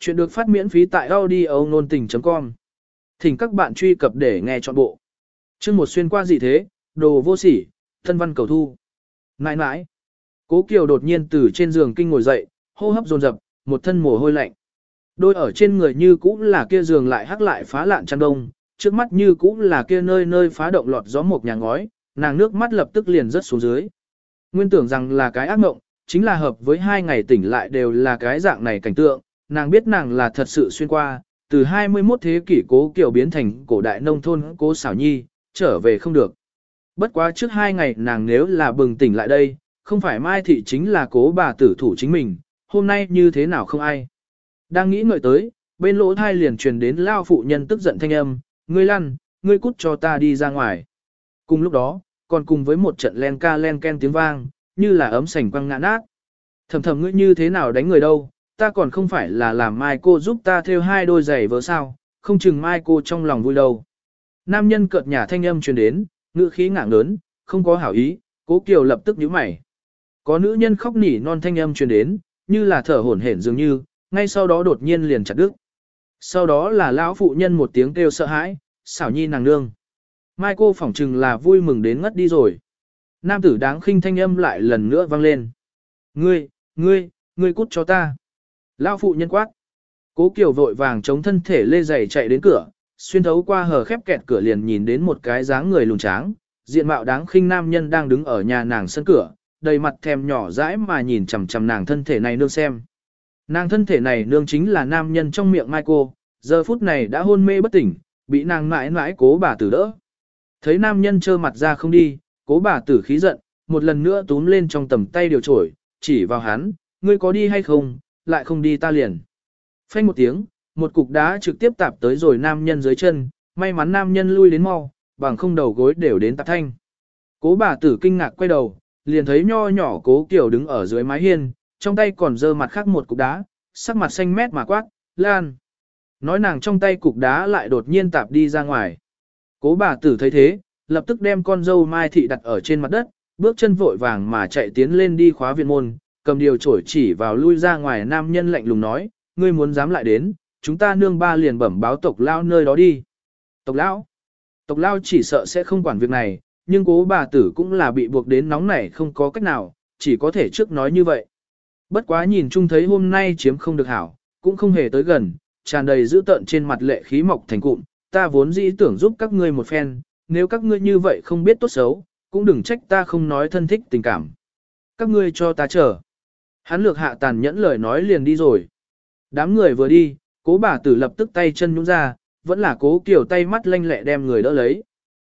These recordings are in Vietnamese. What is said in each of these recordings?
Chuyện được phát miễn phí tại audio nôn tình.com. Thỉnh các bạn truy cập để nghe trọn bộ. Chương một xuyên qua gì thế, đồ vô sỉ, thân văn cầu thu. Nãi nãi. Cố Kiều đột nhiên từ trên giường kinh ngồi dậy, hô hấp dồn dập, một thân mồ hôi lạnh. Đôi ở trên người như cũ là kia giường lại hắc lại phá lạn chăn đông, trước mắt như cũ là kia nơi nơi phá động lọt gió một nhà ngói, nàng nước mắt lập tức liền rớt xuống dưới. Nguyên tưởng rằng là cái ác mộng, chính là hợp với hai ngày tỉnh lại đều là cái dạng này cảnh tượng, nàng biết nàng là thật sự xuyên qua, từ 21 thế kỷ cố kiểu biến thành cổ đại nông thôn cố xảo nhi, trở về không được. Bất quá trước hai ngày nàng nếu là bừng tỉnh lại đây, không phải Mai Thị chính là cố bà tử thủ chính mình, hôm nay như thế nào không ai. Đang nghĩ ngợi tới, bên lỗ thai liền truyền đến lao phụ nhân tức giận thanh âm, ngươi lăn, ngươi cút cho ta đi ra ngoài. Cùng lúc đó, còn cùng với một trận len ca len ken tiếng vang, như là ấm sành quăng ngã nát. Thầm thầm ngươi như thế nào đánh người đâu, ta còn không phải là làm mai cô giúp ta theo hai đôi giày vớ sao, không chừng mai cô trong lòng vui đâu. Nam nhân cợt nhà thanh âm truyền đến, ngữ khí ngạng lớn, không có hảo ý, cố kiều lập tức nhíu mày. Có nữ nhân khóc nỉ non thanh âm truyền đến, như là thở hổn hển dường như, ngay sau đó đột nhiên liền chặt đứt. Sau đó là lão phụ nhân một tiếng kêu sợ hãi, xảo nhi nàng nương. Mai cô phỏng chừng là vui mừng đến ngất đi rồi. Nam tử đáng khinh thanh âm lại lần nữa vang lên. Ngươi, ngươi, ngươi cút cho ta. Lao phụ nhân quát. Cố Kiều vội vàng chống thân thể lê giày chạy đến cửa, xuyên thấu qua hờ khép kẹt cửa liền nhìn đến một cái dáng người lùn tráng, diện mạo đáng khinh nam nhân đang đứng ở nhà nàng sân cửa, đầy mặt thèm nhỏ dãi mà nhìn chằm chằm nàng thân thể này nương xem. Nàng thân thể này nương chính là nam nhân trong miệng Michael, giờ phút này đã hôn mê bất tỉnh, bị nàng mãi mãi cố bà tử đỡ. Thấy nam nhân trơ mặt ra không đi, cố bà tử khí giận, một lần nữa túm lên trong tầm tay điều trổi, chỉ vào hắn, ngươi có đi hay không, lại không đi ta liền. Phanh một tiếng, một cục đá trực tiếp tạp tới rồi nam nhân dưới chân, may mắn nam nhân lui đến mau, bằng không đầu gối đều đến tạp thanh. Cố bà tử kinh ngạc quay đầu, liền thấy nho nhỏ cố kiểu đứng ở dưới mái hiên, trong tay còn dơ mặt khác một cục đá, sắc mặt xanh mét mà quát, lan. Nói nàng trong tay cục đá lại đột nhiên tạp đi ra ngoài. Cố bà tử thấy thế, lập tức đem con dâu Mai Thị đặt ở trên mặt đất, bước chân vội vàng mà chạy tiến lên đi khóa viện môn, cầm điều chổi chỉ vào lui ra ngoài nam nhân lạnh lùng nói, ngươi muốn dám lại đến, chúng ta nương ba liền bẩm báo tộc lao nơi đó đi. Tộc lão, tộc lao chỉ sợ sẽ không quản việc này, nhưng cố bà tử cũng là bị buộc đến nóng này không có cách nào, chỉ có thể trước nói như vậy. Bất quá nhìn chung thấy hôm nay chiếm không được hảo, cũng không hề tới gần, tràn đầy dữ tợn trên mặt lệ khí mọc thành cụm, ta vốn dĩ tưởng giúp các ngươi một phen, nếu các ngươi như vậy không biết tốt xấu, cũng đừng trách ta không nói thân thích tình cảm. Các ngươi cho ta chờ. Hắn lược hạ tàn nhẫn lời nói liền đi rồi. Đám người vừa đi, cố bà tử lập tức tay chân nhúng ra, vẫn là cố kiểu tay mắt lanh lẹ đem người đỡ lấy.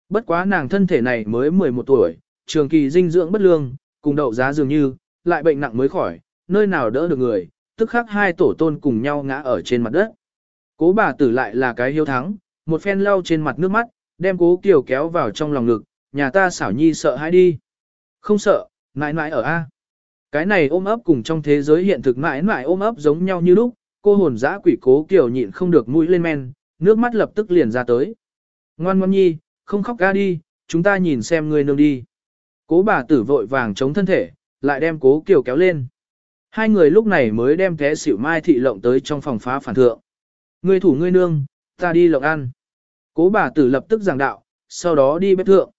Bất quá nàng thân thể này mới 11 tuổi, trường kỳ dinh dưỡng bất lương, cùng đậu giá dường như, lại bệnh nặng mới khỏi, nơi nào đỡ được người, tức khắc hai tổ tôn cùng nhau ngã ở trên mặt đất. Cố bà tử lại là cái hiếu thắng, một phen lau trên mặt nước mắt, đem cố kiều kéo vào trong lòng ngực, nhà ta xảo nhi sợ hãi đi. Không sợ, mãi mãi ở A. Cái này ôm ấp cùng trong thế giới hiện thực mãi mãi ôm ấp giống nhau như lúc, cô hồn dã quỷ cố kiểu nhịn không được mũi lên men, nước mắt lập tức liền ra tới. Ngoan ngoan nhi, không khóc ga đi, chúng ta nhìn xem người nương đi. Cố bà tử vội vàng chống thân thể, lại đem cố kiều kéo lên. Hai người lúc này mới đem té xỉu mai thị lộng tới trong phòng phá phản thượng. Người thủ ngươi nương, ta đi lộng ăn. Cố bà tử lập tức giảng đạo, sau đó đi bếp thượng.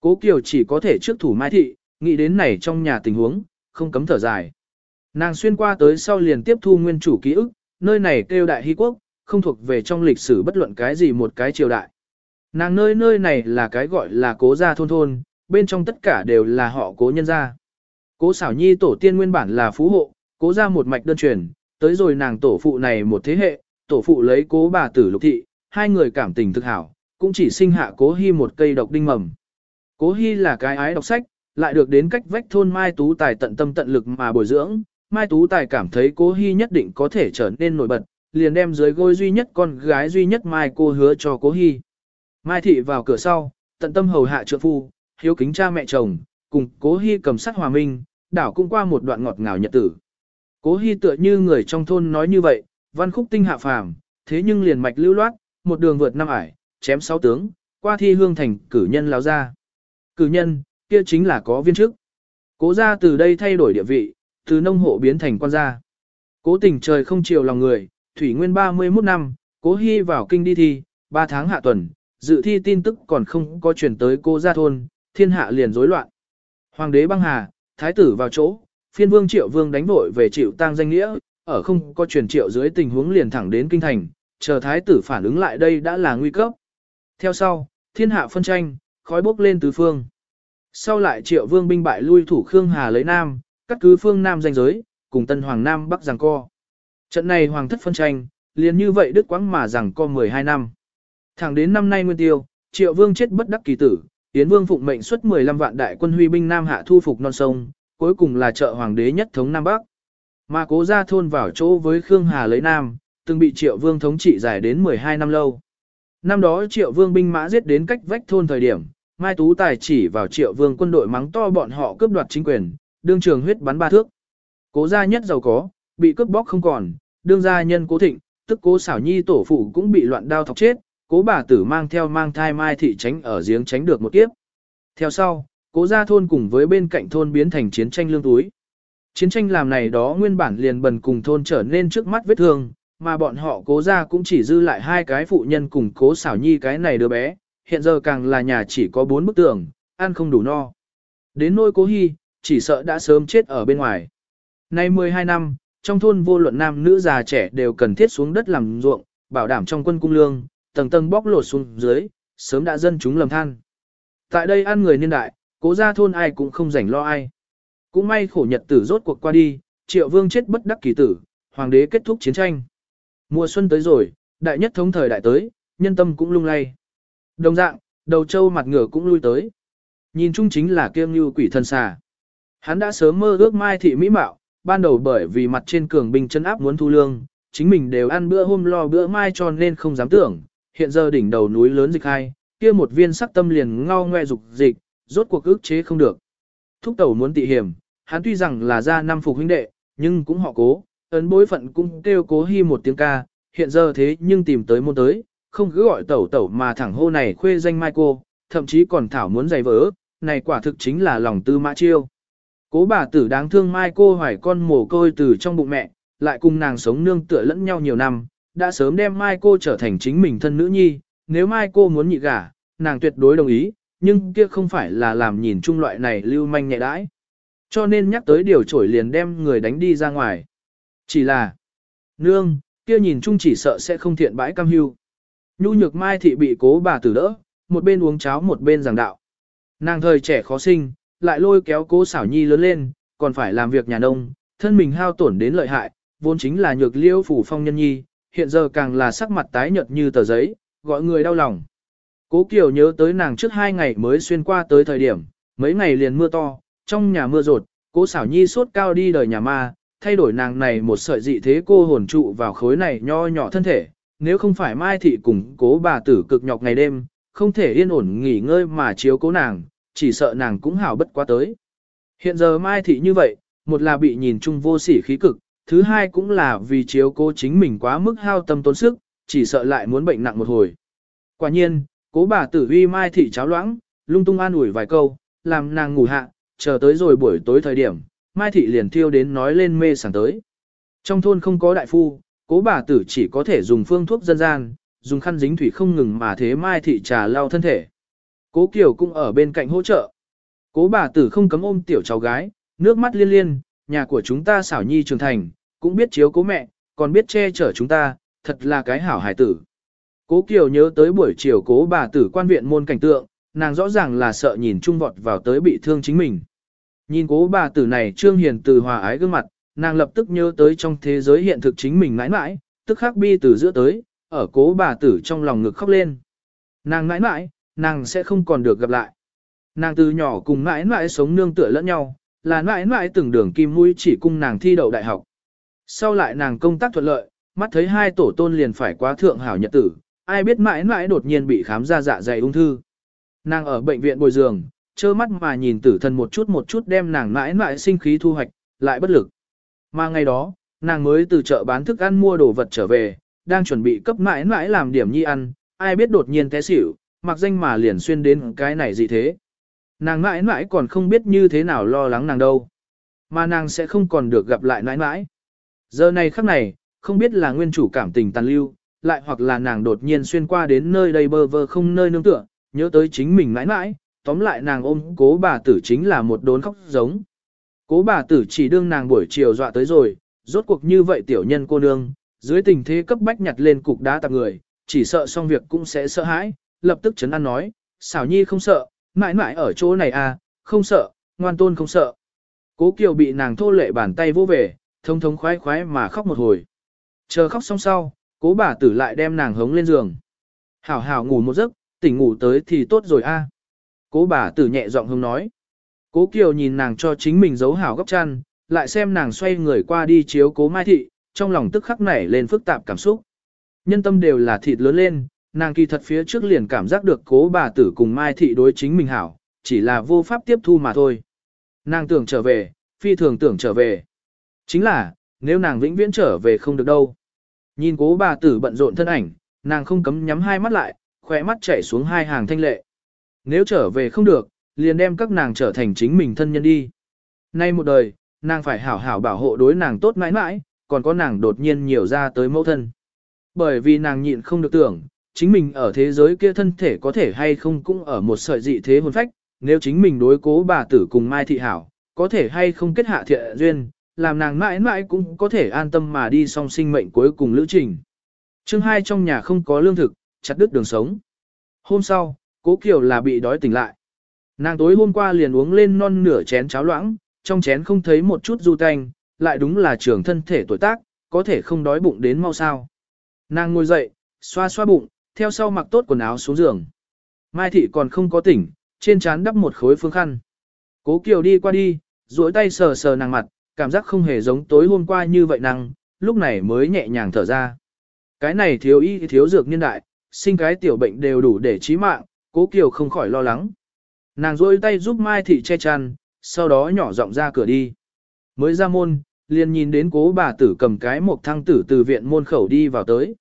Cố Kiều chỉ có thể trước thủ mai thị, nghĩ đến này trong nhà tình huống, không cấm thở dài. Nàng xuyên qua tới sau liền tiếp thu nguyên chủ ký ức, nơi này kêu đại hy quốc, không thuộc về trong lịch sử bất luận cái gì một cái triều đại. Nàng nơi nơi này là cái gọi là cố gia thôn thôn, bên trong tất cả đều là họ cố nhân gia. Cố xảo nhi tổ tiên nguyên bản là phú hộ, cố gia một mạch đơn truyền, tới rồi nàng tổ phụ này một thế hệ, tổ phụ lấy cố bà tử lục thị, hai người cảm tình thực hảo, cũng chỉ sinh hạ cố hy một cây độc đinh mầm. Cố hy là cái ái đọc sách, lại được đến cách vách thôn Mai Tú Tài tận tâm tận lực mà bồi dưỡng, Mai Tú Tài cảm thấy cố hy nhất định có thể trở nên nổi bật, liền đem dưới gối duy nhất con gái duy nhất Mai cô hứa cho cố hy. Mai thị vào cửa sau, tận tâm hầu hạ trượng phu, hiếu kính cha mẹ chồng, cùng cố hy cầm sát hòa minh, đảo cũng qua một đoạn ngọt ngào nhật tử. Cố hy tựa như người trong thôn nói như vậy, văn khúc tinh hạ phàm, thế nhưng liền mạch lưu loát, một đường vượt năm ải, chém sáu tướng, qua thi hương thành cử nhân láo ra. Cử nhân, kia chính là có viên chức. Cố gia từ đây thay đổi địa vị, từ nông hộ biến thành quan gia. Cố tình trời không chiều lòng người, thủy nguyên 31 năm, cố hy vào kinh đi thi, 3 tháng hạ tuần, dự thi tin tức còn không có chuyển tới cô gia thôn, thiên hạ liền rối loạn. Hoàng đế băng hà, thái tử vào chỗ, phiên vương triệu vương đánh vội về triệu tang danh nghĩa, ở không có truyền triệu dưới tình huống liền thẳng đến kinh thành, chờ thái tử phản ứng lại đây đã là nguy cấp. Theo sau, thiên hạ phân tranh, khói bốc lên tứ phương. Sau lại triệu vương binh bại lui thủ Khương Hà lấy Nam, cắt cứ phương Nam danh giới, cùng tân Hoàng Nam Bắc giằng co. Trận này hoàng thất phân tranh, liền như vậy đức quãng mà giằng co 12 năm. Thẳng đến năm nay nguyên tiêu, triệu vương chết bất đắc kỳ tử, Yến vương phụng mệnh xuất 15 vạn đại quân huy binh Nam Hạ thu phục non sông, cuối cùng là trợ hoàng đế nhất thống Nam Bắc. Mà cố gia thôn vào chỗ với Khương Hà lấy Nam, từng bị triệu vương thống trị dài đến 12 năm lâu. Năm đó triệu vương binh mã giết đến cách vách thôn thời điểm, Mai Tú Tài chỉ vào triệu vương quân đội mắng to bọn họ cướp đoạt chính quyền, đương trường huyết bắn ba thước. Cố gia nhất giàu có, bị cướp bóc không còn, đương gia nhân cố thịnh, tức cố xảo nhi tổ phụ cũng bị loạn đao thọc chết, cố bà tử mang theo mang thai mai thị tránh ở giếng tránh được một kiếp. Theo sau, cố gia thôn cùng với bên cạnh thôn biến thành chiến tranh lương túi. Chiến tranh làm này đó nguyên bản liền bần cùng thôn trở nên trước mắt vết thương, mà bọn họ cố gia cũng chỉ dư lại hai cái phụ nhân cùng cố xảo nhi cái này đứa bé, hiện giờ càng là nhà chỉ có bốn bức tường, ăn không đủ no. Đến nôi cố hy, chỉ sợ đã sớm chết ở bên ngoài. Nay 12 năm, trong thôn vô luận nam nữ già trẻ đều cần thiết xuống đất làm ruộng, bảo đảm trong quân cung lương, tầng tầng bóc lột xuống dưới, sớm đã dân chúng lầm than. Tại đây ăn người niên đại, cố gia thôn ai cũng không rảnh lo ai. Cũng may khổ nhật tử rốt cuộc qua đi, triệu vương chết bất đắc kỳ tử, hoàng đế kết thúc chiến tranh. Mùa xuân tới rồi, đại nhất thống thời đại tới, nhân tâm cũng lung lay. Đồng dạng, đầu châu mặt ngửa cũng lui tới. Nhìn chung chính là kiêm như quỷ thần xà. Hắn đã sớm mơ ước mai thị mỹ mạo, ban đầu bởi vì mặt trên cường binh chân áp muốn thu lương, chính mình đều ăn bữa hôm lo bữa mai cho nên không dám tưởng, hiện giờ đỉnh đầu núi lớn dịch hai, kia một viên sắc tâm liền ngao ngoe dục dịch, rốt cuộc ức chế không được. Thúc tẩu muốn tị hiểm, hắn tuy rằng là ra năm phục huynh đệ, nhưng cũng họ cố, ấn bối phận cũng kêu cố hy một tiếng ca, hiện giờ thế nhưng tìm tới môn tới, không cứ gọi tẩu tẩu mà thẳng hô này khuê danh mai cô, thậm chí còn thảo muốn giày vỡ, này quả thực chính là lòng tư mã chiêu. Cố bà tử đáng thương mai cô hoài con mồ côi từ trong bụng mẹ, lại cùng nàng sống nương tựa lẫn nhau nhiều năm, đã sớm đem mai cô trở thành chính mình thân nữ nhi, nếu mai cô muốn nhị gả, nàng tuyệt đối đồng ý, nhưng kia không phải là làm nhìn chung loại này lưu manh nhẹ đãi. Cho nên nhắc tới điều trổi liền đem người đánh đi ra ngoài. Chỉ là, nương, kia nhìn chung chỉ sợ sẽ không thiện bãi cam hưu. Nhu nhược mai thị bị cố bà tử đỡ, một bên uống cháo một bên giảng đạo. Nàng thời trẻ khó sinh, lại lôi kéo cố xảo nhi lớn lên, còn phải làm việc nhà nông, thân mình hao tổn đến lợi hại, vốn chính là nhược liêu phủ phong nhân nhi, hiện giờ càng là sắc mặt tái nhợt như tờ giấy, gọi người đau lòng. Cố Kiều nhớ tới nàng trước hai ngày mới xuyên qua tới thời điểm, mấy ngày liền mưa to, trong nhà mưa rột, cố xảo nhi sốt cao đi đời nhà ma, thay đổi nàng này một sợi dị thế cô hồn trụ vào khối này nho nhỏ thân thể, nếu không phải Mai Thị cùng cố bà tử cực nhọc ngày đêm, không thể yên ổn nghỉ ngơi mà chiếu cố nàng, chỉ sợ nàng cũng hảo bất quá tới. Hiện giờ Mai Thị như vậy, một là bị nhìn chung vô sỉ khí cực, thứ hai cũng là vì chiếu cố chính mình quá mức hao tâm tốn sức, chỉ sợ lại muốn bệnh nặng một hồi. Quả nhiên, cố bà tử uy Mai Thị cháo loãng, lung tung an ủi vài câu, làm nàng ngủ hạ, chờ tới rồi buổi tối thời điểm, Mai Thị liền thiêu đến nói lên mê sảng tới. Trong thôn không có đại phu, cố bà tử chỉ có thể dùng phương thuốc dân gian, dùng khăn dính thủy không ngừng mà thế Mai Thị trà lau thân thể. Cố Kiều cũng ở bên cạnh hỗ trợ. Cố bà tử không cấm ôm tiểu cháu gái, nước mắt liên liên, nhà của chúng ta xảo nhi trưởng thành, cũng biết chiếu cố mẹ, còn biết che chở chúng ta, thật là cái hảo hải tử. Cố Kiều nhớ tới buổi chiều cố bà tử quan viện môn cảnh tượng, nàng rõ ràng là sợ nhìn trung vọt vào tới bị thương chính mình. Nhìn cố bà tử này trương hiền từ hòa ái gương mặt, nàng lập tức nhớ tới trong thế giới hiện thực chính mình mãi mãi, tức khắc bi từ giữa tới, ở cố bà tử trong lòng ngực khóc lên. Nàng mãi mãi, nàng sẽ không còn được gặp lại. Nàng từ nhỏ cùng mãi mãi sống nương tựa lẫn nhau, là mãi mãi từng đường kim mũi chỉ cung nàng thi đậu đại học. Sau lại nàng công tác thuận lợi, mắt thấy hai tổ tôn liền phải quá thượng hảo nhật tử, ai biết mãi mãi đột nhiên bị khám ra dạ dày ung thư. Nàng ở bệnh viện bồi giường, trơ mắt mà nhìn tử thần một chút một chút đem nàng mãi mãi sinh khí thu hoạch, lại bất lực. Mà ngày đó, nàng mới từ chợ bán thức ăn mua đồ vật trở về, đang chuẩn bị cấp mãi mãi làm điểm nhi ăn, ai biết đột nhiên té xỉu, mặc danh mà liền xuyên đến cái này gì thế. Nàng mãi mãi còn không biết như thế nào lo lắng nàng đâu. Mà nàng sẽ không còn được gặp lại mãi mãi. Giờ này khắc này, không biết là nguyên chủ cảm tình tàn lưu, lại hoặc là nàng đột nhiên xuyên qua đến nơi đây bơ vơ không nơi nương tựa, nhớ tới chính mình mãi mãi, tóm lại nàng ôm cố bà tử chính là một đốn khóc giống. Cố bà tử chỉ đương nàng buổi chiều dọa tới rồi, rốt cuộc như vậy tiểu nhân cô nương, dưới tình thế cấp bách nhặt lên cục đá tạp người, chỉ sợ xong việc cũng sẽ sợ hãi, lập tức chấn an nói, xảo nhi không sợ, mãi mãi ở chỗ này à, không sợ, ngoan tôn không sợ. Cố Kiều bị nàng thô lệ bàn tay vô về, thông thống khoái khoái mà khóc một hồi. Chờ khóc xong sau, cố bà tử lại đem nàng hống lên giường. Hảo hảo ngủ một giấc, tỉnh ngủ tới thì tốt rồi a. Cố bà tử nhẹ giọng hương nói. Cố Kiều nhìn nàng cho chính mình giấu hảo góc chăn, lại xem nàng xoay người qua đi chiếu cố mai thị, trong lòng tức khắc nảy lên phức tạp cảm xúc. Nhân tâm đều là thịt lớn lên, nàng kỳ thật phía trước liền cảm giác được cố bà tử cùng mai thị đối chính mình hảo, chỉ là vô pháp tiếp thu mà thôi. Nàng tưởng trở về, phi thường tưởng trở về. Chính là, nếu nàng vĩnh viễn trở về không được đâu. Nhìn cố bà tử bận rộn thân ảnh, nàng không cấm nhắm hai mắt lại, khỏe mắt chảy xuống hai hàng thanh lệ. Nếu trở về không được, liền đem các nàng trở thành chính mình thân nhân đi. Nay một đời, nàng phải hảo hảo bảo hộ đối nàng tốt mãi mãi, còn có nàng đột nhiên nhiều ra tới mẫu thân. Bởi vì nàng nhịn không được tưởng, chính mình ở thế giới kia thân thể có thể hay không cũng ở một sợi dị thế hồn phách, nếu chính mình đối cố bà tử cùng Mai Thị Hảo, có thể hay không kết hạ thiện duyên, làm nàng mãi mãi cũng có thể an tâm mà đi song sinh mệnh cuối cùng lữ trình. chương hai trong nhà không có lương thực, chặt đứt đường sống. Hôm sau, cố Kiều là bị đói tỉnh lại. Nàng tối hôm qua liền uống lên non nửa chén cháo loãng, trong chén không thấy một chút du tanh, lại đúng là trưởng thân thể tuổi tác, có thể không đói bụng đến mau sao. Nàng ngồi dậy, xoa xoa bụng, theo sau mặc tốt quần áo xuống giường. Mai thị còn không có tỉnh, trên trán đắp một khối phương khăn. Cố Kiều đi qua đi, duỗi tay sờ sờ nàng mặt, cảm giác không hề giống tối hôm qua như vậy nàng, lúc này mới nhẹ nhàng thở ra. Cái này thiếu y thiếu dược niên đại, sinh cái tiểu bệnh đều đủ để chí mạng, Cố Kiều không khỏi lo lắng. Nàng duỗi tay giúp Mai thị che chăn, sau đó nhỏ giọng ra cửa đi. Mới ra môn, liền nhìn đến cố bà tử cầm cái một thăng tử từ viện môn khẩu đi vào tới.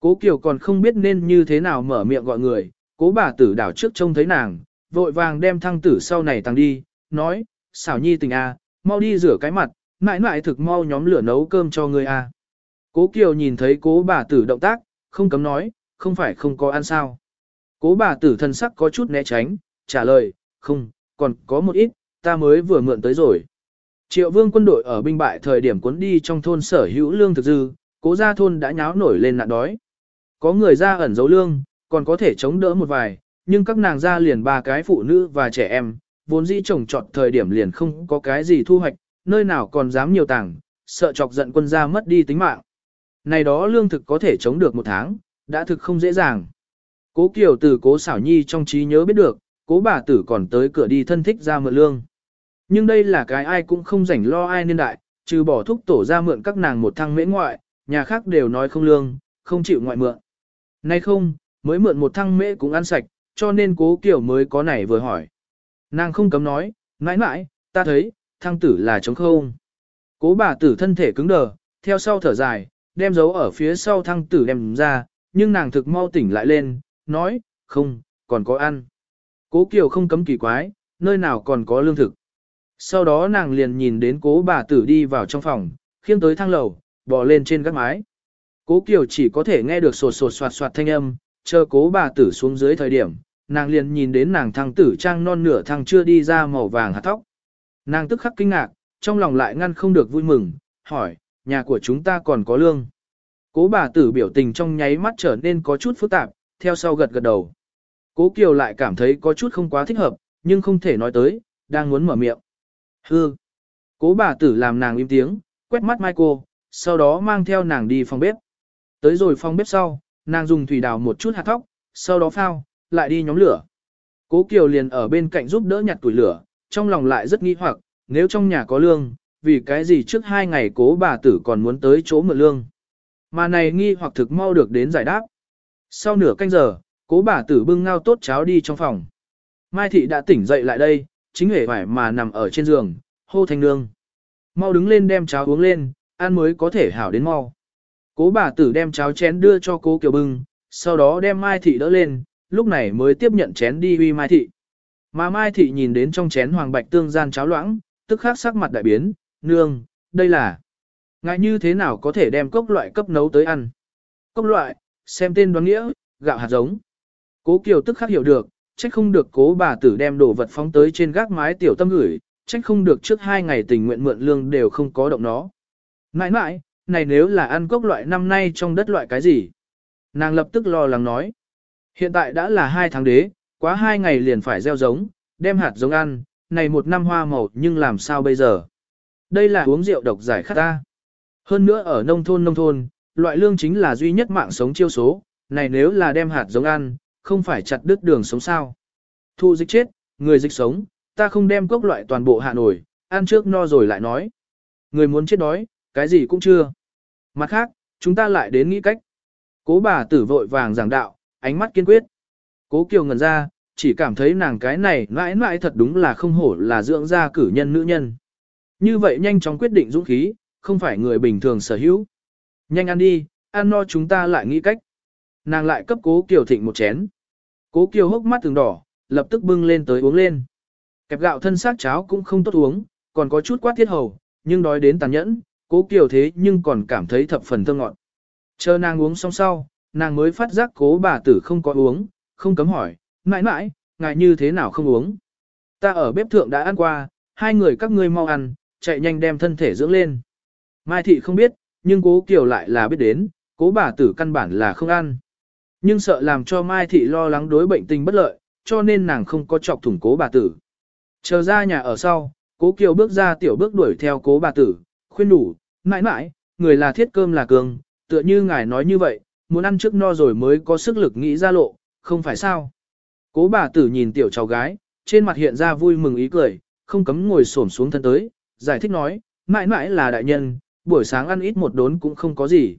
Cố Kiều còn không biết nên như thế nào mở miệng gọi người, cố bà tử đảo trước trông thấy nàng, vội vàng đem thăng tử sau này tăng đi, nói, xảo nhi tình a, mau đi rửa cái mặt, mãi mãi thực mau nhóm lửa nấu cơm cho ngươi a. À. Cố Kiều nhìn thấy cố bà tử động tác, không cấm nói, không phải không có ăn sao. Cố bà tử thân sắc có chút né tránh, trả lời, không, còn có một ít, ta mới vừa mượn tới rồi. Triệu vương quân đội ở binh bại thời điểm cuốn đi trong thôn sở hữu lương thực dư, cố gia thôn đã nháo nổi lên nạn đói. Có người ra ẩn giấu lương, còn có thể chống đỡ một vài, nhưng các nàng ra liền ba cái phụ nữ và trẻ em, vốn dĩ trồng trọt thời điểm liền không có cái gì thu hoạch, nơi nào còn dám nhiều tảng sợ chọc giận quân gia mất đi tính mạng. Này đó lương thực có thể chống được một tháng, đã thực không dễ dàng. Cố Kiều từ cố xảo nhi trong trí nhớ biết được, cố bà tử còn tới cửa đi thân thích ra mượn lương. Nhưng đây là cái ai cũng không rảnh lo ai niên đại, trừ bỏ thúc tổ ra mượn các nàng một thăng mễ ngoại, nhà khác đều nói không lương, không chịu ngoại mượn. Nay không, mới mượn một thăng mễ cũng ăn sạch, cho nên cố kiểu mới có này vừa hỏi. Nàng không cấm nói, mãi mãi, ta thấy, thăng tử là trống không. Cố bà tử thân thể cứng đờ, theo sau thở dài, đem dấu ở phía sau thăng tử đem ra, nhưng nàng thực mau tỉnh lại lên, nói, không, còn có ăn. Cố Kiều không cấm kỳ quái, nơi nào còn có lương thực. Sau đó nàng liền nhìn đến cố bà tử đi vào trong phòng, khiêng tới thang lầu, bò lên trên gác mái. Cố Kiều chỉ có thể nghe được sột sột soạt soạt thanh âm, chờ cố bà tử xuống dưới thời điểm, nàng liền nhìn đến nàng thằng tử trang non nửa thằng chưa đi ra màu vàng hạt tóc. Nàng tức khắc kinh ngạc, trong lòng lại ngăn không được vui mừng, hỏi, nhà của chúng ta còn có lương. Cố bà tử biểu tình trong nháy mắt trở nên có chút phức tạp, theo sau gật gật đầu. Cố Kiều lại cảm thấy có chút không quá thích hợp, nhưng không thể nói tới, đang muốn mở miệng. Hư. Cố bà tử làm nàng im tiếng, quét mắt Michael, sau đó mang theo nàng đi phòng bếp. Tới rồi phòng bếp sau, nàng dùng thủy đào một chút hạt thóc, sau đó phao, lại đi nhóm lửa. Cố Kiều liền ở bên cạnh giúp đỡ nhặt tuổi lửa, trong lòng lại rất nghi hoặc, nếu trong nhà có lương, vì cái gì trước hai ngày cố bà tử còn muốn tới chỗ mượn lương. Mà này nghi hoặc thực mau được đến giải đáp. Sau nửa canh giờ, cố bà tử bưng ngao tốt cháo đi trong phòng. Mai thị đã tỉnh dậy lại đây, chính hề vải mà nằm ở trên giường, hô thanh nương. Mau đứng lên đem cháo uống lên, ăn mới có thể hảo đến mau. Cố bà tử đem cháo chén đưa cho cố Kiều bưng, sau đó đem Mai Thị đỡ lên, lúc này mới tiếp nhận chén đi uy Mai Thị. Mà Mai Thị nhìn đến trong chén hoàng bạch tương gian cháo loãng, tức khắc sắc mặt đại biến, nương, đây là Ngại như thế nào có thể đem cốc loại cấp nấu tới ăn? Cốc loại, xem tên đoán nghĩa, gạo hạt giống. Cố Kiều tức khắc hiểu được, trách không được cố bà tử đem đồ vật phóng tới trên gác mái tiểu tâm gửi, trách không được trước hai ngày tình nguyện mượn lương đều không có động nó. Nãi nãi, này nếu là ăn cốc loại năm nay trong đất loại cái gì? Nàng lập tức lo lắng nói. Hiện tại đã là hai tháng đế, quá hai ngày liền phải gieo giống, đem hạt giống ăn, này một năm hoa màu nhưng làm sao bây giờ? Đây là uống rượu độc giải khát ta. Hơn nữa ở nông thôn nông thôn, loại lương chính là duy nhất mạng sống chiêu số, này nếu là đem hạt giống ăn, không phải chặt đứt đường sống sao. Thu dịch chết, người dịch sống, ta không đem cốc loại toàn bộ hạ nổi, ăn trước no rồi lại nói. Người muốn chết đói, cái gì cũng chưa. Mặt khác, chúng ta lại đến nghĩ cách. Cố bà tử vội vàng giảng đạo, ánh mắt kiên quyết. Cố kiều ngẩn ra, chỉ cảm thấy nàng cái này mãi mãi thật đúng là không hổ là dưỡng ra cử nhân nữ nhân. Như vậy nhanh chóng quyết định dũng khí, không phải người bình thường sở hữu. Nhanh ăn đi, ăn no chúng ta lại nghĩ cách. Nàng lại cấp cố kiều thịnh một chén. Cố kiều hốc mắt từng đỏ, lập tức bưng lên tới uống lên. Kẹp gạo thân xác cháo cũng không tốt uống, còn có chút quát thiết hầu, nhưng đói đến tàn nhẫn, cố kiều thế nhưng còn cảm thấy thập phần thơ ngọt. Chờ nàng uống xong sau, nàng mới phát giác cố bà tử không có uống, không cấm hỏi, mãi mãi, ngài như thế nào không uống. Ta ở bếp thượng đã ăn qua, hai người các ngươi mau ăn, chạy nhanh đem thân thể dưỡng lên. Mai thị không biết, nhưng cố kiều lại là biết đến, cố bà tử căn bản là không ăn. Nhưng sợ làm cho Mai thị lo lắng đối bệnh tình bất lợi, cho nên nàng không có chọc thủng cố bà tử. Chờ ra nhà ở sau, cố kiều bước ra tiểu bước đuổi theo cố bà tử, khuyên đủ, mãi mãi, người là thiết cơm là cường, tựa như ngài nói như vậy, muốn ăn trước no rồi mới có sức lực nghĩ ra lộ, không phải sao. Cố bà tử nhìn tiểu cháu gái, trên mặt hiện ra vui mừng ý cười, không cấm ngồi xổm xuống thân tới, giải thích nói, mãi mãi là đại nhân, buổi sáng ăn ít một đốn cũng không có gì.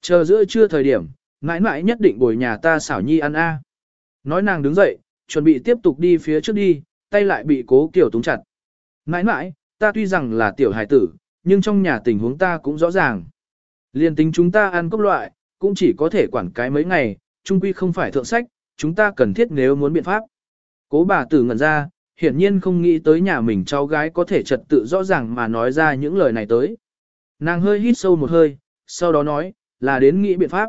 Chờ giữa trưa thời điểm, mãi mãi nhất định bồi nhà ta xảo nhi ăn a. Nói nàng đứng dậy, chuẩn bị tiếp tục đi phía trước đi, tay lại bị cố kiểu túng chặt. Mãi mãi, ta tuy rằng là tiểu hải tử, nhưng trong nhà tình huống ta cũng rõ ràng. Liên tính chúng ta ăn cốc loại, cũng chỉ có thể quản cái mấy ngày, trung quy không phải thượng sách, chúng ta cần thiết nếu muốn biện pháp. Cố bà tử ngẩn ra, hiển nhiên không nghĩ tới nhà mình cháu gái có thể trật tự rõ ràng mà nói ra những lời này tới. Nàng hơi hít sâu một hơi, sau đó nói, là đến nghĩ biện pháp.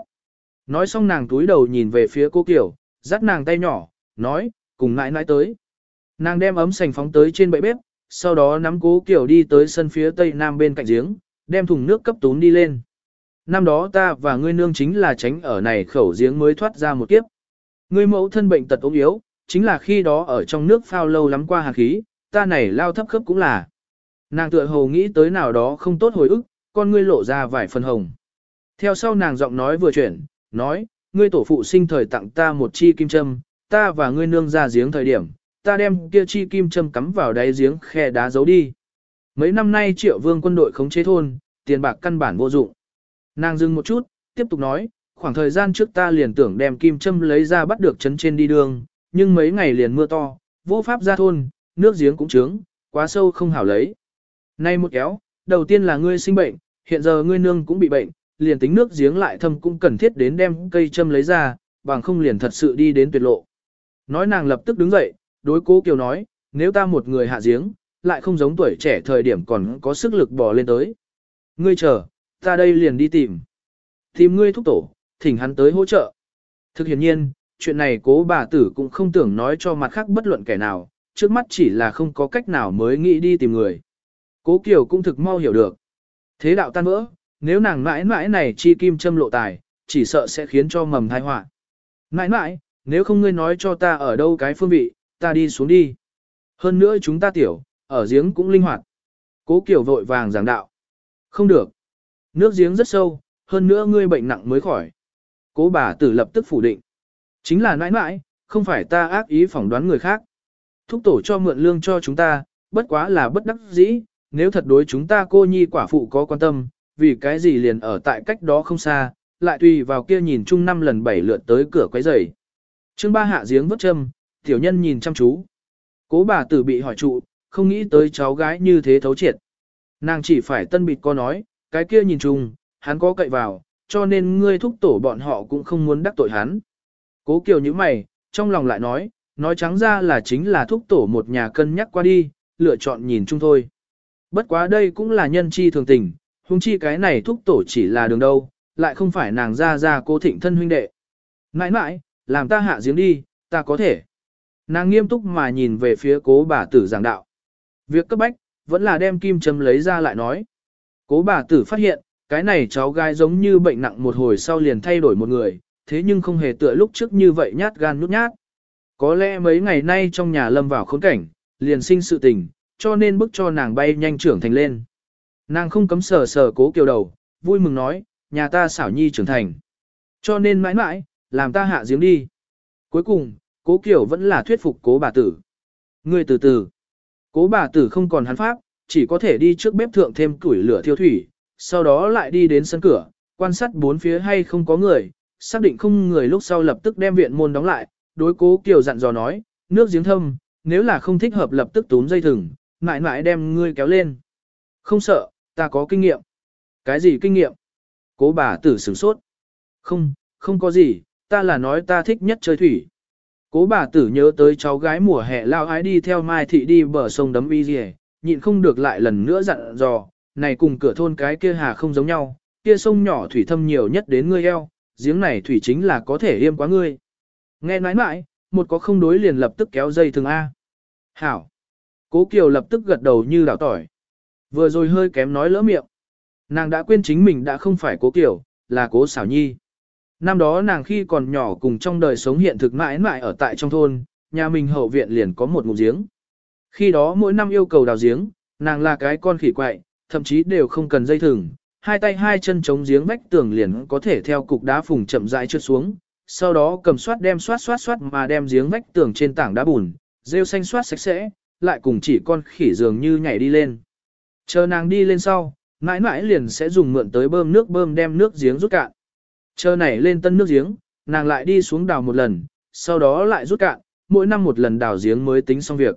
Nói xong nàng túi đầu nhìn về phía cô Kiều, dắt nàng tay nhỏ, nói, cùng nãi nãi tới. Nàng đem ấm sành phóng tới trên bệ bếp, sau đó nắm cố Kiều đi tới sân phía tây nam bên cạnh giếng, đem thùng nước cấp tún đi lên. Năm đó ta và ngươi nương chính là tránh ở này khẩu giếng mới thoát ra một kiếp. Ngươi mẫu thân bệnh tật ốm yếu, chính là khi đó ở trong nước phao lâu lắm qua hàn khí, ta này lao thấp khớp cũng là. Nàng tựa hồ nghĩ tới nào đó không tốt hồi ức, con ngươi lộ ra vài phần hồng. Theo sau nàng giọng nói vừa chuyển, nói, ngươi tổ phụ sinh thời tặng ta một chi kim châm, ta và ngươi nương ra giếng thời điểm, ta đem kia chi kim châm cắm vào đáy giếng khe đá giấu đi. Mấy năm nay triệu vương quân đội khống chế thôn, tiền bạc căn bản vô dụng. Nàng dừng một chút, tiếp tục nói, khoảng thời gian trước ta liền tưởng đem kim châm lấy ra bắt được chấn trên đi đường, nhưng mấy ngày liền mưa to, vô pháp ra thôn, nước giếng cũng trướng, quá sâu không hảo lấy. Nay một kéo, đầu tiên là ngươi sinh bệnh, hiện giờ ngươi nương cũng bị bệnh, liền tính nước giếng lại thâm cũng cần thiết đến đem cây châm lấy ra, bằng không liền thật sự đi đến tuyệt lộ. Nói nàng lập tức đứng dậy, đối cố Kiều nói, nếu ta một người hạ giếng, lại không giống tuổi trẻ thời điểm còn có sức lực bò lên tới. Ngươi chờ, ta đây liền đi tìm. Tìm ngươi thúc tổ, thỉnh hắn tới hỗ trợ. Thực hiện nhiên, chuyện này cố bà tử cũng không tưởng nói cho mặt khác bất luận kẻ nào, trước mắt chỉ là không có cách nào mới nghĩ đi tìm người. Cố Kiều cũng thực mau hiểu được. Thế đạo tan vỡ, nếu nàng mãi mãi này chi kim châm lộ tài, chỉ sợ sẽ khiến cho mầm thai họa. Mãi mãi, nếu không ngươi nói cho ta ở đâu cái phương vị, ta đi xuống đi. Hơn nữa chúng ta tiểu, ở giếng cũng linh hoạt. Cố Kiều vội vàng giảng đạo. Không được. Nước giếng rất sâu, hơn nữa ngươi bệnh nặng mới khỏi. Cố bà tử lập tức phủ định. Chính là nãi nãi, không phải ta ác ý phỏng đoán người khác. Thúc tổ cho mượn lương cho chúng ta, bất quá là bất đắc dĩ, nếu thật đối chúng ta cô nhi quả phụ có quan tâm, vì cái gì liền ở tại cách đó không xa, lại tùy vào kia nhìn chung năm lần bảy lượt tới cửa quấy rầy. Trương ba hạ giếng vớt châm, tiểu nhân nhìn chăm chú. Cố bà tử bị hỏi trụ, không nghĩ tới cháu gái như thế thấu triệt. Nàng chỉ phải tân bịt co nói, cái kia nhìn chung, hắn có cậy vào, cho nên ngươi thúc tổ bọn họ cũng không muốn đắc tội hắn. Cố kiều như mày, trong lòng lại nói, nói trắng ra là chính là thúc tổ một nhà cân nhắc qua đi, lựa chọn nhìn chung thôi. Bất quá đây cũng là nhân chi thường tình, Hùng chi cái này thúc tổ chỉ là đường đâu, lại không phải nàng ra ra cô thịnh thân huynh đệ. Nãi nãi, làm ta hạ giếng đi, ta có thể. Nàng nghiêm túc mà nhìn về phía cố bà tử giảng đạo. Việc cấp bách, vẫn là đem kim châm lấy ra lại nói. Cố bà tử phát hiện, cái này cháu gái giống như bệnh nặng một hồi sau liền thay đổi một người, thế nhưng không hề tựa lúc trước như vậy nhát gan nhút nhát. Có lẽ mấy ngày nay trong nhà lâm vào khốn cảnh, liền sinh sự tình, cho nên bức cho nàng bay nhanh trưởng thành lên. Nàng không cấm sờ sờ cố kiều đầu, vui mừng nói, nhà ta xảo nhi trưởng thành. Cho nên mãi mãi, làm ta hạ giếng đi. Cuối cùng, cố kiều vẫn là thuyết phục cố bà tử. Người từ từ. Cố bà tử không còn hắn pháp, chỉ có thể đi trước bếp thượng thêm củi lửa thiêu thủy, sau đó lại đi đến sân cửa, quan sát bốn phía hay không có người, xác định không người lúc sau lập tức đem viện môn đóng lại, đối cố Kiều dặn dò nói, nước giếng thâm, nếu là không thích hợp lập tức túm dây thừng, mãi mãi đem ngươi kéo lên. Không sợ, ta có kinh nghiệm. Cái gì kinh nghiệm? Cố bà tử sửng sốt. Không, không có gì, ta là nói ta thích nhất chơi thủy. Cố bà tử nhớ tới cháu gái mùa hè lao ái đi theo Mai Thị đi bờ sông đấm y gì nhịn không được lại lần nữa dặn dò, này cùng cửa thôn cái kia hà không giống nhau, kia sông nhỏ thủy thâm nhiều nhất đến ngươi eo, giếng này thủy chính là có thể yêm quá ngươi. Nghe nói mãi, một có không đối liền lập tức kéo dây thường A. Hảo. Cố Kiều lập tức gật đầu như đảo tỏi. Vừa rồi hơi kém nói lỡ miệng. Nàng đã quên chính mình đã không phải cố kiểu, là cố xảo nhi. Năm đó nàng khi còn nhỏ cùng trong đời sống hiện thực mãi mãi ở tại trong thôn, nhà mình hậu viện liền có một ngụm giếng. Khi đó mỗi năm yêu cầu đào giếng, nàng là cái con khỉ quậy, thậm chí đều không cần dây thừng, hai tay hai chân chống giếng vách tường liền có thể theo cục đá phùng chậm rãi trượt xuống, sau đó cầm xoát đem xoát xoát xoát mà đem giếng vách tường trên tảng đá bùn, rêu xanh xoát sạch sẽ, lại cùng chỉ con khỉ dường như nhảy đi lên. Chờ nàng đi lên sau, mãi mãi liền sẽ dùng mượn tới bơm nước bơm đem nước giếng rút cạn. Chờ nảy lên tân nước giếng, nàng lại đi xuống đào một lần, sau đó lại rút cạn, mỗi năm một lần đào giếng mới tính xong việc.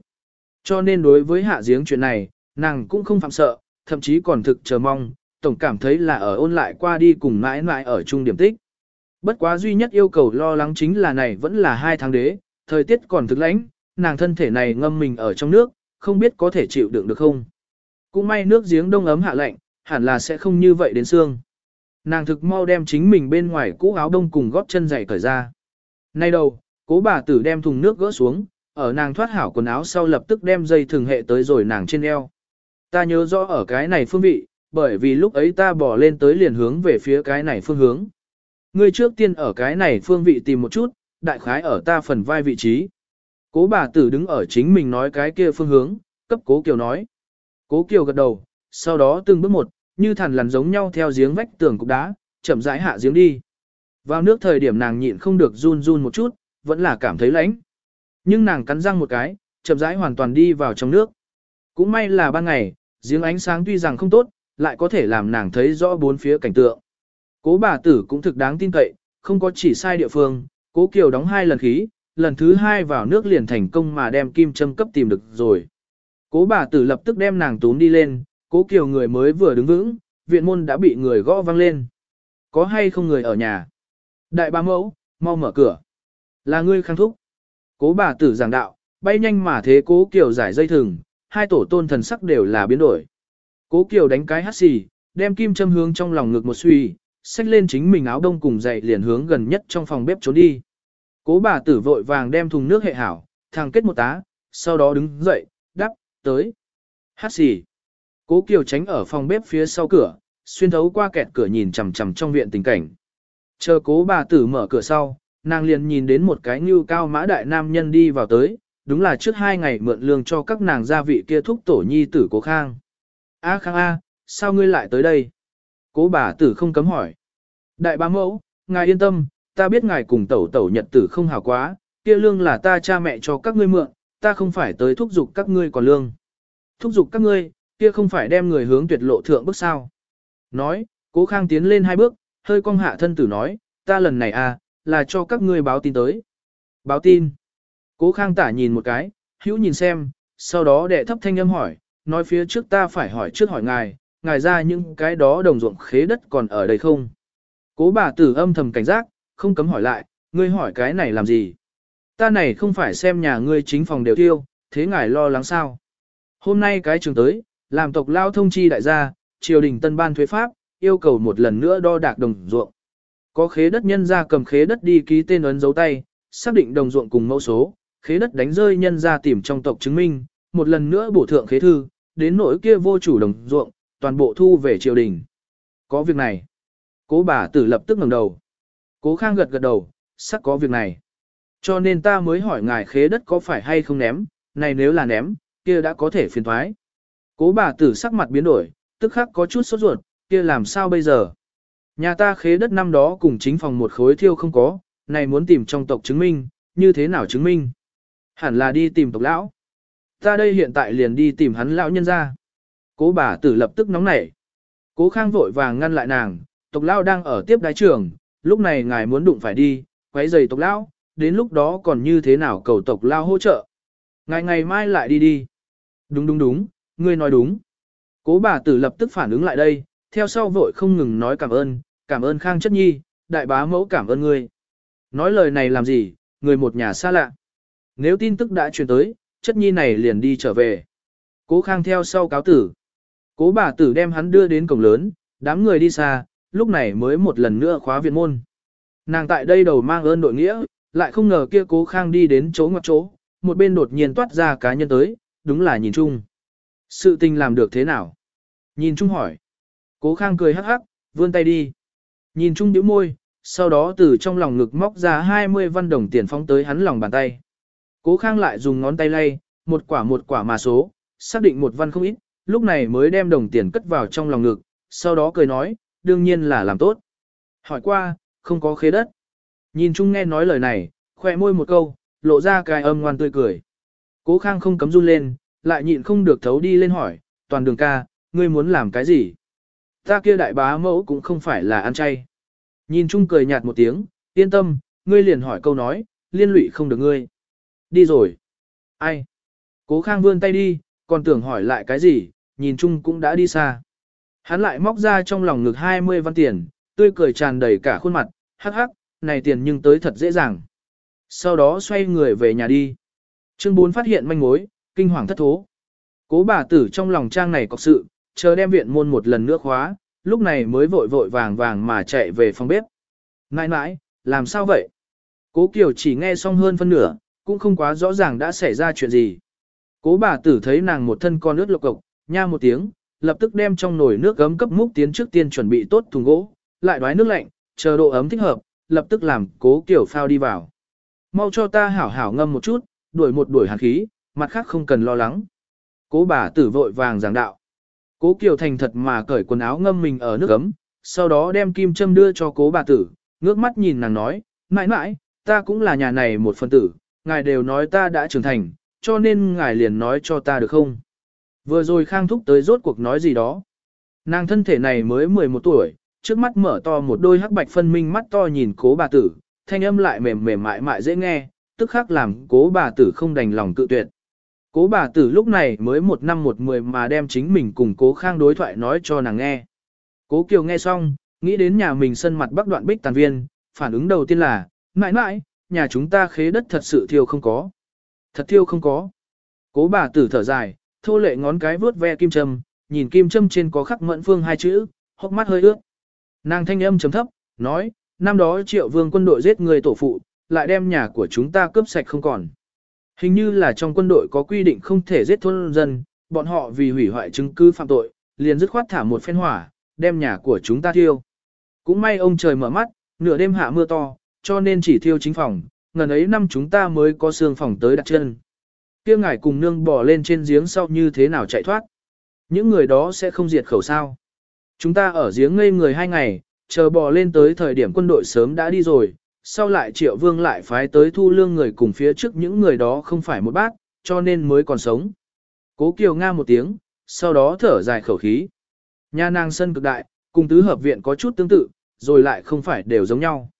Cho nên đối với hạ giếng chuyện này, nàng cũng không phạm sợ, thậm chí còn thực chờ mong, tổng cảm thấy là ở ôn lại qua đi cùng mãi mãi ở chung điểm tích. Bất quá duy nhất yêu cầu lo lắng chính là này vẫn là hai tháng đế, thời tiết còn thực lãnh, nàng thân thể này ngâm mình ở trong nước, không biết có thể chịu đựng được không. Cũng may nước giếng đông ấm hạ lạnh, hẳn là sẽ không như vậy đến xương. Nàng thực mau đem chính mình bên ngoài cũ áo đông cùng gót chân giày cởi ra. Nay đầu, cố bà tử đem thùng nước gỡ xuống, ở nàng thoát hảo quần áo sau lập tức đem dây thường hệ tới rồi nàng trên eo. Ta nhớ rõ ở cái này phương vị, bởi vì lúc ấy ta bỏ lên tới liền hướng về phía cái này phương hướng. Ngươi trước tiên ở cái này phương vị tìm một chút, đại khái ở ta phần vai vị trí. Cố bà tử đứng ở chính mình nói cái kia phương hướng, cấp cố kiều nói. Cố kiều gật đầu, sau đó từng bước một, như thằn lằn giống nhau theo giếng vách tường cục đá, chậm rãi hạ giếng đi. Vào nước thời điểm nàng nhịn không được run run một chút, vẫn là cảm thấy lạnh. Nhưng nàng cắn răng một cái, chậm rãi hoàn toàn đi vào trong nước. Cũng may là ban ngày, giếng ánh sáng tuy rằng không tốt, lại có thể làm nàng thấy rõ bốn phía cảnh tượng. Cố bà tử cũng thực đáng tin cậy, không có chỉ sai địa phương, cố kiều đóng hai lần khí, lần thứ hai vào nước liền thành công mà đem kim châm cấp tìm được rồi. Cố bà tử lập tức đem nàng túm đi lên, cố kiều người mới vừa đứng vững, viện môn đã bị người gõ văng lên. Có hay không người ở nhà? Đại ba mẫu, mau mở cửa. Là ngươi khang thúc. Cố bà tử giảng đạo, bay nhanh mà thế cố kiều giải dây thừng, hai tổ tôn thần sắc đều là biến đổi. Cố kiều đánh cái hắt xì, đem kim châm hướng trong lòng ngực một suy, xách lên chính mình áo đông cùng dậy liền hướng gần nhất trong phòng bếp trốn đi. Cố bà tử vội vàng đem thùng nước hệ hảo, thằng kết một tá, sau đó đứng dậy, tới. Hát xì. Cố Kiều tránh ở phòng bếp phía sau cửa, xuyên thấu qua kẹt cửa nhìn chằm chằm trong viện tình cảnh. Chờ cố bà tử mở cửa sau, nàng liền nhìn đến một cái như cao mã đại nam nhân đi vào tới, đúng là trước hai ngày mượn lương cho các nàng gia vị kia thúc tổ nhi tử cố khang. A khang A, sao ngươi lại tới đây? Cố bà tử không cấm hỏi. Đại bá mẫu, ngài yên tâm, ta biết ngài cùng tẩu tẩu nhật tử không hảo quá, kia lương là ta cha mẹ cho các ngươi mượn, ta không phải tới thúc giục các ngươi còn lương. Thúc giục các ngươi, kia không phải đem người hướng tuyệt lộ thượng bước sao. Nói, cố khang tiến lên hai bước, hơi cong hạ thân tử nói, ta lần này à, là cho các ngươi báo tin tới. Báo tin. Cố khang tả nhìn một cái, hữu nhìn xem, sau đó đệ thấp thanh âm hỏi, nói phía trước ta phải hỏi trước hỏi ngài, ngài ra những cái đó đồng ruộng khế đất còn ở đây không? Cố bà tử âm thầm cảnh giác, không cấm hỏi lại, ngươi hỏi cái này làm gì? Ta này không phải xem nhà ngươi chính phòng đều tiêu, thế ngài lo lắng sao? Hôm nay cái trường tới, làm tộc lao thông chi đại gia, triều đình tân ban thuế pháp, yêu cầu một lần nữa đo đạc đồng ruộng. Có khế đất nhân ra cầm khế đất đi ký tên ấn dấu tay, xác định đồng ruộng cùng mẫu số, khế đất đánh rơi nhân ra tìm trong tộc chứng minh, một lần nữa bổ thượng khế thư, đến nỗi kia vô chủ đồng ruộng, toàn bộ thu về triều đình. Có việc này. Cố bà tử lập tức ngẩng đầu. Cố khang gật gật đầu, sắc có việc này. Cho nên ta mới hỏi ngài khế đất có phải hay không ném, này nếu là ném, kia đã có thể phiền thoái. Cố bà tử sắc mặt biến đổi, tức khắc có chút sốt ruột, kia làm sao bây giờ? Nhà ta khế đất năm đó cùng chính phòng một khối thiêu không có, này muốn tìm trong tộc chứng minh, như thế nào chứng minh? Hẳn là đi tìm tộc lão. Ta đây hiện tại liền đi tìm hắn lão nhân ra. Cố bà tử lập tức nóng nảy. Cố khang vội vàng ngăn lại nàng, tộc lão đang ở tiếp đái trường, lúc này ngài muốn đụng phải đi, quấy giày tộc lão, đến lúc đó còn như thế nào cầu tộc lao hỗ trợ. ngày ngày mai lại đi đi. Đúng đúng đúng, ngươi nói đúng. Cố bà tử lập tức phản ứng lại đây, theo sau vội không ngừng nói cảm ơn, cảm ơn Khang Chất Nhi, đại bá mẫu cảm ơn ngươi. Nói lời này làm gì, người một nhà xa lạ. Nếu tin tức đã truyền tới, Chất Nhi này liền đi trở về. Cố Khang theo sau cáo tử. Cố bà tử đem hắn đưa đến cổng lớn, đám người đi xa, lúc này mới một lần nữa khóa viện môn. Nàng tại đây đầu mang ơn đội nghĩa, lại không ngờ kia cố khang đi đến chỗ ngoặt chỗ, một bên đột nhiên toát ra cá nhân tới, đúng là nhìn chung. Sự tình làm được thế nào? Nhìn chung hỏi. Cố khang cười hắc hắc, vươn tay đi. Nhìn chung điếu môi, sau đó từ trong lòng ngực móc ra 20 văn đồng tiền phóng tới hắn lòng bàn tay. Cố khang lại dùng ngón tay lay, một quả một quả mà số, xác định một văn không ít, lúc này mới đem đồng tiền cất vào trong lòng ngực, sau đó cười nói, đương nhiên là làm tốt. Hỏi qua, không có khế đất. Nhìn chung nghe nói lời này, khỏe môi một câu, lộ ra cái âm ngoan tươi cười. Cố khang không cấm run lên, lại nhịn không được thấu đi lên hỏi, toàn đường ca, ngươi muốn làm cái gì? Ta kia đại bá mẫu cũng không phải là ăn chay. Nhìn chung cười nhạt một tiếng, yên tâm, ngươi liền hỏi câu nói, liên lụy không được ngươi. Đi rồi. Ai? Cố khang vươn tay đi, còn tưởng hỏi lại cái gì, nhìn chung cũng đã đi xa. Hắn lại móc ra trong lòng ngực 20 văn tiền, tươi cười tràn đầy cả khuôn mặt, hắc hắc, này tiền nhưng tới thật dễ dàng. Sau đó xoay người về nhà đi. Trương Bốn phát hiện manh mối, kinh hoàng thất thố. Cố bà tử trong lòng trang này có sự, chờ đem viện môn một lần nữa khóa, lúc này mới vội vội vàng vàng mà chạy về phòng bếp. Nãi nãi, làm sao vậy? Cố Kiều chỉ nghe xong hơn phân nửa, cũng không quá rõ ràng đã xảy ra chuyện gì. Cố bà tử thấy nàng một thân con ướt lộc cộc, nha một tiếng, lập tức đem trong nồi nước gấm cấp múc tiến trước tiên chuẩn bị tốt thùng gỗ, lại đoái nước lạnh, chờ độ ấm thích hợp, lập tức làm cố kiểu phao đi vào. Mau cho ta hảo hảo ngâm một chút, đuổi một đuổi hàn khí, mặt khác không cần lo lắng. Cố bà tử vội vàng giảng đạo. Cố Kiều thành thật mà cởi quần áo ngâm mình ở nước ấm, sau đó đem kim châm đưa cho cố bà tử, ngước mắt nhìn nàng nói, mãi mãi, ta cũng là nhà này một phần tử, ngài đều nói ta đã trưởng thành, cho nên ngài liền nói cho ta được không? Vừa rồi Khang Thúc tới rốt cuộc nói gì đó. Nàng thân thể này mới 11 tuổi, trước mắt mở to một đôi hắc bạch phân minh mắt to nhìn cố bà tử, thanh âm lại mềm mềm mại mại dễ nghe, tức khắc làm cố bà tử không đành lòng cự tuyệt. Cố bà tử lúc này mới một năm một mười mà đem chính mình cùng cố khang đối thoại nói cho nàng nghe. Cố Kiều nghe xong, nghĩ đến nhà mình sân mặt bắc đoạn bích tàn viên, phản ứng đầu tiên là, mãi mãi, nhà chúng ta khế đất thật sự thiêu không có. Thật thiêu không có. Cố bà tử thở dài, thô lệ ngón cái vuốt ve kim châm, nhìn kim châm trên có khắc mẫn phương hai chữ, hốc mắt hơi ướt. Nàng thanh âm chấm thấp, nói, năm đó triệu vương quân đội giết người tổ phụ, lại đem nhà của chúng ta cướp sạch không còn. Hình như là trong quân đội có quy định không thể giết thôn dân, bọn họ vì hủy hoại chứng cứ phạm tội, liền dứt khoát thả một phen hỏa, đem nhà của chúng ta thiêu. Cũng may ông trời mở mắt, nửa đêm hạ mưa to, cho nên chỉ thiêu chính phòng, ngần ấy năm chúng ta mới có xương phòng tới đặt chân. Kia ngải cùng nương bỏ lên trên giếng sau như thế nào chạy thoát. Những người đó sẽ không diệt khẩu sao. Chúng ta ở giếng ngây người hai ngày, chờ bò lên tới thời điểm quân đội sớm đã đi rồi, sau lại triệu vương lại phái tới thu lương người cùng phía trước những người đó không phải một bác, cho nên mới còn sống. Cố Kiều Nga một tiếng, sau đó thở dài khẩu khí. Nhà nàng sân cực đại, cùng tứ hợp viện có chút tương tự, rồi lại không phải đều giống nhau.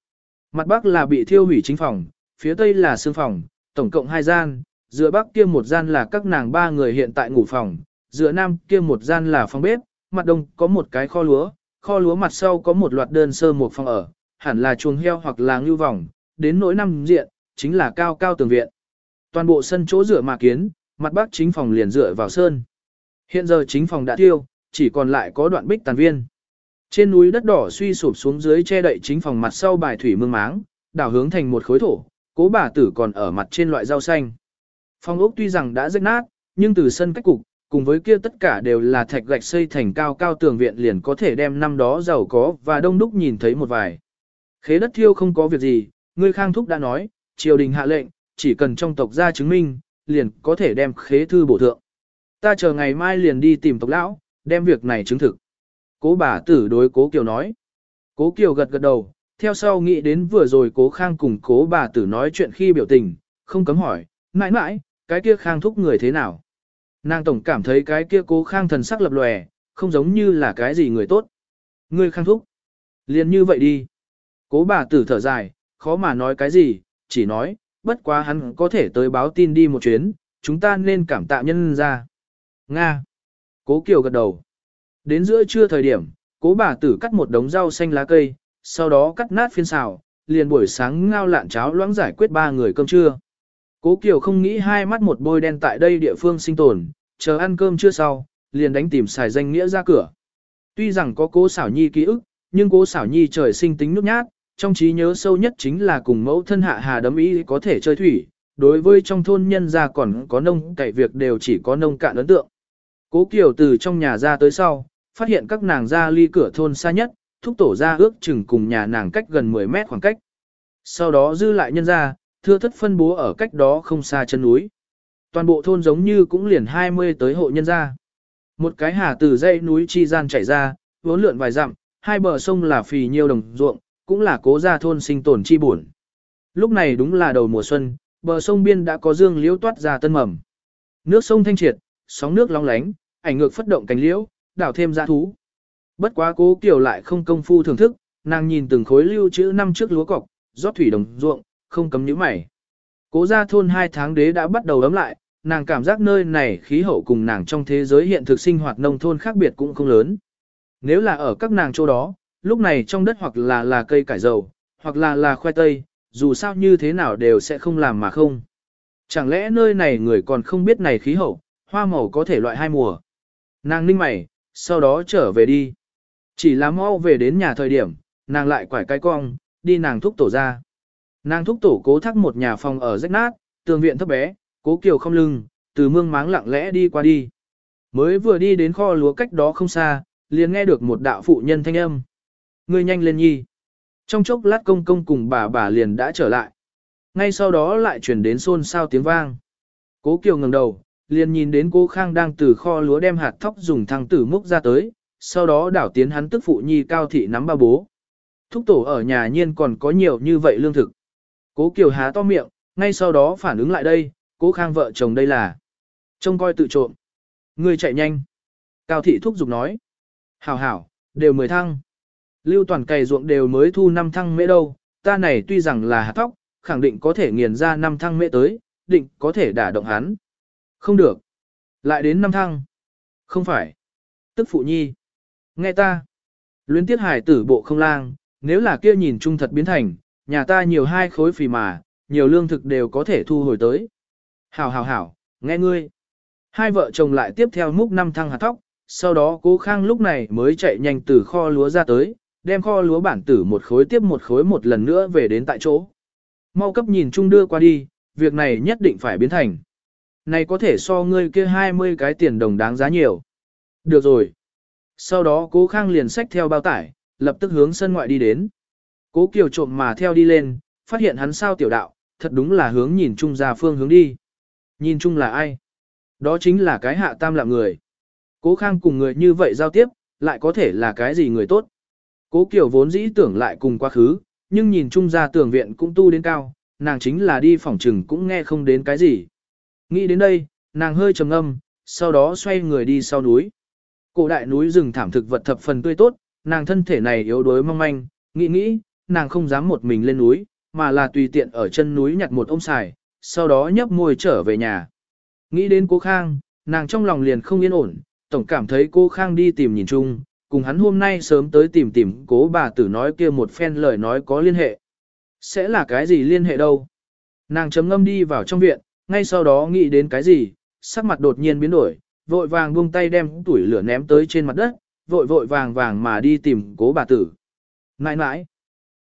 Mặt bắc là bị thiêu hủy chính phòng, phía tây là xương phòng, tổng cộng hai gian, dựa bắc kia một gian là các nàng ba người hiện tại ngủ phòng, dựa nam kia một gian là phòng bếp, mặt đông có một cái kho lúa, kho lúa mặt sau có một loạt đơn sơ một phòng ở, hẳn là chuồng heo hoặc là ngưu vòng, đến nỗi năm diện, chính là cao cao tường viện. Toàn bộ sân chỗ rửa mà kiến, mặt bắc chính phòng liền dựa vào sơn. Hiện giờ chính phòng đã tiêu, chỉ còn lại có đoạn bích tàn viên. Trên núi đất đỏ suy sụp xuống dưới che đậy chính phòng mặt sau bài thủy mương máng, đảo hướng thành một khối thổ, cố bà tử còn ở mặt trên loại rau xanh. Phòng ốc tuy rằng đã rách nát, nhưng từ sân cách cục, cùng với kia tất cả đều là thạch gạch xây thành cao cao tường viện liền có thể đem năm đó giàu có và đông đúc nhìn thấy một vài. Khế đất thiêu không có việc gì, ngươi khang thúc đã nói, triều đình hạ lệnh, chỉ cần trong tộc ra chứng minh, liền có thể đem khế thư bổ thượng. Ta chờ ngày mai liền đi tìm tộc lão, đem việc này chứng thực. Cố bà tử đối cố Kiều nói. Cố Kiều gật gật đầu, theo sau nghĩ đến vừa rồi cố khang cùng cố bà tử nói chuyện khi biểu tình, không cấm hỏi, mãi mãi, cái kia khang thúc người thế nào? Nàng tổng cảm thấy cái kia cố khang thần sắc lập lòe, không giống như là cái gì người tốt. Ngươi khang thúc. liền như vậy đi. Cố bà tử thở dài, khó mà nói cái gì, chỉ nói, bất quá hắn có thể tới báo tin đi một chuyến, chúng ta nên cảm tạ nhân ra. Nga. Cố Kiều gật đầu. Đến giữa trưa thời điểm, cố bà tử cắt một đống rau xanh lá cây, sau đó cắt nát phiên xào, liền buổi sáng ngao lạn cháo loãng giải quyết ba người cơm trưa. Cố Kiều không nghĩ hai mắt một bôi đen tại đây địa phương sinh tồn, chờ ăn cơm chưa sau, liền đánh tìm xài danh nghĩa ra cửa. Tuy rằng có cố xảo nhi ký ức, nhưng cố xảo nhi trời sinh tính nhút nhát, trong trí nhớ sâu nhất chính là cùng mẫu thân hạ hà đấm ý có thể chơi thủy, đối với trong thôn nhân gia còn có nông cậy việc đều chỉ có nông cạn ấn tượng. Cố Kiều từ trong nhà ra tới sau, phát hiện các nàng ra ly cửa thôn xa nhất, thúc tổ ra ước chừng cùng nhà nàng cách gần 10 mét khoảng cách. Sau đó dư lại nhân ra, thưa thất phân bố ở cách đó không xa chân núi. Toàn bộ thôn giống như cũng liền 20 tới hộ nhân ra. Một cái hà từ dãy núi chi gian chảy ra, vốn lượn vài dặm, hai bờ sông là phì nhiêu đồng ruộng, cũng là cố gia thôn sinh tồn chi buồn. Lúc này đúng là đầu mùa xuân, bờ sông biên đã có dương liễu toát ra tân mầm. Nước sông thanh triệt, sóng nước long lánh, ảnh ngược phất động cánh liễu, đảo thêm dã thú. Bất quá cố kiểu lại không công phu thưởng thức, nàng nhìn từng khối lưu chữ năm trước lúa cọc, rót thủy đồng ruộng, không cấm nhíu mày. Cố gia thôn hai tháng đế đã bắt đầu ấm lại, nàng cảm giác nơi này khí hậu cùng nàng trong thế giới hiện thực sinh hoạt nông thôn khác biệt cũng không lớn. Nếu là ở các nàng chỗ đó, lúc này trong đất hoặc là là cây cải dầu, hoặc là là khoai tây, dù sao như thế nào đều sẽ không làm mà không. Chẳng lẽ nơi này người còn không biết này khí hậu, hoa màu có thể loại hai mùa. Nàng ninh mày, sau đó trở về đi. Chỉ là mau về đến nhà thời điểm, nàng lại quải cái cong, đi nàng thúc tổ ra. Nàng thúc tổ cố thắc một nhà phòng ở rách nát, tường viện thấp bé, cố kiều không lưng, từ mương máng lặng lẽ đi qua đi. Mới vừa đi đến kho lúa cách đó không xa, liền nghe được một đạo phụ nhân thanh âm. người nhanh lên nhi. Trong chốc lát công công cùng bà bà liền đã trở lại. Ngay sau đó lại chuyển đến xôn xao tiếng vang. Cố Kiều ngẩng đầu, liền nhìn đến cố Khang đang từ kho lúa đem hạt thóc dùng thăng tử múc ra tới, sau đó đảo tiến hắn tức phụ nhi cao thị nắm ba bố. Thúc tổ ở nhà nhiên còn có nhiều như vậy lương thực. Cố Kiều há to miệng, ngay sau đó phản ứng lại đây, cố Khang vợ chồng đây là. Trông coi tự trộm. Người chạy nhanh. Cao thị thúc giục nói. Hảo hảo, đều mười thăng. Lưu toàn cày ruộng đều mới thu năm thăng mễ đâu, ta này tuy rằng là hạt thóc, khẳng định có thể nghiền ra năm thăng mễ tới, định có thể đả động hắn. Không được. Lại đến năm thăng. Không phải. Tức phụ nhi. Nghe ta. Luyến tiết hải tử bộ không lang, nếu là kia nhìn trung thật biến thành, nhà ta nhiều hai khối phì mà, nhiều lương thực đều có thể thu hồi tới. Hảo hảo hảo, nghe ngươi. Hai vợ chồng lại tiếp theo múc năm thăng hạt thóc, sau đó cố khang lúc này mới chạy nhanh từ kho lúa ra tới, đem kho lúa bản tử một khối tiếp một khối một lần nữa về đến tại chỗ. Mau cấp nhìn chung đưa qua đi, việc này nhất định phải biến thành. Này có thể so ngươi kia 20 cái tiền đồng đáng giá nhiều. Được rồi. Sau đó cố khang liền xách theo bao tải, lập tức hướng sân ngoại đi đến. Cố kiều trộm mà theo đi lên, phát hiện hắn sao tiểu đạo, thật đúng là hướng nhìn chung ra phương hướng đi. Nhìn chung là ai? Đó chính là cái hạ tam lạm người. Cố khang cùng người như vậy giao tiếp, lại có thể là cái gì người tốt. Cố Kiều vốn dĩ tưởng lại cùng quá khứ, nhưng nhìn chung ra tưởng viện cũng tu đến cao, nàng chính là đi phòng trừng cũng nghe không đến cái gì. Nghĩ đến đây, nàng hơi trầm ngâm, sau đó xoay người đi sau núi. Cổ đại núi rừng thảm thực vật thập phần tươi tốt, nàng thân thể này yếu đuối mong manh, nghĩ nghĩ, nàng không dám một mình lên núi, mà là tùy tiện ở chân núi nhặt một ông xài, sau đó nhấp môi trở về nhà. Nghĩ đến cố Khang, nàng trong lòng liền không yên ổn, tổng cảm thấy cô Khang đi tìm nhìn chung, cùng hắn hôm nay sớm tới tìm tìm cố bà tử nói kia một phen lời nói có liên hệ. Sẽ là cái gì liên hệ đâu? Nàng chấm ngâm đi vào trong viện, ngay sau đó nghĩ đến cái gì, sắc mặt đột nhiên biến đổi, vội vàng buông tay đem tuổi lửa ném tới trên mặt đất, vội vội vàng vàng mà đi tìm cố bà tử. Nãi nãi,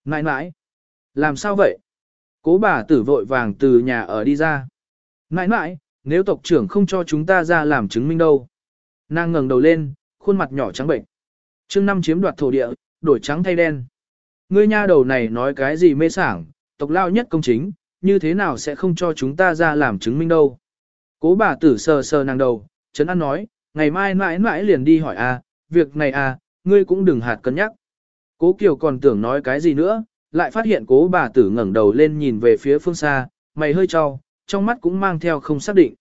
nãi nãi, làm sao vậy? Cố bà tử vội vàng từ nhà ở đi ra. Nãi nãi, nếu tộc trưởng không cho chúng ta ra làm chứng minh đâu. Nàng ngẩng đầu lên, khuôn mặt nhỏ trắng bệnh. Trương năm chiếm đoạt thổ địa, đổi trắng thay đen. Ngươi nha đầu này nói cái gì mê sảng, tộc lao nhất công chính, như thế nào sẽ không cho chúng ta ra làm chứng minh đâu. Cố bà tử sờ sờ nàng đầu, Trấn An nói, ngày mai mãi mãi liền đi hỏi a, việc này a, ngươi cũng đừng hạt cân nhắc. Cố Kiều còn tưởng nói cái gì nữa, lại phát hiện cố bà tử ngẩng đầu lên nhìn về phía phương xa, mày hơi cho, trong mắt cũng mang theo không xác định.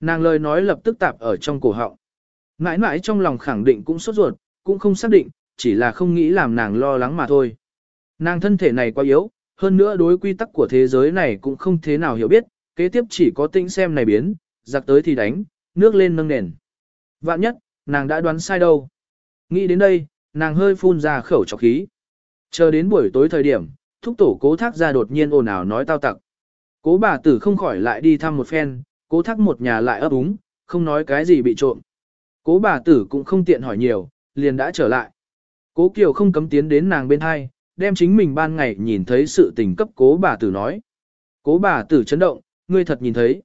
Nàng lời nói lập tức tạp ở trong cổ họng. Mãi mãi trong lòng khẳng định cũng sốt ruột, cũng không xác định, chỉ là không nghĩ làm nàng lo lắng mà thôi. Nàng thân thể này quá yếu, hơn nữa đối quy tắc của thế giới này cũng không thế nào hiểu biết, kế tiếp chỉ có tĩnh xem này biến, giặc tới thì đánh, nước lên nâng nền. Vạn nhất, nàng đã đoán sai đâu. Nghĩ đến đây, nàng hơi phun ra khẩu trọc khí. Chờ đến buổi tối thời điểm, thúc tổ cố thác ra đột nhiên ồn ào nói tao tặc. Cố bà tử không khỏi lại đi thăm một phen, cố thác một nhà lại ấp úng, không nói cái gì bị trộm. Cố bà tử cũng không tiện hỏi nhiều, liền đã trở lại. Cố Kiều không cấm tiến đến nàng bên hai, đem chính mình ban ngày nhìn thấy sự tình cấp cố bà tử nói. Cố bà tử chấn động, ngươi thật nhìn thấy.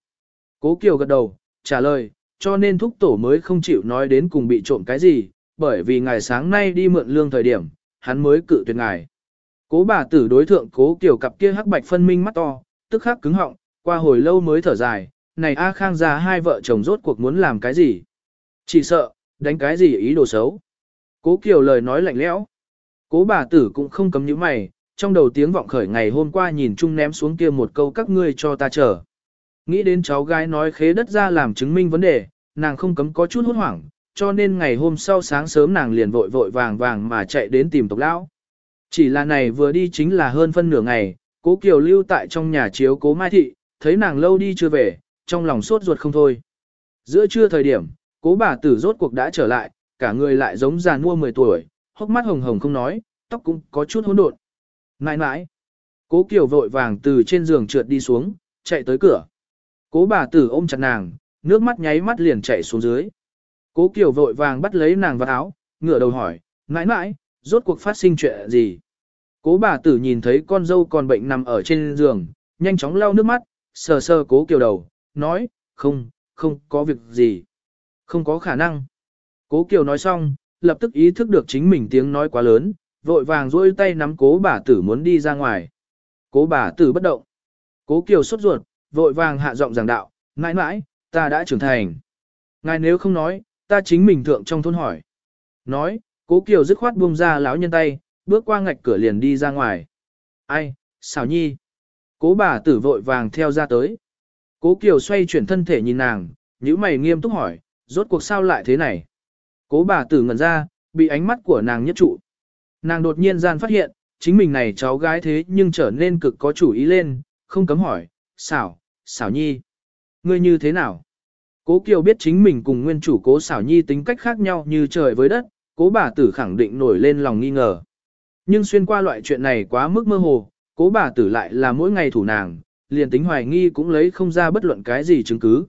Cố Kiều gật đầu, trả lời, cho nên thúc tổ mới không chịu nói đến cùng bị trộm cái gì, bởi vì ngày sáng nay đi mượn lương thời điểm, hắn mới cự tuyệt ngài. Cố bà tử đối thượng cố kiểu cặp kia hắc bạch phân minh mắt to, tức khắc cứng họng, qua hồi lâu mới thở dài, này A Khang già hai vợ chồng rốt cuộc muốn làm cái gì? Chỉ sợ, đánh cái gì ý đồ xấu. Cố Kiều lời nói lạnh lẽo. Cố bà tử cũng không cấm những mày, trong đầu tiếng vọng khởi ngày hôm qua nhìn chung ném xuống kia một câu các ngươi cho ta chờ. Nghĩ đến cháu gái nói khế đất ra làm chứng minh vấn đề, nàng không cấm có chút hốt hoảng, cho nên ngày hôm sau sáng sớm nàng liền vội vội vàng vàng mà chạy đến tìm tộc lão. Chỉ là này vừa đi chính là hơn phân nửa ngày, cố Kiều lưu tại trong nhà chiếu cố Mai Thị, thấy nàng lâu đi chưa về, trong lòng sốt ruột không thôi. Giữa trưa thời điểm, cố bà tử rốt cuộc đã trở lại, cả người lại giống già nua 10 tuổi, hốc mắt hồng hồng không nói, tóc cũng có chút hỗn độn. Nãi nãi, cố Kiều vội vàng từ trên giường trượt đi xuống, chạy tới cửa. Cố bà tử ôm chặt nàng, nước mắt nháy mắt liền chạy xuống dưới. Cố Kiều vội vàng bắt lấy nàng vào áo, ngửa đầu hỏi, mãi mãi, rốt cuộc phát sinh chuyện gì? Cố bà tử nhìn thấy con dâu còn bệnh nằm ở trên giường, nhanh chóng lau nước mắt, sờ sờ cố Kiều đầu, nói, không, không có việc gì. Không có khả năng. Cố Kiều nói xong, lập tức ý thức được chính mình tiếng nói quá lớn, vội vàng duỗi tay nắm cố bà tử muốn đi ra ngoài. Cố bà tử bất động. Cố Kiều sốt ruột, vội vàng hạ giọng giảng đạo, mãi mãi, ta đã trưởng thành. Ngài nếu không nói, ta chính mình thượng trong thôn hỏi. Nói, cố Kiều dứt khoát buông ra lão nhân tay, bước qua ngạch cửa liền đi ra ngoài. Ai, xảo nhi. Cố bà tử vội vàng theo ra tới. Cố Kiều xoay chuyển thân thể nhìn nàng, nhíu mày nghiêm túc hỏi, rốt cuộc sao lại thế này? Cố bà tử ngẩn ra, bị ánh mắt của nàng nhất trụ. Nàng đột nhiên gian phát hiện, chính mình này cháu gái thế nhưng trở nên cực có chủ ý lên, không cấm hỏi, xảo, xảo nhi. Ngươi như thế nào? Cố Kiều biết chính mình cùng nguyên chủ cố xảo nhi tính cách khác nhau như trời với đất, cố bà tử khẳng định nổi lên lòng nghi ngờ. Nhưng xuyên qua loại chuyện này quá mức mơ hồ, cố bà tử lại là mỗi ngày thủ nàng, liền tính hoài nghi cũng lấy không ra bất luận cái gì chứng cứ.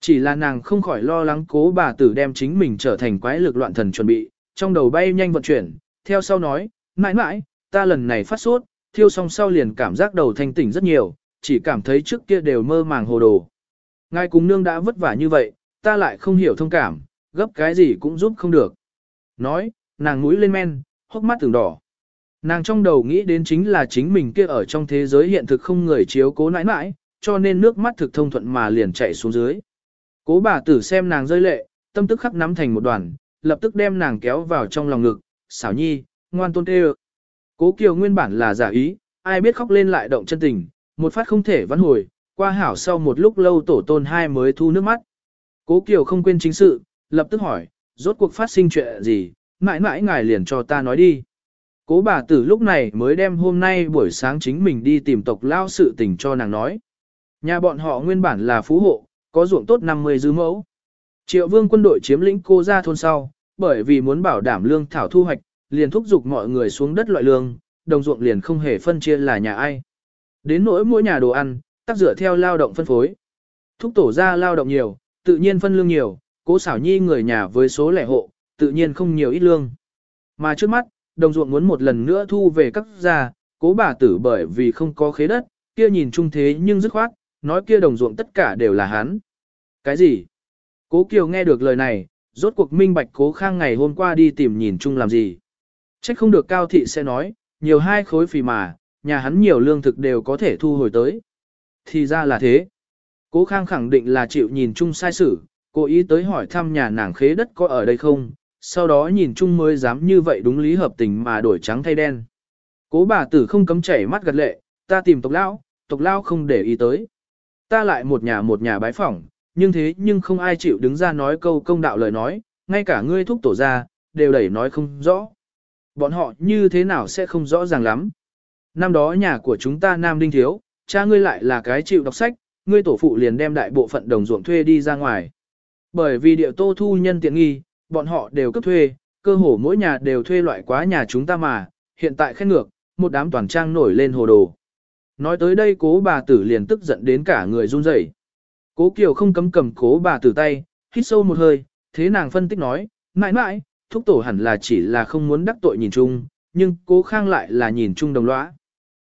Chỉ là nàng không khỏi lo lắng cố bà tử đem chính mình trở thành quái lực loạn thần chuẩn bị, trong đầu bay nhanh vận chuyển, theo sau nói, mãi mãi, ta lần này phát sốt, thiêu xong sau liền cảm giác đầu thanh tỉnh rất nhiều, chỉ cảm thấy trước kia đều mơ màng hồ đồ. Ngài cùng nương đã vất vả như vậy, ta lại không hiểu thông cảm, gấp cái gì cũng giúp không được. Nói, nàng mũi lên men, hốc mắt từng đỏ. Nàng trong đầu nghĩ đến chính là chính mình kia ở trong thế giới hiện thực không người chiếu cố nãi nãi, cho nên nước mắt thực thông thuận mà liền chạy xuống dưới. Cố bà tử xem nàng rơi lệ, tâm tức khắc nắm thành một đoàn, lập tức đem nàng kéo vào trong lòng ngực, xảo nhi, ngoan tôn tê Cố Kiều nguyên bản là giả ý, ai biết khóc lên lại động chân tình, một phát không thể vãn hồi, qua hảo sau một lúc lâu tổ tôn hai mới thu nước mắt. Cố Kiều không quên chính sự, lập tức hỏi, rốt cuộc phát sinh chuyện gì, mãi mãi ngài liền cho ta nói đi. Cố bà tử lúc này mới đem hôm nay buổi sáng chính mình đi tìm tộc lao sự tình cho nàng nói. Nhà bọn họ nguyên bản là phú hộ, có ruộng tốt 50 dư mẫu. Triệu vương quân đội chiếm lĩnh cô ra thôn sau, bởi vì muốn bảo đảm lương thảo thu hoạch, liền thúc giục mọi người xuống đất loại lương, đồng ruộng liền không hề phân chia là nhà ai. Đến nỗi mỗi nhà đồ ăn, tác dựa theo lao động phân phối. Thúc tổ ra lao động nhiều, tự nhiên phân lương nhiều, cố xảo nhi người nhà với số lẻ hộ, tự nhiên không nhiều ít lương. Mà trước mắt, đồng ruộng muốn một lần nữa thu về các gia, cố bà tử bởi vì không có khế đất, kia nhìn chung thế nhưng dứt khoát, nói kia đồng ruộng tất cả đều là hắn. Cái gì? Cố Kiều nghe được lời này, rốt cuộc minh bạch cố khang ngày hôm qua đi tìm nhìn chung làm gì. Trách không được cao thị sẽ nói, nhiều hai khối phì mà, nhà hắn nhiều lương thực đều có thể thu hồi tới. Thì ra là thế. Cố khang khẳng định là chịu nhìn chung sai sử, cố ý tới hỏi thăm nhà nàng khế đất có ở đây không, sau đó nhìn chung mới dám như vậy đúng lý hợp tình mà đổi trắng thay đen. Cố bà tử không cấm chảy mắt gật lệ, ta tìm tộc lão, tộc lão không để ý tới. Ta lại một nhà một nhà bái phỏng, nhưng thế nhưng không ai chịu đứng ra nói câu công đạo lời nói, ngay cả ngươi thúc tổ ra, đều đẩy nói không rõ. Bọn họ như thế nào sẽ không rõ ràng lắm. Năm đó nhà của chúng ta nam đinh thiếu, cha ngươi lại là cái chịu đọc sách, ngươi tổ phụ liền đem đại bộ phận đồng ruộng thuê đi ra ngoài. Bởi vì địa tô thu nhân tiện nghi, bọn họ đều cấp thuê, cơ hồ mỗi nhà đều thuê loại quá nhà chúng ta mà, hiện tại khen ngược, một đám toàn trang nổi lên hồ đồ. Nói tới đây cố bà tử liền tức giận đến cả người run rẩy. Cố Kiều không cấm cầm cố bà tử tay, hít sâu một hơi, thế nàng phân tích nói, mãi mãi, thúc tổ hẳn là chỉ là không muốn đắc tội nhìn chung, nhưng cố khang lại là nhìn chung đồng lõa.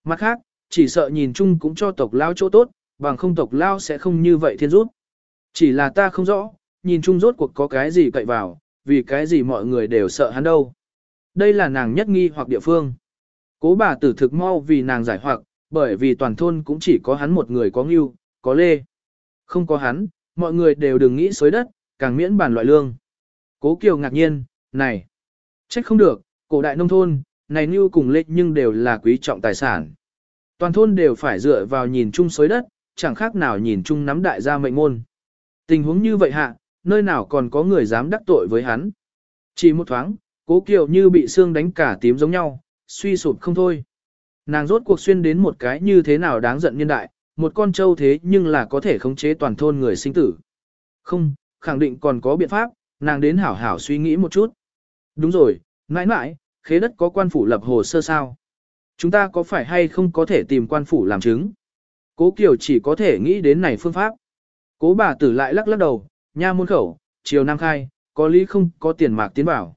Mặt khác, chỉ sợ nhìn chung cũng cho tộc lao chỗ tốt, bằng không tộc lao sẽ không như vậy thiên rút. Chỉ là ta không rõ, nhìn chung rốt cuộc có cái gì cậy vào, vì cái gì mọi người đều sợ hắn đâu. Đây là nàng nhất nghi hoặc địa phương. Cố bà tử thực mau vì nàng giải hoặc, bởi vì toàn thôn cũng chỉ có hắn một người có ngưu, có lê. Không có hắn, mọi người đều đừng nghĩ xối đất, càng miễn bàn loại lương. Cố Kiều ngạc nhiên, này, trách không được, cổ đại nông thôn, này ngưu cùng lê nhưng đều là quý trọng tài sản. Toàn thôn đều phải dựa vào nhìn chung xới đất, chẳng khác nào nhìn chung nắm đại gia mệnh môn. Tình huống như vậy hạ, nơi nào còn có người dám đắc tội với hắn. Chỉ một thoáng, cố kiều như bị xương đánh cả tím giống nhau, suy sụp không thôi. Nàng rốt cuộc xuyên đến một cái như thế nào đáng giận nhân đại, một con trâu thế nhưng là có thể khống chế toàn thôn người sinh tử. Không, khẳng định còn có biện pháp, nàng đến hảo hảo suy nghĩ một chút. Đúng rồi, mãi mãi, khế đất có quan phủ lập hồ sơ sao. Chúng ta có phải hay không có thể tìm quan phủ làm chứng? Cố Kiều chỉ có thể nghĩ đến này phương pháp. Cố bà tử lại lắc lắc đầu, nha môn khẩu, chiều nam khai, có lý không có tiền mạc tiến bảo.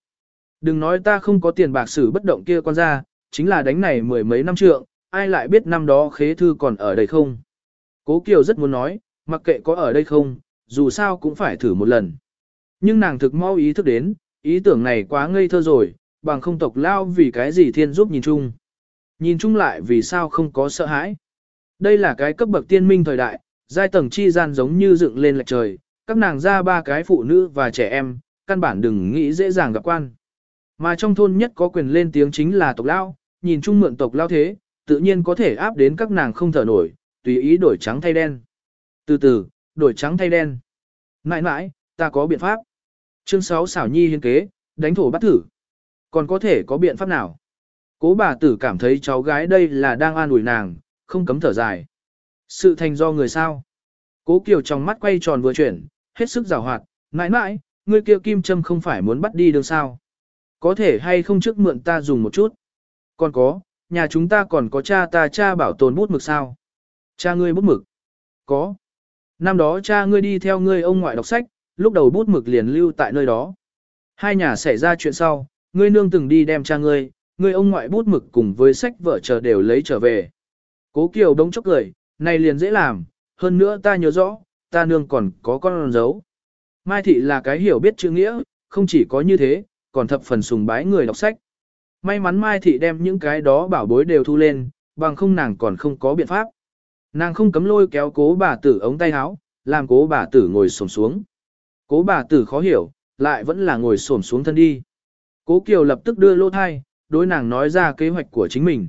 Đừng nói ta không có tiền bạc xử bất động kia con ra, chính là đánh này mười mấy năm trượng, ai lại biết năm đó khế thư còn ở đây không? Cố Kiều rất muốn nói, mặc kệ có ở đây không, dù sao cũng phải thử một lần. Nhưng nàng thực mau ý thức đến, ý tưởng này quá ngây thơ rồi, bằng không tộc lao vì cái gì thiên giúp nhìn chung. Nhìn chung lại vì sao không có sợ hãi. Đây là cái cấp bậc tiên minh thời đại, giai tầng chi gian giống như dựng lên lệch trời, các nàng ra ba cái phụ nữ và trẻ em, căn bản đừng nghĩ dễ dàng gặp quan. Mà trong thôn nhất có quyền lên tiếng chính là tộc lao, nhìn chung mượn tộc lao thế, tự nhiên có thể áp đến các nàng không thở nổi, tùy ý đổi trắng thay đen. Từ từ, đổi trắng thay đen. Mãi mãi, ta có biện pháp. Chương 6 xảo nhi hiên kế, đánh thổ bắt thử. Còn có thể có biện pháp nào? Cố bà tử cảm thấy cháu gái đây là đang an ủi nàng, không cấm thở dài. Sự thành do người sao? Cố Kiều trong mắt quay tròn vừa chuyển, hết sức rào hoạt, mãi mãi, ngươi kia kim châm không phải muốn bắt đi đường sao? Có thể hay không trước mượn ta dùng một chút? Còn có, nhà chúng ta còn có cha ta cha bảo tồn bút mực sao? Cha ngươi bút mực? Có. Năm đó cha ngươi đi theo ngươi ông ngoại đọc sách, lúc đầu bút mực liền lưu tại nơi đó. Hai nhà xảy ra chuyện sau, ngươi nương từng đi đem cha ngươi, Người ông ngoại bút mực cùng với sách vợ chờ đều lấy trở về. Cố Kiều đống chốc cười, này liền dễ làm, hơn nữa ta nhớ rõ, ta nương còn có con dấu. Mai thị là cái hiểu biết chữ nghĩa, không chỉ có như thế, còn thập phần sùng bái người đọc sách. May mắn Mai thị đem những cái đó bảo bối đều thu lên, bằng không nàng còn không có biện pháp. Nàng không cấm lôi kéo cố bà tử ống tay áo, làm cố bà tử ngồi xổm xuống. Cố bà tử khó hiểu, lại vẫn là ngồi xổm xuống thân đi. Cố Kiều lập tức đưa lô thai, đối nàng nói ra kế hoạch của chính mình.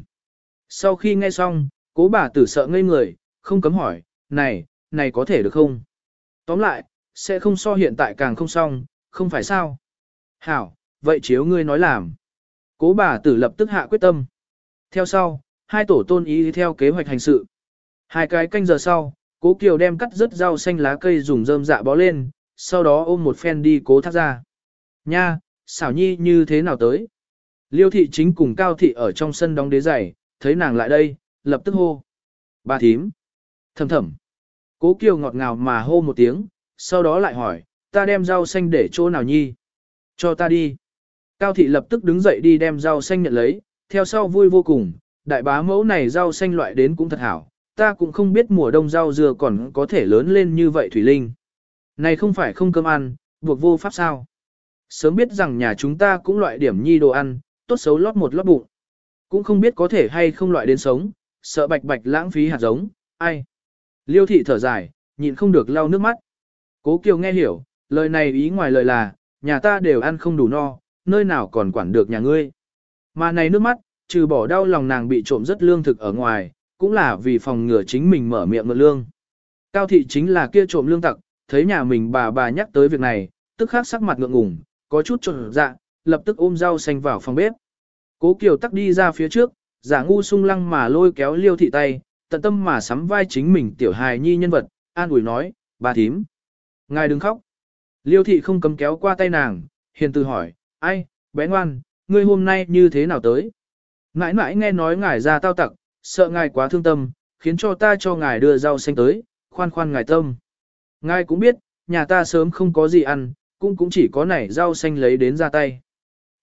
Sau khi nghe xong, cố bà tử sợ ngây người, không cấm hỏi, này, này có thể được không? Tóm lại, sẽ không so hiện tại càng không xong, không phải sao? Hảo, vậy chiếu ngươi nói làm. Cố bà tử lập tức hạ quyết tâm. Theo sau, hai tổ tôn ý theo kế hoạch hành sự. Hai cái canh giờ sau, cố Kiều đem cắt rớt rau xanh lá cây dùng rơm dạ bó lên, sau đó ôm một phen đi cố thác ra. Nha, xảo nhi như thế nào tới? Liêu thị chính cùng cao thị ở trong sân đóng đế giày, thấy nàng lại đây, lập tức hô. Bà thím. Thầm thầm. Cố Kiều ngọt ngào mà hô một tiếng, sau đó lại hỏi, ta đem rau xanh để chỗ nào nhi. Cho ta đi. Cao thị lập tức đứng dậy đi đem rau xanh nhận lấy, theo sau vui vô cùng, đại bá mẫu này rau xanh loại đến cũng thật hảo, ta cũng không biết mùa đông rau dừa còn có thể lớn lên như vậy Thủy Linh. Này không phải không cơm ăn, buộc vô pháp sao. Sớm biết rằng nhà chúng ta cũng loại điểm nhi đồ ăn, tốt xấu lót một lót bụng. Cũng không biết có thể hay không loại đến sống, sợ bạch bạch lãng phí hạt giống, ai. Liêu thị thở dài, nhịn không được lau nước mắt. Cố Kiều nghe hiểu, lời này ý ngoài lời là, nhà ta đều ăn không đủ no, nơi nào còn quản được nhà ngươi. Mà này nước mắt, trừ bỏ đau lòng nàng bị trộm rất lương thực ở ngoài, cũng là vì phòng ngừa chính mình mở miệng mượn lương. Cao thị chính là kia trộm lương tặc, thấy nhà mình bà bà nhắc tới việc này, tức khắc sắc mặt ngượng ngùng, có chút trộn dạ, lập tức ôm rau xanh vào phòng bếp. Cố Kiều tắc đi ra phía trước, giả ngu sung lăng mà lôi kéo liêu thị tay, tận tâm mà sắm vai chính mình tiểu hài nhi nhân vật, an ủi nói, bà thím. Ngài đừng khóc. Liêu thị không cầm kéo qua tay nàng, hiền từ hỏi, ai, bé ngoan, ngươi hôm nay như thế nào tới? Ngãi ngãi nghe nói ngài ra tao tặc, sợ ngài quá thương tâm, khiến cho ta cho ngài đưa rau xanh tới, khoan khoan ngài tâm. Ngài cũng biết, nhà ta sớm không có gì ăn, cũng cũng chỉ có nảy rau xanh lấy đến ra tay.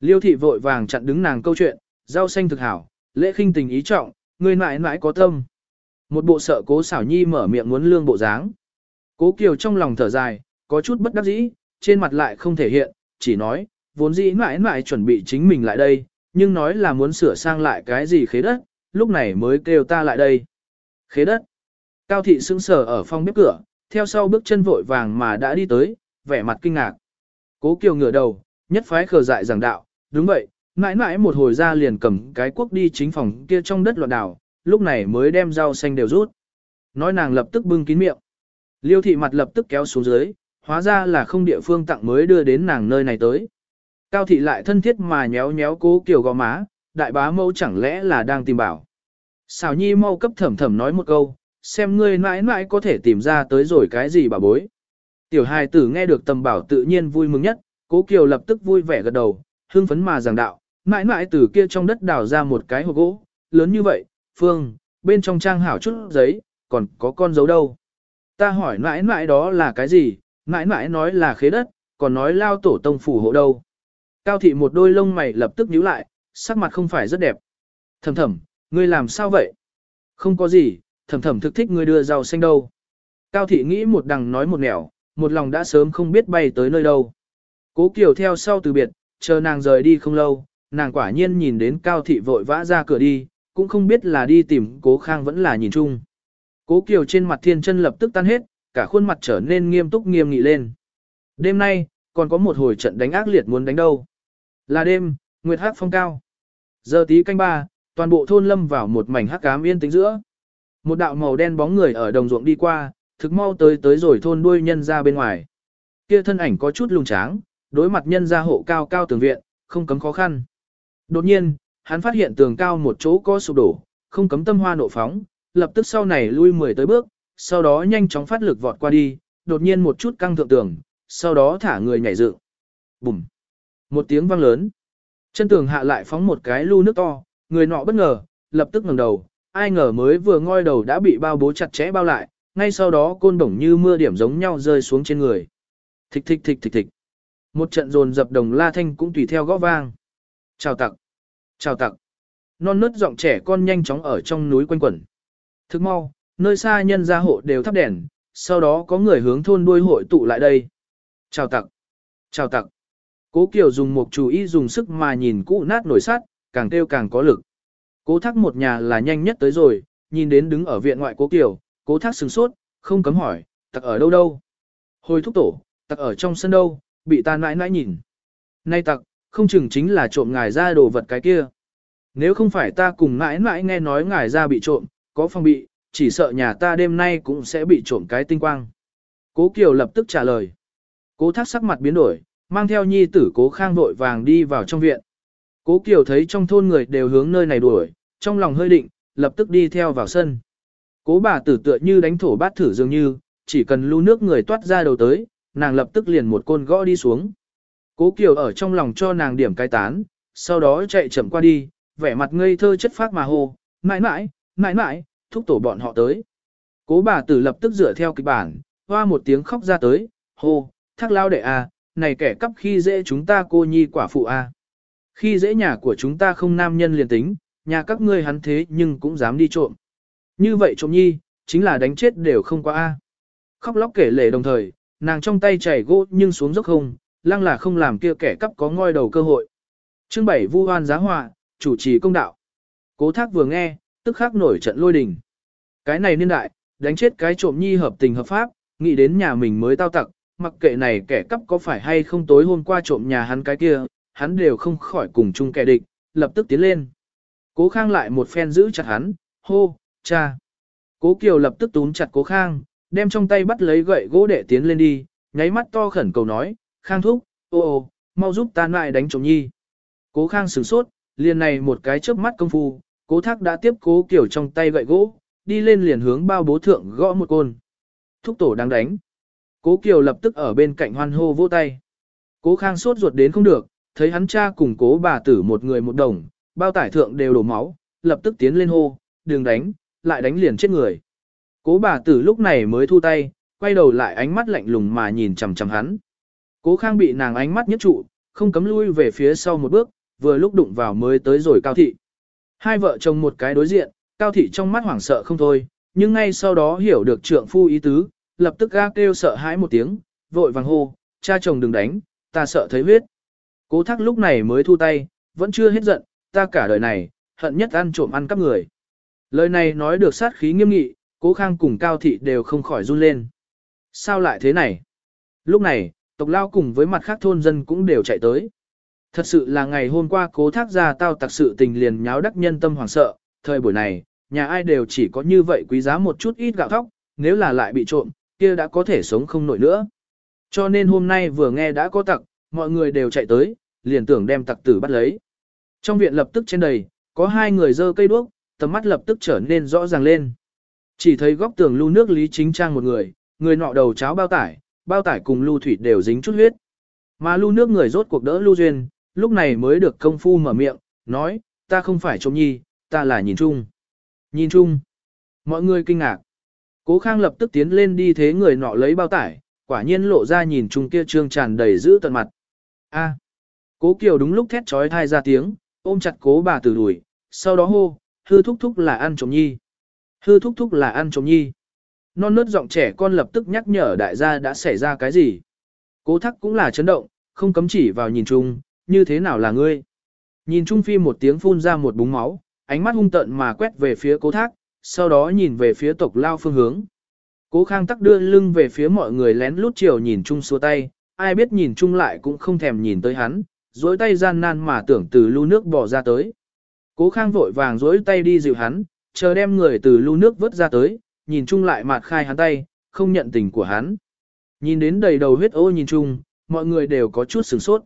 Liêu thị vội vàng chặn đứng nàng câu chuyện, rau xanh thực hảo, lễ khinh tình ý trọng, người mãi mãi có tâm. Một bộ sợ cố xảo nhi mở miệng muốn lương bộ dáng. Cố Kiều trong lòng thở dài, có chút bất đắc dĩ, trên mặt lại không thể hiện, chỉ nói, vốn dĩ mãi mãi chuẩn bị chính mình lại đây, nhưng nói là muốn sửa sang lại cái gì khế đất, lúc này mới kêu ta lại đây. Khế đất. Cao thị sững sờ ở phòng bếp cửa, theo sau bước chân vội vàng mà đã đi tới, vẻ mặt kinh ngạc. Cố Kiều ngửa đầu, nhất phái khờ dại giảng đạo, đúng vậy, mãi mãi một hồi ra liền cầm cái quốc đi chính phòng kia trong đất loạn đảo, lúc này mới đem rau xanh đều rút. Nói nàng lập tức bưng kín miệng. Liêu thị mặt lập tức kéo xuống dưới, hóa ra là không địa phương tặng mới đưa đến nàng nơi này tới. Cao thị lại thân thiết mà nhéo nhéo cố kiểu gò má, đại bá mẫu chẳng lẽ là đang tìm bảo. Xào nhi mau cấp thẩm thẩm nói một câu, xem ngươi mãi mãi có thể tìm ra tới rồi cái gì bà bối. Tiểu hài tử nghe được tầm bảo tự nhiên vui mừng nhất, cố kiều lập tức vui vẻ gật đầu, hưng phấn mà giảng đạo, mãi mãi từ kia trong đất đào ra một cái hộp gỗ, lớn như vậy, phương, bên trong trang hảo chút giấy, còn có con dấu đâu. Ta hỏi mãi mãi đó là cái gì, mãi mãi nói là khế đất, còn nói lao tổ tông phủ hộ đâu. Cao thị một đôi lông mày lập tức nhíu lại, sắc mặt không phải rất đẹp. Thầm thầm, ngươi làm sao vậy? Không có gì, thầm thầm thực thích ngươi đưa rau xanh đâu. Cao thị nghĩ một đằng nói một nẻo, một lòng đã sớm không biết bay tới nơi đâu. Cố Kiều theo sau từ biệt, chờ nàng rời đi không lâu, nàng quả nhiên nhìn đến Cao thị vội vã ra cửa đi, cũng không biết là đi tìm Cố Khang vẫn là nhìn chung. Cố Kiều trên mặt thiên chân lập tức tan hết, cả khuôn mặt trở nên nghiêm túc nghiêm nghị lên. Đêm nay, còn có một hồi trận đánh ác liệt muốn đánh đâu. Là đêm, nguyệt hắc phong cao. Giờ tí canh ba, toàn bộ thôn lâm vào một mảnh hắc ám yên tĩnh giữa. Một đạo màu đen bóng người ở đồng ruộng đi qua, thực mau tới tới rồi thôn đuôi nhân ra bên ngoài. Kia thân ảnh có chút lung tráng, đối mặt nhân gia hộ cao cao tường viện, không cấm khó khăn. Đột nhiên, hắn phát hiện tường cao một chỗ có sụp đổ, không cấm tâm hoa nộ phóng, lập tức sau này lui mười tới bước, sau đó nhanh chóng phát lực vọt qua đi, đột nhiên một chút căng thượng tường, sau đó thả người nhảy dựng. Bùm! Một tiếng vang lớn. Chân tường hạ lại phóng một cái lu nước to, người nọ bất ngờ, lập tức ngẩng đầu, ai ngờ mới vừa ngoi đầu đã bị bao bố chặt chẽ bao lại, ngay sau đó côn bổng như mưa điểm giống nhau rơi xuống trên người. Thịch thịch thịch thịch thịch. Một trận dồn dập đồng la thanh cũng tùy theo gõ vang. Chào tặc. Chào tặc. Non nớt giọng trẻ con nhanh chóng ở trong núi quanh quẩn. Thức mau, nơi xa nhân gia hộ đều thắp đèn, sau đó có người hướng thôn đuôi hội tụ lại đây. Chào tặc. Chào tặc. Cố Kiều dùng một chủ ý dùng sức mà nhìn cũ nát nổi sát càng kêu càng có lực. Cố thác một nhà là nhanh nhất tới rồi, nhìn đến đứng ở viện ngoại cố Kiều, cố thác sừng sốt, không cấm hỏi, tặc ở đâu đâu. Hồi thúc tổ, tặc ở trong sân đâu, bị ta nãi nãi nhìn. Nay tặc, không chừng chính là trộm ngài ra đồ vật cái kia. Nếu không phải ta cùng nãi nãi nghe nói ngài ra bị trộm, có phòng bị, chỉ sợ nhà ta đêm nay cũng sẽ bị trộm cái tinh quang. Cố Kiều lập tức trả lời. Cố thác sắc mặt biến đổi, mang theo nhi tử cố khang vội vàng đi vào trong viện. Cố Kiều thấy trong thôn người đều hướng nơi này đuổi, trong lòng hơi định, lập tức đi theo vào sân. Cố bà tử tựa như đánh thổ bát thử dường như, chỉ cần lưu nước người toát ra đầu tới, nàng lập tức liền một côn gõ đi xuống. Cố Kiều ở trong lòng cho nàng điểm cai tán, sau đó chạy chậm qua đi, vẻ mặt ngây thơ chất phác mà hô, mãi mãi, mãi mãi, thúc tổ bọn họ tới. Cố bà tử lập tức dựa theo kịch bản, hoa một tiếng khóc ra tới, hô, thác lao đệ à, này kẻ cắp khi dễ chúng ta cô nhi quả phụ a. Khi dễ nhà của chúng ta không nam nhân liền tính, nhà các ngươi hắn thế nhưng cũng dám đi trộm. Như vậy trộm nhi, chính là đánh chết đều không qua a. Khóc lóc kể lể đồng thời, nàng trong tay chảy gỗ nhưng xuống dốc không, lăng là không làm kia kẻ cắp có ngoi đầu cơ hội. Chương 7 Vu Hoan giá họa, chủ trì công đạo. Cố Thác vừa nghe, tức khắc nổi trận lôi đình. Cái này niên đại, đánh chết cái trộm nhi hợp tình hợp pháp, nghĩ đến nhà mình mới tao tặc, mặc kệ này kẻ cắp có phải hay không tối hôm qua trộm nhà hắn cái kia, hắn đều không khỏi cùng chung kẻ địch, lập tức tiến lên. Cố Khang lại một phen giữ chặt hắn, hô, cha. Cố Kiều lập tức túm chặt Cố Khang, đem trong tay bắt lấy gậy gỗ để tiến lên đi, nháy mắt to khẩn cầu nói, Khang thúc, ô ô, mau giúp ta lại đánh trộm nhi. Cố Khang sửng sốt, liền này một cái chớp mắt công phu, Cố Thác đã tiếp Cố Kiều trong tay gậy gỗ, đi lên liền hướng bao bố thượng gõ một côn. Thúc tổ đang đánh. Cố Kiều lập tức ở bên cạnh hoan hô vỗ tay. Cố Khang sốt ruột đến không được, thấy hắn cha cùng cố bà tử một người một đồng, bao tải thượng đều đổ máu, lập tức tiến lên hô, đừng đánh, lại đánh liền chết người. Cố bà tử lúc này mới thu tay, quay đầu lại ánh mắt lạnh lùng mà nhìn chằm chằm hắn. Cố Khang bị nàng ánh mắt nhất trụ, không cấm lui về phía sau một bước, vừa lúc đụng vào mới tới rồi Cao Thị. Hai vợ chồng một cái đối diện, Cao Thị trong mắt hoảng sợ không thôi, nhưng ngay sau đó hiểu được trượng phu ý tứ, lập tức ga kêu sợ hãi một tiếng, vội vàng hô, cha chồng đừng đánh, ta sợ thấy huyết. Cố thác lúc này mới thu tay, vẫn chưa hết giận, ta cả đời này, hận nhất ăn trộm ăn cắp người. Lời này nói được sát khí nghiêm nghị, cố khang cùng cao thị đều không khỏi run lên. Sao lại thế này? Lúc này, tộc lao cùng với mặt khác thôn dân cũng đều chạy tới. Thật sự là ngày hôm qua cố thác gia tao tặc sự tình liền nháo đắc nhân tâm hoảng sợ, thời buổi này, nhà ai đều chỉ có như vậy quý giá một chút ít gạo thóc, nếu là lại bị trộm, kia đã có thể sống không nổi nữa. Cho nên hôm nay vừa nghe đã có tặc, mọi người đều chạy tới, liền tưởng đem tặc tử bắt lấy. Trong viện lập tức trên đầy, có hai người dơ cây đuốc, tầm mắt lập tức trở nên rõ ràng lên. Chỉ thấy góc tường lưu nước Lý Chính Trang một người, người nọ đầu cháo bao tải, bao tải cùng lưu thủy đều dính chút huyết. Mà lưu nước người rốt cuộc đỡ lưu duyên, lúc này mới được công phu mở miệng, nói, ta không phải trông nhi, ta là nhìn chung. Nhìn chung. Mọi người kinh ngạc. Cố Khang lập tức tiến lên đi thế người nọ lấy bao tải, quả nhiên lộ ra nhìn chung kia trương tràn đầy giữ tận mặt. A. Cố Kiều đúng lúc thét trói thai ra tiếng, ôm chặt cố bà tử đuổi, sau đó hô, hư thúc thúc là ăn trộm nhi. Hư thúc thúc là ăn trộm nhi. Non nớt giọng trẻ con lập tức nhắc nhở đại gia đã xảy ra cái gì. Cố thắc cũng là chấn động, không cấm chỉ vào nhìn chung, như thế nào là ngươi. Nhìn chung phi một tiếng phun ra một búng máu, ánh mắt hung tợn mà quét về phía cố thác, sau đó nhìn về phía tộc lao phương hướng. Cố khang tắc đưa lưng về phía mọi người lén lút chiều nhìn chung xua tay, ai biết nhìn chung lại cũng không thèm nhìn tới hắn, dối tay gian nan mà tưởng từ lưu nước bỏ ra tới. Cố khang vội vàng dối tay đi dịu hắn, chờ đem người từ lưu nước vớt ra tới, nhìn chung lại mặt khai hắn tay, không nhận tình của hắn. Nhìn đến đầy đầu huyết ô nhìn chung, mọi người đều có chút sửng sốt.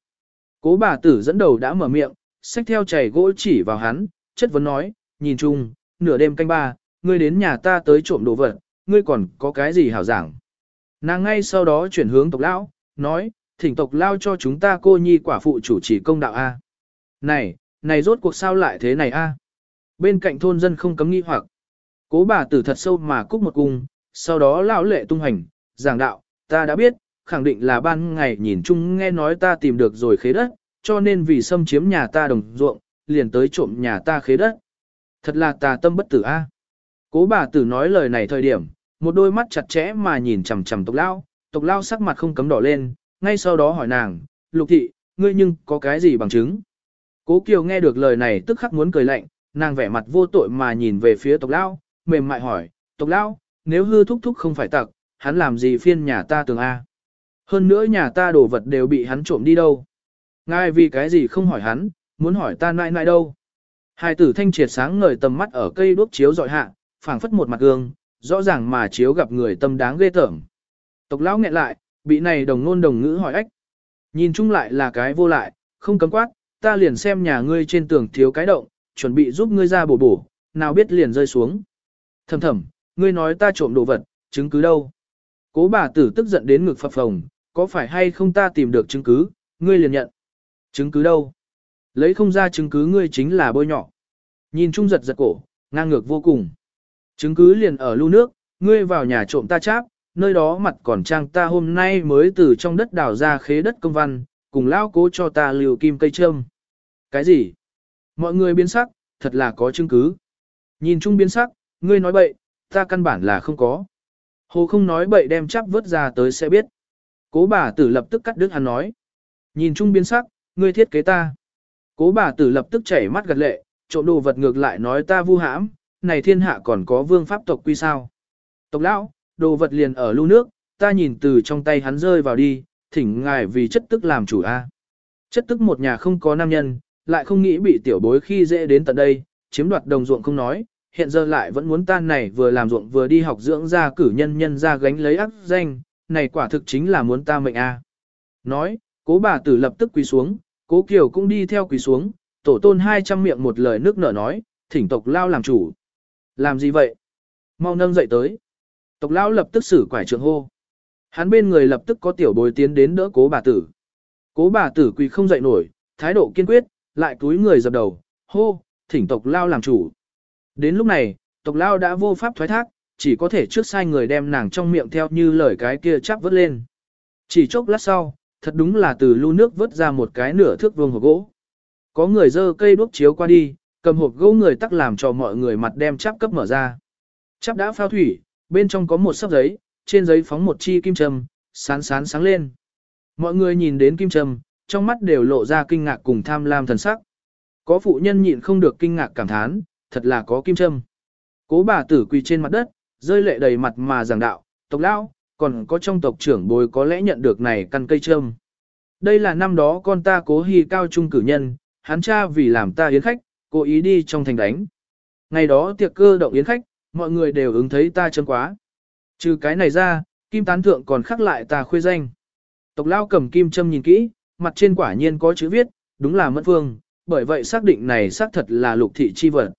Cố bà tử dẫn đầu đã mở miệng, xách theo chảy gỗ chỉ vào hắn, chất vấn nói, nhìn chung, nửa đêm canh ba, ngươi đến nhà ta tới trộm đồ vật, ngươi còn có cái gì hảo giảng. Nàng ngay sau đó chuyển hướng tộc lão, nói, thỉnh tộc lao cho chúng ta cô nhi quả phụ chủ trì công đạo A. Này, này rốt cuộc sao lại thế này A. Bên cạnh thôn dân không cấm nghi hoặc. Cố bà tử thật sâu mà cúc một cung, sau đó lão lệ tung hành, giảng đạo, ta đã biết, khẳng định là ban ngày nhìn chung nghe nói ta tìm được rồi khế đất, cho nên vì xâm chiếm nhà ta đồng ruộng, liền tới trộm nhà ta khế đất. Thật là tà tâm bất tử a. Cố bà tử nói lời này thời điểm, một đôi mắt chặt chẽ mà nhìn chằm chằm tộc lao, tộc lao sắc mặt không cấm đỏ lên, ngay sau đó hỏi nàng, lục thị, ngươi nhưng có cái gì bằng chứng? Cố Kiều nghe được lời này tức khắc muốn cười lạnh, nàng vẻ mặt vô tội mà nhìn về phía tộc lao, mềm mại hỏi, tộc lao, nếu hư thúc thúc không phải tặc, hắn làm gì phiên nhà ta tường A? Hơn nữa nhà ta đồ vật đều bị hắn trộm đi đâu? Ngài vì cái gì không hỏi hắn, muốn hỏi ta nại nại đâu? Hai tử thanh triệt sáng ngời tầm mắt ở cây đuốc chiếu dọi hạ, phảng phất một mặt gương, rõ ràng mà chiếu gặp người tâm đáng ghê tởm. Tộc lão nghẹn lại, bị này đồng ngôn đồng ngữ hỏi ách. Nhìn chung lại là cái vô lại, không cấm quát, ta liền xem nhà ngươi trên tường thiếu cái động, chuẩn bị giúp ngươi ra bổ bổ, nào biết liền rơi xuống. Thầm thầm, ngươi nói ta trộm đồ vật, chứng cứ đâu? Cố bà tử tức giận đến ngực phập phồng, có phải hay không ta tìm được chứng cứ, ngươi liền nhận. Chứng cứ đâu? Lấy không ra chứng cứ ngươi chính là bôi nhỏ. Nhìn trung giật giật cổ, ngang ngược vô cùng. Chứng cứ liền ở lưu nước, ngươi vào nhà trộm ta cháp, nơi đó mặt còn trang ta hôm nay mới từ trong đất đào ra khế đất công văn, cùng lao cố cho ta liều kim cây trâm. Cái gì? Mọi người biến sắc, thật là có chứng cứ. Nhìn chung biến sắc, ngươi nói bậy, ta căn bản là không có. Hồ không nói bậy đem chắp vớt ra tới sẽ biết. Cố bà tử lập tức cắt đứt hắn nói. Nhìn chung biến sắc, ngươi thiết kế ta. Cố bà tử lập tức chảy mắt gật lệ, trộm đồ vật ngược lại nói ta vu hãm, này thiên hạ còn có vương pháp tộc quy sao. Tộc lão, đồ vật liền ở lưu nước, ta nhìn từ trong tay hắn rơi vào đi, thỉnh ngài vì chất tức làm chủ a. Chất tức một nhà không có nam nhân, lại không nghĩ bị tiểu bối khi dễ đến tận đây, chiếm đoạt đồng ruộng không nói, hiện giờ lại vẫn muốn tan này vừa làm ruộng vừa đi học dưỡng ra cử nhân nhân ra gánh lấy ác danh, này quả thực chính là muốn ta mệnh a. Nói, cố bà tử lập tức quỳ xuống, cố kiều cũng đi theo quỳ xuống, tổ tôn hai trăm miệng một lời nước nở nói, thỉnh tộc lao làm chủ. Làm gì vậy? Mau nâng dậy tới. Tộc lao lập tức xử quải trường hô. Hắn bên người lập tức có tiểu bối tiến đến đỡ cố bà tử. Cố bà tử quỳ không dậy nổi, thái độ kiên quyết, lại túi người dập đầu, hô, thỉnh tộc lao làm chủ. Đến lúc này, tộc lao đã vô pháp thoái thác, chỉ có thể trước sai người đem nàng trong miệng theo như lời cái kia chắp vớt lên. Chỉ chốc lát sau, thật đúng là từ lưu nước vớt ra một cái nửa thước vuông hộp gỗ. Có người dơ cây đuốc chiếu qua đi, cầm hộp gỗ người tắc làm cho mọi người mặt đem chắp cấp mở ra. Chắp đã phao thủy, bên trong có một sấp giấy, trên giấy phóng một chi kim châm, sán sán sáng lên. Mọi người nhìn đến kim châm, trong mắt đều lộ ra kinh ngạc cùng tham lam thần sắc. Có phụ nhân nhịn không được kinh ngạc cảm thán, thật là có kim châm. Cố bà tử quỳ trên mặt đất, rơi lệ đầy mặt mà giảng đạo, tộc lão, còn có trong tộc trưởng bồi có lẽ nhận được này căn cây châm. Đây là năm đó con ta cố hy cao trung cử nhân, hắn cha vì làm ta yến khách, cố ý đi trong thành đánh. Ngày đó tiệc cơ động yến khách, mọi người đều ứng thấy ta chân quá. Trừ cái này ra, kim tán thượng còn khắc lại ta khuê danh. Tộc lao cầm kim châm nhìn kỹ, mặt trên quả nhiên có chữ viết, đúng là mẫn phương, bởi vậy xác định này xác thật là lục thị chi vật.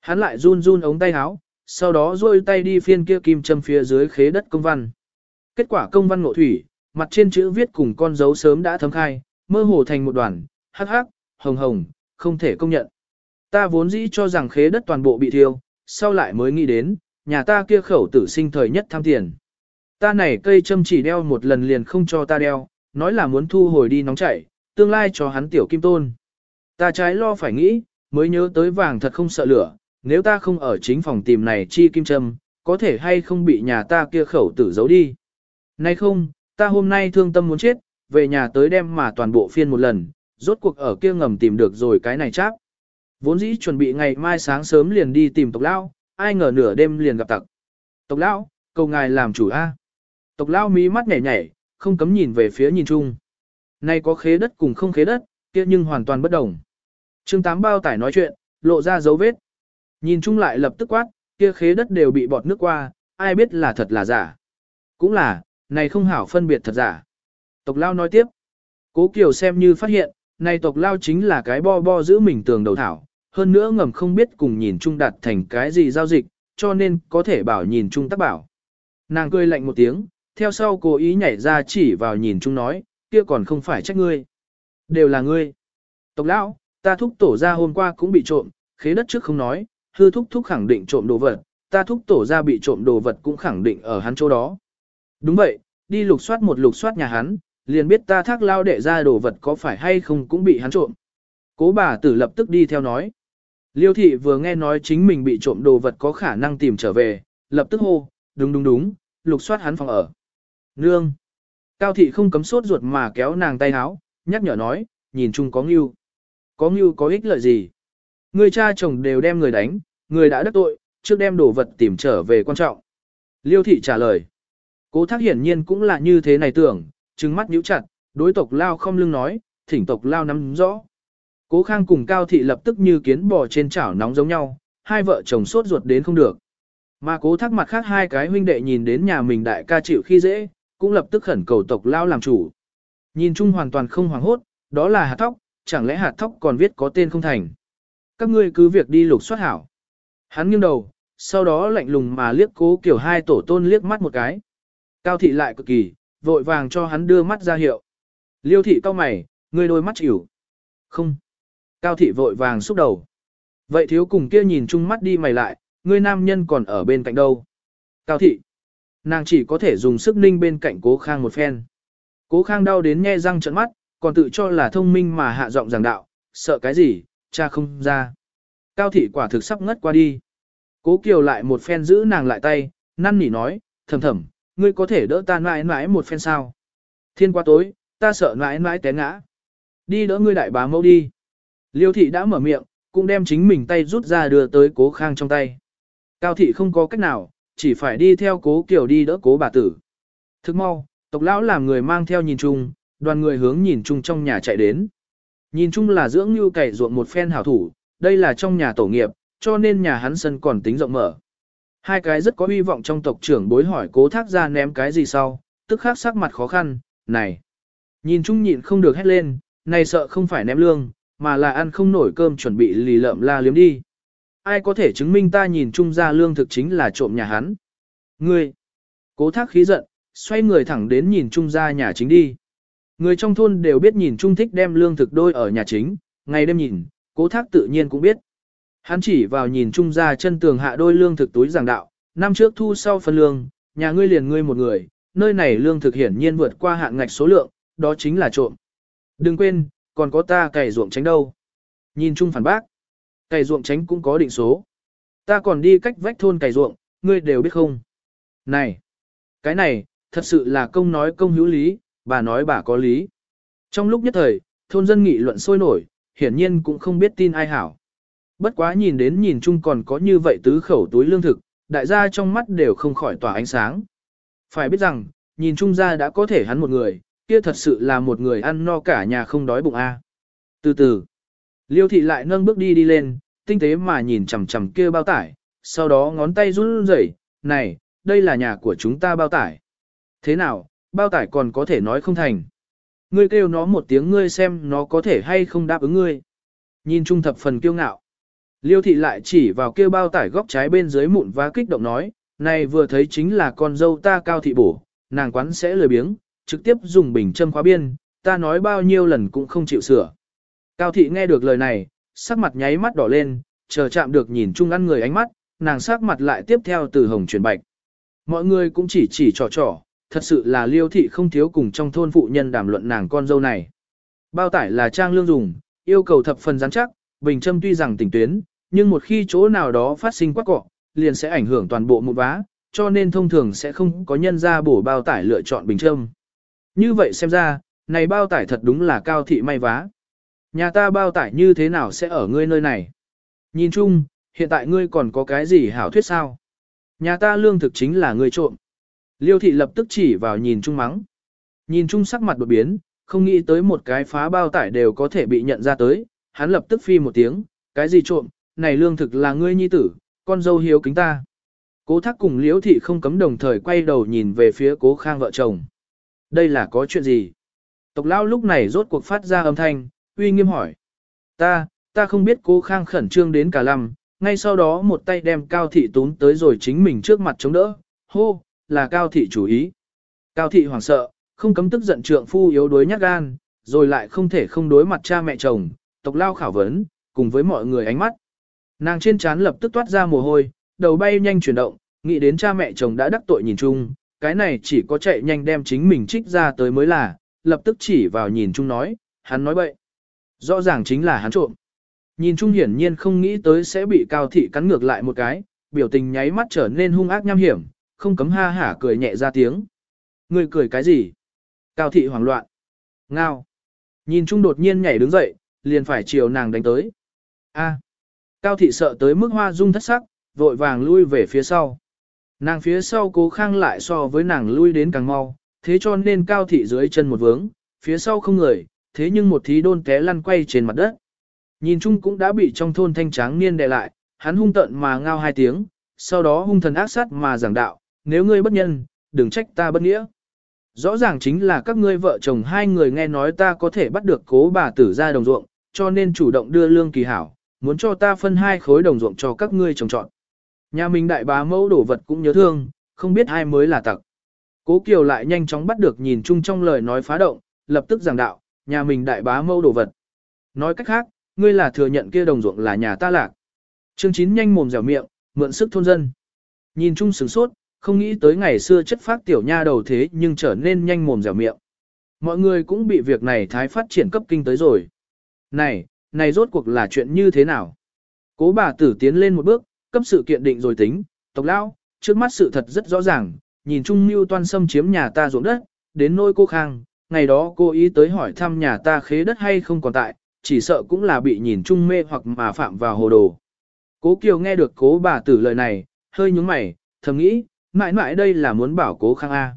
Hắn lại run run ống tay áo, sau đó duỗi tay đi phiên kia kim châm phía dưới khế đất công văn. Kết quả công văn ngộ thủy, mặt trên chữ viết cùng con dấu sớm đã thấm khai, mơ hồ thành một đoàn, hắc hắc, hồng hồng, không thể công nhận. Ta vốn dĩ cho rằng khế đất toàn bộ bị thiêu, sau lại mới nghĩ đến, nhà ta kia khẩu tử sinh thời nhất tham tiền. Ta này cây châm chỉ đeo một lần liền không cho ta đeo, nói là muốn thu hồi đi nóng chảy, tương lai cho hắn tiểu kim tôn. Ta trái lo phải nghĩ, mới nhớ tới vàng thật không sợ lửa, nếu ta không ở chính phòng tìm này chi kim châm, có thể hay không bị nhà ta kia khẩu tử giấu đi. Nay không, ta hôm nay thương tâm muốn chết, về nhà tới đem mà toàn bộ phiên một lần, rốt cuộc ở kia ngầm tìm được rồi cái này chắc. Vốn dĩ chuẩn bị ngày mai sáng sớm liền đi tìm tộc lão, ai ngờ nửa đêm liền gặp tặc. Tộc lão, cầu ngài làm chủ a. Tộc lão mí mắt nhảy nhảy, không cấm nhìn về phía nhìn chung. Nay có khế đất cùng không khế đất, kia nhưng hoàn toàn bất đồng. Trương Tám bao tải nói chuyện, lộ ra dấu vết. Nhìn chung lại lập tức quát, kia khế đất đều bị bọt nước qua, ai biết là thật là giả. Cũng là, này không hảo phân biệt thật giả. Tộc lao nói tiếp. Cố Kiều xem như phát hiện, này tộc lao chính là cái bo bo giữ mình tường đầu thảo, hơn nữa ngầm không biết cùng nhìn chung đạt thành cái gì giao dịch, cho nên có thể bảo nhìn chung tác bảo. Nàng cười lạnh một tiếng, theo sau cố ý nhảy ra chỉ vào nhìn chung nói, kia còn không phải trách ngươi. Đều là ngươi. Tộc lão, ta thúc tổ ra hôm qua cũng bị trộm, khế đất trước không nói, hư thúc thúc khẳng định trộm đồ vật, ta thúc tổ ra bị trộm đồ vật cũng khẳng định ở hắn chỗ đó. Đúng vậy, đi lục soát một lục soát nhà hắn, liền biết ta thác lao đệ ra đồ vật có phải hay không cũng bị hắn trộm. Cố bà tử lập tức đi theo nói. Liêu thị vừa nghe nói chính mình bị trộm đồ vật có khả năng tìm trở về, lập tức hô, đúng đúng đúng, lục soát hắn phòng ở. Nương. Cao thị không cấm sốt ruột mà kéo nàng tay áo, nhắc nhở nói, nhìn chung có ngưu. Có ngưu có ích lợi gì? Người cha chồng đều đem người đánh, người đã đắc tội, trước đem đồ vật tìm trở về quan trọng. Liêu thị trả lời. Cố thác hiển nhiên cũng là như thế này tưởng, trừng mắt nhíu chặt, đối tộc lao không lưng nói, thỉnh tộc lao nắm rõ. Cố khang cùng cao thị lập tức như kiến bò trên chảo nóng giống nhau, hai vợ chồng sốt ruột đến không được. Mà cố thác mặt khác hai cái huynh đệ nhìn đến nhà mình đại ca chịu khi dễ, cũng lập tức khẩn cầu tộc lao làm chủ. Nhìn chung hoàn toàn không hoảng hốt, đó là hạt thóc, chẳng lẽ hạt thóc còn viết có tên không thành. Các ngươi cứ việc đi lục soát hảo. Hắn nghiêng đầu, sau đó lạnh lùng mà liếc cố kiểu hai tổ tôn liếc mắt một cái. Cao thị lại cực kỳ, vội vàng cho hắn đưa mắt ra hiệu. Liêu thị cao mày, ngươi đôi mắt chịu. Không. Cao thị vội vàng xúc đầu. Vậy thiếu cùng kia nhìn chung mắt đi mày lại, ngươi nam nhân còn ở bên cạnh đâu. Cao thị. Nàng chỉ có thể dùng sức ninh bên cạnh cố khang một phen. Cố khang đau đến nghe răng trận mắt, còn tự cho là thông minh mà hạ giọng giảng đạo, sợ cái gì, cha không ra. Cao thị quả thực sắp ngất qua đi. Cố Kiều lại một phen giữ nàng lại tay, năn nỉ nói, thầm thầm, ngươi có thể đỡ ta mãi mãi một phen sao. Thiên qua tối, ta sợ mãi mãi té ngã. Đi đỡ ngươi đại bá mẫu đi. Liêu thị đã mở miệng, cũng đem chính mình tay rút ra đưa tới cố khang trong tay. Cao thị không có cách nào, chỉ phải đi theo cố Kiều đi đỡ cố bà tử. Thức mau, tộc lão làm người mang theo nhìn chung, đoàn người hướng nhìn chung trong nhà chạy đến. Nhìn chung là dưỡng như cày ruộng một phen hảo thủ, đây là trong nhà tổ nghiệp, cho nên nhà hắn sân còn tính rộng mở. Hai cái rất có hy vọng trong tộc trưởng bối hỏi cố thác ra ném cái gì sau, tức khắc sắc mặt khó khăn, này. Nhìn chung nhịn không được hét lên, này sợ không phải ném lương, mà là ăn không nổi cơm chuẩn bị lì lợm la liếm đi. Ai có thể chứng minh ta nhìn chung ra lương thực chính là trộm nhà hắn? Ngươi! Cố thác khí giận, xoay người thẳng đến nhìn chung ra nhà chính đi. Người trong thôn đều biết nhìn chung thích đem lương thực đôi ở nhà chính, ngày đêm nhìn, cố thác tự nhiên cũng biết. Hắn chỉ vào nhìn chung ra chân tường hạ đôi lương thực túi giảng đạo, năm trước thu sau phân lương, nhà ngươi liền ngươi một người, nơi này lương thực hiển nhiên vượt qua hạn ngạch số lượng, đó chính là trộm. Đừng quên, còn có ta cày ruộng tránh đâu. Nhìn chung phản bác, cày ruộng tránh cũng có định số. Ta còn đi cách vách thôn cày ruộng, ngươi đều biết không. Này, cái này, thật sự là công nói công hữu lý, bà nói bà có lý. Trong lúc nhất thời, thôn dân nghị luận sôi nổi, hiển nhiên cũng không biết tin ai hảo. Bất quá nhìn đến nhìn chung còn có như vậy tứ khẩu túi lương thực, đại gia trong mắt đều không khỏi tỏa ánh sáng. Phải biết rằng, nhìn chung ra đã có thể hắn một người, kia thật sự là một người ăn no cả nhà không đói bụng a. Từ từ, liêu thị lại nâng bước đi đi lên, tinh tế mà nhìn chằm chằm kia bao tải, sau đó ngón tay run rẩy, này, đây là nhà của chúng ta bao tải. Thế nào, bao tải còn có thể nói không thành. Ngươi kêu nó một tiếng ngươi xem nó có thể hay không đáp ứng ngươi. Nhìn trung thập phần kiêu ngạo. Liêu thị lại chỉ vào kêu bao tải góc trái bên dưới mụn và kích động nói, này vừa thấy chính là con dâu ta cao thị bổ, nàng quán sẽ lười biếng, trực tiếp dùng bình châm khóa biên, ta nói bao nhiêu lần cũng không chịu sửa. Cao thị nghe được lời này, sắc mặt nháy mắt đỏ lên, chờ chạm được nhìn chung ăn người ánh mắt, nàng sắc mặt lại tiếp theo từ hồng chuyển bạch. Mọi người cũng chỉ chỉ trò trò, thật sự là liêu thị không thiếu cùng trong thôn phụ nhân đàm luận nàng con dâu này. Bao tải là trang lương dùng, yêu cầu thập phần rắn chắc, bình châm tuy rằng tỉnh tuyến, nhưng một khi chỗ nào đó phát sinh quắc cọ, liền sẽ ảnh hưởng toàn bộ một vá, cho nên thông thường sẽ không có nhân ra bổ bao tải lựa chọn bình châm. Như vậy xem ra, này bao tải thật đúng là cao thị may vá. Nhà ta bao tải như thế nào sẽ ở ngươi nơi này? Nhìn chung, hiện tại ngươi còn có cái gì hảo thuyết sao? Nhà ta lương thực chính là ngươi trộm. Liêu thị lập tức chỉ vào nhìn chung mắng. Nhìn chung sắc mặt đột biến, không nghĩ tới một cái phá bao tải đều có thể bị nhận ra tới, hắn lập tức phi một tiếng, cái gì trộm, này lương thực là ngươi nhi tử, con dâu hiếu kính ta. Cố thác cùng liễu thị không cấm đồng thời quay đầu nhìn về phía cố khang vợ chồng. Đây là có chuyện gì? Tộc lao lúc này rốt cuộc phát ra âm thanh, uy nghiêm hỏi. Ta, ta không biết cố khang khẩn trương đến cả lầm, ngay sau đó một tay đem cao thị tún tới rồi chính mình trước mặt chống đỡ, hô, là cao thị chủ ý. Cao thị hoảng sợ, không cấm tức giận trượng phu yếu đuối nhát gan, rồi lại không thể không đối mặt cha mẹ chồng, tộc lao khảo vấn, cùng với mọi người ánh mắt. Nàng trên trán lập tức toát ra mồ hôi, đầu bay nhanh chuyển động, nghĩ đến cha mẹ chồng đã đắc tội nhìn chung, cái này chỉ có chạy nhanh đem chính mình trích ra tới mới là, lập tức chỉ vào nhìn chung nói, hắn nói bậy. Rõ ràng chính là hắn trộm. Nhìn Trung hiển nhiên không nghĩ tới sẽ bị cao thị cắn ngược lại một cái, biểu tình nháy mắt trở nên hung ác nham hiểm, không cấm ha hả cười nhẹ ra tiếng. Người cười cái gì? Cao thị hoảng loạn. Ngao. Nhìn Trung đột nhiên nhảy đứng dậy, liền phải chiều nàng đánh tới. A. Cao thị sợ tới mức hoa dung thất sắc, vội vàng lui về phía sau. Nàng phía sau cố khang lại so với nàng lui đến càng mau, thế cho nên cao thị dưới chân một vướng, phía sau không người, thế nhưng một thí đôn té lăn quay trên mặt đất. Nhìn chung cũng đã bị trong thôn thanh tráng niên đè lại, hắn hung tận mà ngao hai tiếng, sau đó hung thần ác sát mà giảng đạo, nếu ngươi bất nhân, đừng trách ta bất nghĩa. Rõ ràng chính là các ngươi vợ chồng hai người nghe nói ta có thể bắt được cố bà tử ra đồng ruộng, cho nên chủ động đưa lương kỳ hảo, muốn cho ta phân hai khối đồng ruộng cho các ngươi trồng trọn. Nhà mình đại bá mẫu đổ vật cũng nhớ thương, không biết ai mới là tặc. Cố Kiều lại nhanh chóng bắt được nhìn chung trong lời nói phá động, lập tức giảng đạo, nhà mình đại bá mâu đổ vật. Nói cách khác, ngươi là thừa nhận kia đồng ruộng là nhà ta lạc. trương chín nhanh mồm dẻo miệng, mượn sức thôn dân. Nhìn chung sửng sốt, không nghĩ tới ngày xưa chất phát tiểu nha đầu thế nhưng trở nên nhanh mồm dẻo miệng. Mọi người cũng bị việc này thái phát triển cấp kinh tới rồi. Này, này rốt cuộc là chuyện như thế nào? Cố bà tử tiến lên một bước, cấp sự kiện định rồi tính, tộc lão, trước mắt sự thật rất rõ ràng, nhìn Trung Mưu toan xâm chiếm nhà ta ruộng đất, đến nôi cô Khang, ngày đó cô ý tới hỏi thăm nhà ta khế đất hay không còn tại, chỉ sợ cũng là bị nhìn Trung mê hoặc mà phạm vào hồ đồ. Cố Kiều nghe được cố bà tử lời này, hơi nhúng mày, thầm nghĩ, mãi mãi đây là muốn bảo cố Khang A.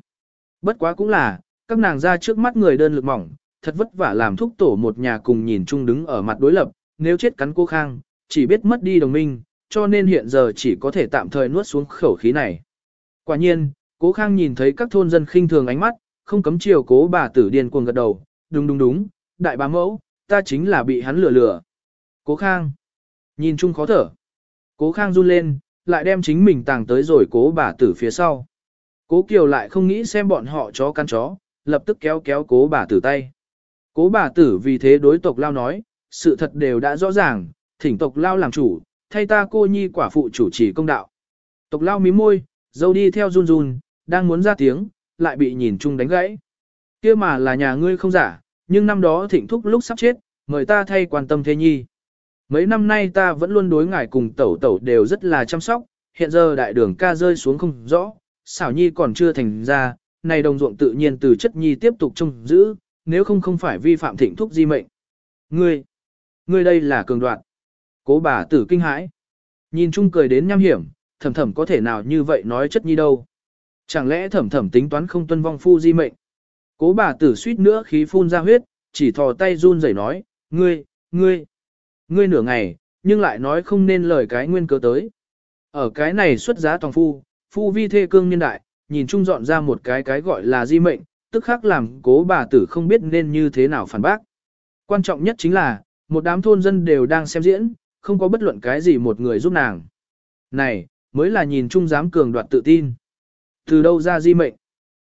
Bất quá cũng là, các nàng ra trước mắt người đơn lực mỏng, thật vất vả làm thúc tổ một nhà cùng nhìn chung đứng ở mặt đối lập, nếu chết cắn cô Khang, chỉ biết mất đi đồng minh, cho nên hiện giờ chỉ có thể tạm thời nuốt xuống khẩu khí này. Quả nhiên, cố Khang nhìn thấy các thôn dân khinh thường ánh mắt, không cấm chiều cố bà tử điên cuồng gật đầu, đúng đúng đúng, đại bá mẫu, ta chính là bị hắn lừa lừa. Cố Khang, nhìn chung khó thở. Cố Khang run lên, lại đem chính mình tàng tới rồi cố bà tử phía sau. Cố Kiều lại không nghĩ xem bọn họ chó căn chó, lập tức kéo kéo cố bà tử tay. Cố bà tử vì thế đối tộc lao nói, sự thật đều đã rõ ràng, thỉnh tộc lao làm chủ, thay ta cô nhi quả phụ chủ trì công đạo. Tộc lao mím môi, dâu đi theo run run, đang muốn ra tiếng, lại bị nhìn chung đánh gãy. kia mà là nhà ngươi không giả, nhưng năm đó thịnh thúc lúc sắp chết, mời ta thay quan tâm thế nhi. Mấy năm nay ta vẫn luôn đối ngài cùng tẩu tẩu đều rất là chăm sóc, hiện giờ đại đường ca rơi xuống không rõ, xảo nhi còn chưa thành ra, này đồng ruộng tự nhiên từ chất nhi tiếp tục trông giữ, nếu không không phải vi phạm thịnh thúc di mệnh. Ngươi, ngươi đây là cường đoạn. Cố bà tử kinh hãi. Nhìn chung cười đến nham hiểm, thầm thầm có thể nào như vậy nói chất nhi đâu. Chẳng lẽ thầm thầm tính toán không tuân vong phu di mệnh. Cố bà tử suýt nữa khí phun ra huyết, chỉ thò tay run rẩy nói, ngươi, ngươi, ngươi nửa ngày, nhưng lại nói không nên lời cái nguyên cớ tới. Ở cái này xuất giá toàn phu, phu vi thê cương nhân đại, nhìn chung dọn ra một cái cái gọi là di mệnh, tức khắc làm cố bà tử không biết nên như thế nào phản bác. Quan trọng nhất chính là, một đám thôn dân đều đang xem diễn, không có bất luận cái gì một người giúp nàng. Này, mới là nhìn chung dám cường đoạt tự tin. Từ đâu ra di mệnh?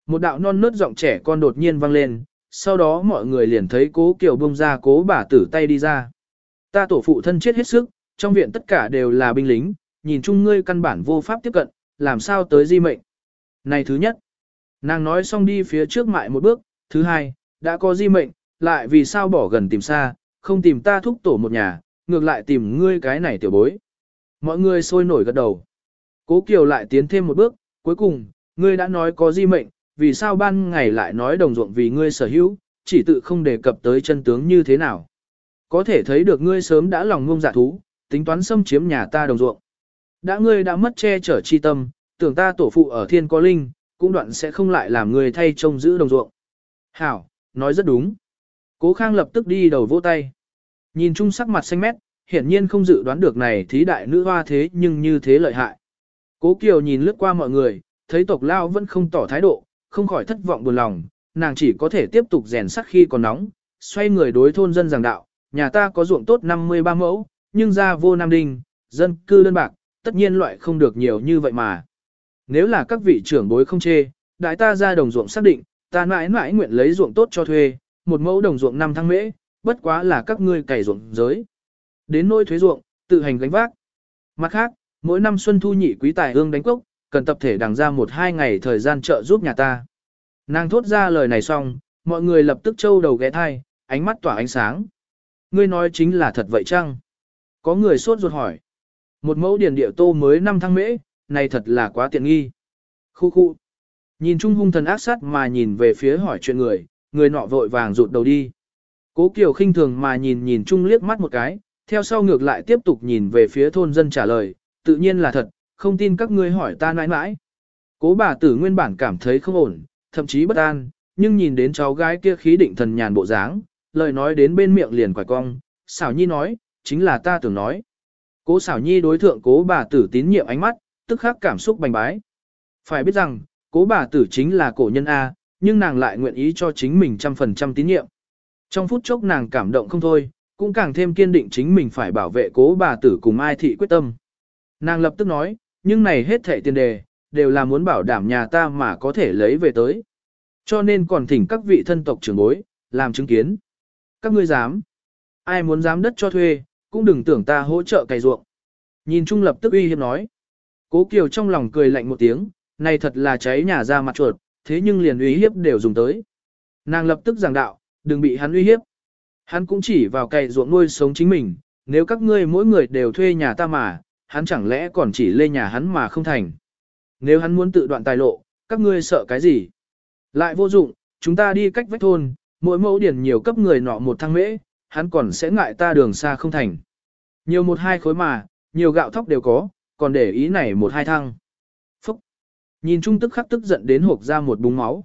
Một đạo non nớt giọng trẻ con đột nhiên vang lên, sau đó mọi người liền thấy cố kiều bông ra cố bà tử tay đi ra. Ta tổ phụ thân chết hết sức, trong viện tất cả đều là binh lính, nhìn chung ngươi căn bản vô pháp tiếp cận, làm sao tới di mệnh. Này thứ nhất, nàng nói xong đi phía trước mại một bước, thứ hai, đã có di mệnh, lại vì sao bỏ gần tìm xa, không tìm ta thúc tổ một nhà, ngược lại tìm ngươi cái này tiểu bối. Mọi người sôi nổi gật đầu. Cố Kiều lại tiến thêm một bước, cuối cùng, ngươi đã nói có di mệnh, vì sao ban ngày lại nói đồng ruộng vì ngươi sở hữu, chỉ tự không đề cập tới chân tướng như thế nào. Có thể thấy được ngươi sớm đã lòng ngông dạ thú, tính toán xâm chiếm nhà ta đồng ruộng. Đã ngươi đã mất che chở chi tâm, tưởng ta tổ phụ ở thiên có linh, cũng đoạn sẽ không lại làm ngươi thay trông giữ đồng ruộng. Hảo, nói rất đúng. Cố Khang lập tức đi đầu vỗ tay. Nhìn chung sắc mặt xanh mét, hiển nhiên không dự đoán được này thí đại nữ hoa thế nhưng như thế lợi hại. Cố Kiều nhìn lướt qua mọi người, thấy tộc lao vẫn không tỏ thái độ, không khỏi thất vọng buồn lòng, nàng chỉ có thể tiếp tục rèn sắc khi còn nóng, xoay người đối thôn dân giảng đạo, nhà ta có ruộng tốt 53 mẫu, nhưng ra vô nam đinh, dân cư đơn bạc, tất nhiên loại không được nhiều như vậy mà. Nếu là các vị trưởng bối không chê, đại ta ra đồng ruộng xác định, ta mãi mãi nguyện lấy ruộng tốt cho thuê, một mẫu đồng ruộng năm tháng mễ, bất quá là các ngươi cày ruộng giới. Đến nỗi thuế ruộng, tự hành gánh vác. Mặt khác, mỗi năm xuân thu nhị quý tài hương đánh cốc, cần tập thể đằng ra một hai ngày thời gian trợ giúp nhà ta. Nàng thốt ra lời này xong, mọi người lập tức trâu đầu ghé thai, ánh mắt tỏa ánh sáng. Ngươi nói chính là thật vậy chăng? Có người sốt ruột hỏi. Một mẫu điển địa tô mới năm tháng mễ, này thật là quá tiện nghi. Khu khu. Nhìn Trung hung thần ác sát mà nhìn về phía hỏi chuyện người, người nọ vội vàng rụt đầu đi. Cố Kiều khinh thường mà nhìn nhìn Trung liếc mắt một cái, theo sau ngược lại tiếp tục nhìn về phía thôn dân trả lời, tự nhiên là thật, không tin các ngươi hỏi ta nãi nãi. Cố bà tử nguyên bản cảm thấy không ổn, thậm chí bất an, nhưng nhìn đến cháu gái kia khí định thần nhàn bộ dáng, lời nói đến bên miệng liền quải cong, xảo nhi nói, chính là ta tưởng nói. Cố xảo nhi đối thượng cố bà tử tín nhiệm ánh mắt, tức khắc cảm xúc bành bái. Phải biết rằng, cố bà tử chính là cổ nhân A, nhưng nàng lại nguyện ý cho chính mình trăm phần trăm tín nhiệm. Trong phút chốc nàng cảm động không thôi, cũng càng thêm kiên định chính mình phải bảo vệ cố bà tử cùng ai thị quyết tâm. Nàng lập tức nói, nhưng này hết thệ tiền đề, đều là muốn bảo đảm nhà ta mà có thể lấy về tới. Cho nên còn thỉnh các vị thân tộc trưởng bối, làm chứng kiến. Các ngươi dám. Ai muốn dám đất cho thuê, cũng đừng tưởng ta hỗ trợ cày ruộng. Nhìn Trung lập tức uy hiếp nói. Cố Kiều trong lòng cười lạnh một tiếng, này thật là cháy nhà ra mặt chuột, thế nhưng liền uy hiếp đều dùng tới. Nàng lập tức giảng đạo, đừng bị hắn uy hiếp. Hắn cũng chỉ vào cày ruộng nuôi sống chính mình, nếu các ngươi mỗi người đều thuê nhà ta mà, hắn chẳng lẽ còn chỉ lê nhà hắn mà không thành. Nếu hắn muốn tự đoạn tài lộ, các ngươi sợ cái gì? Lại vô dụng, chúng ta đi cách vách thôn, mỗi mẫu điển nhiều cấp người nọ một thăng mễ, hắn còn sẽ ngại ta đường xa không thành. Nhiều một hai khối mà, nhiều gạo thóc đều có, còn để ý này một hai thăng. Phúc! Nhìn trung tức khắc tức giận đến hộp ra một búng máu.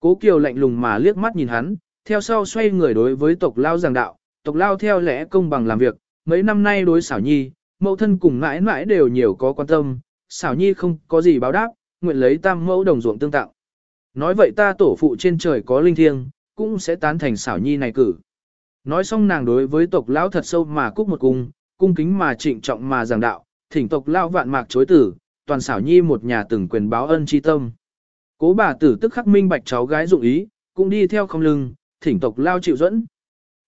Cố Kiều lạnh lùng mà liếc mắt nhìn hắn, theo sau xoay người đối với tộc lao giảng đạo, tộc lao theo lẽ công bằng làm việc, mấy năm nay đối xảo nhi, mẫu thân cùng mãi mãi đều nhiều có quan tâm, xảo nhi không có gì báo đáp, nguyện lấy tam mẫu đồng ruộng tương tạo. Nói vậy ta tổ phụ trên trời có linh thiêng, cũng sẽ tán thành xảo nhi này cử. Nói xong nàng đối với tộc lão thật sâu mà cúc một cung, cung kính mà trịnh trọng mà giảng đạo, thỉnh tộc lão vạn mạc chối tử, toàn xảo nhi một nhà từng quyền báo ân chi tâm. Cố bà tử tức khắc minh bạch cháu gái dụng ý, cũng đi theo không lưng, thỉnh tộc lao chịu dẫn.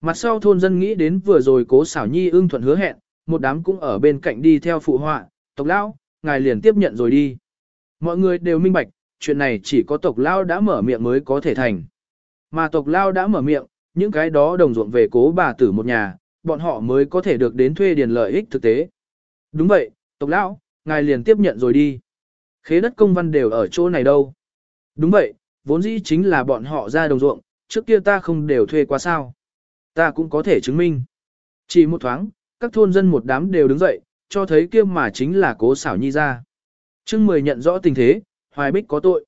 Mặt sau thôn dân nghĩ đến vừa rồi cố xảo nhi ưng thuận hứa hẹn, một đám cũng ở bên cạnh đi theo phụ họa, tộc lão, ngài liền tiếp nhận rồi đi. Mọi người đều minh bạch, chuyện này chỉ có tộc lão đã mở miệng mới có thể thành. Mà tộc lão đã mở miệng, những cái đó đồng ruộng về cố bà tử một nhà, bọn họ mới có thể được đến thuê điền lợi ích thực tế. Đúng vậy, tộc lão, ngài liền tiếp nhận rồi đi. Khế đất công văn đều ở chỗ này đâu. Đúng vậy, vốn dĩ chính là bọn họ ra đồng ruộng, trước kia ta không đều thuê qua sao. Ta cũng có thể chứng minh. Chỉ một thoáng, các thôn dân một đám đều đứng dậy, cho thấy kia mà chính là cố xảo nhi ra. trương mười nhận rõ tình thế, hoài bích có tội.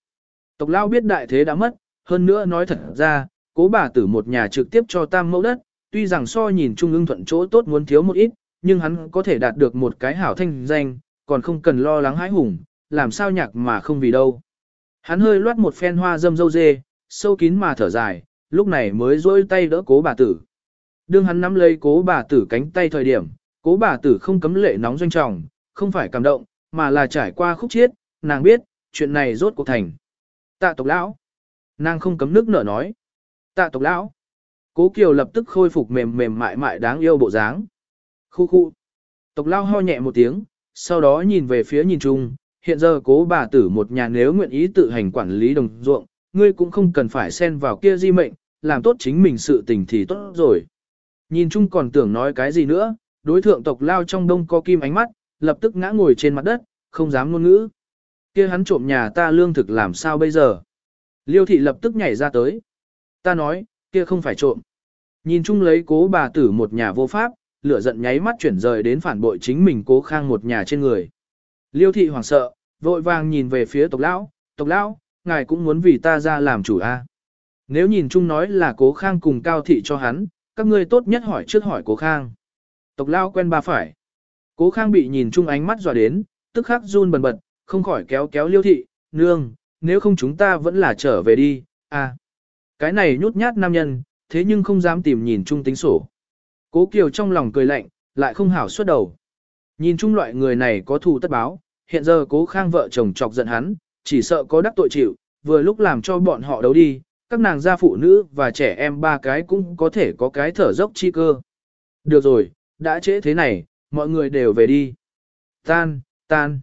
Tộc lao biết đại thế đã mất, hơn nữa nói thật ra, cố bà tử một nhà trực tiếp cho tam mẫu đất, tuy rằng so nhìn trung ương thuận chỗ tốt muốn thiếu một ít, nhưng hắn có thể đạt được một cái hảo thanh danh, còn không cần lo lắng hãi hùng, làm sao nhạc mà không vì đâu. Hắn hơi loát một phen hoa dâm dâu dê, sâu kín mà thở dài, lúc này mới rôi tay đỡ cố bà tử. Đương hắn nắm lấy cố bà tử cánh tay thời điểm, cố bà tử không cấm lệ nóng doanh trọng, không phải cảm động, mà là trải qua khúc chiết, nàng biết, chuyện này rốt cuộc thành. Tạ tộc lão. Nàng không cấm nước nở nói. Tạ tộc lão. Cố Kiều lập tức khôi phục mềm mềm mại mại đáng yêu bộ dáng. Khu khu. Tộc lão ho nhẹ một tiếng, sau đó nhìn về phía nhìn chung, hiện giờ cố bà tử một nhà nếu nguyện ý tự hành quản lý đồng ruộng, ngươi cũng không cần phải xen vào kia di mệnh, làm tốt chính mình sự tình thì tốt rồi. Nhìn chung còn tưởng nói cái gì nữa, đối thượng tộc lao trong đông có kim ánh mắt, lập tức ngã ngồi trên mặt đất, không dám ngôn ngữ. Kia hắn trộm nhà ta lương thực làm sao bây giờ? Liêu thị lập tức nhảy ra tới. Ta nói, kia không phải trộm. Nhìn chung lấy cố bà tử một nhà vô pháp, lửa giận nháy mắt chuyển rời đến phản bội chính mình cố khang một nhà trên người. Liêu thị hoảng sợ, vội vàng nhìn về phía tộc lão, tộc lão, ngài cũng muốn vì ta ra làm chủ a. À? Nếu nhìn chung nói là cố khang cùng cao thị cho hắn, các ngươi tốt nhất hỏi trước hỏi cố khang. Tộc lao quen ba phải. Cố khang bị nhìn chung ánh mắt dọa đến, tức khắc run bần bật, không khỏi kéo kéo liêu thị, nương, nếu không chúng ta vẫn là trở về đi, à. Cái này nhút nhát nam nhân, thế nhưng không dám tìm nhìn chung tính sổ. Cố Kiều trong lòng cười lạnh, lại không hảo suốt đầu. Nhìn chung loại người này có thù tất báo, hiện giờ cố khang vợ chồng chọc giận hắn, chỉ sợ có đắc tội chịu, vừa lúc làm cho bọn họ đấu đi, các nàng gia phụ nữ và trẻ em ba cái cũng có thể có cái thở dốc chi cơ. Được rồi, đã trễ thế này, mọi người đều về đi. Tan, tan.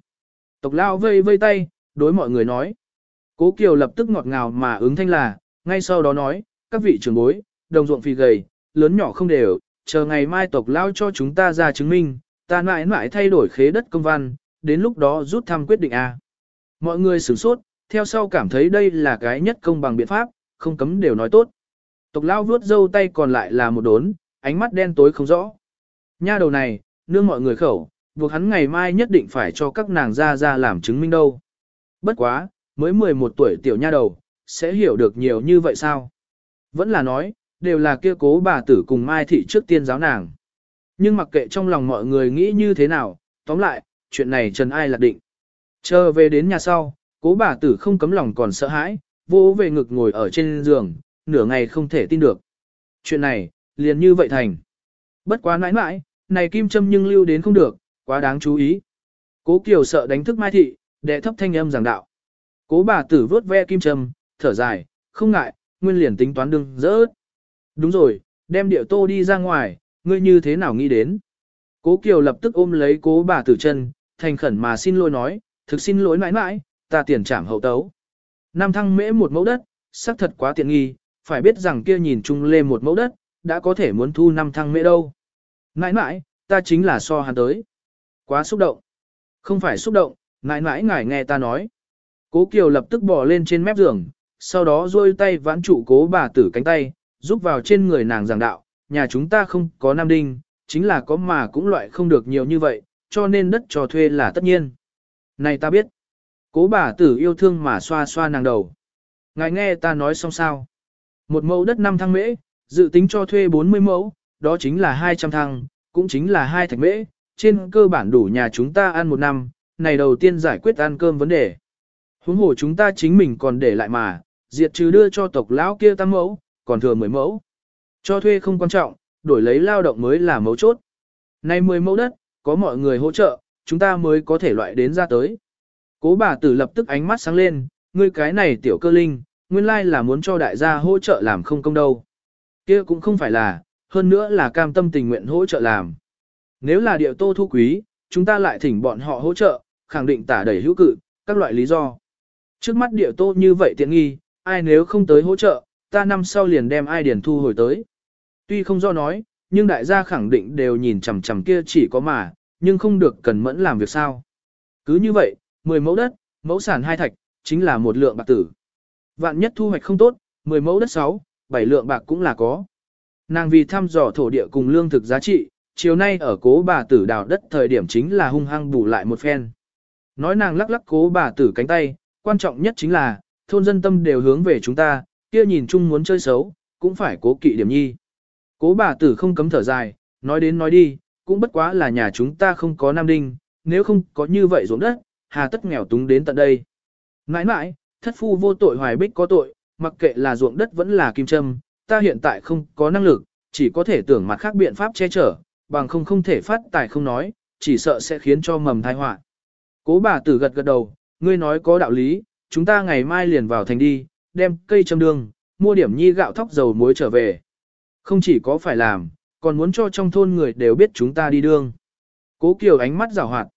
Tộc lao vây vây tay, đối mọi người nói. Cố Kiều lập tức ngọt ngào mà ứng thanh là, ngay sau đó nói, các vị trưởng bối, đồng ruộng phi gầy, lớn nhỏ không đều, chờ ngày mai tộc lao cho chúng ta ra chứng minh, ta mãi mãi thay đổi khế đất công văn, đến lúc đó rút thăm quyết định A. Mọi người sửng sốt, theo sau cảm thấy đây là cái nhất công bằng biện pháp, không cấm đều nói tốt. Tộc lao vuốt dâu tay còn lại là một đốn, ánh mắt đen tối không rõ. Nha đầu này, nương mọi người khẩu, buộc hắn ngày mai nhất định phải cho các nàng ra ra làm chứng minh đâu. Bất quá, mới 11 tuổi tiểu nha đầu, sẽ hiểu được nhiều như vậy sao? Vẫn là nói, đều là kia cố bà tử cùng Mai Thị trước tiên giáo nàng. Nhưng mặc kệ trong lòng mọi người nghĩ như thế nào, tóm lại, chuyện này trần ai lạc định. Chờ về đến nhà sau, cố bà tử không cấm lòng còn sợ hãi, vô về ngực ngồi ở trên giường, nửa ngày không thể tin được. Chuyện này, liền như vậy thành. Bất quá nãi nãi, này kim châm nhưng lưu đến không được, quá đáng chú ý. Cố Kiều sợ đánh thức Mai Thị, đệ thấp thanh âm giảng đạo. Cố bà tử vớt ve kim châm, thở dài, không ngại, nguyên liền tính toán đừng dỡ. Đúng rồi, đem điệu tô đi ra ngoài, ngươi như thế nào nghĩ đến. Cố Kiều lập tức ôm lấy cố bà tử chân, thành khẩn mà xin lỗi nói, thực xin lỗi nãi nãi ta tiền trảm hậu tấu. Nam thăng mễ một mẫu đất, xác thật quá tiện nghi, phải biết rằng kia nhìn chung lên một mẫu đất, đã có thể muốn thu năm thăng mễ đâu. Nãi nãi, ta chính là so hắn tới. Quá xúc động. Không phải xúc động, nãi nãi ngài nghe ta nói. Cố Kiều lập tức bỏ lên trên mép giường, sau đó duỗi tay vãn trụ cố bà tử cánh tay, giúp vào trên người nàng giảng đạo, nhà chúng ta không có nam đinh, chính là có mà cũng loại không được nhiều như vậy, cho nên đất cho thuê là tất nhiên. Này ta biết. Cố bà tử yêu thương mà xoa xoa nàng đầu. Ngài nghe ta nói xong sao. Một mẫu đất năm thăng mễ, dự tính cho thuê 40 mẫu, đó chính là 200 thăng, cũng chính là hai thạch mễ, trên cơ bản đủ nhà chúng ta ăn một năm, này đầu tiên giải quyết ăn cơm vấn đề. Huống hồ chúng ta chính mình còn để lại mà, diệt trừ đưa cho tộc lão kia tam mẫu, còn thừa 10 mẫu. Cho thuê không quan trọng, đổi lấy lao động mới là mấu chốt. Này 10 mẫu đất, có mọi người hỗ trợ, chúng ta mới có thể loại đến ra tới. Cố bà tử lập tức ánh mắt sáng lên, ngươi cái này tiểu cơ linh, nguyên lai là muốn cho đại gia hỗ trợ làm không công đâu. kia cũng không phải là, hơn nữa là cam tâm tình nguyện hỗ trợ làm. Nếu là điệu tô thu quý, chúng ta lại thỉnh bọn họ hỗ trợ, khẳng định tả đẩy hữu cự, các loại lý do. Trước mắt điệu tô như vậy tiện nghi, ai nếu không tới hỗ trợ, ta năm sau liền đem ai điển thu hồi tới. Tuy không do nói, nhưng đại gia khẳng định đều nhìn chằm chằm kia chỉ có mà, nhưng không được cần mẫn làm việc sao. Cứ như vậy, 10 mẫu đất, mẫu sản hai thạch, chính là một lượng bạc tử. Vạn nhất thu hoạch không tốt, 10 mẫu đất 6, 7 lượng bạc cũng là có. Nàng vì thăm dò thổ địa cùng lương thực giá trị, chiều nay ở cố bà tử đào đất thời điểm chính là hung hăng bù lại một phen. Nói nàng lắc lắc cố bà tử cánh tay, quan trọng nhất chính là, thôn dân tâm đều hướng về chúng ta, kia nhìn chung muốn chơi xấu, cũng phải cố kỵ điểm nhi. Cố bà tử không cấm thở dài, nói đến nói đi, cũng bất quá là nhà chúng ta không có nam đinh, nếu không có như vậy ruộng đất, hà tất nghèo túng đến tận đây. Nãi nãi, thất phu vô tội hoài bích có tội, mặc kệ là ruộng đất vẫn là kim châm, ta hiện tại không có năng lực, chỉ có thể tưởng mặt khác biện pháp che chở, bằng không không thể phát tài không nói, chỉ sợ sẽ khiến cho mầm tai họa. Cố bà tử gật gật đầu, ngươi nói có đạo lý, chúng ta ngày mai liền vào thành đi, đem cây châm đường, mua điểm nhi gạo thóc dầu muối trở về. Không chỉ có phải làm, còn muốn cho trong thôn người đều biết chúng ta đi đường. Cố Kiều ánh mắt rào hoạt.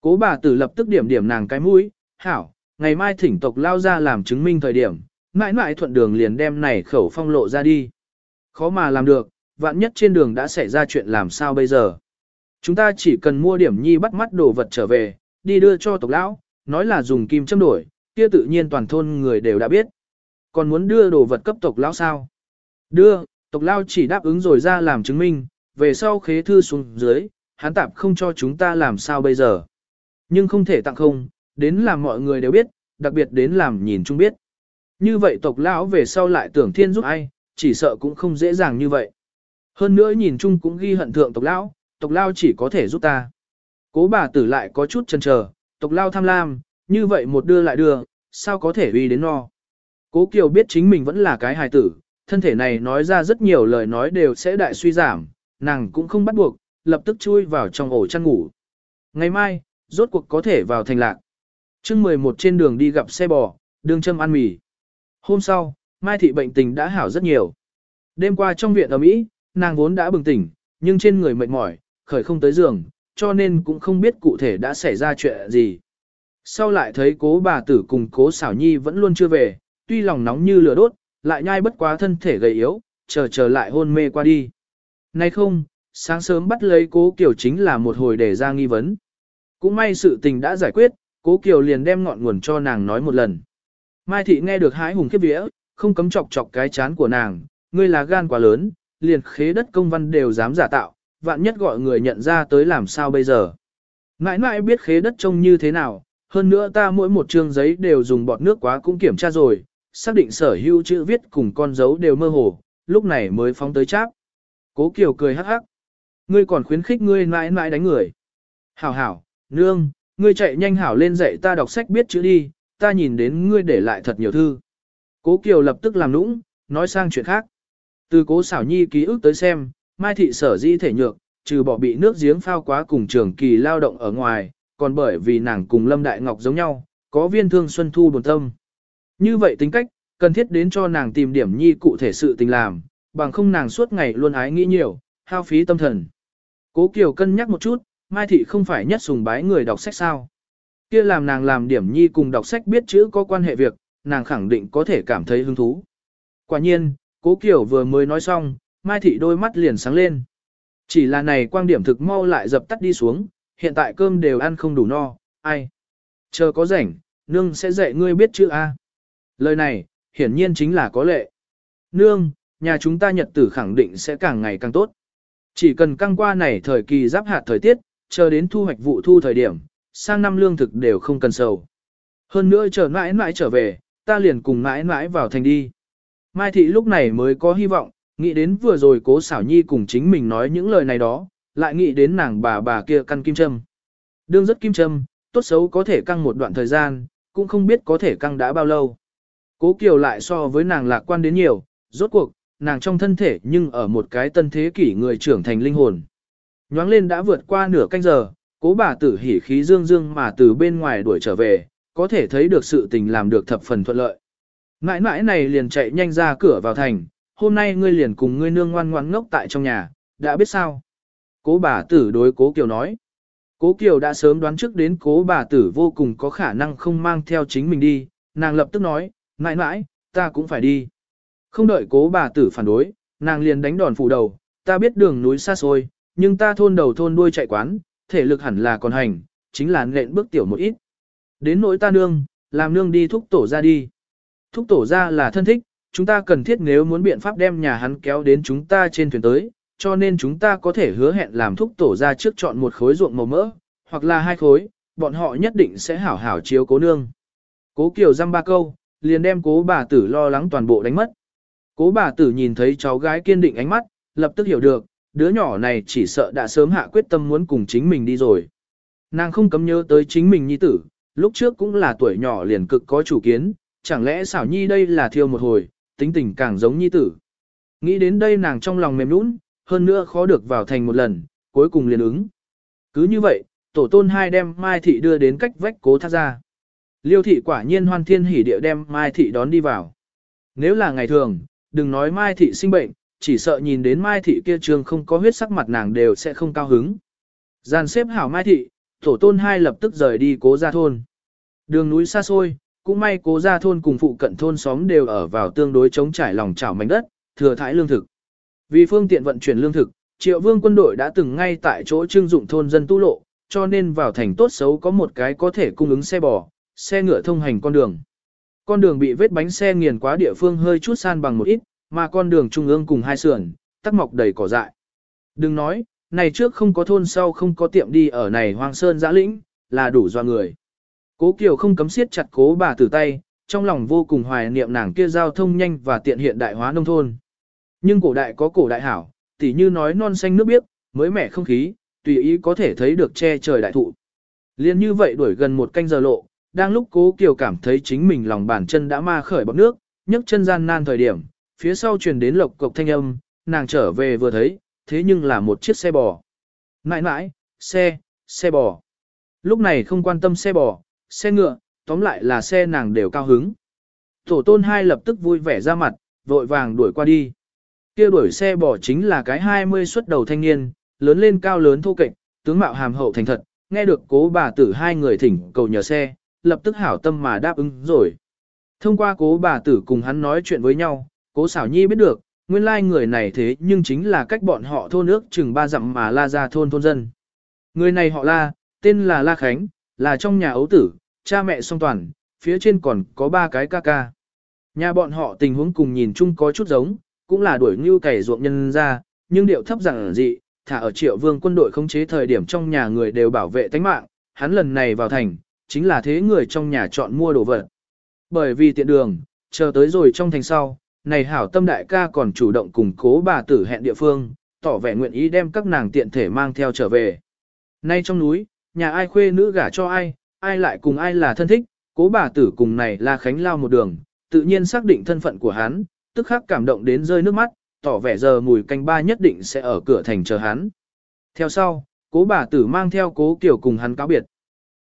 Cố bà tử lập tức điểm điểm nàng cái mũi, hảo, ngày mai thỉnh tộc lao ra làm chứng minh thời điểm, mãi mãi thuận đường liền đem này khẩu phong lộ ra đi. Khó mà làm được, vạn nhất trên đường đã xảy ra chuyện làm sao bây giờ. Chúng ta chỉ cần mua điểm nhi bắt mắt đồ vật trở về, đi đưa cho tộc lão, nói là dùng kim châm đổi, kia tự nhiên toàn thôn người đều đã biết. Còn muốn đưa đồ vật cấp tộc lão sao? Đưa, tộc lão chỉ đáp ứng rồi ra làm chứng minh, về sau khế thư xuống dưới, hắn tạp không cho chúng ta làm sao bây giờ. Nhưng không thể tặng không, đến làm mọi người đều biết, đặc biệt đến làm nhìn chung biết. Như vậy tộc lão về sau lại tưởng thiên giúp ai, chỉ sợ cũng không dễ dàng như vậy. Hơn nữa nhìn chung cũng ghi hận thượng tộc lão, tộc lão chỉ có thể giúp ta. Cố bà tử lại có chút chần chờ, tộc lão tham lam, như vậy một đưa lại đưa, sao có thể uy đến no. Cố Kiều biết chính mình vẫn là cái hài tử, thân thể này nói ra rất nhiều lời nói đều sẽ đại suy giảm, nàng cũng không bắt buộc, lập tức chui vào trong ổ chăn ngủ. Ngày mai, rốt cuộc có thể vào thành lạc. chương 11 trên đường đi gặp xe bò, đường châm ăn mì. Hôm sau, Mai Thị bệnh tình đã hảo rất nhiều. Đêm qua trong viện ở Mỹ, nàng vốn đã bừng tỉnh, nhưng trên người mệt mỏi, khởi không tới giường, cho nên cũng không biết cụ thể đã xảy ra chuyện gì. Sau lại thấy cố bà tử cùng cố xảo nhi vẫn luôn chưa về, tuy lòng nóng như lửa đốt, lại nhai bất quá thân thể gầy yếu, chờ chờ lại hôn mê qua đi. Nay không, sáng sớm bắt lấy cố kiểu chính là một hồi để ra nghi vấn. Cũng may sự tình đã giải quyết, cố Kiều liền đem ngọn nguồn cho nàng nói một lần. Mai thị nghe được hái hùng khiếp vía, không cấm chọc chọc cái chán của nàng, ngươi là gan quá lớn, liền khế đất công văn đều dám giả tạo, vạn nhất gọi người nhận ra tới làm sao bây giờ. Mãi mãi biết khế đất trông như thế nào, hơn nữa ta mỗi một chương giấy đều dùng bọt nước quá cũng kiểm tra rồi, xác định sở hữu chữ viết cùng con dấu đều mơ hồ, lúc này mới phóng tới cháp. Cố Kiều cười hắc hắc. Ngươi còn khuyến khích ngươi mãi mãi đánh người. Hảo hảo, nương, ngươi chạy nhanh hảo lên dạy ta đọc sách biết chữ đi, ta nhìn đến ngươi để lại thật nhiều thư. Cố Kiều lập tức làm nũng, nói sang chuyện khác. Từ cố xảo nhi ký ức tới xem, Mai Thị sở di thể nhược, trừ bỏ bị nước giếng phao quá cùng trường kỳ lao động ở ngoài, còn bởi vì nàng cùng Lâm Đại Ngọc giống nhau, có viên thương xuân thu buồn tâm. Như vậy tính cách, cần thiết đến cho nàng tìm điểm nhi cụ thể sự tình làm, bằng không nàng suốt ngày luôn ái nghĩ nhiều, hao phí tâm thần. Cố Kiều cân nhắc một chút, Mai Thị không phải nhất sùng bái người đọc sách sao. Kia làm nàng làm điểm nhi cùng đọc sách biết chữ có quan hệ việc, nàng khẳng định có thể cảm thấy hứng thú. Quả nhiên, cố Kiều vừa mới nói xong, Mai Thị đôi mắt liền sáng lên. Chỉ là này quan điểm thực mau lại dập tắt đi xuống, hiện tại cơm đều ăn không đủ no, ai. Chờ có rảnh, nương sẽ dạy ngươi biết chữ A. Lời này, hiển nhiên chính là có lệ. Nương, nhà chúng ta nhật tử khẳng định sẽ càng ngày càng tốt. Chỉ cần căng qua này thời kỳ giáp hạt thời tiết, chờ đến thu hoạch vụ thu thời điểm, sang năm lương thực đều không cần sầu. Hơn nữa chờ mãi mãi trở về, ta liền cùng mãi mãi vào thành đi. Mai thị lúc này mới có hy vọng, nghĩ đến vừa rồi cố xảo nhi cùng chính mình nói những lời này đó, lại nghĩ đến nàng bà bà kia căn kim châm. Đương rất kim châm, tốt xấu có thể căng một đoạn thời gian, cũng không biết có thể căng đã bao lâu. Cố Kiều lại so với nàng lạc quan đến nhiều, rốt cuộc, nàng trong thân thể nhưng ở một cái tân thế kỷ người trưởng thành linh hồn. Nhoáng lên đã vượt qua nửa canh giờ, cố bà tử hỉ khí dương dương mà từ bên ngoài đuổi trở về, có thể thấy được sự tình làm được thập phần thuận lợi. Mãi mãi này liền chạy nhanh ra cửa vào thành, hôm nay ngươi liền cùng ngươi nương ngoan ngoan ngốc tại trong nhà, đã biết sao. Cố bà tử đối cố Kiều nói. Cố Kiều đã sớm đoán trước đến cố bà tử vô cùng có khả năng không mang theo chính mình đi, nàng lập tức nói, mãi mãi, ta cũng phải đi. Không đợi cố bà tử phản đối, nàng liền đánh đòn phủ đầu, ta biết đường núi xa xôi, nhưng ta thôn đầu thôn đuôi chạy quán, thể lực hẳn là còn hành, chính là nện bước tiểu một ít. Đến nỗi ta nương, làm nương đi thúc tổ ra đi. Thúc tổ ra là thân thích, chúng ta cần thiết nếu muốn biện pháp đem nhà hắn kéo đến chúng ta trên thuyền tới, cho nên chúng ta có thể hứa hẹn làm thúc tổ ra trước chọn một khối ruộng màu mỡ, hoặc là hai khối, bọn họ nhất định sẽ hảo hảo chiếu cố nương. Cố Kiều răm ba câu, liền đem cố bà tử lo lắng toàn bộ đánh mất. Cố bà tử nhìn thấy cháu gái kiên định ánh mắt, lập tức hiểu được, đứa nhỏ này chỉ sợ đã sớm hạ quyết tâm muốn cùng chính mình đi rồi. Nàng không cấm nhớ tới chính mình nhi tử, lúc trước cũng là tuổi nhỏ liền cực có chủ kiến, chẳng lẽ xảo nhi đây là thiêu một hồi, tính tình càng giống nhi tử. Nghĩ đến đây nàng trong lòng mềm nũng, hơn nữa khó được vào thành một lần, cuối cùng liền ứng. Cứ như vậy, tổ tôn hai đem Mai Thị đưa đến cách vách cố thác ra. Liêu Thị quả nhiên hoan thiên hỉ địa đem Mai Thị đón đi vào. Nếu là ngày thường, đừng nói Mai Thị sinh bệnh, chỉ sợ nhìn đến Mai Thị kia trường không có huyết sắc mặt nàng đều sẽ không cao hứng. Gian xếp hảo Mai Thị, tổ tôn hai lập tức rời đi cố ra thôn. Đường núi xa xôi, cũng may cố ra thôn cùng phụ cận thôn xóm đều ở vào tương đối chống trải lòng chảo mảnh đất, thừa thải lương thực. Vì phương tiện vận chuyển lương thực, triệu vương quân đội đã từng ngay tại chỗ trưng dụng thôn dân tu lộ, cho nên vào thành tốt xấu có một cái có thể cung ứng xe bò, xe ngựa thông hành con đường. Con đường bị vết bánh xe nghiền quá địa phương hơi chút san bằng một ít, mà con đường trung ương cùng hai sườn, tắc mọc đầy cỏ dại. Đừng nói, này trước không có thôn sau không có tiệm đi ở này hoang sơn giã lĩnh, là đủ do người. Cố Kiều không cấm siết chặt cố bà tử tay, trong lòng vô cùng hoài niệm nàng kia giao thông nhanh và tiện hiện đại hóa nông thôn. Nhưng cổ đại có cổ đại hảo, tỉ như nói non xanh nước biếc, mới mẻ không khí, tùy ý có thể thấy được che trời đại thụ. Liên như vậy đuổi gần một canh giờ lộ, đang lúc cố Kiều cảm thấy chính mình lòng bàn chân đã ma khởi bọc nước, nhấc chân gian nan thời điểm, phía sau truyền đến lộc cộc thanh âm, nàng trở về vừa thấy, thế nhưng là một chiếc xe bò. Mãi mãi, xe, xe bò. Lúc này không quan tâm xe bò, xe ngựa, tóm lại là xe nàng đều cao hứng. Tổ tôn hai lập tức vui vẻ ra mặt, vội vàng đuổi qua đi. kia đuổi xe bò chính là cái 20 xuất đầu thanh niên, lớn lên cao lớn thô kệch, tướng mạo hàm hậu thành thật, nghe được cố bà tử hai người thỉnh cầu nhờ xe, lập tức hảo tâm mà đáp ứng rồi. Thông qua cố bà tử cùng hắn nói chuyện với nhau, cố xảo nhi biết được, nguyên lai người này thế nhưng chính là cách bọn họ thôn nước chừng ba dặm mà la ra thôn thôn dân. Người này họ la, tên là La Khánh, là trong nhà ấu tử, cha mẹ song toàn, phía trên còn có ba cái ca ca. Nhà bọn họ tình huống cùng nhìn chung có chút giống, cũng là đuổi ngưu cày ruộng nhân ra, nhưng điệu thấp rằng dị, thả ở triệu vương quân đội khống chế thời điểm trong nhà người đều bảo vệ tánh mạng, hắn lần này vào thành, chính là thế người trong nhà chọn mua đồ vật. Bởi vì tiện đường, chờ tới rồi trong thành sau, này hảo tâm đại ca còn chủ động cùng cố bà tử hẹn địa phương, tỏ vẻ nguyện ý đem các nàng tiện thể mang theo trở về. Nay trong núi, nhà ai khuê nữ gả cho ai, ai lại cùng ai là thân thích, cố bà tử cùng này là Khánh lao một đường, tự nhiên xác định thân phận của hắn, tức khắc cảm động đến rơi nước mắt, tỏ vẻ giờ mùi canh ba nhất định sẽ ở cửa thành chờ hắn. Theo sau, cố bà tử mang theo cố kiểu cùng hắn cáo biệt.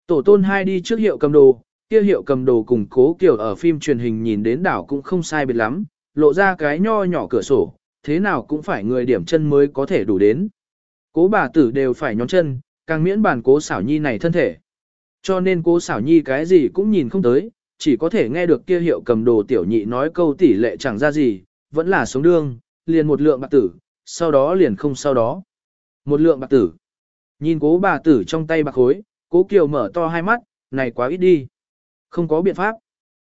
Tổ tôn hai đi trước hiệu cầm đồ, kia hiệu cầm đồ cùng cố kiểu ở phim truyền hình nhìn đến đảo cũng không sai biệt lắm, lộ ra cái nho nhỏ cửa sổ, thế nào cũng phải người điểm chân mới có thể đủ đến. Cố bà tử đều phải nhón chân, càng miễn bản cố xảo nhi này thân thể. Cho nên cố xảo nhi cái gì cũng nhìn không tới, chỉ có thể nghe được kia hiệu cầm đồ tiểu nhị nói câu tỷ lệ chẳng ra gì, vẫn là sống đương, liền một lượng bạc tử, sau đó liền không sau đó. Một lượng bạc tử. Nhìn cố bà tử trong tay bạc khối, cố kiều mở to hai mắt, này quá ít đi. Không có biện pháp.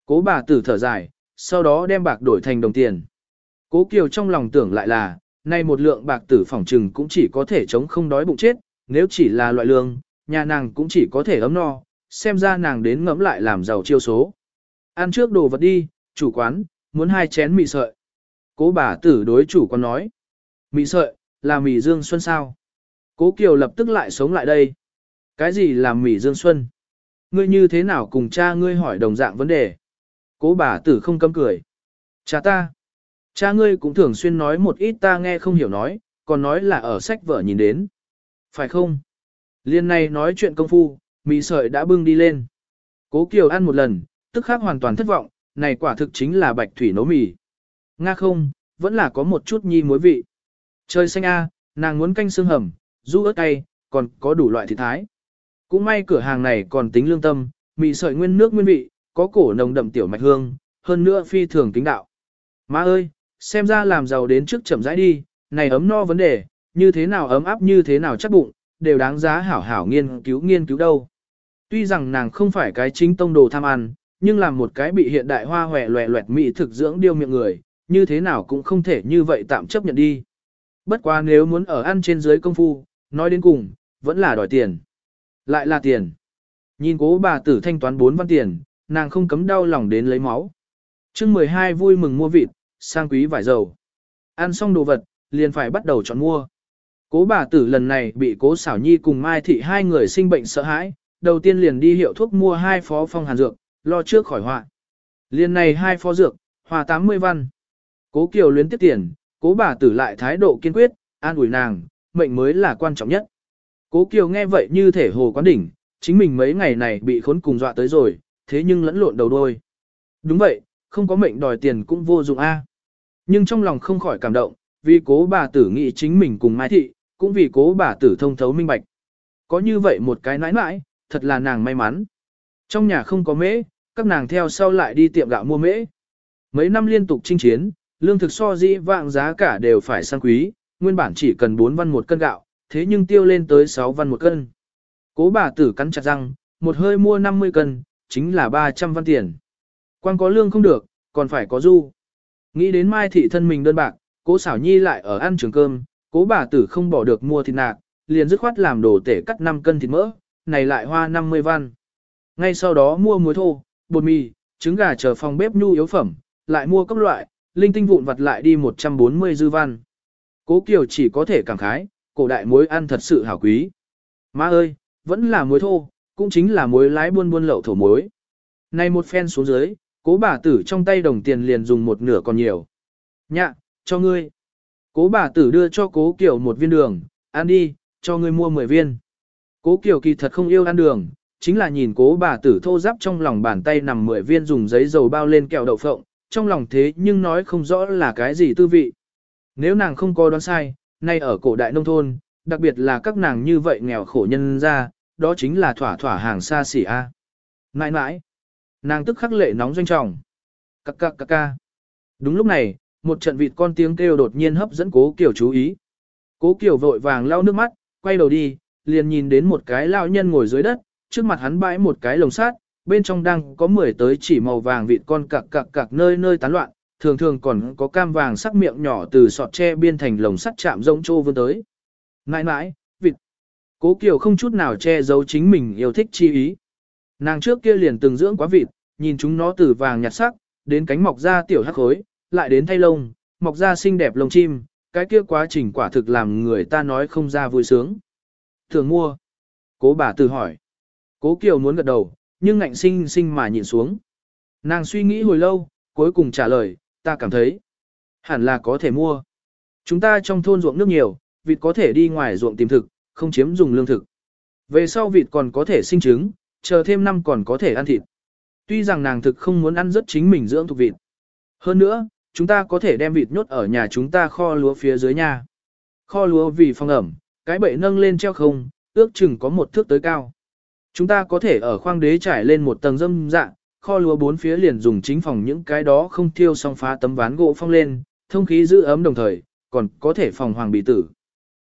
Cố bà tử thở dài, sau đó đem bạc đổi thành đồng tiền. Cố kiều trong lòng tưởng lại là, nay một lượng bạc tử phỏng trừng cũng chỉ có thể chống không đói bụng chết, nếu chỉ là loại lương, nhà nàng cũng chỉ có thể ấm no, xem ra nàng đến ngẫm lại làm giàu chiêu số. Ăn trước đồ vật đi, chủ quán, muốn hai chén mì sợi. Cố bà tử đối chủ quán nói. Mì sợi, là mì dương xuân sao? Cố Kiều lập tức lại sống lại đây. Cái gì là mì dương xuân? Ngươi như thế nào cùng cha ngươi hỏi đồng dạng vấn đề? Cố bà tử không cấm cười. Cha ta. Cha ngươi cũng thường xuyên nói một ít ta nghe không hiểu nói, còn nói là ở sách vở nhìn đến. Phải không? Liên này nói chuyện công phu, mì sợi đã bưng đi lên. Cố Kiều ăn một lần, tức khắc hoàn toàn thất vọng, này quả thực chính là bạch thủy nấu mì. Nga không, vẫn là có một chút nhi muối vị. Trời xanh a, nàng muốn canh xương hầm, du ớt cay, còn có đủ loại thịt thái. Cũng may cửa hàng này còn tính lương tâm, mì sợi nguyên nước nguyên vị, có cổ nồng đậm tiểu mạch hương, hơn nữa phi thường kính đạo. Má ơi, xem ra làm giàu đến trước chậm rãi đi, này ấm no vấn đề, như thế nào ấm áp như thế nào chắc bụng, đều đáng giá hảo hảo nghiên cứu nghiên cứu đâu. Tuy rằng nàng không phải cái chính tông đồ tham ăn, nhưng làm một cái bị hiện đại hoa hòe loẹ loẹt mỹ thực dưỡng điêu miệng người, như thế nào cũng không thể như vậy tạm chấp nhận đi. Bất quá nếu muốn ở ăn trên dưới công phu, nói đến cùng, vẫn là đòi tiền. Lại là tiền. Nhìn cố bà tử thanh toán 4 văn tiền, nàng không cấm đau lòng đến lấy máu. chương 12 vui mừng mua vịt, sang quý vải dầu. Ăn xong đồ vật, liền phải bắt đầu chọn mua. Cố bà tử lần này bị cố xảo nhi cùng Mai Thị hai người sinh bệnh sợ hãi, đầu tiên liền đi hiệu thuốc mua hai phó phong hàn dược, lo trước khỏi họa. Liền này hai phó dược, hòa 80 văn. Cố Kiều luyến tiếp tiền, cố bà tử lại thái độ kiên quyết, an ủi nàng, mệnh mới là quan trọng nhất. Cố Kiều nghe vậy như thể hồ quán đỉnh, chính mình mấy ngày này bị khốn cùng dọa tới rồi, thế nhưng lẫn lộn đầu đôi. Đúng vậy, không có mệnh đòi tiền cũng vô dụng a. Nhưng trong lòng không khỏi cảm động, vì cố bà tử nghĩ chính mình cùng Mai Thị, cũng vì cố bà tử thông thấu minh bạch. Có như vậy một cái nãi nãi, thật là nàng may mắn. Trong nhà không có mễ, các nàng theo sau lại đi tiệm gạo mua mễ. Mấy năm liên tục chinh chiến, lương thực so dĩ vạng giá cả đều phải sang quý, nguyên bản chỉ cần 4 văn một cân gạo, thế nhưng tiêu lên tới 6 văn một cân. Cố bà tử cắn chặt răng, một hơi mua 50 cân, chính là 300 văn tiền. Quan có lương không được, còn phải có du. Nghĩ đến mai thị thân mình đơn bạc, cố xảo nhi lại ở ăn trường cơm, cố bà tử không bỏ được mua thịt nạc, liền dứt khoát làm đồ tể cắt 5 cân thịt mỡ, này lại hoa 50 văn. Ngay sau đó mua muối thô, bột mì, trứng gà chờ phòng bếp nhu yếu phẩm, lại mua các loại, linh tinh vụn vặt lại đi 140 dư văn. Cố Kiều chỉ có thể cảm khái, cổ đại muối ăn thật sự hảo quý. Má ơi, vẫn là muối thô, cũng chính là muối lái buôn buôn lậu thổ muối. Này một phen xuống dưới, cố bà tử trong tay đồng tiền liền dùng một nửa còn nhiều. Nhạ, cho ngươi. Cố bà tử đưa cho cố Kiều một viên đường, ăn đi, cho ngươi mua 10 viên. Cố Kiều kỳ thật không yêu ăn đường, chính là nhìn cố bà tử thô giáp trong lòng bàn tay nằm 10 viên dùng giấy dầu bao lên kẹo đậu phộng, trong lòng thế nhưng nói không rõ là cái gì tư vị. Nếu nàng không có đoán sai, nay ở cổ đại nông thôn, đặc biệt là các nàng như vậy nghèo khổ nhân ra, đó chính là thỏa thỏa hàng xa xỉ A. Nãi nãi, nàng tức khắc lệ nóng doanh trọng. Cắc cắc cắc ca. Đúng lúc này, một trận vịt con tiếng kêu đột nhiên hấp dẫn cố Kiều chú ý. Cố Kiều vội vàng lau nước mắt, quay đầu đi, liền nhìn đến một cái lão nhân ngồi dưới đất, trước mặt hắn bãi một cái lồng sát, bên trong đang có 10 tới chỉ màu vàng vịt con cặc cặc cặc nơi nơi tán loạn, thường thường còn có cam vàng sắc miệng nhỏ từ sọt tre biên thành lồng sắt chạm rông trô vươn tới. Nãi nãi. Cố Kiều không chút nào che giấu chính mình yêu thích chi ý. Nàng trước kia liền từng dưỡng quá vịt, nhìn chúng nó từ vàng nhạt sắc, đến cánh mọc ra tiểu hắc khối, lại đến thay lông, mọc ra xinh đẹp lông chim, cái kia quá trình quả thực làm người ta nói không ra vui sướng. Thường mua. Cố bà từ hỏi. Cố Kiều muốn gật đầu, nhưng ngạnh sinh sinh mà nhìn xuống. Nàng suy nghĩ hồi lâu, cuối cùng trả lời, ta cảm thấy, hẳn là có thể mua. Chúng ta trong thôn ruộng nước nhiều, vịt có thể đi ngoài ruộng tìm thực, không chiếm dùng lương thực. Về sau vịt còn có thể sinh trứng, chờ thêm năm còn có thể ăn thịt. Tuy rằng nàng thực không muốn ăn rất chính mình dưỡng thuộc vịt. Hơn nữa, chúng ta có thể đem vịt nhốt ở nhà chúng ta kho lúa phía dưới nhà. Kho lúa vì phong ẩm, cái bệ nâng lên treo không, ước chừng có một thước tới cao. Chúng ta có thể ở khoang đế trải lên một tầng dâm dạng, kho lúa bốn phía liền dùng chính phòng những cái đó không thiêu xong phá tấm ván gỗ phong lên, thông khí giữ ấm đồng thời, còn có thể phòng hoàng bị tử.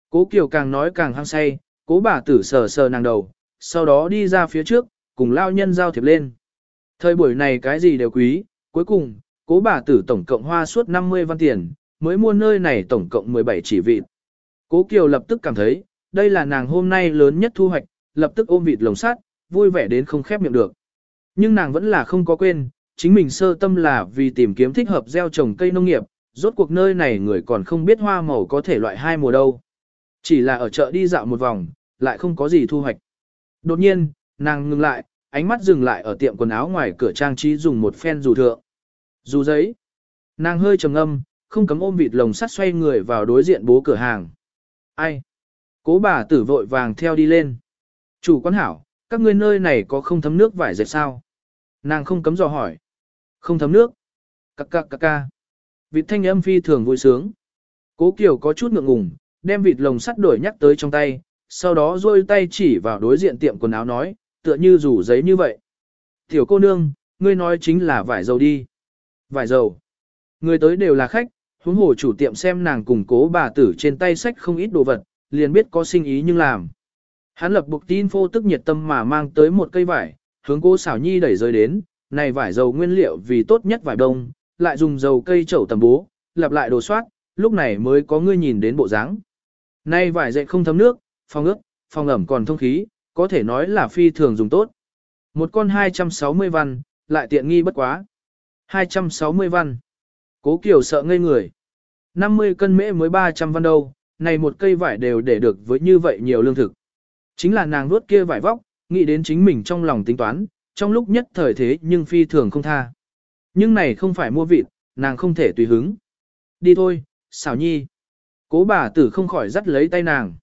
Cố Kiều càng nói càng hăng say, cố bà tử sờ sờ nàng đầu, sau đó đi ra phía trước, cùng lao nhân giao thiệp lên. Thời buổi này cái gì đều quý, cuối cùng, cố bà tử tổng cộng hoa suốt 50 văn tiền, mới mua nơi này tổng cộng 17 chỉ vịt. Cố Kiều lập tức cảm thấy, đây là nàng hôm nay lớn nhất thu hoạch, lập tức ôm vịt lồng sắt, vui vẻ đến không khép miệng được. Nhưng nàng vẫn là không có quên, chính mình sơ tâm là vì tìm kiếm thích hợp gieo trồng cây nông nghiệp, rốt cuộc nơi này người còn không biết hoa màu có thể loại hai mùa đâu. Chỉ là ở chợ đi dạo một vòng, lại không có gì thu hoạch. Đột nhiên, nàng ngừng lại, ánh mắt dừng lại ở tiệm quần áo ngoài cửa trang trí dùng một phen dù thượng. Dù giấy. Nàng hơi trầm ngâm, không cấm ôm vịt lồng sắt xoay người vào đối diện bố cửa hàng. Ai? Cố bà tử vội vàng theo đi lên. Chủ quán hảo, các ngươi nơi này có không thấm nước vải dệt sao? Nàng không cấm dò hỏi. Không thấm nước. Cắc cắc cắc ca. Vịt thanh âm phi thường vui sướng. Cố Kiều có chút ngượng ngùng, đem vịt lồng sắt đổi nhắc tới trong tay, sau đó rôi tay chỉ vào đối diện tiệm quần áo nói, tựa như rủ giấy như vậy. Tiểu cô nương, ngươi nói chính là vải dầu đi. Vải dầu. Người tới đều là khách, huống hồ chủ tiệm xem nàng cùng cố bà tử trên tay sách không ít đồ vật, liền biết có sinh ý nhưng làm. Hắn lập bục tin phô tức nhiệt tâm mà mang tới một cây vải, hướng cô xảo nhi đẩy rơi đến, này vải dầu nguyên liệu vì tốt nhất vải đông, lại dùng dầu cây chậu tầm bố, lặp lại đồ soát, lúc này mới có ngươi nhìn đến bộ dáng. Nay vải dậy không thấm nước, phòng ướt, phòng ẩm còn thông khí, có thể nói là phi thường dùng tốt. Một con 260 văn, lại tiện nghi bất quá. 260 văn. Cố Kiều sợ ngây người. 50 cân mễ mới 300 văn đâu, này một cây vải đều để được với như vậy nhiều lương thực. Chính là nàng nuốt kia vải vóc, nghĩ đến chính mình trong lòng tính toán, trong lúc nhất thời thế nhưng phi thường không tha. Nhưng này không phải mua vịt, nàng không thể tùy hứng. Đi thôi, xảo nhi. Cố bà tử không khỏi dắt lấy tay nàng.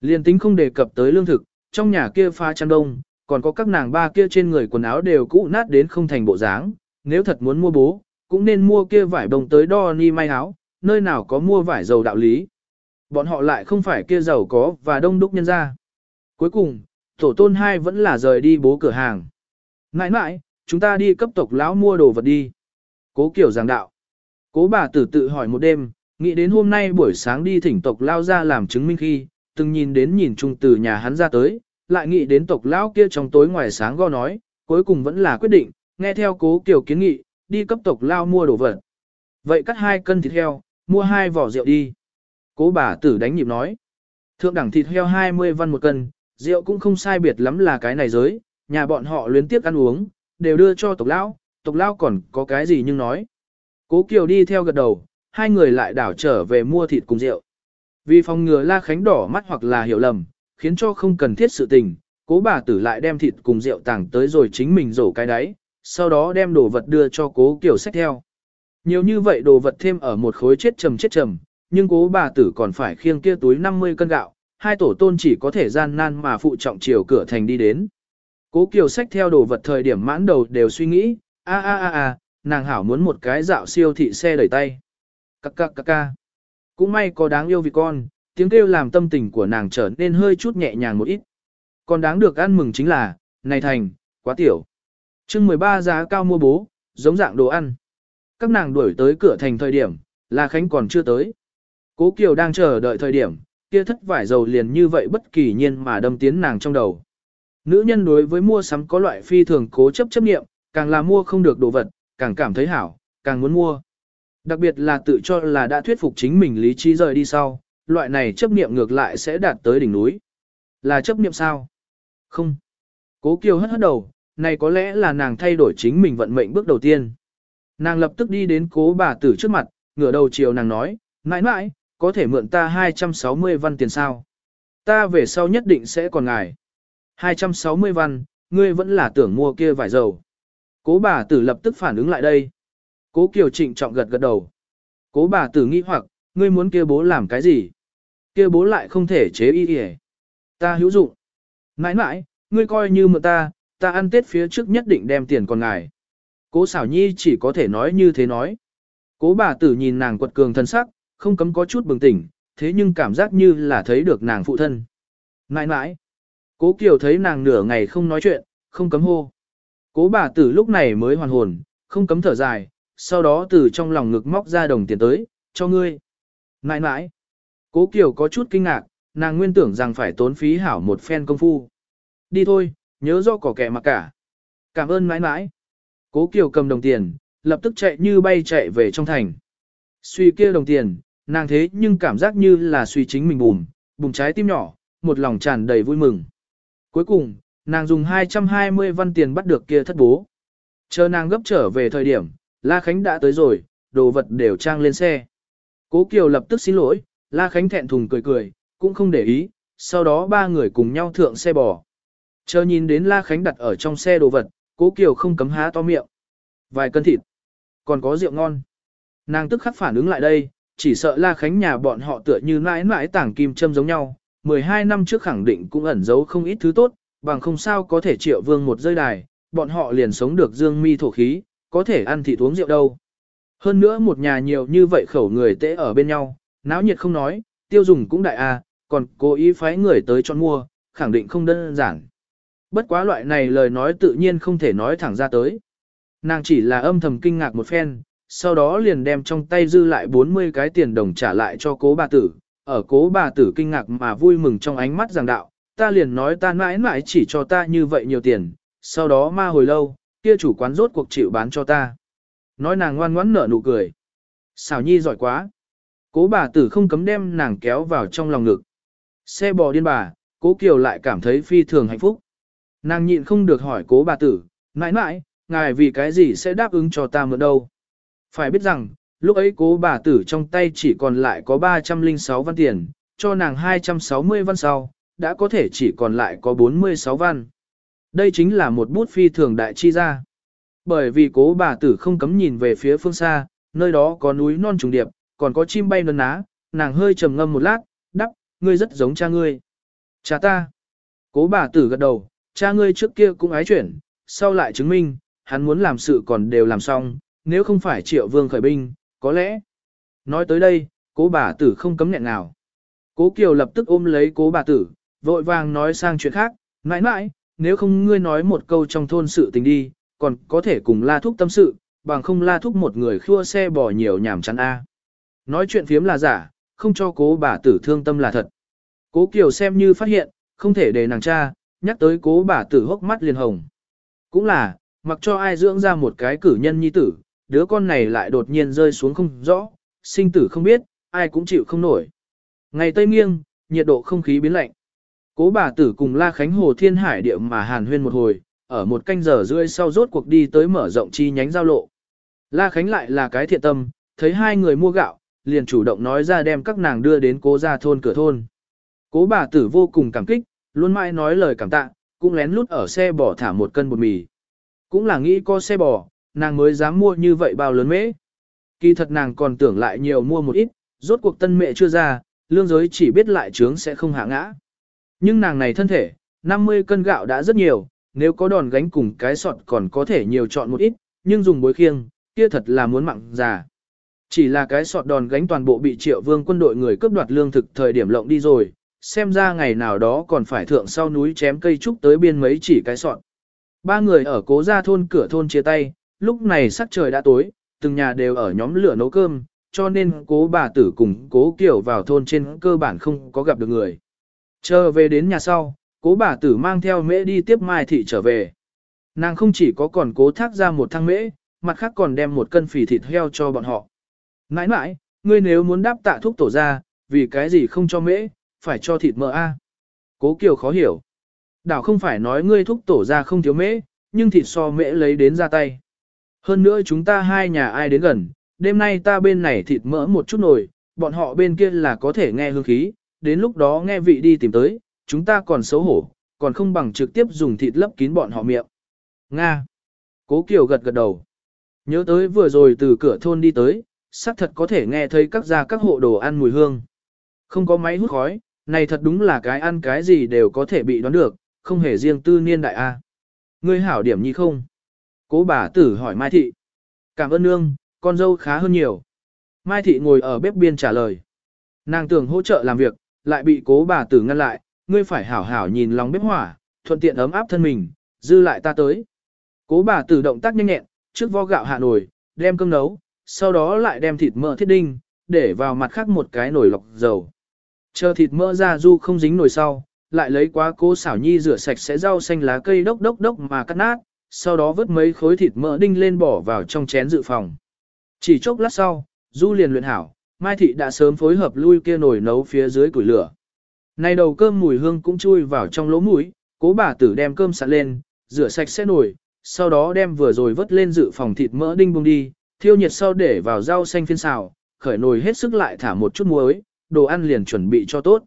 Liên tính không đề cập tới lương thực, trong nhà kia pha chăn đông, còn có các nàng ba kia trên người quần áo đều cũ nát đến không thành bộ dáng. Nếu thật muốn mua bố, cũng nên mua kia vải bông tới đo ni may áo, nơi nào có mua vải dầu đạo lý. Bọn họ lại không phải kia giàu có và đông đúc nhân ra. Cuối cùng, tổ tôn hai vẫn là rời đi bố cửa hàng. Nãi nãi, chúng ta đi cấp tộc lão mua đồ vật đi. Cố kiểu giảng đạo. Cố bà tử tự hỏi một đêm, nghĩ đến hôm nay buổi sáng đi thỉnh tộc lao ra làm chứng minh khi, từng nhìn đến nhìn chung từ nhà hắn ra tới, lại nghĩ đến tộc lão kia trong tối ngoài sáng go nói, cuối cùng vẫn là quyết định, nghe theo cố kiểu kiến nghị, đi cấp tộc lao mua đồ vật. Vậy cắt hai cân thịt heo, mua hai vỏ rượu đi. Cố bà tử đánh nhịp nói. Thượng đẳng thịt heo 20 văn một cân, rượu cũng không sai biệt lắm là cái này giới, nhà bọn họ luyến tiếp ăn uống, đều đưa cho tộc lão, tộc lão còn có cái gì nhưng nói. Cố Kiều đi theo gật đầu, hai người lại đảo trở về mua thịt cùng rượu. Vì phòng ngừa La Khánh đỏ mắt hoặc là hiểu lầm, khiến cho không cần thiết sự tình, cố bà tử lại đem thịt cùng rượu tàng tới rồi chính mình rổ cái đáy, sau đó đem đồ vật đưa cho cố Kiều sách theo. Nhiều như vậy đồ vật thêm ở một khối chết trầm chết trầm, nhưng cố bà tử còn phải khiêng kia túi 50 cân gạo, hai tổ tôn chỉ có thể gian nan mà phụ trọng chiều cửa thành đi đến. Cố Kiều sách theo đồ vật thời điểm mãn đầu đều suy nghĩ, a a a a, nàng hảo muốn một cái dạo siêu thị xe đẩy tay. Cắc cắc cắc ca. Cũng may có đáng yêu vì con, tiếng kêu làm tâm tình của nàng trở nên hơi chút nhẹ nhàng một ít. Còn đáng được ăn mừng chính là, này thành, quá tiểu. chương 13 giá cao mua bố, giống dạng đồ ăn. Các nàng đuổi tới cửa thành thời điểm, là Khánh còn chưa tới. Cố Kiều đang chờ đợi thời điểm, kia thất vải dầu liền như vậy bất kỳ nhiên mà đâm tiến nàng trong đầu. Nữ nhân đối với mua sắm có loại phi thường cố chấp chấp nghiệm, càng là mua không được đồ vật, càng cảm thấy hảo, càng muốn mua. Đặc biệt là tự cho là đã thuyết phục chính mình lý trí rời đi sau, loại này chấp niệm ngược lại sẽ đạt tới đỉnh núi. Là chấp niệm sao? Không. Cố Kiều hất hất đầu, này có lẽ là nàng thay đổi chính mình vận mệnh bước đầu tiên. Nàng lập tức đi đến cố bà tử trước mặt, ngửa đầu chiều nàng nói, mãi mãi, có thể mượn ta 260 văn tiền sao? Ta về sau nhất định sẽ còn ngài. 260 văn, ngươi vẫn là tưởng mua kia vải dầu. Cố bà tử lập tức phản ứng lại đây. Cố Kiều trịnh trọng gật gật đầu. Cố bà tử nghĩ hoặc, ngươi muốn kia bố làm cái gì? Kia bố lại không thể chế y y Ta hữu dụng. Nãi nãi, ngươi coi như mượn ta, ta ăn tết phía trước nhất định đem tiền còn ngài. Cố xảo nhi chỉ có thể nói như thế nói. Cố bà tử nhìn nàng quật cường thân sắc, không cấm có chút bừng tỉnh, thế nhưng cảm giác như là thấy được nàng phụ thân. Nãi nãi, Cố Kiều thấy nàng nửa ngày không nói chuyện, không cấm hô. Cố bà tử lúc này mới hoàn hồn, không cấm thở dài, sau đó từ trong lòng ngực móc ra đồng tiền tới, cho ngươi. Nãi nãi. Cố Kiều có chút kinh ngạc, nàng nguyên tưởng rằng phải tốn phí hảo một phen công phu. Đi thôi, nhớ do cỏ kẻ mà cả. Cảm ơn nãi nãi. Cố Kiều cầm đồng tiền, lập tức chạy như bay chạy về trong thành. Suy kia đồng tiền, nàng thế nhưng cảm giác như là suy chính mình bùm, bùm trái tim nhỏ, một lòng tràn đầy vui mừng. Cuối cùng, nàng dùng 220 văn tiền bắt được kia thất bố. Chờ nàng gấp trở về thời điểm, La Khánh đã tới rồi, đồ vật đều trang lên xe. Cố Kiều lập tức xin lỗi, La Khánh thẹn thùng cười cười, cũng không để ý, sau đó ba người cùng nhau thượng xe bò. Chờ nhìn đến La Khánh đặt ở trong xe đồ vật, Cố Kiều không cấm há to miệng. Vài cân thịt, còn có rượu ngon. Nàng tức khắc phản ứng lại đây, chỉ sợ La Khánh nhà bọn họ tựa như mãi mãi tảng kim châm giống nhau, 12 năm trước khẳng định cũng ẩn giấu không ít thứ tốt, bằng không sao có thể triệu vương một rơi đài, bọn họ liền sống được dương mi thổ khí, có thể ăn thịt uống rượu đâu. Hơn nữa một nhà nhiều như vậy khẩu người tễ ở bên nhau, náo nhiệt không nói, tiêu dùng cũng đại a, còn cố ý phái người tới chọn mua, khẳng định không đơn giản. Bất quá loại này lời nói tự nhiên không thể nói thẳng ra tới. Nàng chỉ là âm thầm kinh ngạc một phen, sau đó liền đem trong tay dư lại 40 cái tiền đồng trả lại cho cố bà tử. Ở cố bà tử kinh ngạc mà vui mừng trong ánh mắt giảng đạo, ta liền nói ta mãi mãi chỉ cho ta như vậy nhiều tiền, sau đó ma hồi lâu, kia chủ quán rốt cuộc chịu bán cho ta. Nói nàng ngoan ngoãn nở nụ cười. Xảo nhi giỏi quá. Cố bà tử không cấm đem nàng kéo vào trong lòng ngực. Xe bò điên bà, cố kiều lại cảm thấy phi thường hạnh phúc. Nàng nhịn không được hỏi cố bà tử, mãi mãi, ngài vì cái gì sẽ đáp ứng cho ta mượn đâu. Phải biết rằng, lúc ấy cố bà tử trong tay chỉ còn lại có 306 văn tiền, cho nàng 260 văn sau, đã có thể chỉ còn lại có 46 văn. Đây chính là một bút phi thường đại chi ra. Bởi vì cố bà tử không cấm nhìn về phía phương xa, nơi đó có núi non trùng điệp, còn có chim bay nấn ná, nàng hơi trầm ngâm một lát, đắp, ngươi rất giống cha ngươi. Cha ta. Cố bà tử gật đầu, cha ngươi trước kia cũng ái chuyển, sau lại chứng minh, hắn muốn làm sự còn đều làm xong, nếu không phải triệu vương khởi binh, có lẽ. Nói tới đây, cố bà tử không cấm nghẹn nào. Cố Kiều lập tức ôm lấy cố bà tử, vội vàng nói sang chuyện khác, mãi mãi, nếu không ngươi nói một câu trong thôn sự tình đi, còn có thể cùng la thúc tâm sự, bằng không la thúc một người khua xe bỏ nhiều nhảm chắn a. Nói chuyện phiếm là giả, không cho cố bà tử thương tâm là thật. Cố Kiều xem như phát hiện, không thể để nàng cha, nhắc tới cố bà tử hốc mắt liền hồng. Cũng là, mặc cho ai dưỡng ra một cái cử nhân nhi tử, đứa con này lại đột nhiên rơi xuống không rõ, sinh tử không biết, ai cũng chịu không nổi. Ngày Tây nghiêng, nhiệt độ không khí biến lạnh. Cố bà tử cùng La Khánh Hồ Thiên Hải địa mà hàn huyên một hồi, ở một canh giờ rưỡi sau rốt cuộc đi tới mở rộng chi nhánh giao lộ. La Khánh lại là cái thiện tâm, thấy hai người mua gạo, liền chủ động nói ra đem các nàng đưa đến cố gia thôn cửa thôn. Cố bà tử vô cùng cảm kích, luôn mãi nói lời cảm tạ, cũng lén lút ở xe bò thả một cân bột mì. Cũng là nghĩ có xe bò, nàng mới dám mua như vậy bao lớn mễ. Kỳ thật nàng còn tưởng lại nhiều mua một ít, rốt cuộc tân mẹ chưa ra, lương giới chỉ biết lại trướng sẽ không hạ ngã. Nhưng nàng này thân thể, 50 cân gạo đã rất nhiều, nếu có đòn gánh cùng cái sọt còn có thể nhiều chọn một ít, nhưng dùng bối khiêng, kia thật là muốn mặn già. Chỉ là cái sọt đòn gánh toàn bộ bị triệu vương quân đội người cướp đoạt lương thực thời điểm lộng đi rồi, xem ra ngày nào đó còn phải thượng sau núi chém cây trúc tới biên mấy chỉ cái sọt. Ba người ở cố gia thôn cửa thôn chia tay, lúc này sắc trời đã tối, từng nhà đều ở nhóm lửa nấu cơm, cho nên cố bà tử cùng cố kiểu vào thôn trên cơ bản không có gặp được người. Chờ về đến nhà sau, cố bà tử mang theo mễ đi tiếp Mai Thị trở về. Nàng không chỉ có còn cố thác ra một thăng mễ, mặt khác còn đem một cân phì thịt heo cho bọn họ. Nãi nãi, ngươi nếu muốn đáp tạ thuốc tổ ra, vì cái gì không cho mễ, phải cho thịt mỡ a? Cố Kiều khó hiểu. Đảo không phải nói ngươi thúc tổ ra không thiếu mễ, nhưng thịt so mễ lấy đến ra tay. Hơn nữa chúng ta hai nhà ai đến gần, đêm nay ta bên này thịt mỡ một chút nồi, bọn họ bên kia là có thể nghe hương khí, đến lúc đó nghe vị đi tìm tới, chúng ta còn xấu hổ, còn không bằng trực tiếp dùng thịt lấp kín bọn họ miệng. Nga. Cố Kiều gật gật đầu. Nhớ tới vừa rồi từ cửa thôn đi tới, xác thật có thể nghe thấy các gia các hộ đồ ăn mùi hương. Không có máy hút khói, này thật đúng là cái ăn cái gì đều có thể bị đoán được, không hề riêng tư niên đại A. Ngươi hảo điểm như không? Cố bà tử hỏi Mai Thị. Cảm ơn nương, con dâu khá hơn nhiều. Mai Thị ngồi ở bếp biên trả lời. Nàng tưởng hỗ trợ làm việc, lại bị cố bà tử ngăn lại, ngươi phải hảo hảo nhìn lòng bếp hỏa, thuận tiện ấm áp thân mình, dư lại ta tới. Cố bà tử động tác nhanh nhẹn, trước vo gạo hạ nồi, đem cơm nấu, sau đó lại đem thịt mỡ thiết đinh, để vào mặt khác một cái nồi lọc dầu. Chờ thịt mỡ ra du không dính nồi sau, lại lấy quá cố xảo nhi rửa sạch sẽ rau xanh lá cây đốc đốc đốc mà cắt nát, sau đó vớt mấy khối thịt mỡ đinh lên bỏ vào trong chén dự phòng. Chỉ chốc lát sau, du liền luyện hảo, Mai Thị đã sớm phối hợp lui kia nồi nấu phía dưới củi lửa. Này đầu cơm mùi hương cũng chui vào trong lỗ mũi, cố bà tử đem cơm sạn lên, rửa sạch sẽ nồi, sau đó đem vừa rồi vớt lên dự phòng thịt mỡ đinh bông đi, thiêu nhiệt sau để vào rau xanh phiên xào, khởi nồi hết sức lại thả một chút muối, đồ ăn liền chuẩn bị cho tốt.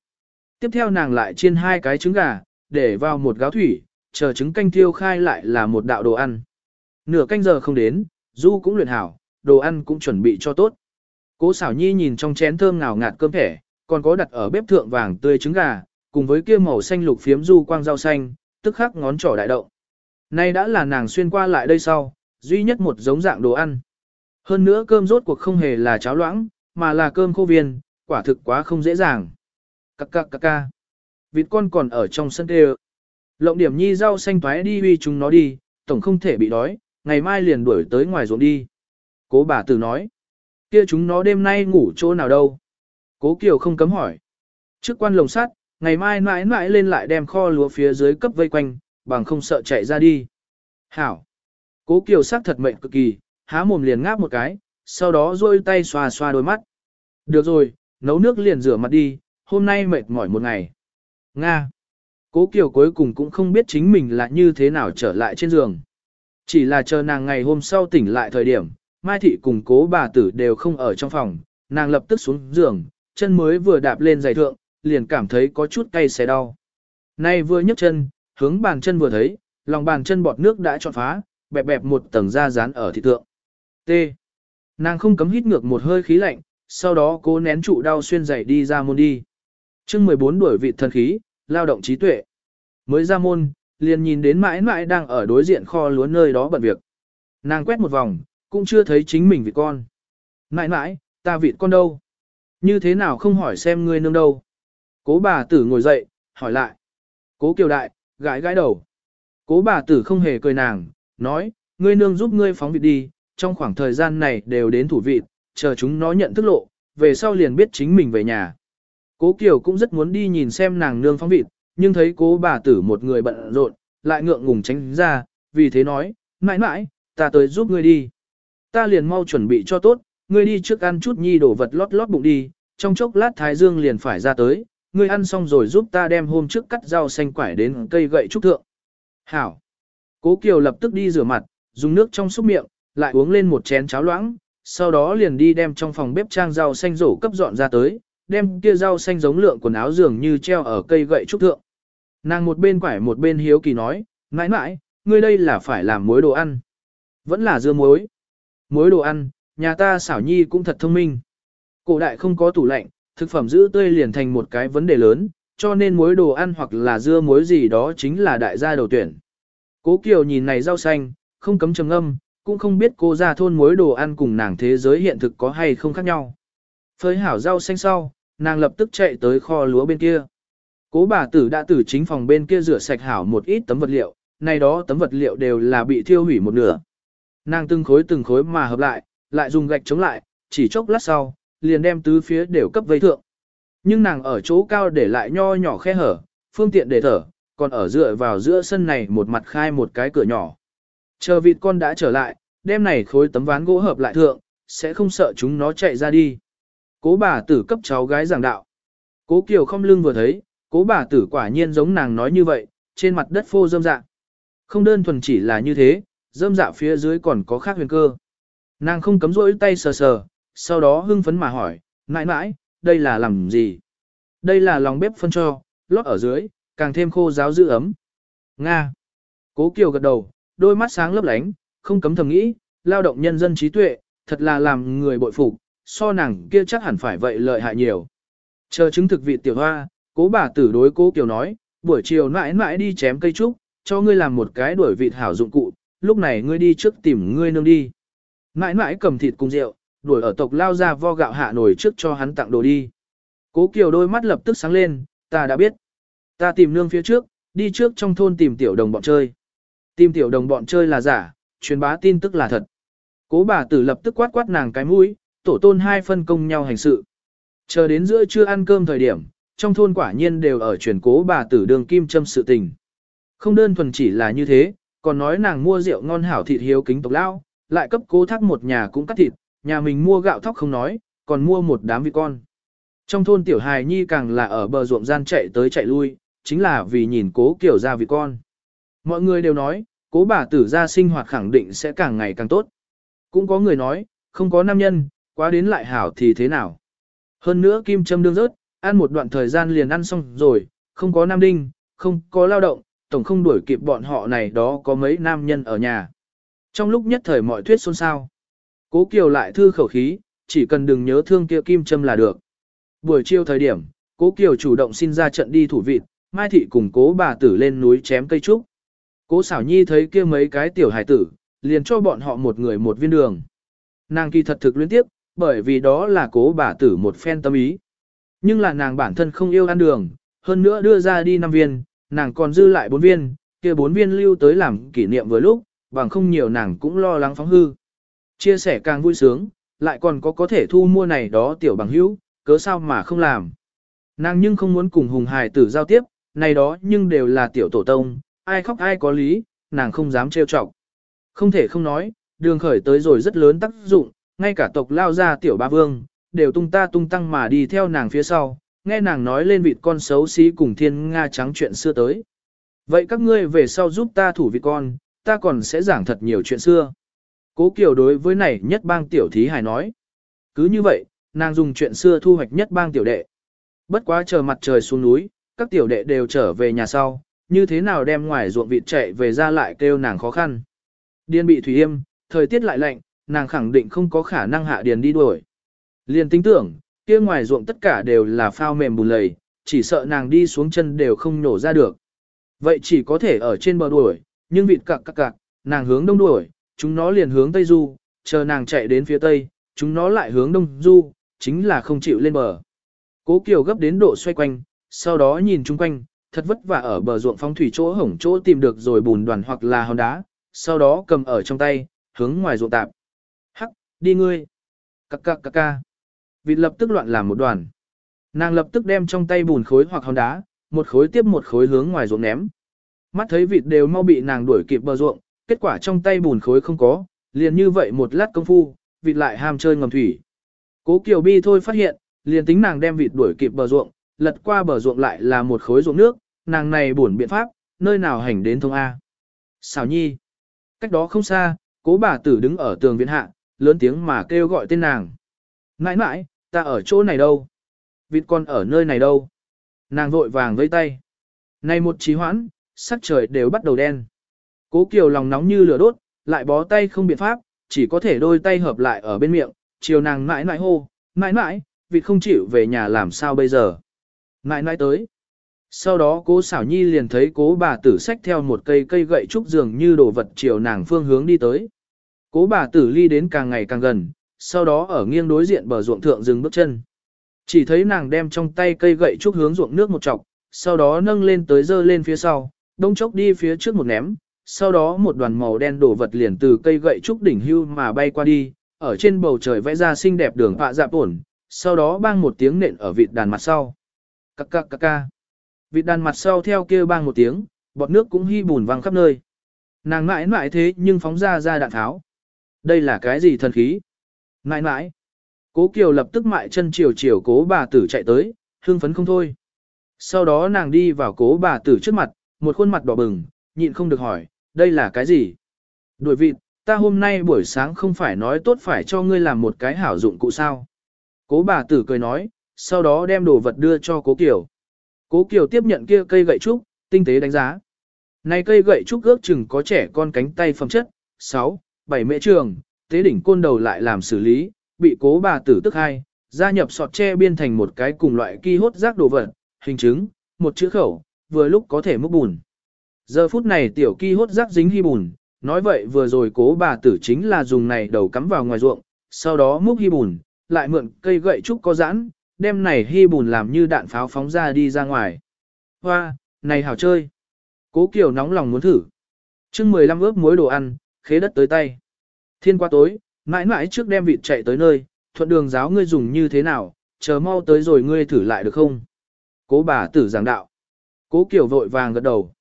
Tiếp theo nàng lại chiên hai cái trứng gà, để vào một gáo thủy, chờ trứng canh thiêu khai lại là một đạo đồ ăn. Nửa canh giờ không đến, Du cũng luyện hảo, đồ ăn cũng chuẩn bị cho tốt. Cố xảo nhi nhìn trong chén thơm ngào ngạt cơm thẻ, còn có đặt ở bếp thượng vàng tươi trứng gà, cùng với kia màu xanh lục phiếm du quang rau xanh, tức khắc ngón trỏ đại động. Nay đã là nàng xuyên qua lại đây sau, duy nhất một giống dạng đồ ăn. Hơn nữa cơm rốt cuộc không hề là cháo loãng, mà là cơm khô viên, quả thực quá không dễ dàng. Cắc cắc cắc ca. Vịt con còn ở trong sân tê Lộng điểm nhi rau xanh thoái đi uy chúng nó đi, tổng không thể bị đói, ngày mai liền đuổi tới ngoài ruộng đi. Cố bà tử nói. Kia chúng nó đêm nay ngủ chỗ nào đâu? Cố Kiều không cấm hỏi. Trước quan lồng sắt, ngày mai mãi mãi lên lại đem kho lúa phía dưới cấp vây quanh, bằng không sợ chạy ra đi. Hảo. Cố Kiều sắc thật mệnh cực kỳ, há mồm liền ngáp một cái, sau đó rôi tay xoa xoa đôi mắt. Được rồi, nấu nước liền rửa mặt đi, hôm nay mệt mỏi một ngày. Nga. Cố Kiều cuối cùng cũng không biết chính mình là như thế nào trở lại trên giường. Chỉ là chờ nàng ngày hôm sau tỉnh lại thời điểm, Mai Thị cùng cố bà tử đều không ở trong phòng, nàng lập tức xuống giường, chân mới vừa đạp lên giày thượng, liền cảm thấy có chút cay xé đau. Nay vừa nhấc chân, hướng bàn chân vừa thấy, lòng bàn chân bọt nước đã trọn phá, bẹp bẹp một tầng da dán ở thị thượng. T. Nàng không cấm hít ngược một hơi khí lạnh, sau đó cố nén trụ đau xuyên giày đi ra môn đi. chương 14 đuổi vị thần khí, lao động trí tuệ. Mới ra môn, liền nhìn đến mãi mãi đang ở đối diện kho lúa nơi đó bận việc. Nàng quét một vòng, cũng chưa thấy chính mình vị con. Nãi nãi, ta vịt con đâu? Như thế nào không hỏi xem ngươi nương đâu? Cố bà tử ngồi dậy, hỏi lại. Cố kiều đại, gãi gãi đầu. Cố bà tử không hề cười nàng, nói, ngươi nương giúp ngươi phóng vịt đi, trong khoảng thời gian này đều đến thủ vịt, chờ chúng nó nhận thức lộ, về sau liền biết chính mình về nhà. Cố Kiều cũng rất muốn đi nhìn xem nàng nương phóng vịt, nhưng thấy cố bà tử một người bận rộn, lại ngượng ngùng tránh ra, vì thế nói, mãi mãi, ta tới giúp ngươi đi. Ta liền mau chuẩn bị cho tốt, ngươi đi trước ăn chút nhi đổ vật lót lót bụng đi, trong chốc lát Thái Dương liền phải ra tới, ngươi ăn xong rồi giúp ta đem hôm trước cắt rau xanh quải đến cây gậy trúc thượng. Hảo. Cố Kiều lập tức đi rửa mặt, dùng nước trong súc miệng, lại uống lên một chén cháo loãng, sau đó liền đi đem trong phòng bếp trang rau xanh rổ cấp dọn ra tới, đem kia rau xanh giống lượng quần áo dường như treo ở cây gậy trúc thượng. Nàng một bên quải một bên hiếu kỳ nói, mãi mãi, ngươi đây là phải làm muối đồ ăn. Vẫn là dưa muối. Muối đồ ăn, nhà ta xảo nhi cũng thật thông minh. Cổ đại không có tủ lạnh, thực phẩm giữ tươi liền thành một cái vấn đề lớn, cho nên muối đồ ăn hoặc là dưa muối gì đó chính là đại gia đầu tuyển. Cố Kiều nhìn này rau xanh, không cấm trầm âm, cũng không biết cô ra thôn muối đồ ăn cùng nàng thế giới hiện thực có hay không khác nhau. Phơi hảo rau xanh sau, nàng lập tức chạy tới kho lúa bên kia. Cố bà tử đã từ chính phòng bên kia rửa sạch hảo một ít tấm vật liệu, này đó tấm vật liệu đều là bị thiêu hủy một nửa. Nàng từng khối từng khối mà hợp lại, lại dùng gạch chống lại, chỉ chốc lát sau, liền đem tứ phía đều cấp vây thượng. Nhưng nàng ở chỗ cao để lại nho nhỏ khe hở, phương tiện để thở, còn ở dựa vào giữa sân này một mặt khai một cái cửa nhỏ. Chờ vịt con đã trở lại, đem này khối tấm ván gỗ hợp lại thượng, sẽ không sợ chúng nó chạy ra đi. Cố bà tử cấp cháu gái giảng đạo. Cố Kiều không lưng vừa thấy, cố bà tử quả nhiên giống nàng nói như vậy, trên mặt đất phô dâm dạ. Không đơn thuần chỉ là như thế, dâm dạ phía dưới còn có khác huyền cơ. Nàng không cấm rỗi tay sờ sờ, sau đó hưng phấn mà hỏi, mãi mãi, đây là làm gì? Đây là lòng bếp phân cho, lót ở dưới, càng thêm khô giáo giữ ấm. Nga. Cố Kiều gật đầu, đôi mắt sáng lấp lánh, không cấm thầm nghĩ, lao động nhân dân trí tuệ, thật là làm người bội phục, so nàng kia chắc hẳn phải vậy lợi hại nhiều. Chờ chứng thực vị tiểu hoa, cố bà tử đối cố Kiều nói, buổi chiều mãi mãi đi chém cây trúc, cho ngươi làm một cái đuổi vịt hảo dụng cụ, lúc này ngươi đi trước tìm ngươi nương đi. Mãi mãi cầm thịt cùng rượu, đuổi ở tộc lao ra vo gạo hạ nổi trước cho hắn tặng đồ đi. Cố Kiều đôi mắt lập tức sáng lên, ta đã biết. Ta tìm nương phía trước, đi trước trong thôn tìm tiểu đồng bọn chơi. Tìm tiểu đồng bọn chơi là giả, truyền bá tin tức là thật. Cố bà tử lập tức quát quát nàng cái mũi, tổ tôn hai phân công nhau hành sự. Chờ đến giữa trưa ăn cơm thời điểm, trong thôn quả nhiên đều ở truyền cố bà tử đường kim châm sự tình. Không đơn thuần chỉ là như thế, còn nói nàng mua rượu ngon hảo thịt hiếu kính tộc lao, lại cấp cố thác một nhà cũng cắt thịt, nhà mình mua gạo thóc không nói, còn mua một đám vịt con. Trong thôn tiểu hài nhi càng là ở bờ ruộng gian chạy tới chạy lui, chính là vì nhìn cố kiểu ra vịt con. Mọi người đều nói, cố bà tử ra sinh hoạt khẳng định sẽ càng ngày càng tốt. Cũng có người nói, không có nam nhân, quá đến lại hảo thì thế nào. Hơn nữa kim châm đương rớt, ăn một đoạn thời gian liền ăn xong rồi, không có nam đinh, không có lao động, tổng không đuổi kịp bọn họ này đó có mấy nam nhân ở nhà. Trong lúc nhất thời mọi thuyết xôn xao, cố kiều lại thư khẩu khí, chỉ cần đừng nhớ thương kia kim châm là được. Buổi chiều thời điểm, cố kiều chủ động xin ra trận đi thủ vịt, mai thị cùng cố bà tử lên núi chém cây trúc. Cố xảo nhi thấy kia mấy cái tiểu hải tử, liền cho bọn họ một người một viên đường. Nàng kỳ thật thực luyến tiếp, bởi vì đó là cố bà tử một phen tâm ý. Nhưng là nàng bản thân không yêu ăn đường, hơn nữa đưa ra đi năm viên, nàng còn dư lại bốn viên, kia bốn viên lưu tới làm kỷ niệm vừa lúc, bằng không nhiều nàng cũng lo lắng phóng hư. Chia sẻ càng vui sướng, lại còn có có thể thu mua này đó tiểu bằng hữu, cớ sao mà không làm. Nàng nhưng không muốn cùng hùng hài tử giao tiếp, này đó nhưng đều là tiểu tổ tông, ai khóc ai có lý, nàng không dám trêu chọc. Không thể không nói, đường khởi tới rồi rất lớn tác dụng, ngay cả tộc lao ra tiểu ba vương, đều tung ta tung tăng mà đi theo nàng phía sau, nghe nàng nói lên vịt con xấu xí cùng thiên Nga trắng chuyện xưa tới. Vậy các ngươi về sau giúp ta thủ vịt con, ta còn sẽ giảng thật nhiều chuyện xưa. Cố Kiều đối với này nhất bang tiểu thí hài nói. Cứ như vậy, nàng dùng chuyện xưa thu hoạch nhất bang tiểu đệ. Bất quá chờ mặt trời xuống núi, các tiểu đệ đều trở về nhà sau, như thế nào đem ngoài ruộng vịt chạy về ra lại kêu nàng khó khăn. Điên bị thủy yêm, thời tiết lại lạnh, nàng khẳng định không có khả năng hạ điền đi đuổi. liền tính tưởng, kia ngoài ruộng tất cả đều là phao mềm bùn lầy, chỉ sợ nàng đi xuống chân đều không nổ ra được. Vậy chỉ có thể ở trên bờ đuổi, nhưng vịt cặc cặc cặc, nàng hướng đông đuổi, chúng nó liền hướng tây du, chờ nàng chạy đến phía tây, chúng nó lại hướng đông du, chính là không chịu lên bờ. Cố Kiều gấp đến độ xoay quanh, sau đó nhìn chung quanh, thật vất vả ở bờ ruộng phong thủy chỗ hổng chỗ tìm được rồi bùn đoàn hoặc là hòn đá, sau đó cầm ở trong tay, hướng ngoài ruộng tạp. Hắc, đi ngươi. cặc cặc cặc ca. Vịt lập tức loạn làm một đoàn. Nàng lập tức đem trong tay bùn khối hoặc hòn đá, một khối tiếp một khối hướng ngoài ruộng ném. Mắt thấy vịt đều mau bị nàng đuổi kịp bờ ruộng, kết quả trong tay bùn khối không có, liền như vậy một lát công phu, vịt lại ham chơi ngầm thủy. Cố Kiều Bi thôi phát hiện, liền tính nàng đem vịt đuổi kịp bờ ruộng, lật qua bờ ruộng lại là một khối ruộng nước, nàng này buồn biện pháp, nơi nào hành đến thông A. Xảo nhi. Cách đó không xa, cố bà tử đứng ở tường viện hạ, lớn tiếng mà kêu gọi tên nàng. Nãi nãi, ta ở chỗ này đâu? Vịt con ở nơi này đâu? Nàng vội vàng vây tay. Này một trí hoãn, sắc trời đều bắt đầu đen. Cố Kiều lòng nóng như lửa đốt, lại bó tay không biện pháp, chỉ có thể đôi tay hợp lại ở bên miệng, chiều nàng mãi mãi hô, mãi mãi, vịt không chịu về nhà làm sao bây giờ. Mãi mãi tới. Sau đó cố xảo nhi liền thấy cố bà tử xách theo một cây cây gậy trúc dường như đồ vật chiều nàng phương hướng đi tới. Cố bà tử ly đến càng ngày càng gần, sau đó ở nghiêng đối diện bờ ruộng thượng dừng bước chân. Chỉ thấy nàng đem trong tay cây gậy trúc hướng ruộng nước một chọc, sau đó nâng lên tới dơ lên phía sau, đông chốc đi phía trước một ném, sau đó một đoàn màu đen đổ vật liền từ cây gậy trúc đỉnh hưu mà bay qua đi, ở trên bầu trời vẽ ra xinh đẹp đường họa dạp ổn, sau đó bang một tiếng nện ở vịt đàn mặt sau. Cắc cắc cắc ca. Vịt đàn mặt sau theo kêu bang một tiếng, bọt nước cũng hy bùn văng khắp nơi. Nàng mãi mãi thế nhưng phóng ra ra đạn tháo. Đây là cái gì thần khí? Nãi nãi. Cố Kiều lập tức mại chân chiều chiều cố bà tử chạy tới, hương phấn không thôi. Sau đó nàng đi vào cố bà tử trước mặt, một khuôn mặt đỏ bừng, nhịn không được hỏi, đây là cái gì? Đuổi vịt, ta hôm nay buổi sáng không phải nói tốt phải cho ngươi làm một cái hảo dụng cụ sao? Cố bà tử cười nói, sau đó đem đồ vật đưa cho cố Kiều. Cố Kiều tiếp nhận kia cây gậy trúc, tinh tế đánh giá. Này cây gậy trúc ước chừng có trẻ con cánh tay phẩm chất, 6, 7 mễ trường, tế đỉnh côn đầu lại làm xử lý, bị cố bà tử tức hai, gia nhập sọt tre biên thành một cái cùng loại ki hốt rác đồ vật, hình chứng, một chữ khẩu, vừa lúc có thể múc bùn. Giờ phút này tiểu ki hốt rác dính hy bùn, nói vậy vừa rồi cố bà tử chính là dùng này đầu cắm vào ngoài ruộng, sau đó múc hy bùn, lại mượn cây gậy trúc có giãn, đem này hy bùn làm như đạn pháo phóng ra đi ra ngoài. Hoa, này hảo chơi. Cố Kiều nóng lòng muốn thử. chương 15 ướp muối đồ ăn, khế đất tới tay. Thiên qua tối, mãi mãi trước đem vịt chạy tới nơi, thuận đường giáo ngươi dùng như thế nào, chờ mau tới rồi ngươi thử lại được không? Cố bà tử giảng đạo. Cố kiểu vội vàng gật đầu.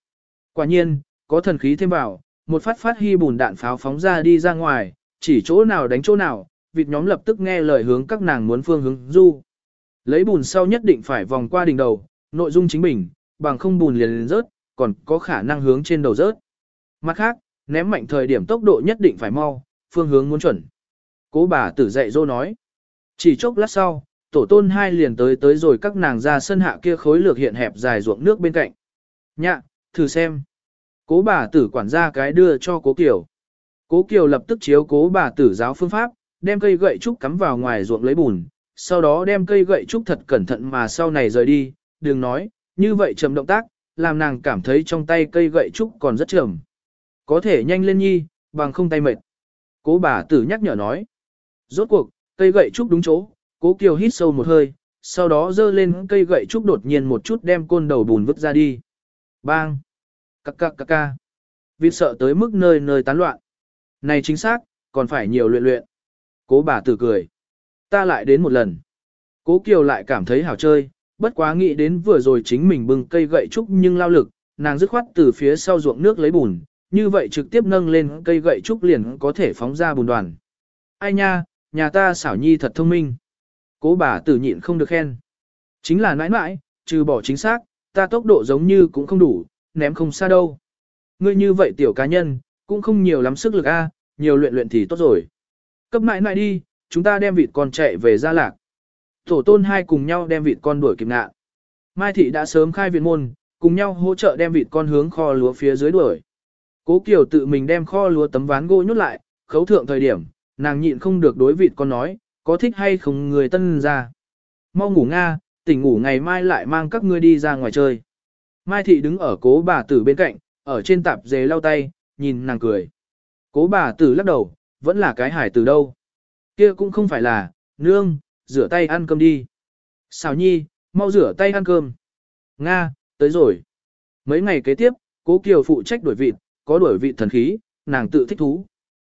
Quả nhiên, có thần khí thêm vào, một phát phát hy bùn đạn pháo phóng ra đi ra ngoài, chỉ chỗ nào đánh chỗ nào, vịt nhóm lập tức nghe lời hướng các nàng muốn phương hướng du. Lấy bùn sau nhất định phải vòng qua đỉnh đầu, nội dung chính mình, bằng không bùn liền liền rớt, còn có khả năng hướng trên đầu rớt. Mặt khác, ném mạnh thời điểm tốc độ nhất định phải mau, phương hướng muốn chuẩn. Cố bà tử dạy dô nói. Chỉ chốc lát sau, tổ tôn hai liền tới tới rồi các nàng ra sân hạ kia khối lược hiện hẹp dài ruộng nước bên cạnh. Nhạ, thử xem. Cố bà tử quản gia cái đưa cho cố Kiều. Cố Kiều lập tức chiếu cố bà tử giáo phương pháp, đem cây gậy trúc cắm vào ngoài ruộng lấy bùn, sau đó đem cây gậy trúc thật cẩn thận mà sau này rời đi, đừng nói, như vậy chậm động tác, làm nàng cảm thấy trong tay cây gậy trúc còn rất chậm. Có thể nhanh lên nhi, bằng không tay mệt. Cố bà tử nhắc nhở nói. Rốt cuộc, cây gậy trúc đúng chỗ, cố Kiều hít sâu một hơi, sau đó dơ lên cây gậy trúc đột nhiên một chút đem côn đầu bùn vứt ra đi. Bang! Cắc cắc cắc ca. Vịt sợ tới mức nơi nơi tán loạn. Này chính xác, còn phải nhiều luyện luyện. Cố bà tử cười. Ta lại đến một lần. Cố Kiều lại cảm thấy hảo chơi, bất quá nghĩ đến vừa rồi chính mình bưng cây gậy trúc nhưng lao lực, nàng dứt khoát từ phía sau ruộng nước lấy bùn, như vậy trực tiếp nâng lên cây gậy trúc liền có thể phóng ra bùn đoàn. Ai nha, nhà ta xảo nhi thật thông minh. Cố bà tử nhịn không được khen. Chính là nãi nãi, trừ bỏ chính xác, ta tốc độ giống như cũng không đủ, ném không xa đâu. Ngươi như vậy tiểu cá nhân, cũng không nhiều lắm sức lực a, nhiều luyện luyện thì tốt rồi. Cấp nãi nãi đi, chúng ta đem vịt con chạy về gia lạc. Tổ tôn hai cùng nhau đem vịt con đuổi kịp nạn. Mai thị đã sớm khai viện môn, cùng nhau hỗ trợ đem vịt con hướng kho lúa phía dưới đuổi. Cố Kiều tự mình đem kho lúa tấm ván gỗ nhốt lại, khấu thượng thời điểm, nàng nhịn không được đối vịt con nói, có thích hay không người tân ra. Mau ngủ nga, tỉnh ngủ ngày mai lại mang các ngươi đi ra ngoài chơi. Mai thị đứng ở cố bà tử bên cạnh, ở trên tạp dề lau tay, nhìn nàng cười. Cố bà tử lắc đầu, vẫn là cái hải từ đâu. Kia cũng không phải là, nương, rửa tay ăn cơm đi. Xào nhi, mau rửa tay ăn cơm. Nga, tới rồi. Mấy ngày kế tiếp, cố Kiều phụ trách đuổi vịt, có đuổi vị thần khí, nàng tự thích thú.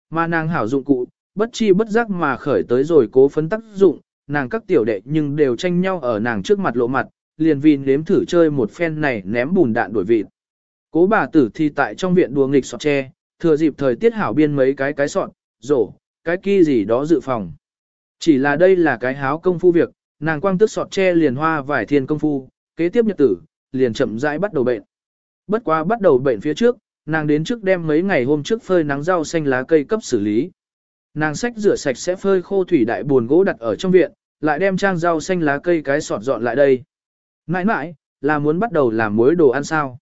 Mà nàng hảo dụng cụ, bất chi bất giác mà khởi tới rồi cố phấn tác dụng, nàng các tiểu đệ nhưng đều tranh nhau ở nàng trước mặt lộ mặt, liền vì nếm thử chơi một phen này ném bùn đạn đuổi vịt. Cố bà tử thì tại trong viện đùa nghịch sọt tre, thừa dịp thời tiết hảo biên mấy cái cái sọt, rổ, cái kia gì đó dự phòng. Chỉ là đây là cái háo công phu việc, nàng quang tức sọt tre liền hoa vải thiên công phu, kế tiếp nhật tử, liền chậm rãi bắt đầu bệnh. Bất quá bắt đầu bệnh phía trước, nàng đến trước đem mấy ngày hôm trước phơi nắng rau xanh lá cây cấp xử lý. Nàng xách rửa sạch sẽ phơi khô thủy đại buồn gỗ đặt ở trong viện, lại đem trang rau xanh lá cây cái sọt dọn lại đây. Mãi mãi, là muốn bắt đầu làm muối đồ ăn sao.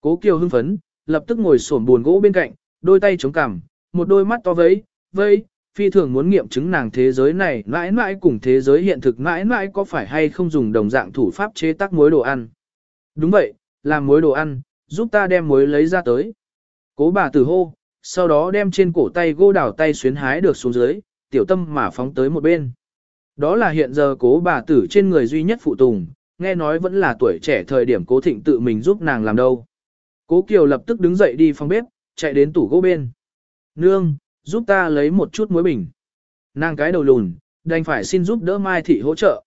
Cố Kiều hưng phấn, lập tức ngồi xổm buồn gỗ bên cạnh, đôi tay chống cằm, một đôi mắt to vấy, vây, phi thường muốn nghiệm chứng nàng thế giới này mãi mãi cùng thế giới hiện thực mãi mãi có phải hay không dùng đồng dạng thủ pháp chế tác muối đồ ăn. Đúng vậy, làm muối đồ ăn, giúp ta đem muối lấy ra tới. Cố bà tử hô, sau đó đem trên cổ tay gô đảo tay xuyến hái được xuống dưới, tiểu tâm mà phóng tới một bên. Đó là hiện giờ cố bà tử trên người duy nhất phụ tùng, nghe nói vẫn là tuổi trẻ thời điểm cố thịnh tự mình giúp nàng làm đâu. Cố Kiều lập tức đứng dậy đi phòng bếp, chạy đến tủ gỗ bên. Nương, giúp ta lấy một chút muối bình. Nàng cái đầu lùn, đành phải xin giúp đỡ Mai Thị hỗ trợ.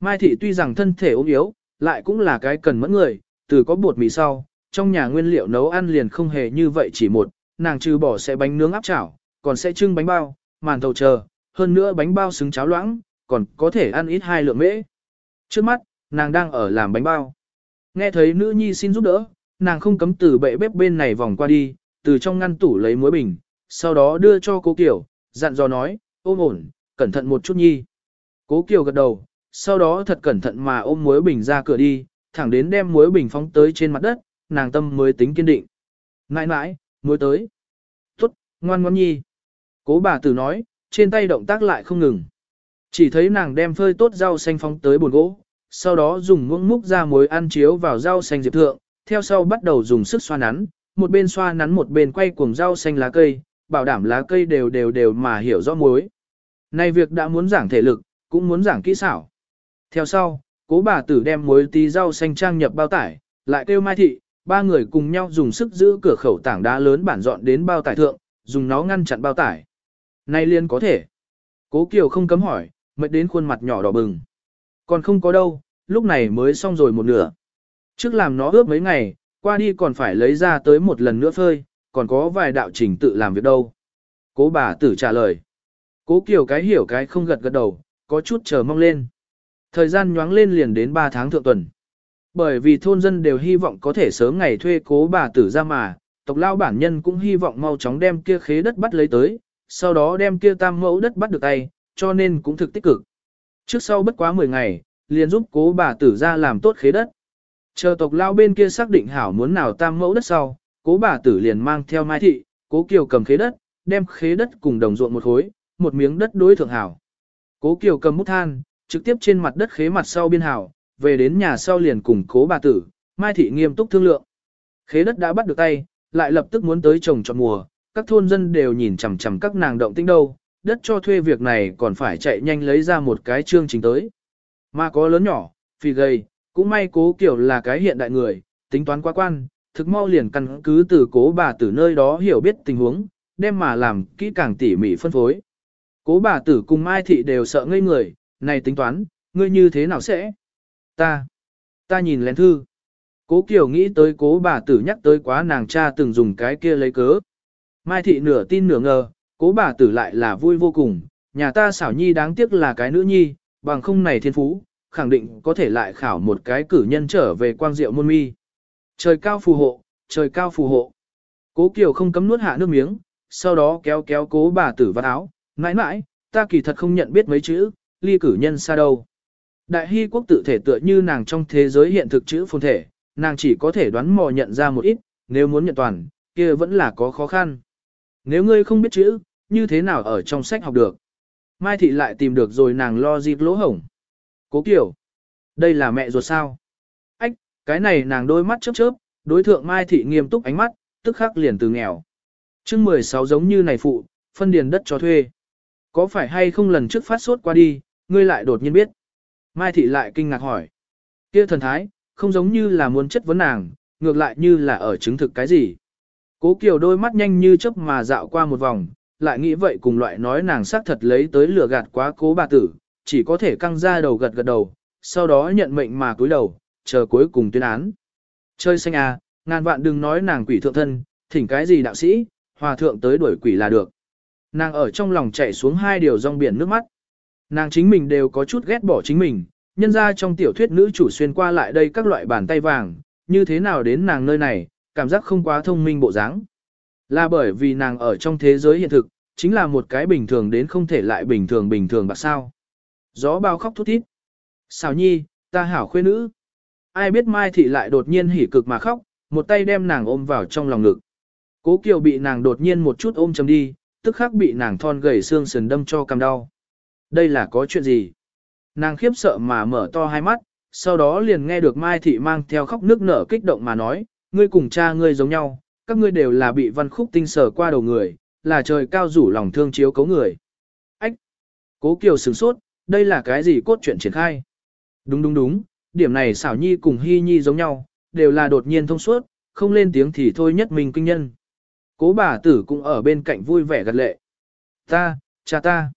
Mai Thị tuy rằng thân thể ốm yếu, lại cũng là cái cần mẫn người, từ có bột mì sau, trong nhà nguyên liệu nấu ăn liền không hề như vậy chỉ một, nàng trừ bỏ sẽ bánh nướng áp chảo, còn sẽ trưng bánh bao, màn thầu chờ, hơn nữa bánh bao xứng cháo loãng, còn có thể ăn ít hai lượng mễ. Trước mắt, nàng đang ở làm bánh bao. Nghe thấy nữ nhi xin giúp đỡ, nàng không cấm từ bệ bếp bên này vòng qua đi, từ trong ngăn tủ lấy muối bình, sau đó đưa cho cố Kiều, dặn dò nói, ôm ổn, cẩn thận một chút nhi. Cố Kiều gật đầu, sau đó thật cẩn thận mà ôm muối bình ra cửa đi, thẳng đến đem muối bình phóng tới trên mặt đất, nàng tâm mới tính kiên định. Nãi nãi, mới tới. Tốt, ngoan ngoan nhi. Cố bà tử nói, trên tay động tác lại không ngừng. Chỉ thấy nàng đem phơi tốt rau xanh phóng tới bồn gỗ, sau đó dùng muỗng múc ra muối ăn chiếu vào rau xanh diệp thượng, theo sau bắt đầu dùng sức xoa nắn, một bên xoa nắn một bên quay cuồng rau xanh lá cây, bảo đảm lá cây đều đều đều mà hiểu rõ muối. Này việc đã muốn giảng thể lực, cũng muốn giảng kỹ xảo. Theo sau, cố bà tử đem muối tí rau xanh trang nhập bao tải, Lại kêu Mai Thị, ba người cùng nhau dùng sức giữ cửa khẩu tảng đá lớn bản dọn đến bao tải thượng, dùng nó ngăn chặn bao tải. Nay liên có thể. Cố Kiều không cấm hỏi, mệt đến khuôn mặt nhỏ đỏ bừng. Còn không có đâu, lúc này mới xong rồi một nửa. Trước làm nó ướp mấy ngày, qua đi còn phải lấy ra tới một lần nữa phơi, còn có vài đạo trình tự làm việc đâu. Cố bà tử trả lời. Cố Kiều cái hiểu cái không gật gật đầu, có chút chờ mong lên. Thời gian nhoáng lên liền đến 3 tháng thượng tuần. Bởi vì thôn dân đều hy vọng có thể sớm ngày thuê cố bà tử ra mà, tộc lao bản nhân cũng hy vọng mau chóng đem kia khế đất bắt lấy tới, sau đó đem kia tam mẫu đất bắt được tay, cho nên cũng thực tích cực. Trước sau bất quá 10 ngày, liền giúp cố bà tử ra làm tốt khế đất. Chờ tộc lao bên kia xác định hảo muốn nào tam mẫu đất sau, cố bà tử liền mang theo mai thị, cố kiều cầm khế đất, đem khế đất cùng đồng ruộng một khối, một miếng đất đối thượng hảo. Cố kiều cầm mút than, trực tiếp trên mặt đất khế mặt sau biên hảo, về đến nhà sau liền cùng cố bà tử, mai thị nghiêm túc thương lượng. Khế đất đã bắt được tay, lại lập tức muốn tới trồng trọt mùa, các thôn dân đều nhìn chằm chằm các nàng động tĩnh đâu, đất cho thuê việc này còn phải chạy nhanh lấy ra một cái chương trình tới. Mà có lớn nhỏ, phi gầy, cũng may cố kiểu là cái hiện đại người, tính toán quá quan, thực mau liền căn cứ từ cố bà tử nơi đó hiểu biết tình huống, đem mà làm kỹ càng tỉ mỉ phân phối. Cố bà tử cùng Mai Thị đều sợ ngây người, này tính toán, ngươi như thế nào sẽ? Ta, ta nhìn lén thư. Cố Kiều nghĩ tới cố bà tử nhắc tới quá nàng cha từng dùng cái kia lấy cớ. Mai Thị nửa tin nửa ngờ, cố bà tử lại là vui vô cùng, nhà ta xảo nhi đáng tiếc là cái nữ nhi, bằng không này thiên phú, khẳng định có thể lại khảo một cái cử nhân trở về quang diệu môn mi. Trời cao phù hộ, trời cao phù hộ. Cố Kiều không cấm nuốt hạ nước miếng, sau đó kéo kéo cố bà tử vào áo, mãi mãi, ta kỳ thật không nhận biết mấy chữ, ly cử nhân xa đâu. Đại hy quốc tự thể tựa như nàng trong thế giới hiện thực chữ phồn thể, nàng chỉ có thể đoán mò nhận ra một ít, nếu muốn nhận toàn, kia vẫn là có khó khăn. Nếu ngươi không biết chữ, như thế nào ở trong sách học được? Mai thị lại tìm được rồi nàng lo dịp lỗ hổng. Cố kiểu, đây là mẹ ruột sao? Ách, cái này nàng đôi mắt chớp chớp, đối thượng Mai thị nghiêm túc ánh mắt, tức khắc liền từ nghèo. chương 16 giống như này phụ, phân điền đất cho thuê. Có phải hay không lần trước phát sốt qua đi, ngươi lại đột nhiên biết? Mai thị lại kinh ngạc hỏi. Kia thần thái, không giống như là muốn chất vấn nàng, ngược lại như là ở chứng thực cái gì. Cố Kiều đôi mắt nhanh như chớp mà dạo qua một vòng, lại nghĩ vậy cùng loại nói nàng xác thật lấy tới lửa gạt quá cố bà tử, chỉ có thể căng ra đầu gật gật đầu, sau đó nhận mệnh mà cúi đầu, chờ cuối cùng tuyên án. Chơi xanh à, ngàn vạn đừng nói nàng quỷ thượng thân, thỉnh cái gì đạo sĩ, hòa thượng tới đuổi quỷ là được. Nàng ở trong lòng chạy xuống hai điều rong biển nước mắt. Nàng chính mình đều có chút ghét bỏ chính mình, nhân ra trong tiểu thuyết nữ chủ xuyên qua lại đây các loại bàn tay vàng, như thế nào đến nàng nơi này, cảm giác không quá thông minh bộ dáng. Là bởi vì nàng ở trong thế giới hiện thực, chính là một cái bình thường đến không thể lại bình thường bình thường bạc sao. Gió bao khóc thút thít. Xào nhi, ta hảo khuê nữ. Ai biết Mai Thị lại đột nhiên hỉ cực mà khóc, một tay đem nàng ôm vào trong lòng ngực. Cố Kiều bị nàng đột nhiên một chút ôm chầm đi, tức khắc bị nàng thon gầy xương sườn đâm cho cầm đau. Đây là có chuyện gì? Nàng khiếp sợ mà mở to hai mắt, sau đó liền nghe được Mai Thị mang theo khóc nước nở kích động mà nói, ngươi cùng cha ngươi giống nhau, các ngươi đều là bị văn khúc tinh sở qua đầu người, là trời cao rủ lòng thương chiếu cấu người. Ách! Cố Kiều sửng sốt, đây là cái gì cốt truyện triển khai? Đúng đúng đúng, điểm này xảo nhi cùng hy nhi giống nhau, đều là đột nhiên thông suốt, không lên tiếng thì thôi nhất mình kinh nhân. Cố bà tử cũng ở bên cạnh vui vẻ gật lệ. Ta, cha ta.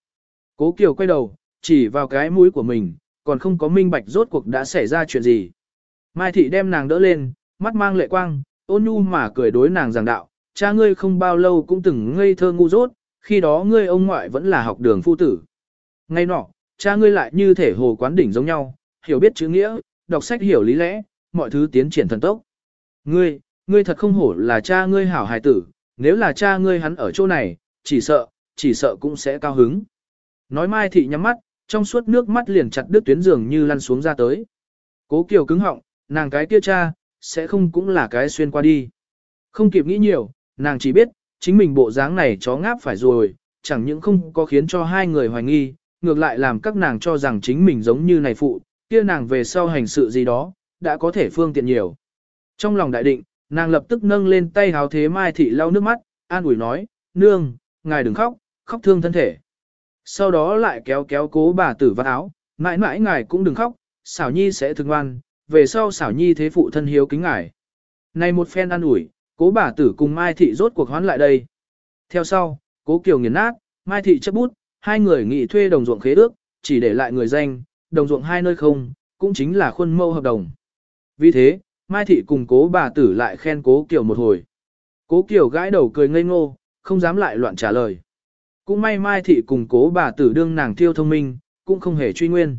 Cố Kiều quay đầu, chỉ vào cái mũi của mình, còn không có minh bạch rốt cuộc đã xảy ra chuyện gì. Mai thị đem nàng đỡ lên, mắt mang lệ quang, ôn nhu mà cười đối nàng giảng đạo, cha ngươi không bao lâu cũng từng ngây thơ ngu dốt, khi đó ngươi ông ngoại vẫn là học đường phu tử. Ngay nọ, cha ngươi lại như thể hồ quán đỉnh giống nhau, hiểu biết chữ nghĩa, đọc sách hiểu lý lẽ, mọi thứ tiến triển thần tốc. Ngươi, ngươi thật không hổ là cha ngươi hảo hài tử, nếu là cha ngươi hắn ở chỗ này, chỉ sợ, chỉ sợ cũng sẽ cao hứng. Nói Mai Thị nhắm mắt, trong suốt nước mắt liền chặt đứt tuyến giường như lăn xuống ra tới. Cố Kiều cứng họng, nàng cái kia cha, sẽ không cũng là cái xuyên qua đi. Không kịp nghĩ nhiều, nàng chỉ biết, chính mình bộ dáng này chó ngáp phải rồi, chẳng những không có khiến cho hai người hoài nghi, ngược lại làm các nàng cho rằng chính mình giống như này phụ, kia nàng về sau hành sự gì đó, đã có thể phương tiện nhiều. Trong lòng đại định, nàng lập tức nâng lên tay háo thế Mai Thị lau nước mắt, an ủi nói, nương, ngài đừng khóc, khóc thương thân thể. Sau đó lại kéo kéo cố bà tử vào áo, mãi mãi ngài cũng đừng khóc, xảo nhi sẽ thương ngoan, về sau xảo nhi thế phụ thân hiếu kính ngài. Này một phen ăn ủi, cố bà tử cùng Mai Thị rốt cuộc hoán lại đây. Theo sau, cố kiều nghiền nát, Mai Thị chấp bút, hai người nghị thuê đồng ruộng khế ước, chỉ để lại người danh, đồng ruộng hai nơi không, cũng chính là khuôn mâu hợp đồng. Vì thế, Mai Thị cùng cố bà tử lại khen cố kiều một hồi. Cố kiều gãi đầu cười ngây ngô, không dám lại loạn trả lời. Cũng may Mai Thị cùng cố bà tử đương nàng thiêu thông minh, cũng không hề truy nguyên.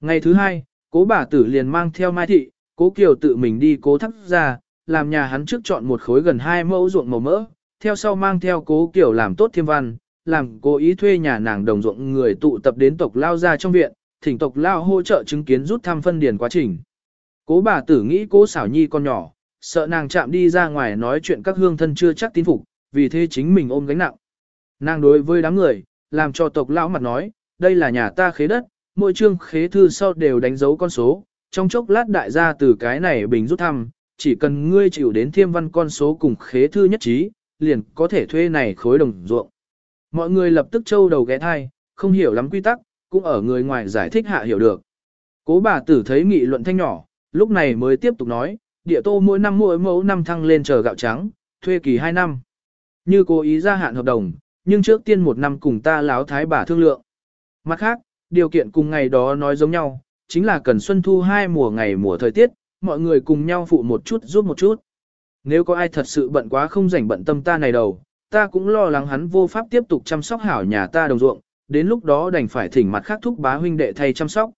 Ngày thứ hai, cố bà tử liền mang theo Mai Thị, cố kiều tự mình đi cố thắp ra, làm nhà hắn trước chọn một khối gần hai mẫu ruộng màu mỡ, theo sau mang theo cố kiều làm tốt thiêm văn, làm cố ý thuê nhà nàng đồng ruộng người tụ tập đến tộc lao ra trong viện, thỉnh tộc lao hỗ trợ chứng kiến rút thăm phân điền quá trình. Cố bà tử nghĩ cố xảo nhi con nhỏ, sợ nàng chạm đi ra ngoài nói chuyện các hương thân chưa chắc tin phục, vì thế chính mình ôm gánh nặng. Nàng đối với đám người, làm cho tộc lão mặt nói, đây là nhà ta khế đất, mỗi chương khế thư sau đều đánh dấu con số, trong chốc lát đại gia từ cái này bình rút thăm, chỉ cần ngươi chịu đến thiêm văn con số cùng khế thư nhất trí, liền có thể thuê này khối đồng ruộng. Mọi người lập tức trâu đầu ghé thai, không hiểu lắm quy tắc, cũng ở người ngoài giải thích hạ hiểu được. Cố bà tử thấy nghị luận thanh nhỏ, lúc này mới tiếp tục nói, địa tô mỗi năm mỗi mẫu năm thăng lên chờ gạo trắng, thuê kỳ 2 năm. Như cố ý gia hạn hợp đồng, nhưng trước tiên một năm cùng ta láo thái bà thương lượng. Mặt khác, điều kiện cùng ngày đó nói giống nhau, chính là cần xuân thu hai mùa ngày mùa thời tiết, mọi người cùng nhau phụ một chút giúp một chút. Nếu có ai thật sự bận quá không rảnh bận tâm ta này đầu, ta cũng lo lắng hắn vô pháp tiếp tục chăm sóc hảo nhà ta đồng ruộng, đến lúc đó đành phải thỉnh mặt khác thúc bá huynh đệ thay chăm sóc.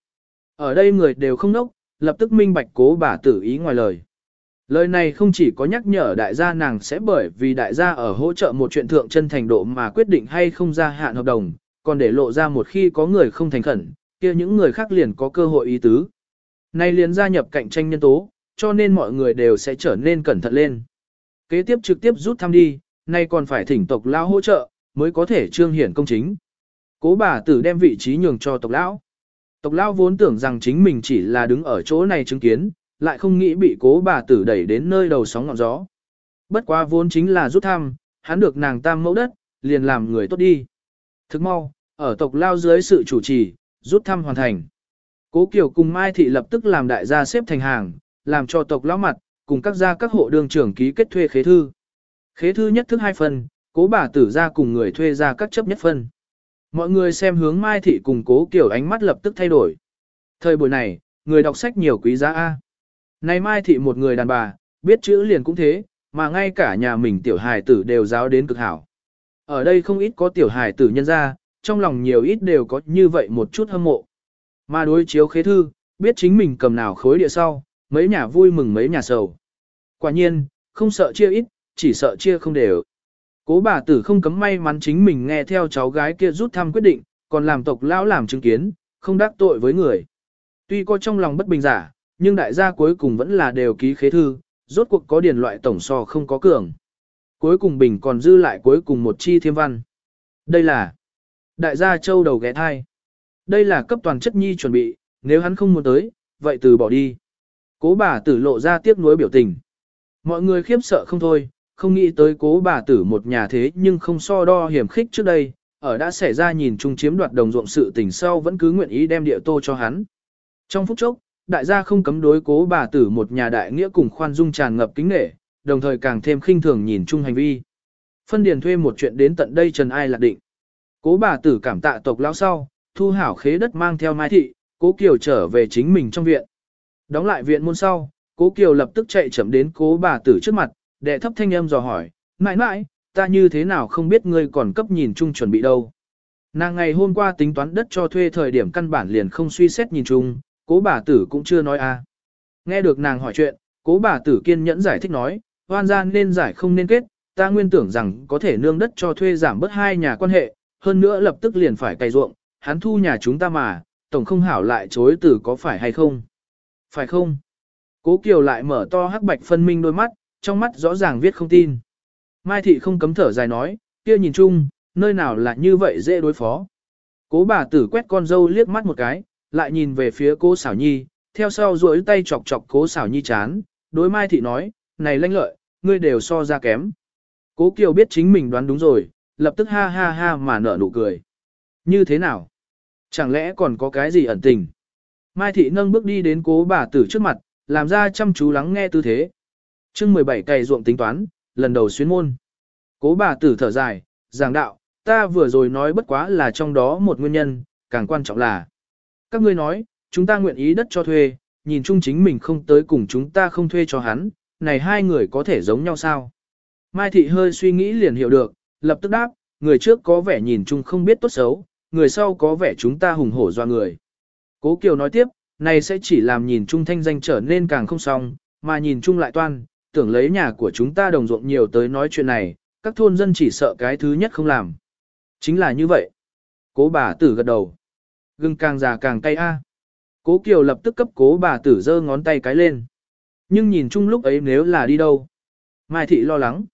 Ở đây người đều không nốc, lập tức minh bạch cố bà tử ý ngoài lời. Lời này không chỉ có nhắc nhở đại gia nàng sẽ bởi vì đại gia ở hỗ trợ một chuyện thượng chân thành độ mà quyết định hay không gia hạn hợp đồng, còn để lộ ra một khi có người không thành khẩn, kia những người khác liền có cơ hội ý tứ. Nay liền gia nhập cạnh tranh nhân tố, cho nên mọi người đều sẽ trở nên cẩn thận lên. Kế tiếp trực tiếp rút thăm đi, nay còn phải thỉnh tộc lão hỗ trợ, mới có thể trương hiển công chính. Cố bà tử đem vị trí nhường cho tộc lão. Tộc lão vốn tưởng rằng chính mình chỉ là đứng ở chỗ này chứng kiến, lại không nghĩ bị cố bà tử đẩy đến nơi đầu sóng ngọn gió. Bất quá vốn chính là rút thăm, hắn được nàng tam mẫu đất, liền làm người tốt đi. Thức mau, ở tộc lao dưới sự chủ trì, rút thăm hoàn thành. Cố Kiều cùng Mai Thị lập tức làm đại gia xếp thành hàng, làm cho tộc lão mặt, cùng các gia các hộ đường trưởng ký kết thuê khế thư. Khế thư nhất thức hai phần, cố bà tử ra cùng người thuê ra các chấp nhất phân. Mọi người xem hướng Mai Thị cùng cố Kiều ánh mắt lập tức thay đổi. Thời buổi này, người đọc sách nhiều quý giá A. Này Mai Thị một người đàn bà, biết chữ liền cũng thế, mà ngay cả nhà mình tiểu hài tử đều giáo đến cực hảo. Ở đây không ít có tiểu hài tử nhân ra, trong lòng nhiều ít đều có như vậy một chút hâm mộ. Mà đối chiếu khế thư, biết chính mình cầm nào khối địa sau, mấy nhà vui mừng mấy nhà sầu. Quả nhiên, không sợ chia ít, chỉ sợ chia không đều. Cố bà tử không cấm may mắn chính mình nghe theo cháu gái kia rút thăm quyết định, còn làm tộc lão làm chứng kiến, không đắc tội với người. Tuy có trong lòng bất bình giả, nhưng đại gia cuối cùng vẫn là đều ký khế thư, rốt cuộc có điền loại tổng so không có cường. Cuối cùng bình còn dư lại cuối cùng một chi thiêm văn. Đây là đại gia châu đầu ghé thai. Đây là cấp toàn chất nhi chuẩn bị, nếu hắn không muốn tới, vậy từ bỏ đi. Cố bà tử lộ ra tiếc nuối biểu tình. Mọi người khiếp sợ không thôi, không nghĩ tới cố bà tử một nhà thế nhưng không so đo hiểm khích trước đây, ở đã xảy ra nhìn chung chiếm đoạt đồng ruộng sự tình sau vẫn cứ nguyện ý đem địa tô cho hắn. Trong phút chốc, đại gia không cấm đối cố bà tử một nhà đại nghĩa cùng khoan dung tràn ngập kính nghệ, đồng thời càng thêm khinh thường nhìn chung hành vi. Phân điền thuê một chuyện đến tận đây Trần Ai lạc định. Cố bà tử cảm tạ tộc lão sau, thu hảo khế đất mang theo mai thị, cố Kiều trở về chính mình trong viện. Đóng lại viện môn sau, cố Kiều lập tức chạy chậm đến cố bà tử trước mặt, đệ thấp thanh âm dò hỏi, mãi mãi, ta như thế nào không biết ngươi còn cấp nhìn chung chuẩn bị đâu. Nàng ngày hôm qua tính toán đất cho thuê thời điểm căn bản liền không suy xét nhìn chung, cố bà tử cũng chưa nói a. À. Nghe được nàng hỏi chuyện, cố bà tử kiên nhẫn giải thích nói, hoan gian nên giải không nên kết, ta nguyên tưởng rằng có thể nương đất cho thuê giảm bớt hai nhà quan hệ, hơn nữa lập tức liền phải cày ruộng, hắn thu nhà chúng ta mà, tổng không hảo lại chối từ có phải hay không. Phải không? Cố Kiều lại mở to hắc bạch phân minh đôi mắt, trong mắt rõ ràng viết không tin. Mai thị không cấm thở dài nói, kia nhìn chung, nơi nào là như vậy dễ đối phó. Cố bà tử quét con dâu liếc mắt một cái, lại nhìn về phía cô xảo nhi, theo sau duỗi tay chọc chọc cố xảo nhi chán, đối mai thị nói, này lanh lợi, ngươi đều so ra kém. Cố Kiều biết chính mình đoán đúng rồi, lập tức ha ha ha mà nở nụ cười. Như thế nào? Chẳng lẽ còn có cái gì ẩn tình? Mai thị nâng bước đi đến cố bà tử trước mặt, làm ra chăm chú lắng nghe tư thế. chương 17 cày ruộng tính toán, lần đầu xuyên môn. Cố bà tử thở dài, giảng đạo, ta vừa rồi nói bất quá là trong đó một nguyên nhân, càng quan trọng là. Các ngươi nói, chúng ta nguyện ý đất cho thuê, nhìn chung chính mình không tới cùng chúng ta không thuê cho hắn, này hai người có thể giống nhau sao? Mai thị hơi suy nghĩ liền hiểu được, lập tức đáp, người trước có vẻ nhìn chung không biết tốt xấu, người sau có vẻ chúng ta hùng hổ doa người. Cố Kiều nói tiếp, này sẽ chỉ làm nhìn chung thanh danh trở nên càng không xong, mà nhìn chung lại toan, tưởng lấy nhà của chúng ta đồng ruộng nhiều tới nói chuyện này, các thôn dân chỉ sợ cái thứ nhất không làm. Chính là như vậy. Cố bà tử gật đầu. Gừng càng già càng cay a. Cố Kiều lập tức cấp cố bà tử giơ ngón tay cái lên. Nhưng nhìn chung lúc ấy nếu là đi đâu. Mai thị lo lắng.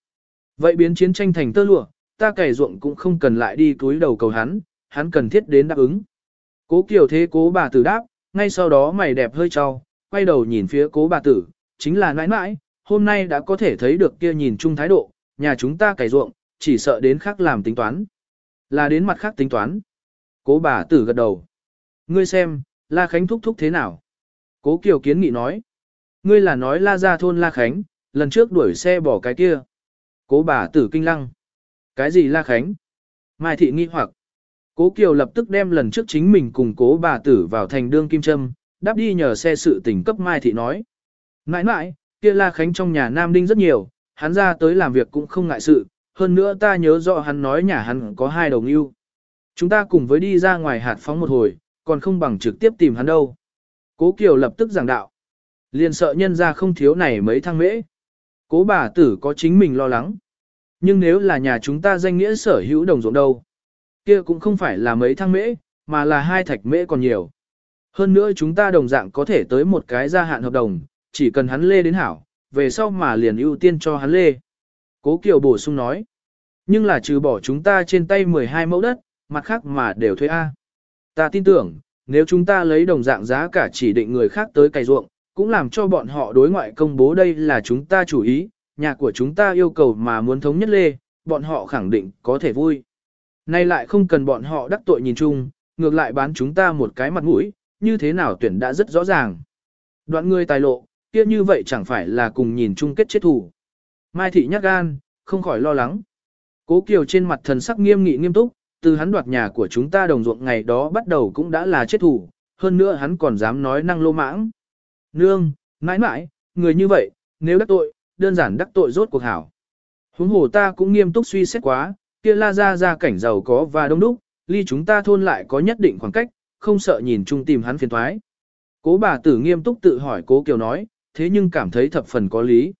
Vậy biến chiến tranh thành tơ lụa, ta cày ruộng cũng không cần lại đi túi đầu cầu hắn, hắn cần thiết đến đáp ứng. Cố Kiều thế cố bà tử đáp, ngay sau đó mày đẹp hơi trao, quay đầu nhìn phía cố bà tử, chính là nãi nãi, hôm nay đã có thể thấy được kia nhìn chung thái độ, nhà chúng ta cày ruộng, chỉ sợ đến khác làm tính toán. Là đến mặt khác tính toán. Cố bà tử gật đầu. Ngươi xem, La Khánh thúc thúc thế nào? Cố Kiều kiến nghị nói. Ngươi là nói La ra thôn La Khánh, lần trước đuổi xe bỏ cái kia. Cố bà tử kinh lăng. Cái gì La Khánh? Mai thị nghi hoặc. Cố Kiều lập tức đem lần trước chính mình cùng cố bà tử vào thành đương kim châm, đáp đi nhờ xe sự tình cấp Mai thị nói. Nãi nãi, kia La Khánh trong nhà Nam Đinh rất nhiều, hắn ra tới làm việc cũng không ngại sự, hơn nữa ta nhớ rõ hắn nói nhà hắn có hai đồng yêu. Chúng ta cùng với đi ra ngoài hạt phóng một hồi, còn không bằng trực tiếp tìm hắn đâu. Cố Kiều lập tức giảng đạo. Liền sợ nhân ra không thiếu này mấy thăng mễ. Cố bà tử có chính mình lo lắng. Nhưng nếu là nhà chúng ta danh nghĩa sở hữu đồng ruộng đâu, kia cũng không phải là mấy thăng mễ, mà là hai thạch mễ còn nhiều. Hơn nữa chúng ta đồng dạng có thể tới một cái gia hạn hợp đồng, chỉ cần hắn lê đến hảo, về sau mà liền ưu tiên cho hắn lê. Cố Kiều bổ sung nói, nhưng là trừ bỏ chúng ta trên tay 12 mẫu đất, mặt khác mà đều thuê A. Ta tin tưởng, nếu chúng ta lấy đồng dạng giá cả chỉ định người khác tới cày ruộng, cũng làm cho bọn họ đối ngoại công bố đây là chúng ta chủ ý, nhà của chúng ta yêu cầu mà muốn thống nhất lê, bọn họ khẳng định có thể vui. Nay lại không cần bọn họ đắc tội nhìn chung, ngược lại bán chúng ta một cái mặt mũi, như thế nào tuyển đã rất rõ ràng. Đoạn người tài lộ, kia như vậy chẳng phải là cùng nhìn chung kết chết thủ. Mai thị nhắc gan, không khỏi lo lắng. Cố Kiều trên mặt thần sắc nghiêm nghị nghiêm túc, từ hắn đoạt nhà của chúng ta đồng ruộng ngày đó bắt đầu cũng đã là chết thủ, hơn nữa hắn còn dám nói năng lô mãng. Nương, mãi mãi, người như vậy, nếu đắc tội, đơn giản đắc tội rốt cuộc hảo. Huống hồ ta cũng nghiêm túc suy xét quá, kia la ra ra cảnh giàu có và đông đúc, ly chúng ta thôn lại có nhất định khoảng cách, không sợ nhìn chung tìm hắn phiền thoái. Cố bà tử nghiêm túc tự hỏi cố Kiều nói, thế nhưng cảm thấy thập phần có lý.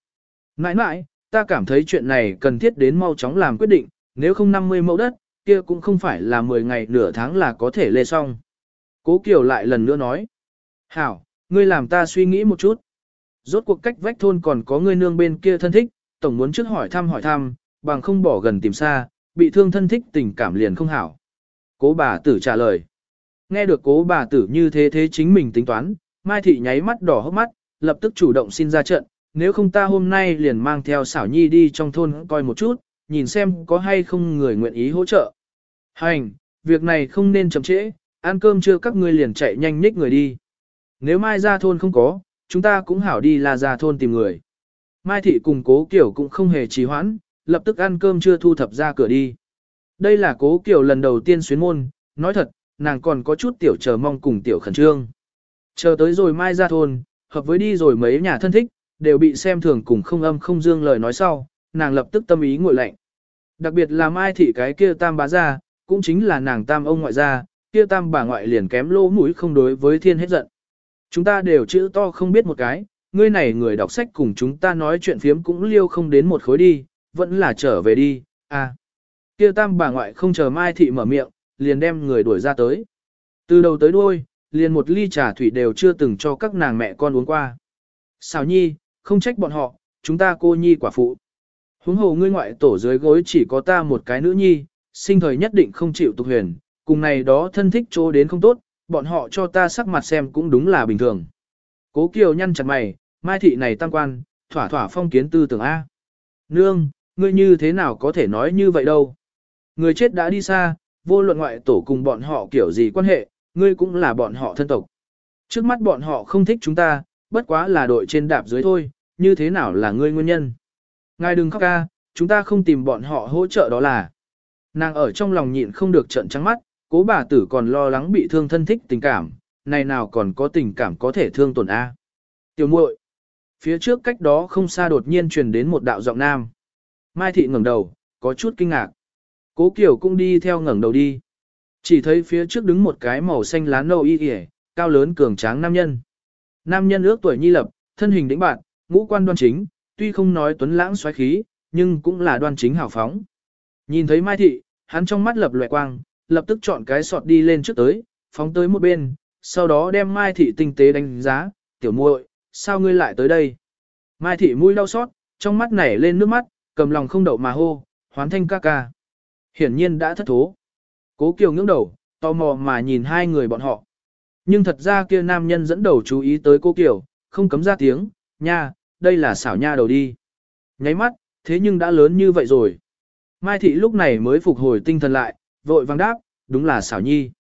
Nãi nãi, ta cảm thấy chuyện này cần thiết đến mau chóng làm quyết định, nếu không 50 mẫu đất, kia cũng không phải là 10 ngày nửa tháng là có thể lê xong. Cố Kiều lại lần nữa nói. Hảo, ngươi làm ta suy nghĩ một chút. Rốt cuộc cách vách thôn còn có ngươi nương bên kia thân thích, tổng muốn trước hỏi thăm hỏi thăm, bằng không bỏ gần tìm xa, bị thương thân thích tình cảm liền không hảo. Cố bà tử trả lời. Nghe được cố bà tử như thế thế chính mình tính toán, Mai Thị nháy mắt đỏ hốc mắt, lập tức chủ động xin ra trận, nếu không ta hôm nay liền mang theo xảo nhi đi trong thôn coi một chút, nhìn xem có hay không người nguyện ý hỗ trợ. Hành, việc này không nên chậm trễ, ăn cơm chưa các ngươi liền chạy nhanh nhích người đi. Nếu mai ra thôn không có, chúng ta cũng hảo đi là ra thôn tìm người. Mai thị cùng cố kiểu cũng không hề trì hoãn, lập tức ăn cơm chưa thu thập ra cửa đi. Đây là cố kiểu lần đầu tiên xuyến môn, nói thật, nàng còn có chút tiểu chờ mong cùng tiểu khẩn trương. Chờ tới rồi mai ra thôn, hợp với đi rồi mấy nhà thân thích, đều bị xem thường cùng không âm không dương lời nói sau, nàng lập tức tâm ý ngồi lạnh. Đặc biệt là mai thị cái kia tam bá gia, cũng chính là nàng tam ông ngoại gia, kia tam bà ngoại liền kém lỗ mũi không đối với thiên hết giận. Chúng ta đều chữ to không biết một cái, ngươi này người đọc sách cùng chúng ta nói chuyện phiếm cũng liêu không đến một khối đi, vẫn là trở về đi, à. Kia tam bà ngoại không chờ mai thị mở miệng, liền đem người đuổi ra tới. Từ đầu tới đuôi, liền một ly trà thủy đều chưa từng cho các nàng mẹ con uống qua. Xào nhi, không trách bọn họ, chúng ta cô nhi quả phụ. Huống hồ ngươi ngoại tổ dưới gối chỉ có ta một cái nữ nhi, sinh thời nhất định không chịu tục huyền, cùng này đó thân thích chỗ đến không tốt, bọn họ cho ta sắc mặt xem cũng đúng là bình thường. Cố Kiều nhăn chặt mày, mai thị này tăng quan, thỏa thỏa phong kiến tư tưởng A. Nương, ngươi như thế nào có thể nói như vậy đâu? Người chết đã đi xa, vô luận ngoại tổ cùng bọn họ kiểu gì quan hệ, ngươi cũng là bọn họ thân tộc. Trước mắt bọn họ không thích chúng ta, bất quá là đội trên đạp dưới thôi, như thế nào là ngươi nguyên nhân. Ngài đừng khóc ca, chúng ta không tìm bọn họ hỗ trợ đó là. Nàng ở trong lòng nhịn không được trận trắng mắt, cố bà tử còn lo lắng bị thương thân thích tình cảm, này nào còn có tình cảm có thể thương tổn A. Tiểu muội Phía trước cách đó không xa đột nhiên truyền đến một đạo giọng nam. Mai thị ngẩng đầu, có chút kinh ngạc. Cố Kiều cũng đi theo ngẩng đầu đi. Chỉ thấy phía trước đứng một cái màu xanh lá nâu y yể, cao lớn cường tráng nam nhân. Nam nhân ước tuổi nhi lập, thân hình đĩnh bạn, ngũ quan đoan chính, tuy không nói tuấn lãng xoáy khí, nhưng cũng là đoan chính hào phóng. Nhìn thấy Mai Thị, hắn trong mắt lập loè quang, lập tức chọn cái sọt đi lên trước tới, phóng tới một bên, sau đó đem Mai Thị tinh tế đánh giá, tiểu muội, sao ngươi lại tới đây? Mai Thị mũi đau xót, trong mắt nảy lên nước mắt, cầm lòng không đậu mà hô, hoán thanh ca ca. Hiển nhiên đã thất thố. Cố Kiều ngưỡng đầu, tò mò mà nhìn hai người bọn họ. Nhưng thật ra kia nam nhân dẫn đầu chú ý tới cô Kiều, không cấm ra tiếng, nha, đây là xảo nha đầu đi. Nháy mắt, thế nhưng đã lớn như vậy rồi. Mai thị lúc này mới phục hồi tinh thần lại, vội vàng đáp, đúng là xảo nhi.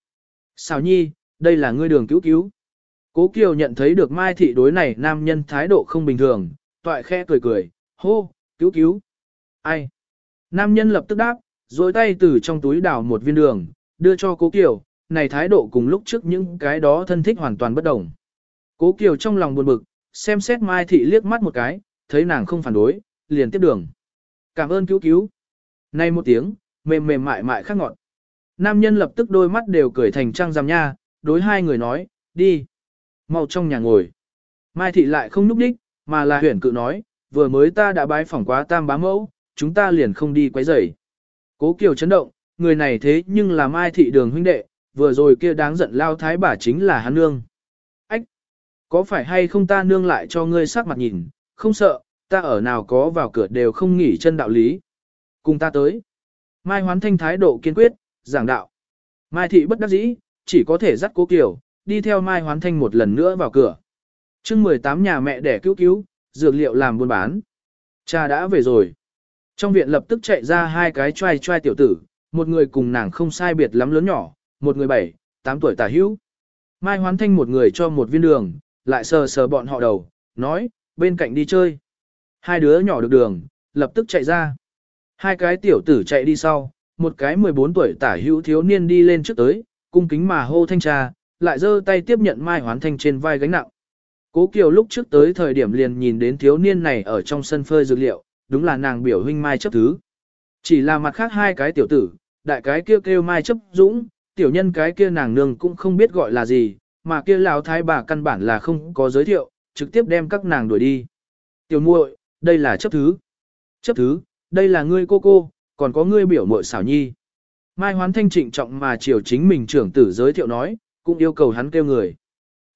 Xảo nhi, đây là ngươi đường cứu cứu. Cố Kiều nhận thấy được Mai thị đối này nam nhân thái độ không bình thường, toại khe cười cười, hô, cứu cứu. Ai? Nam nhân lập tức đáp, rồi tay từ trong túi đảo một viên đường, đưa cho cố Kiều, này thái độ cùng lúc trước những cái đó thân thích hoàn toàn bất đồng. Cố Kiều trong lòng buồn bực, xem xét Mai Thị liếc mắt một cái, thấy nàng không phản đối, liền tiếp đường. Cảm ơn cứu cứu. Nay một tiếng, mềm mềm mại mại khác ngọt. Nam nhân lập tức đôi mắt đều cười thành trăng rằm nha, đối hai người nói, đi. Mau trong nhà ngồi. Mai Thị lại không núp đích, mà là huyển cự nói, vừa mới ta đã bái phỏng quá tam bá mẫu, chúng ta liền không đi quấy rầy. Cố Kiều chấn động, người này thế nhưng là Mai Thị đường huynh đệ, vừa rồi kia đáng giận lao thái bà chính là hắn nương. Có phải hay không ta nương lại cho ngươi sắc mặt nhìn, không sợ, ta ở nào có vào cửa đều không nghỉ chân đạo lý. Cùng ta tới. Mai hoán thanh thái độ kiên quyết, giảng đạo. Mai thị bất đắc dĩ, chỉ có thể dắt cố kiểu đi theo Mai hoán thanh một lần nữa vào cửa. chương 18 nhà mẹ đẻ cứu cứu, dược liệu làm buôn bán. Cha đã về rồi. Trong viện lập tức chạy ra hai cái trai trai tiểu tử, một người cùng nàng không sai biệt lắm lớn nhỏ, một người bảy, tám tuổi tả hữu. Mai hoán thanh một người cho một viên đường, lại sờ sờ bọn họ đầu, nói, bên cạnh đi chơi. Hai đứa nhỏ được đường, lập tức chạy ra. Hai cái tiểu tử chạy đi sau, một cái 14 tuổi tả hữu thiếu niên đi lên trước tới, cung kính mà hô thanh tra, lại giơ tay tiếp nhận Mai Hoán Thanh trên vai gánh nặng. Cố Kiều lúc trước tới thời điểm liền nhìn đến thiếu niên này ở trong sân phơi dược liệu, đúng là nàng biểu huynh Mai chấp thứ. Chỉ là mặt khác hai cái tiểu tử, đại cái kêu kêu Mai chấp dũng, tiểu nhân cái kia nàng nương cũng không biết gọi là gì, mà kia lão thái bà căn bản là không có giới thiệu, trực tiếp đem các nàng đuổi đi. Tiểu muội, đây là chấp thứ. Chấp thứ, đây là ngươi cô cô, còn có ngươi biểu muội xảo nhi. Mai hoán thanh trịnh trọng mà chiều chính mình trưởng tử giới thiệu nói, cũng yêu cầu hắn kêu người.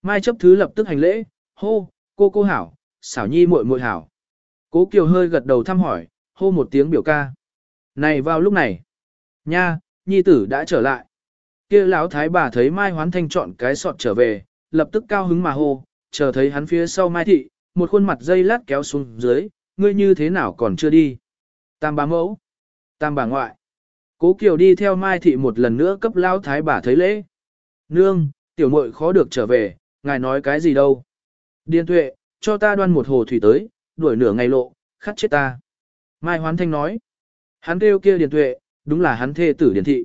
Mai chấp thứ lập tức hành lễ, hô, cô cô hảo, xảo nhi muội muội hảo. Cố Kiều hơi gật đầu thăm hỏi, hô một tiếng biểu ca. Này vào lúc này, nha, nhi tử đã trở lại. Kia lão thái bà thấy Mai Hoán Thanh chọn cái sọt trở về, lập tức cao hứng mà hô, chờ thấy hắn phía sau Mai thị, một khuôn mặt dây lát kéo xuống dưới, ngươi như thế nào còn chưa đi? Tam bà mẫu, tam bà ngoại. Cố Kiều đi theo Mai thị một lần nữa cấp lão thái bà thấy lễ. Nương, tiểu muội khó được trở về, ngài nói cái gì đâu? Điên tuệ, cho ta đoan một hồ thủy tới, đuổi nửa ngày lộ, khát chết ta. Mai Hoán Thanh nói. Hắn kêu kia điền tuệ, đúng là hắn thê tử điền thị.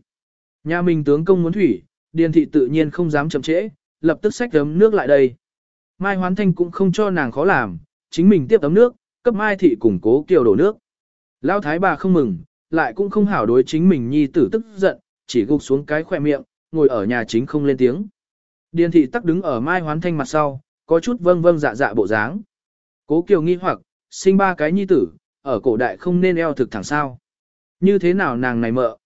Nhà mình tướng công muốn thủy, điền thị tự nhiên không dám chậm trễ, lập tức xách ấm nước lại đây. Mai Hoán Thanh cũng không cho nàng khó làm, chính mình tiếp ấm nước, cấp Mai thị củng cố kiều đổ nước. Lão thái bà không mừng, lại cũng không hảo đối chính mình nhi tử tức giận, chỉ gục xuống cái khỏe miệng, ngồi ở nhà chính không lên tiếng. Điền thị tắc đứng ở Mai Hoán Thanh mặt sau, có chút vâng vâng dạ dạ bộ dáng. Cố kiều nghi hoặc, sinh ba cái nhi tử, ở cổ đại không nên eo thực thẳng sao. Như thế nào nàng này mợ,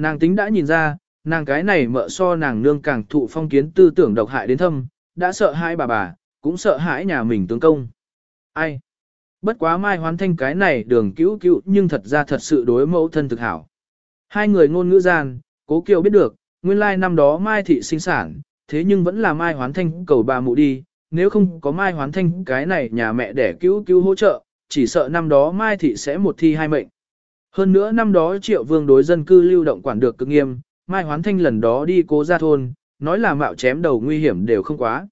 Nàng tính đã nhìn ra, nàng cái này mợ so nàng nương càng thụ phong kiến tư tưởng độc hại đến thâm, đã sợ hãi bà bà, cũng sợ hãi nhà mình tướng công. Ai? Bất quá mai hoán thanh cái này đường cứu cứu nhưng thật ra thật sự đối mẫu thân thực hảo. Hai người ngôn ngữ gian, cố kiều biết được, nguyên lai năm đó mai thị sinh sản, thế nhưng vẫn là mai hoán thanh cầu bà mụ đi, nếu không có mai hoán thanh cái này nhà mẹ để cứu cứu hỗ trợ, chỉ sợ năm đó mai thị sẽ một thi hai mệnh. Hơn nữa năm đó triệu vương đối dân cư lưu động quản được cực nghiêm, Mai Hoán Thanh lần đó đi cố ra thôn, nói là mạo chém đầu nguy hiểm đều không quá.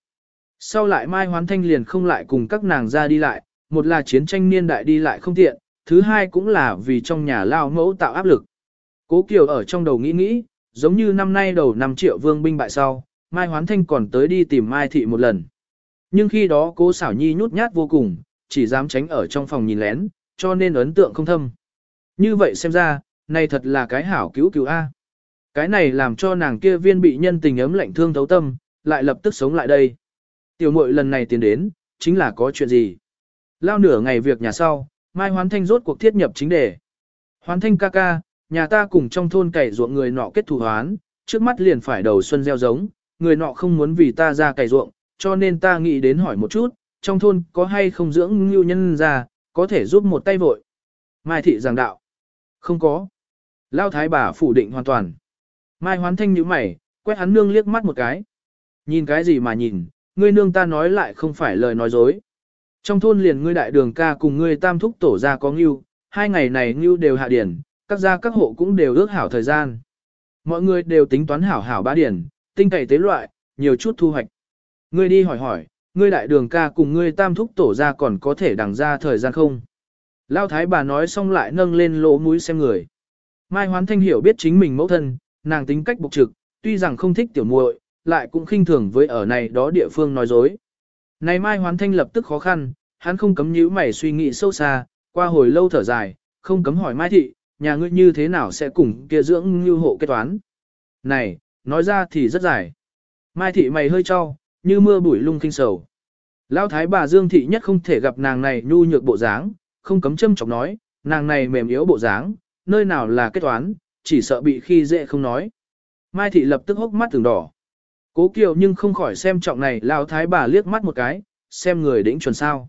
Sau lại Mai Hoán Thanh liền không lại cùng các nàng ra đi lại, một là chiến tranh niên đại đi lại không tiện, thứ hai cũng là vì trong nhà lao mẫu tạo áp lực. Cố Kiều ở trong đầu nghĩ nghĩ, giống như năm nay đầu 5 triệu vương binh bại sau, Mai Hoán Thanh còn tới đi tìm Mai Thị một lần. Nhưng khi đó cố xảo nhi nhút nhát vô cùng, chỉ dám tránh ở trong phòng nhìn lén, cho nên ấn tượng không thâm. Như vậy xem ra, này thật là cái hảo cứu cứu A. Cái này làm cho nàng kia viên bị nhân tình ấm lạnh thương thấu tâm, lại lập tức sống lại đây. Tiểu muội lần này tiến đến, chính là có chuyện gì? Lao nửa ngày việc nhà sau, Mai Hoán Thanh rốt cuộc thiết nhập chính đề. Hoán Thanh ca ca, nhà ta cùng trong thôn cày ruộng người nọ kết thù hoán, trước mắt liền phải đầu xuân gieo giống, người nọ không muốn vì ta ra cày ruộng, cho nên ta nghĩ đến hỏi một chút, trong thôn có hay không dưỡng lưu nhân ra, có thể giúp một tay vội. Mai thị giảng đạo. Không có. Lao thái bà phủ định hoàn toàn. Mai hoán thanh như mày, quét hắn nương liếc mắt một cái. Nhìn cái gì mà nhìn, ngươi nương ta nói lại không phải lời nói dối. Trong thôn liền ngươi đại đường ca cùng ngươi tam thúc tổ ra có ngưu, hai ngày này ngưu đều hạ điển, các gia các hộ cũng đều ước hảo thời gian. Mọi người đều tính toán hảo hảo ba điển, tinh cày tế loại, nhiều chút thu hoạch. Ngươi đi hỏi hỏi, ngươi đại đường ca cùng ngươi tam thúc tổ ra còn có thể đằng ra thời gian không? Lao thái bà nói xong lại nâng lên lỗ mũi xem người. Mai Hoán Thanh hiểu biết chính mình mẫu thân, nàng tính cách bộc trực, tuy rằng không thích tiểu muội, lại cũng khinh thường với ở này đó địa phương nói dối. Này Mai Hoán Thanh lập tức khó khăn, hắn không cấm nhíu mày suy nghĩ sâu xa, qua hồi lâu thở dài, không cấm hỏi Mai Thị, nhà ngươi như thế nào sẽ cùng kia dưỡng như hộ kết toán. Này, nói ra thì rất dài. Mai Thị mày hơi cho, như mưa bụi lung kinh sầu. Lão thái bà Dương Thị nhất không thể gặp nàng này nhu nhược bộ dáng, không cấm châm chọc nói, nàng này mềm yếu bộ dáng, nơi nào là kết toán, chỉ sợ bị khi dễ không nói. Mai Thị lập tức hốc mắt từng đỏ. Cố Kiều nhưng không khỏi xem trọng này Lão thái bà liếc mắt một cái, xem người đỉnh chuẩn sao.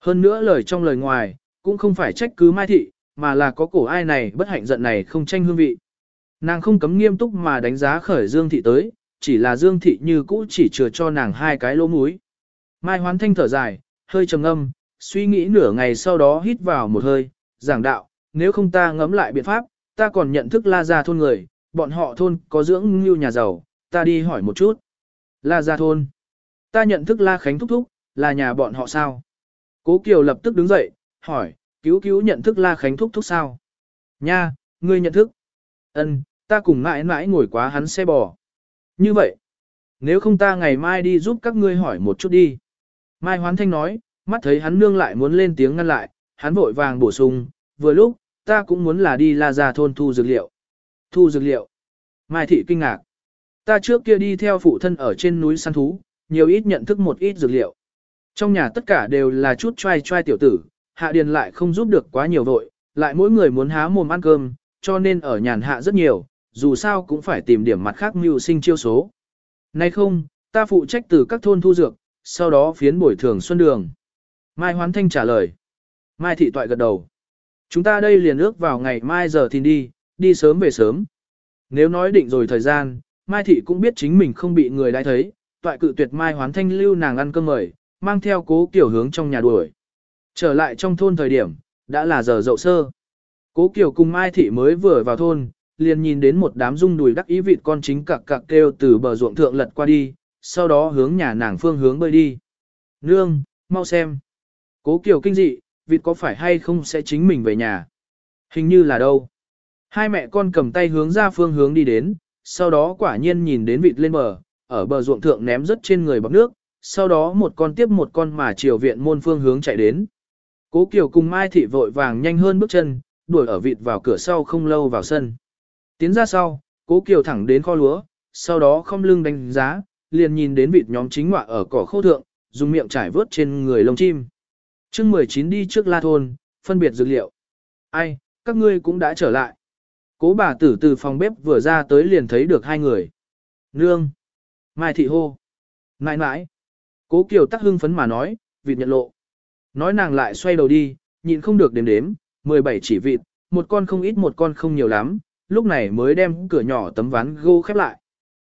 Hơn nữa lời trong lời ngoài, cũng không phải trách cứ Mai Thị, mà là có cổ ai này bất hạnh giận này không tranh hương vị. Nàng không cấm nghiêm túc mà đánh giá khởi Dương Thị tới, chỉ là Dương Thị như cũ chỉ chừa cho nàng hai cái lỗ mũi. Mai Hoán Thanh thở dài, hơi trầm âm suy nghĩ nửa ngày sau đó hít vào một hơi, giảng đạo, nếu không ta ngẫm lại biện pháp, ta còn nhận thức La Gia thôn người, bọn họ thôn có dưỡng như nhà giàu, ta đi hỏi một chút. La Gia thôn. Ta nhận thức La Khánh Thúc Thúc, là nhà bọn họ sao? Cố Kiều lập tức đứng dậy, hỏi, cứu cứu nhận thức La Khánh Thúc Thúc sao? Nha, ngươi nhận thức. Ân, ta cùng mãi mãi ngồi quá hắn xe bò. Như vậy, nếu không ta ngày mai đi giúp các ngươi hỏi một chút đi. Mai Hoán Thanh nói, mắt thấy hắn nương lại muốn lên tiếng ngăn lại, hắn vội vàng bổ sung, vừa lúc, ta cũng muốn là đi la ra thôn thu dược liệu. Thu dược liệu. Mai Thị kinh ngạc. Ta trước kia đi theo phụ thân ở trên núi săn thú, nhiều ít nhận thức một ít dược liệu. Trong nhà tất cả đều là chút trai trai tiểu tử, hạ điền lại không giúp được quá nhiều vội, lại mỗi người muốn há mồm ăn cơm, cho nên ở nhàn hạ rất nhiều, dù sao cũng phải tìm điểm mặt khác mưu sinh chiêu số. Nay không, ta phụ trách từ các thôn thu dược, sau đó phiến bồi thường xuân đường. Mai Hoán Thanh trả lời. Mai Thị Toại gật đầu. Chúng ta đây liền ước vào ngày mai giờ thì đi, đi sớm về sớm. Nếu nói định rồi thời gian, Mai Thị cũng biết chính mình không bị người đãi thấy, Toại cự tuyệt Mai Hoán Thanh lưu nàng ăn cơm mời, mang theo cố kiểu hướng trong nhà đuổi. Trở lại trong thôn thời điểm, đã là giờ dậu sơ. Cố Kiều cùng Mai Thị mới vừa vào thôn, liền nhìn đến một đám rung đùi đắc ý vịt con chính cặc cặc kêu từ bờ ruộng thượng lật qua đi, sau đó hướng nhà nàng phương hướng bơi đi. Nương, mau xem. Cố Kiều kinh dị, vịt có phải hay không sẽ chính mình về nhà? Hình như là đâu? Hai mẹ con cầm tay hướng ra phương hướng đi đến, sau đó quả nhiên nhìn đến vịt lên bờ, ở bờ ruộng thượng ném rất trên người bọc nước, sau đó một con tiếp một con mà chiều viện môn phương hướng chạy đến. Cố Kiều cùng Mai Thị vội vàng nhanh hơn bước chân, đuổi ở vịt vào cửa sau không lâu vào sân. Tiến ra sau, Cố Kiều thẳng đến kho lúa, sau đó không lưng đánh giá, liền nhìn đến vịt nhóm chính ngọa ở cỏ khô thượng, dùng miệng trải vớt trên người lông chim chương 19 đi trước La Thôn, phân biệt dược liệu. Ai, các ngươi cũng đã trở lại. Cố bà tử từ phòng bếp vừa ra tới liền thấy được hai người. Nương. Mai thị hô. Nãi nãi. Cố Kiều tắc hưng phấn mà nói, vịt nhận lộ. Nói nàng lại xoay đầu đi, nhịn không được đếm đếm, 17 chỉ vịt, một con không ít một con không nhiều lắm, lúc này mới đem cửa nhỏ tấm ván gô khép lại.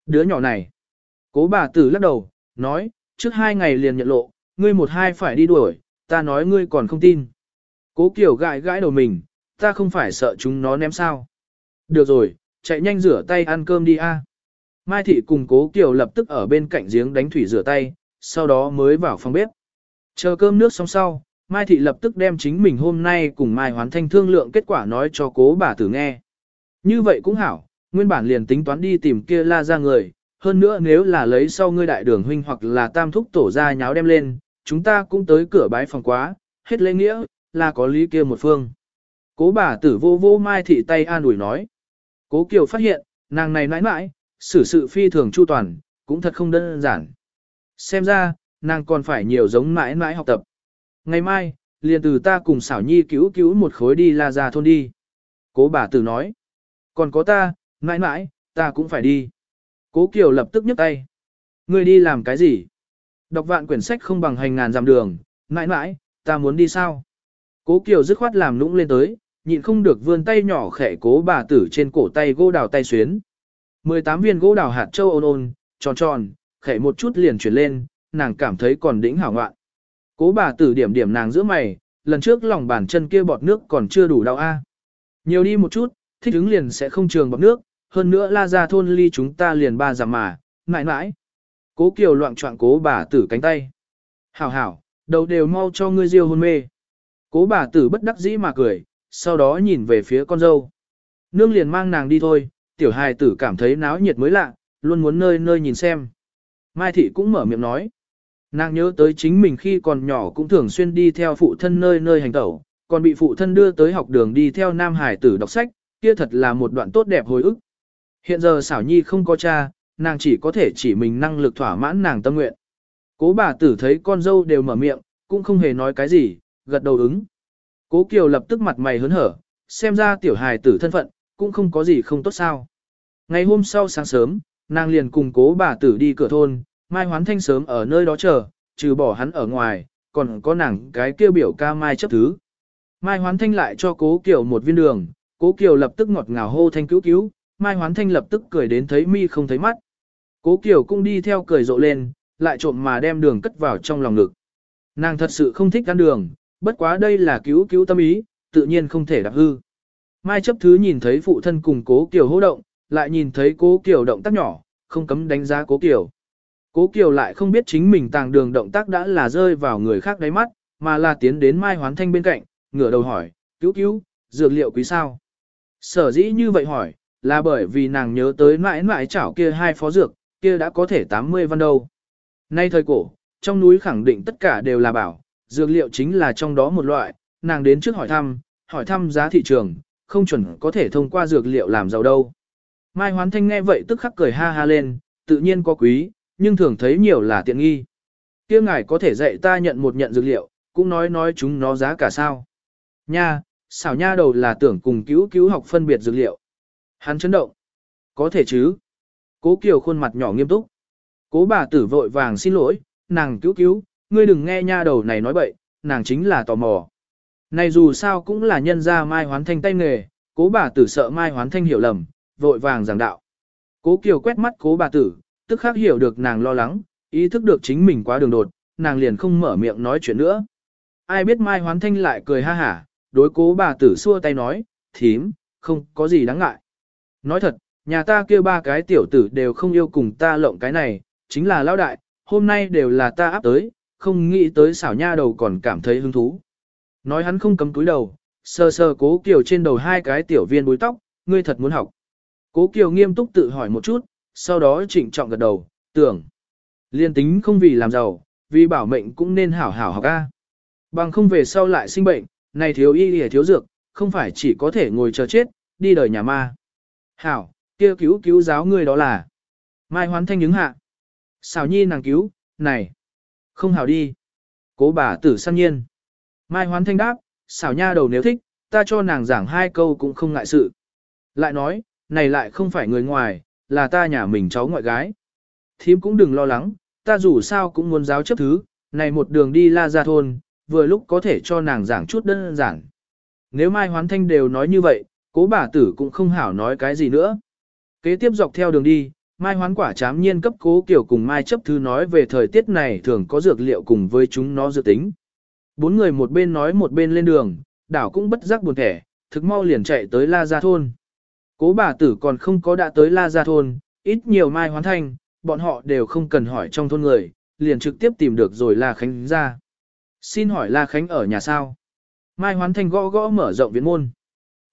Đứa nhỏ này. Cố bà tử lắc đầu, nói, trước hai ngày liền nhận lộ, ngươi một hai phải đi đuổi, ta nói ngươi còn không tin. Cố Kiều gãi gãi đầu mình, ta không phải sợ chúng nó ném sao. Được rồi, chạy nhanh rửa tay ăn cơm đi a. Mai Thị cùng Cố Kiều lập tức ở bên cạnh giếng đánh thủy rửa tay, sau đó mới vào phòng bếp. Chờ cơm nước xong sau, Mai Thị lập tức đem chính mình hôm nay cùng Mai Hoán Thanh thương lượng kết quả nói cho cố bà tử nghe. Như vậy cũng hảo, nguyên bản liền tính toán đi tìm kia la ra người, hơn nữa nếu là lấy sau ngươi đại đường huynh hoặc là tam thúc tổ ra nháo đem lên, chúng ta cũng tới cửa bái phòng quá, hết lễ nghĩa, là có lý kia một phương. Cố bà tử vô vô Mai Thị tay an ủi nói. Cố Kiều phát hiện, nàng này nãi nãi, xử sự phi thường chu toàn, cũng thật không đơn giản. Xem ra, nàng còn phải nhiều giống mãi mãi học tập. Ngày mai, liền từ ta cùng xảo nhi cứu cứu một khối đi la ra thôn đi. Cố bà tử nói. Còn có ta, mãi mãi, ta cũng phải đi. Cố Kiều lập tức nhấc tay. Ngươi đi làm cái gì? Đọc vạn quyển sách không bằng hành ngàn dặm đường, mãi mãi, ta muốn đi sao? Cố Kiều dứt khoát làm nũng lên tới, nhịn không được vươn tay nhỏ khẽ cố bà tử trên cổ tay gỗ đào tay xuyến. 18 viên gỗ đào hạt châu ôn ôn, tròn tròn, khẽ một chút liền chuyển lên, nàng cảm thấy còn đỉnh hảo ngoạn. Cố bà tử điểm điểm nàng giữa mày, lần trước lòng bàn chân kia bọt nước còn chưa đủ đau a. Nhiều đi một chút, thích ứng liền sẽ không trường bọt nước, hơn nữa la ra thôn ly chúng ta liền ba giảm mà, mãi mãi. Cố kiều loạn trọng cố bà tử cánh tay. Hảo hảo, đầu đều mau cho ngươi diêu hôn mê. Cố bà tử bất đắc dĩ mà cười, sau đó nhìn về phía con dâu. Nương liền mang nàng đi thôi, tiểu hài tử cảm thấy náo nhiệt mới lạ, luôn muốn nơi nơi nhìn xem. Mai thị cũng mở miệng nói. Nàng nhớ tới chính mình khi còn nhỏ cũng thường xuyên đi theo phụ thân nơi nơi hành tẩu, còn bị phụ thân đưa tới học đường đi theo nam hải tử đọc sách, kia thật là một đoạn tốt đẹp hồi ức. Hiện giờ xảo nhi không có cha, nàng chỉ có thể chỉ mình năng lực thỏa mãn nàng tâm nguyện. Cố bà tử thấy con dâu đều mở miệng, cũng không hề nói cái gì, gật đầu ứng. Cố Kiều lập tức mặt mày hớn hở, xem ra tiểu hài tử thân phận, cũng không có gì không tốt sao. Ngày hôm sau sáng sớm, nàng liền cùng cố bà tử đi cửa thôn, Mai Hoán Thanh sớm ở nơi đó chờ, trừ bỏ hắn ở ngoài, còn có nàng cái kêu biểu ca Mai chấp thứ. Mai Hoán Thanh lại cho cố Kiều một viên đường, cố Kiều lập tức ngọt ngào hô thanh cứu cứu, Mai Hoán Thanh lập tức cười đến thấy mi không thấy mắt. Cố Kiều cũng đi theo cười rộ lên, lại trộm mà đem đường cất vào trong lòng ngực. Nàng thật sự không thích ăn đường, bất quá đây là cứu cứu tâm ý, tự nhiên không thể đạp hư. Mai chấp thứ nhìn thấy phụ thân cùng cố Kiều hô động, lại nhìn thấy cố Kiều động tác nhỏ, không cấm đánh giá cố Kiều. Cố Kiều lại không biết chính mình tàng đường động tác đã là rơi vào người khác đáy mắt, mà là tiến đến Mai Hoán Thanh bên cạnh, ngửa đầu hỏi, cứu cứu, dược liệu quý sao? Sở dĩ như vậy hỏi, là bởi vì nàng nhớ tới mãi mãi chảo kia hai phó dược, kia đã có thể 80 văn đâu. Nay thời cổ, trong núi khẳng định tất cả đều là bảo, dược liệu chính là trong đó một loại, nàng đến trước hỏi thăm, hỏi thăm giá thị trường, không chuẩn có thể thông qua dược liệu làm giàu đâu. Mai Hoán Thanh nghe vậy tức khắc cười ha ha lên, tự nhiên có quý, nhưng thường thấy nhiều là tiện nghi. kia ngài có thể dạy ta nhận một nhận dược liệu, cũng nói nói chúng nó giá cả sao. Nha, xảo nha đầu là tưởng cùng cứu cứu học phân biệt dược liệu. Hắn chấn động. Có thể chứ. Cố Kiều khuôn mặt nhỏ nghiêm túc. Cố bà tử vội vàng xin lỗi, nàng cứu cứu, ngươi đừng nghe nha đầu này nói bậy, nàng chính là tò mò. Này dù sao cũng là nhân gia Mai Hoán Thanh tay nghề, cố bà tử sợ Mai Hoán Thanh hiểu lầm, vội vàng giảng đạo. Cố Kiều quét mắt cố bà tử, tức khắc hiểu được nàng lo lắng, ý thức được chính mình quá đường đột, nàng liền không mở miệng nói chuyện nữa. Ai biết Mai Hoán Thanh lại cười ha hả, đối cố bà tử xua tay nói, thím, không có gì đáng ngại. Nói thật, nhà ta kêu ba cái tiểu tử đều không yêu cùng ta lộng cái này, chính là lão đại, hôm nay đều là ta áp tới, không nghĩ tới xảo nha đầu còn cảm thấy hứng thú. Nói hắn không cấm túi đầu, sờ sờ cố kiều trên đầu hai cái tiểu viên búi tóc, ngươi thật muốn học. Cố kiều nghiêm túc tự hỏi một chút, sau đó trịnh trọng gật đầu, tưởng. Liên tính không vì làm giàu, vì bảo mệnh cũng nên hảo hảo học A. Bằng không về sau lại sinh bệnh, này thiếu y y thiếu dược, không phải chỉ có thể ngồi chờ chết, đi đời nhà ma. Hảo, kia cứu cứu giáo ngươi đó là. Mai hoán thanh những hạ. Xảo nhi nàng cứu, này. Không hảo đi. Cố bà tử săn nhiên. Mai hoán thanh đáp, xảo nha đầu nếu thích, ta cho nàng giảng hai câu cũng không ngại sự. Lại nói, này lại không phải người ngoài, là ta nhà mình cháu ngoại gái. Thím cũng đừng lo lắng, ta dù sao cũng muốn giáo chấp thứ, này một đường đi la ra thôn, vừa lúc có thể cho nàng giảng chút đơn giản. Nếu Mai Hoán Thanh đều nói như vậy, cố bà tử cũng không hảo nói cái gì nữa. Kế tiếp dọc theo đường đi, Mai Hoán quả chám nhiên cấp cố kiểu cùng Mai chấp thư nói về thời tiết này thường có dược liệu cùng với chúng nó dự tính. Bốn người một bên nói một bên lên đường, đảo cũng bất giác buồn thẻ, thực mau liền chạy tới La Gia Thôn. Cố bà tử còn không có đã tới La Gia Thôn, ít nhiều Mai Hoán Thanh, bọn họ đều không cần hỏi trong thôn người, liền trực tiếp tìm được rồi La Khánh ra. Xin hỏi La Khánh ở nhà sao? Mai Hoán Thanh gõ gõ mở rộng viện môn.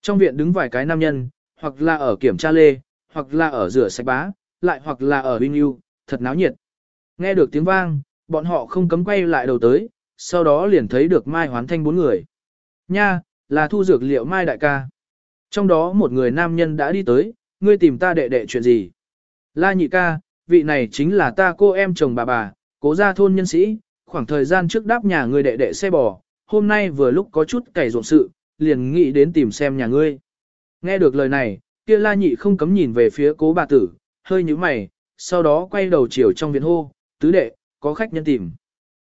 Trong viện đứng vài cái nam nhân, hoặc là ở kiểm tra lê, hoặc là ở rửa sạch bá, lại hoặc là ở binh yêu, thật náo nhiệt. Nghe được tiếng vang, bọn họ không cấm quay lại đầu tới, sau đó liền thấy được Mai Hoán Thanh bốn người. Nha, là thu dược liệu Mai đại ca. Trong đó một người nam nhân đã đi tới, ngươi tìm ta đệ đệ chuyện gì? La nhị ca, vị này chính là ta cô em chồng bà bà, cố gia thôn nhân sĩ, khoảng thời gian trước đáp nhà người đệ đệ xe bò, hôm nay vừa lúc có chút cày ruộng sự, liền nghĩ đến tìm xem nhà ngươi. Nghe được lời này, kia la nhị không cấm nhìn về phía cố bà tử, hơi như mày, sau đó quay đầu chiều trong viện hô, tứ đệ, có khách nhân tìm.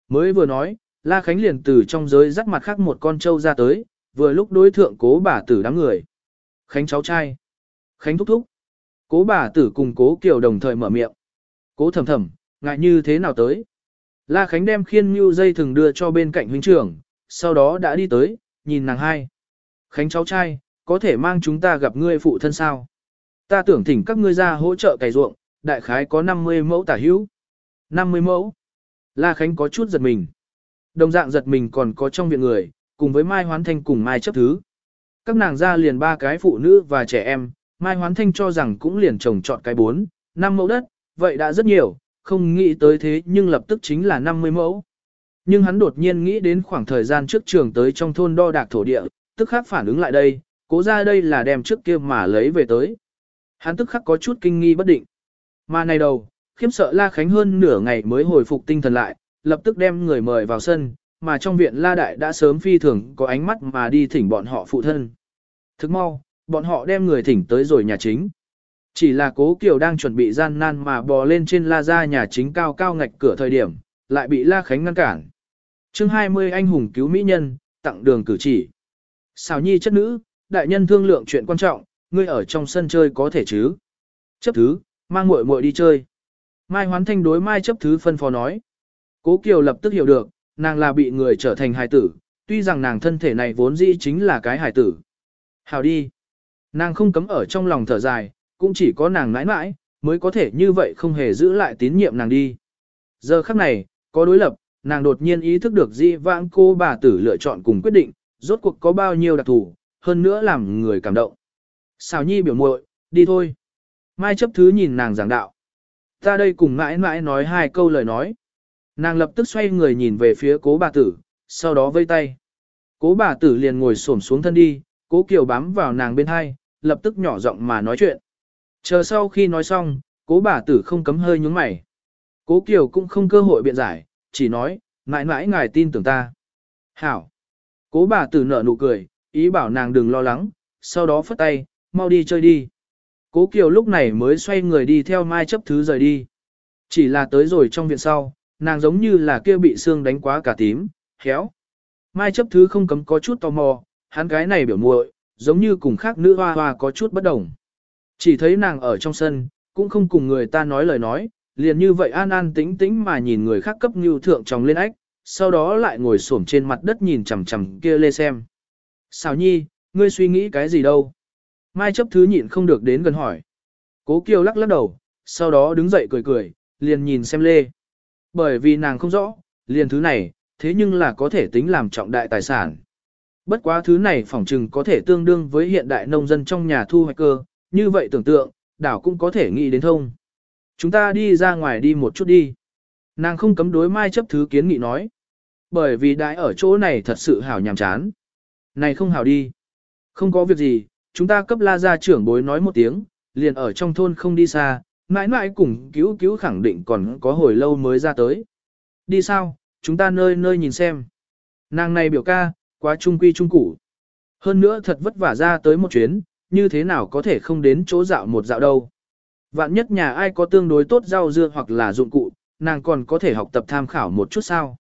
Mới vừa nói, la khánh liền từ trong giới rắc mặt khác một con trâu ra tới, vừa lúc đối thượng cố bà tử đám người. Khánh cháu trai. Khánh thúc thúc. Cố bà tử cùng cố kiều đồng thời mở miệng. Cố thầm thầm, ngại như thế nào tới. La Khánh đem khiên như dây thường đưa cho bên cạnh huynh trưởng, sau đó đã đi tới, nhìn nàng hai. Khánh cháu trai, có thể mang chúng ta gặp ngươi phụ thân sao? Ta tưởng thỉnh các ngươi ra hỗ trợ cày ruộng, đại khái có 50 mẫu tả hữu. 50 mẫu. La Khánh có chút giật mình. Đồng dạng giật mình còn có trong viện người, cùng với Mai Hoán Thanh cùng Mai chấp thứ. Các nàng ra liền ba cái phụ nữ và trẻ em, Mai Hoán Thanh cho rằng cũng liền trồng chọn cái bốn, năm mẫu đất, vậy đã rất nhiều, không nghĩ tới thế nhưng lập tức chính là 50 mẫu. Nhưng hắn đột nhiên nghĩ đến khoảng thời gian trước trường tới trong thôn đo đạc thổ địa, tức khắc phản ứng lại đây, cố ra đây là đem trước kia mà lấy về tới. Hắn tức khắc có chút kinh nghi bất định. Mà này đầu, khiếm sợ La Khánh hơn nửa ngày mới hồi phục tinh thần lại, lập tức đem người mời vào sân, mà trong viện La Đại đã sớm phi thường có ánh mắt mà đi thỉnh bọn họ phụ thân. Thức mau, bọn họ đem người thỉnh tới rồi nhà chính. Chỉ là cố Kiều đang chuẩn bị gian nan mà bò lên trên la ra nhà chính cao cao ngạch cửa thời điểm, lại bị La Khánh ngăn cản. chương 20 anh hùng cứu mỹ nhân, tặng đường cử chỉ. Xào nhi chất nữ, đại nhân thương lượng chuyện quan trọng, ngươi ở trong sân chơi có thể chứ. Chấp thứ, mang muội muội đi chơi. Mai hoán thanh đối Mai chấp thứ phân phó nói. Cố Kiều lập tức hiểu được, nàng là bị người trở thành hài tử, tuy rằng nàng thân thể này vốn dĩ chính là cái hài tử. Hào đi. Nàng không cấm ở trong lòng thở dài, cũng chỉ có nàng nãi nãi, mới có thể như vậy không hề giữ lại tín nhiệm nàng đi. Giờ khắc này, có đối lập, nàng đột nhiên ý thức được di vãng cô bà tử lựa chọn cùng quyết định, rốt cuộc có bao nhiêu đặc thù, hơn nữa làm người cảm động. Xào nhi biểu muội, đi thôi. Mai chấp thứ nhìn nàng giảng đạo. Ta đây cùng mãi mãi nói hai câu lời nói. Nàng lập tức xoay người nhìn về phía cố bà tử, sau đó vây tay. Cố bà tử liền ngồi xổm xuống thân đi, cố kiều bám vào nàng bên hai, lập tức nhỏ giọng mà nói chuyện. Chờ sau khi nói xong, cố bà tử không cấm hơi nhúng mày. Cố kiều cũng không cơ hội biện giải, chỉ nói, mãi mãi ngài tin tưởng ta. Hảo. Cố bà tử nở nụ cười, ý bảo nàng đừng lo lắng, sau đó phất tay, mau đi chơi đi. Cố Kiều lúc này mới xoay người đi theo Mai chấp thứ rời đi. Chỉ là tới rồi trong viện sau, nàng giống như là kia bị xương đánh quá cả tím, khéo. Mai chấp thứ không cấm có chút tò mò, hắn gái này biểu muội, giống như cùng khác nữ hoa hoa có chút bất đồng. Chỉ thấy nàng ở trong sân, cũng không cùng người ta nói lời nói, liền như vậy an an tĩnh tĩnh mà nhìn người khác cấp như thượng trong lên ách, sau đó lại ngồi xổm trên mặt đất nhìn chằm chằm kia lê xem. Xào nhi, ngươi suy nghĩ cái gì đâu? Mai chấp thứ nhịn không được đến gần hỏi. Cố Kiều lắc lắc đầu, sau đó đứng dậy cười cười, liền nhìn xem lê. Bởi vì nàng không rõ, liền thứ này, thế nhưng là có thể tính làm trọng đại tài sản. Bất quá thứ này phỏng chừng có thể tương đương với hiện đại nông dân trong nhà thu hoạch cơ, như vậy tưởng tượng, đảo cũng có thể nghĩ đến thông. Chúng ta đi ra ngoài đi một chút đi. Nàng không cấm đối mai chấp thứ kiến nghị nói. Bởi vì đại ở chỗ này thật sự hảo nhàm chán. Này không hảo đi. Không có việc gì, chúng ta cấp la gia trưởng bối nói một tiếng, liền ở trong thôn không đi xa, mãi mãi cùng cứu cứu khẳng định còn có hồi lâu mới ra tới. Đi sao, chúng ta nơi nơi nhìn xem. Nàng này biểu ca, quá trung quy trung củ. Hơn nữa thật vất vả ra tới một chuyến, như thế nào có thể không đến chỗ dạo một dạo đâu. Vạn nhất nhà ai có tương đối tốt rau dưa hoặc là dụng cụ, nàng còn có thể học tập tham khảo một chút sao.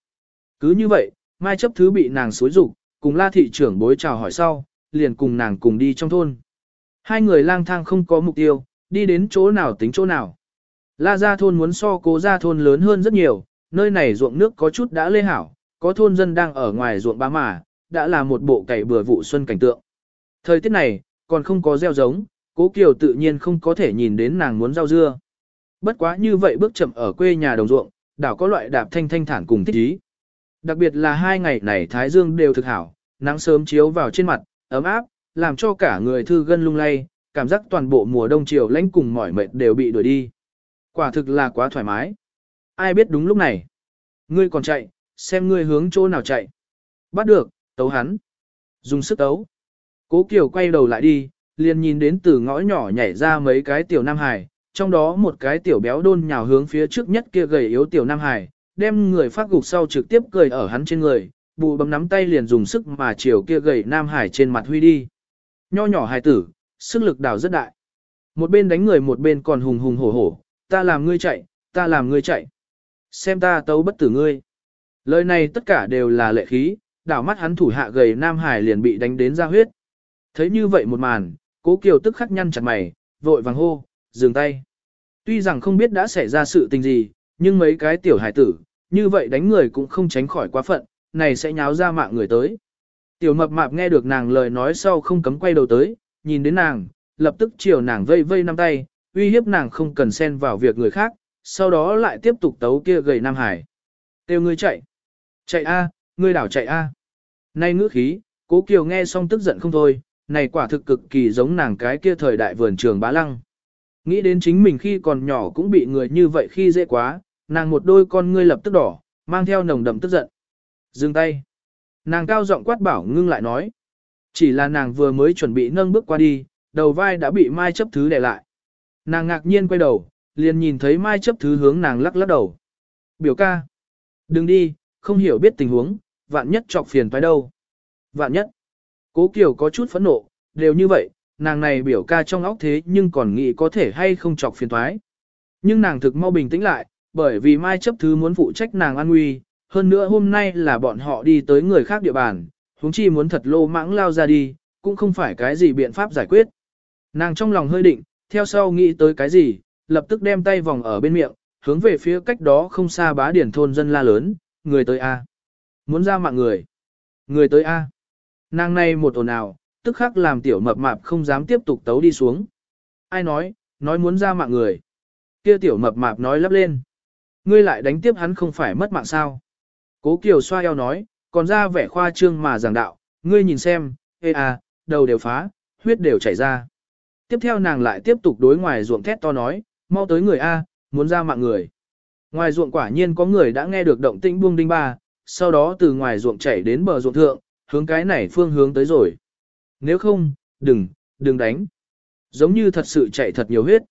Cứ như vậy, mai chấp thứ bị nàng xối rụng, cùng la thị trưởng bối chào hỏi sau, liền cùng nàng cùng đi trong thôn. Hai người lang thang không có mục tiêu, đi đến chỗ nào tính chỗ nào. La gia thôn muốn so cố gia thôn lớn hơn rất nhiều, nơi này ruộng nước có chút đã lê hảo, có thôn dân đang ở ngoài ruộng bá mà, đã là một bộ cày bừa vụ xuân cảnh tượng. Thời tiết này, còn không có gieo giống, cố kiều tự nhiên không có thể nhìn đến nàng muốn rau dưa. Bất quá như vậy bước chậm ở quê nhà đồng ruộng, đảo có loại đạp thanh thanh thản cùng thích ý. Đặc biệt là hai ngày này Thái Dương đều thực hảo, nắng sớm chiếu vào trên mặt, ấm áp, làm cho cả người thư gân lung lay, cảm giác toàn bộ mùa đông chiều lãnh cùng mỏi mệt đều bị đuổi đi. Quả thực là quá thoải mái. Ai biết đúng lúc này. Ngươi còn chạy, xem ngươi hướng chỗ nào chạy. Bắt được, tấu hắn. Dùng sức tấu. Cố Kiều quay đầu lại đi, liền nhìn đến từ ngõ nhỏ nhảy ra mấy cái tiểu Nam Hải, trong đó một cái tiểu béo đôn nhào hướng phía trước nhất kia gầy yếu tiểu Nam Hải, đem người phát gục sau trực tiếp cười ở hắn trên người, bù bấm nắm tay liền dùng sức mà chiều kia gầy Nam Hải trên mặt huy đi. Nho nhỏ hài tử, sức lực đảo rất đại. Một bên đánh người một bên còn hùng hùng hổ hổ, ta làm ngươi chạy, ta làm ngươi chạy. Xem ta tấu bất tử ngươi. Lời này tất cả đều là lệ khí, đảo mắt hắn thủ hạ gầy Nam Hải liền bị đánh đến ra huyết. Thấy như vậy một màn, cố kiều tức khắc nhăn chặt mày, vội vàng hô, dừng tay. Tuy rằng không biết đã xảy ra sự tình gì, nhưng mấy cái tiểu hải tử, như vậy đánh người cũng không tránh khỏi quá phận, này sẽ nháo ra mạng người tới. Tiểu mập mạp nghe được nàng lời nói sau không cấm quay đầu tới, nhìn đến nàng, lập tức chiều nàng vây vây năm tay, uy hiếp nàng không cần xen vào việc người khác, sau đó lại tiếp tục tấu kia gầy Nam Hải. Têu ngươi chạy. Chạy a, ngươi đảo chạy a. Nay ngữ khí, cố kiều nghe xong tức giận không thôi, này quả thực cực kỳ giống nàng cái kia thời đại vườn trường bá lăng. Nghĩ đến chính mình khi còn nhỏ cũng bị người như vậy khi dễ quá, nàng một đôi con ngươi lập tức đỏ, mang theo nồng đậm tức giận. Dừng tay. Nàng cao giọng quát bảo ngưng lại nói. Chỉ là nàng vừa mới chuẩn bị nâng bước qua đi, đầu vai đã bị Mai chấp thứ đè lại. Nàng ngạc nhiên quay đầu, liền nhìn thấy Mai chấp thứ hướng nàng lắc lắc đầu. Biểu ca. Đừng đi, không hiểu biết tình huống, vạn nhất chọc phiền phải đâu. Vạn nhất. Cố Kiều có chút phẫn nộ, đều như vậy, nàng này biểu ca trong óc thế nhưng còn nghĩ có thể hay không chọc phiền thoái. Nhưng nàng thực mau bình tĩnh lại, bởi vì Mai chấp thứ muốn phụ trách nàng an nguy, hơn nữa hôm nay là bọn họ đi tới người khác địa bàn, huống chi muốn thật lô mãng lao ra đi, cũng không phải cái gì biện pháp giải quyết. Nàng trong lòng hơi định, theo sau nghĩ tới cái gì, lập tức đem tay vòng ở bên miệng, hướng về phía cách đó không xa bá điển thôn dân la lớn, người tới A. Muốn ra mạng người. Người tới A. Nàng này một ồn ào, tức khắc làm tiểu mập mạp không dám tiếp tục tấu đi xuống. Ai nói, nói muốn ra mạng người. Kia tiểu mập mạp nói lắp lên. Ngươi lại đánh tiếp hắn không phải mất mạng sao. Cố Kiều xoa eo nói, còn ra vẻ khoa trương mà giảng đạo, ngươi nhìn xem, ê à, đầu đều phá, huyết đều chảy ra. Tiếp theo nàng lại tiếp tục đối ngoài ruộng thét to nói, mau tới người A, muốn ra mạng người. Ngoài ruộng quả nhiên có người đã nghe được động tĩnh buông đinh ba, sau đó từ ngoài ruộng chảy đến bờ ruộng thượng, hướng cái này phương hướng tới rồi. Nếu không, đừng, đừng đánh. Giống như thật sự chạy thật nhiều huyết.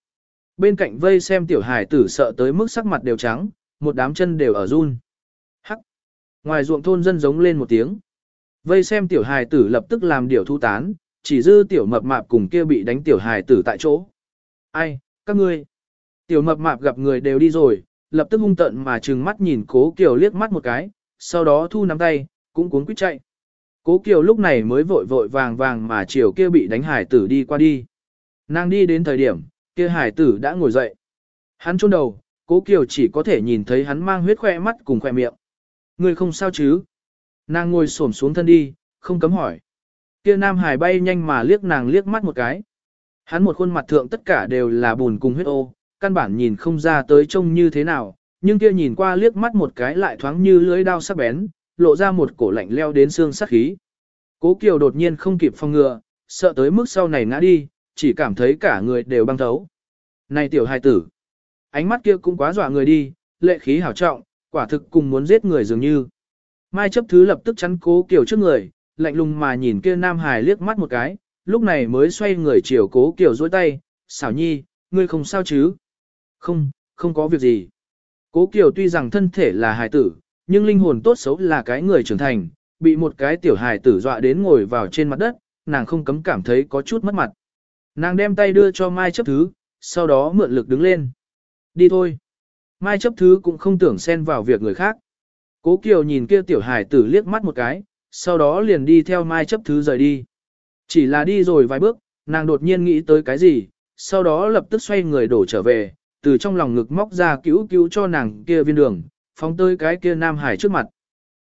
Bên cạnh vây xem tiểu hải tử sợ tới mức sắc mặt đều trắng, một đám chân đều ở run. Hắc. Ngoài ruộng thôn dân giống lên một tiếng. Vây xem tiểu hài tử lập tức làm điều thu tán, chỉ dư tiểu mập mạp cùng kia bị đánh tiểu hài tử tại chỗ. Ai, các ngươi. Tiểu mập mạp gặp người đều đi rồi, lập tức hung tận mà trừng mắt nhìn cố kiều liếc mắt một cái, sau đó thu nắm tay, cũng cuốn quýt chạy. Cố kiều lúc này mới vội vội vàng vàng mà chiều kia bị đánh hải tử đi qua đi. Nàng đi đến thời điểm, kia hải tử đã ngồi dậy. Hắn chôn đầu, cố kiều chỉ có thể nhìn thấy hắn mang huyết khoe mắt cùng khoe miệng. Người không sao chứ? Nàng ngồi xổm xuống thân đi, không cấm hỏi. Kia nam hải bay nhanh mà liếc nàng liếc mắt một cái. Hắn một khuôn mặt thượng tất cả đều là bùn cùng huyết ô, căn bản nhìn không ra tới trông như thế nào, nhưng kia nhìn qua liếc mắt một cái lại thoáng như lưỡi đao sắc bén, lộ ra một cổ lạnh leo đến xương sắc khí. Cố Kiều đột nhiên không kịp phòng ngừa, sợ tới mức sau này ngã đi, chỉ cảm thấy cả người đều băng thấu. Này tiểu hài tử, ánh mắt kia cũng quá dọa người đi, lệ khí hảo trọng, quả thực cùng muốn giết người dường như. Mai chấp thứ lập tức chắn cố Kiều trước người, lạnh lùng mà nhìn kia nam hài liếc mắt một cái, lúc này mới xoay người chiều cố Kiều dối tay, xảo nhi, ngươi không sao chứ? Không, không có việc gì. Cố Kiều tuy rằng thân thể là hài tử, nhưng linh hồn tốt xấu là cái người trưởng thành, bị một cái tiểu hài tử dọa đến ngồi vào trên mặt đất, nàng không cấm cảm thấy có chút mất mặt. Nàng đem tay đưa cho Mai chấp thứ, sau đó mượn lực đứng lên. Đi thôi. Mai chấp thứ cũng không tưởng xen vào việc người khác. Cố Kiều nhìn kia tiểu hài tử liếc mắt một cái, sau đó liền đi theo Mai chấp thứ rời đi. Chỉ là đi rồi vài bước, nàng đột nhiên nghĩ tới cái gì, sau đó lập tức xoay người đổ trở về, từ trong lòng ngực móc ra cứu cứu cho nàng kia viên đường, phóng tới cái kia nam hải trước mặt.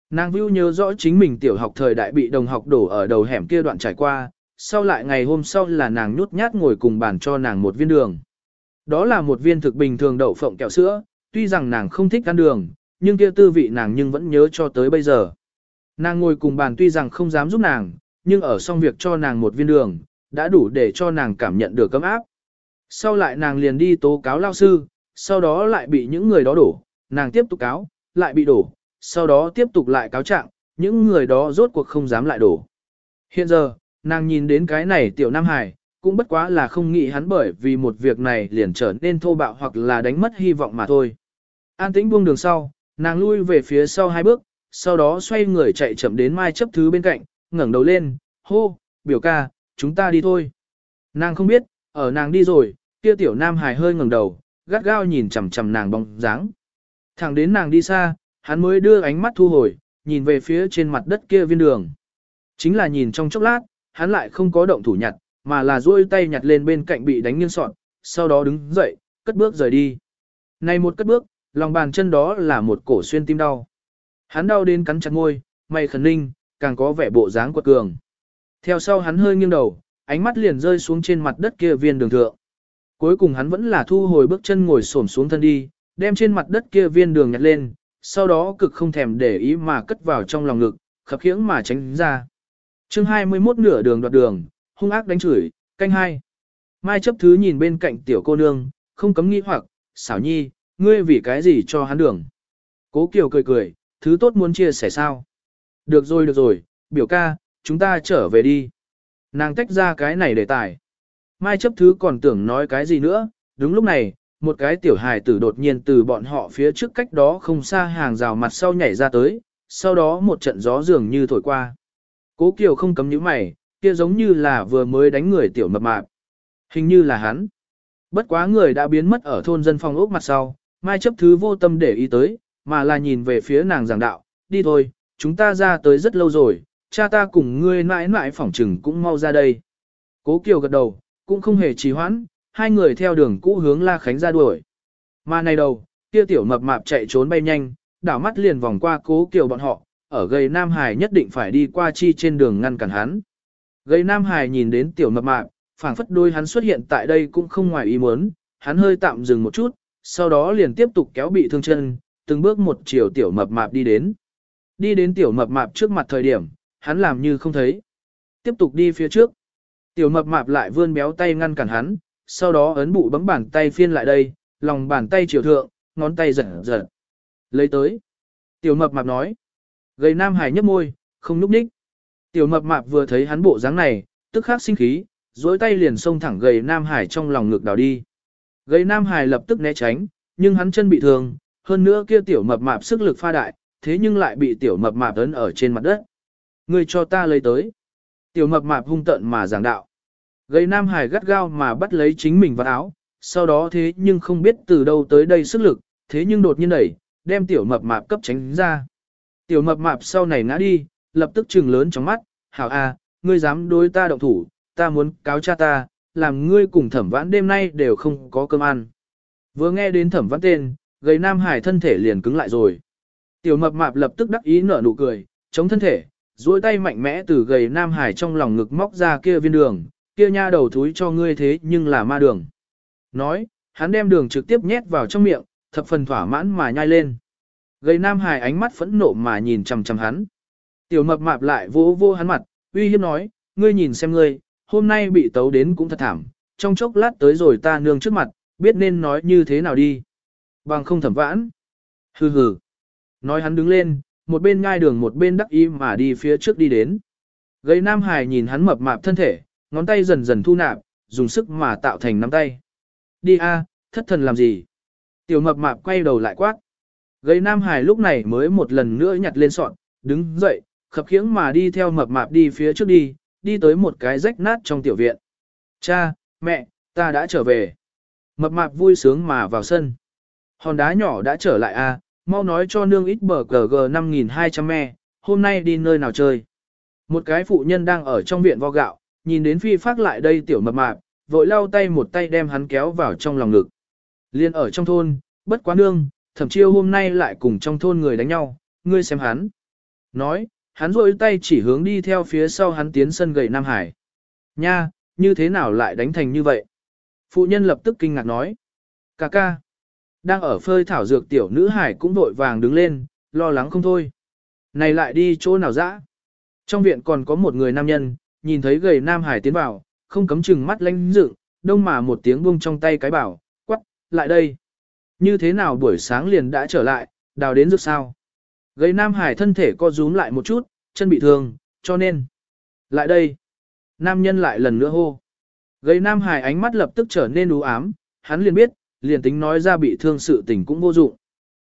Nàng view nhớ rõ chính mình tiểu học thời đại bị đồng học đổ ở đầu hẻm kia đoạn trải qua, sau lại ngày hôm sau là nàng nhút nhát ngồi cùng bàn cho nàng một viên đường. Đó là một viên thực bình thường đậu phộng kẹo sữa, tuy rằng nàng không thích ăn đường, nhưng kia tư vị nàng nhưng vẫn nhớ cho tới bây giờ. Nàng ngồi cùng bàn tuy rằng không dám giúp nàng, nhưng ở xong việc cho nàng một viên đường, đã đủ để cho nàng cảm nhận được cấm áp. Sau lại nàng liền đi tố cáo lao sư, sau đó lại bị những người đó đổ, nàng tiếp tục cáo, lại bị đổ, sau đó tiếp tục lại cáo trạng, những người đó rốt cuộc không dám lại đổ. Hiện giờ, nàng nhìn đến cái này tiểu Nam Hải, cũng bất quá là không nghĩ hắn bởi vì một việc này liền trở nên thô bạo hoặc là đánh mất hy vọng mà thôi. An tĩnh buông đường sau, nàng lui về phía sau hai bước, sau đó xoay người chạy chậm đến mai chấp thứ bên cạnh, ngẩng đầu lên, hô, biểu ca, chúng ta đi thôi. Nàng không biết, ở nàng đi rồi, kia tiểu nam hài hơi ngẩng đầu, gắt gao nhìn chằm chằm nàng bóng dáng. Thẳng đến nàng đi xa, hắn mới đưa ánh mắt thu hồi, nhìn về phía trên mặt đất kia viên đường. Chính là nhìn trong chốc lát, hắn lại không có động thủ nhặt, mà là duỗi tay nhặt lên bên cạnh bị đánh nghiêng sọt, sau đó đứng dậy, cất bước rời đi. Này một cất bước, lòng bàn chân đó là một cổ xuyên tim đau. Hắn đau đến cắn chặt môi, mày khẩn ninh, càng có vẻ bộ dáng quật cường. Theo sau hắn hơi nghiêng đầu, ánh mắt liền rơi xuống trên mặt đất kia viên đường thượng. Cuối cùng hắn vẫn là thu hồi bước chân ngồi xổm xuống thân đi, đem trên mặt đất kia viên đường nhặt lên, sau đó cực không thèm để ý mà cất vào trong lòng ngực, khập khiễng mà tránh ra. chương 21 nửa đường đoạt đường, hung ác đánh chửi, canh hai. Mai chấp thứ nhìn bên cạnh tiểu cô nương, không cấm nghi hoặc, xảo nhi, ngươi vì cái gì cho hắn đường. Cố Kiều cười cười, thứ tốt muốn chia sẻ sao. Được rồi được rồi, biểu ca, chúng ta trở về đi. Nàng tách ra cái này để tài. Mai chấp thứ còn tưởng nói cái gì nữa, đúng lúc này, một cái tiểu hài tử đột nhiên từ bọn họ phía trước cách đó không xa hàng rào mặt sau nhảy ra tới, sau đó một trận gió dường như thổi qua. Cố Kiều không cấm những mày, kia giống như là vừa mới đánh người tiểu mập mạp. Hình như là hắn. Bất quá người đã biến mất ở thôn dân phòng ốc mặt sau, mai chấp thứ vô tâm để ý tới, mà là nhìn về phía nàng giảng đạo, đi thôi, chúng ta ra tới rất lâu rồi, cha ta cùng ngươi mãi mãi phỏng trừng cũng mau ra đây. Cố Kiều gật đầu, cũng không hề trì hoãn, hai người theo đường cũ hướng La Khánh ra đuổi. Mà này đầu, kia tiểu mập mạp chạy trốn bay nhanh, đảo mắt liền vòng qua Cố Kiều bọn họ, ở gầy Nam Hải nhất định phải đi qua chi trên đường ngăn cản hắn. Gầy Nam Hải nhìn đến tiểu mập mạp, phảng phất đôi hắn xuất hiện tại đây cũng không ngoài ý muốn, hắn hơi tạm dừng một chút, sau đó liền tiếp tục kéo bị thương chân, từng bước một chiều tiểu mập mạp đi đến. Đi đến tiểu mập mạp trước mặt thời điểm, hắn làm như không thấy. Tiếp tục đi phía trước. Tiểu mập mạp lại vươn béo tay ngăn cản hắn, sau đó ấn bụ bấm bàn tay phiên lại đây, lòng bàn tay chiều thượng, ngón tay giật giật. Lấy tới. Tiểu mập mạp nói. Gầy nam hải nhấp môi, không núp ních. Tiểu mập mạp vừa thấy hắn bộ dáng này, tức khắc sinh khí, dối tay liền xông thẳng gầy nam hải trong lòng ngực đào đi. Gầy nam hải lập tức né tránh, nhưng hắn chân bị thương, hơn nữa kia tiểu mập mạp sức lực pha đại, thế nhưng lại bị tiểu mập mạp ấn ở trên mặt đất. Ngươi cho ta lấy tới. Tiểu mập mạp hung tận mà giảng đạo. Gầy nam hải gắt gao mà bắt lấy chính mình vào áo, sau đó thế nhưng không biết từ đâu tới đây sức lực, thế nhưng đột nhiên đẩy, đem tiểu mập mạp cấp tránh ra. Tiểu mập mạp sau này ngã đi, lập tức trừng lớn trong mắt, hảo a, ngươi dám đối ta động thủ, ta muốn cáo cha ta, làm ngươi cùng thẩm vãn đêm nay đều không có cơm ăn. Vừa nghe đến thẩm vãn tên, gầy nam hải thân thể liền cứng lại rồi. Tiểu mập mạp lập tức đắc ý nở nụ cười, chống thân thể, duỗi tay mạnh mẽ từ gầy nam hải trong lòng ngực móc ra kia viên đường, kia nha đầu thúi cho ngươi thế nhưng là ma đường. Nói, hắn đem đường trực tiếp nhét vào trong miệng, thập phần thỏa mãn mà nhai lên. Gầy nam hải ánh mắt phẫn nộ mà nhìn chằm chằm hắn. Tiểu mập mạp lại vô vô hắn mặt, uy hiếp nói, ngươi nhìn xem ngươi, hôm nay bị tấu đến cũng thật thảm, trong chốc lát tới rồi ta nương trước mặt, biết nên nói như thế nào đi. Bằng không thẩm vãn. Hừ hừ. Nói hắn đứng lên, một bên ngai đường một bên đắc ý mà đi phía trước đi đến. Gây Nam Hải nhìn hắn mập mạp thân thể, ngón tay dần dần thu nạp, dùng sức mà tạo thành nắm tay. Đi a, thất thần làm gì? Tiểu mập mạp quay đầu lại quát. Gây Nam Hải lúc này mới một lần nữa nhặt lên sọn, đứng dậy, khập khiễng mà đi theo mập mạp đi phía trước đi, đi tới một cái rách nát trong tiểu viện. Cha, mẹ, ta đã trở về. Mập mạp vui sướng mà vào sân. Hòn đá nhỏ đã trở lại a, mau nói cho nương ít bờ cờ g 5200 me, hôm nay đi nơi nào chơi. Một cái phụ nhân đang ở trong viện vo gạo, nhìn đến phi phát lại đây tiểu mập mạp, vội lau tay một tay đem hắn kéo vào trong lòng ngực. Liên ở trong thôn, bất quá nương, thẩm chiêu hôm nay lại cùng trong thôn người đánh nhau, ngươi xem hắn. Nói, hắn rôi tay chỉ hướng đi theo phía sau hắn tiến sân gầy Nam Hải. Nha, như thế nào lại đánh thành như vậy? Phụ nhân lập tức kinh ngạc nói. Cà ca. đang ở phơi thảo dược tiểu nữ hải cũng vội vàng đứng lên, lo lắng không thôi. Này lại đi chỗ nào dã? Trong viện còn có một người nam nhân, nhìn thấy gầy nam hải tiến vào, không cấm chừng mắt lanh dựng, đông mà một tiếng buông trong tay cái bảo, quắc, lại đây. Như thế nào buổi sáng liền đã trở lại, đào đến dược sao? Gầy nam hải thân thể co rúm lại một chút, chân bị thương, cho nên. Lại đây. Nam nhân lại lần nữa hô. Gầy nam hải ánh mắt lập tức trở nên u ám, hắn liền biết, liền tính nói ra bị thương sự tình cũng vô dụng.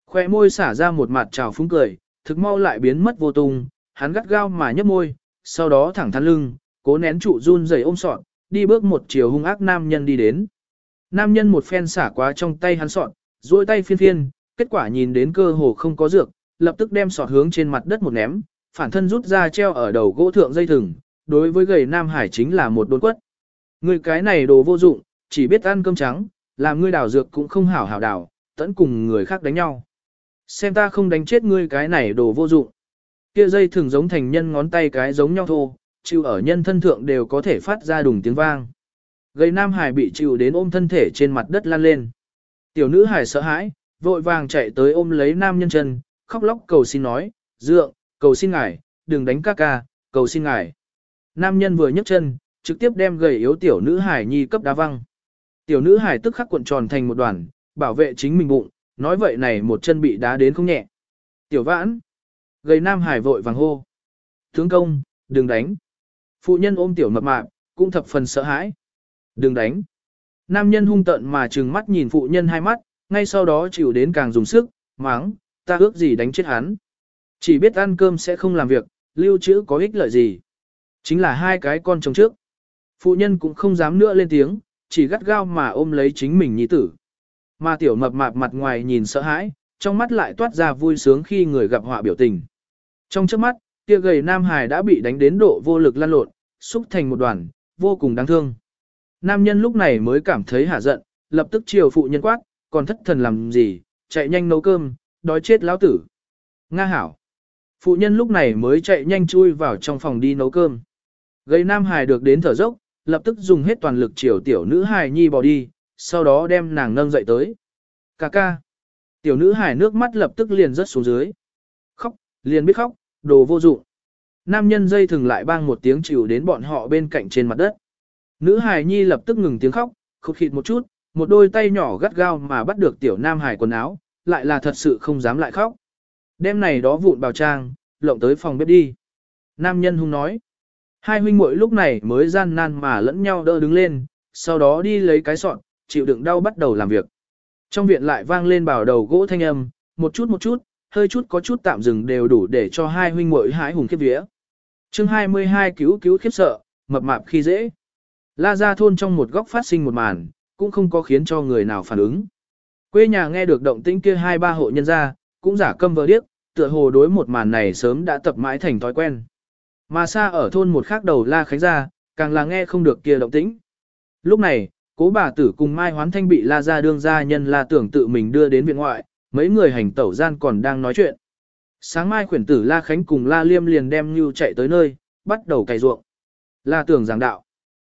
Khoe môi xả ra một mặt trào phúng cười, thực mau lại biến mất vô tung, hắn gắt gao mà nhấp môi, sau đó thẳng thắn lưng, cố nén trụ run rẩy ôm sọn, đi bước một chiều hung ác nam nhân đi đến. Nam nhân một phen xả quá trong tay hắn sọn, duỗi tay phiên phiên, kết quả nhìn đến cơ hồ không có dược, lập tức đem sọt hướng trên mặt đất một ném, phản thân rút ra treo ở đầu gỗ thượng dây thừng, đối với gầy Nam Hải chính là một đốn quất. Người cái này đồ vô dụng, chỉ biết ăn cơm trắng, làm ngươi đào dược cũng không hảo hảo đào, tẫn cùng người khác đánh nhau. Xem ta không đánh chết ngươi cái này đồ vô dụng. Kia dây thường giống thành nhân ngón tay cái giống nhau thô, chịu ở nhân thân thượng đều có thể phát ra đùng tiếng vang. gây Nam Hải bị chịu đến ôm thân thể trên mặt đất lan lên. Tiểu nữ Hải sợ hãi, vội vàng chạy tới ôm lấy nam nhân chân, khóc lóc cầu xin nói, dượng, cầu xin ngài, đừng đánh ca ca, cầu xin ngài. Nam nhân vừa nhấc chân, trực tiếp đem gầy yếu tiểu nữ hải nhi cấp đá văng. Tiểu nữ hải tức khắc cuộn tròn thành một đoàn, bảo vệ chính mình bụng, nói vậy này một chân bị đá đến không nhẹ. Tiểu vãn, gầy nam hải vội vàng hô. Tướng công, đừng đánh. Phụ nhân ôm tiểu mập mạp, cũng thập phần sợ hãi. Đừng đánh. Nam nhân hung tợn mà trừng mắt nhìn phụ nhân hai mắt, ngay sau đó chịu đến càng dùng sức, máng, ta ước gì đánh chết hắn. Chỉ biết ăn cơm sẽ không làm việc, lưu trữ có ích lợi gì. Chính là hai cái con chồng trước. Phụ nhân cũng không dám nữa lên tiếng, chỉ gắt gao mà ôm lấy chính mình nhi tử. Mà tiểu mập mạp mặt ngoài nhìn sợ hãi, trong mắt lại toát ra vui sướng khi người gặp họa biểu tình. Trong trước mắt, kia gầy nam Hải đã bị đánh đến độ vô lực lăn lộn, xúc thành một đoàn, vô cùng đáng thương. Nam nhân lúc này mới cảm thấy hả giận, lập tức chiều phụ nhân quát, còn thất thần làm gì, chạy nhanh nấu cơm, đói chết lão tử. Nga hảo. Phụ nhân lúc này mới chạy nhanh chui vào trong phòng đi nấu cơm. Gầy nam Hải được đến thở dốc, lập tức dùng hết toàn lực chiều tiểu nữ Hải nhi bỏ đi, sau đó đem nàng nâng dậy tới. Cà ca. Tiểu nữ Hải nước mắt lập tức liền rớt xuống dưới. Liền biết khóc, đồ vô dụng. Nam nhân dây thừng lại bang một tiếng chịu đến bọn họ bên cạnh trên mặt đất. Nữ hài nhi lập tức ngừng tiếng khóc, khụt khịt một chút, một đôi tay nhỏ gắt gao mà bắt được tiểu nam hài quần áo, lại là thật sự không dám lại khóc. Đêm này đó vụn bào trang, lộng tới phòng bếp đi. Nam nhân hung nói. Hai huynh muội lúc này mới gian nan mà lẫn nhau đỡ đứng lên, sau đó đi lấy cái sọn, chịu đựng đau bắt đầu làm việc. Trong viện lại vang lên bảo đầu gỗ thanh âm, một chút một chút, hơi chút có chút tạm dừng đều đủ để cho hai huynh muội hãi hùng khiếp vía. Chương 22 cứu cứu khiếp sợ, mập mạp khi dễ. La ra thôn trong một góc phát sinh một màn, cũng không có khiến cho người nào phản ứng. Quê nhà nghe được động tĩnh kia hai ba hộ nhân ra, cũng giả câm vờ điếc, tựa hồ đối một màn này sớm đã tập mãi thành thói quen. Mà xa ở thôn một khác đầu La Khánh ra, càng là nghe không được kia động tĩnh. Lúc này, cố bà tử cùng Mai Hoán Thanh bị La ra đương gia nhân La tưởng tự mình đưa đến viện ngoại, mấy người hành tẩu gian còn đang nói chuyện. Sáng mai khuyển tử La Khánh cùng La Liêm liền đem Ngưu chạy tới nơi, bắt đầu cày ruộng. La tưởng giảng đạo.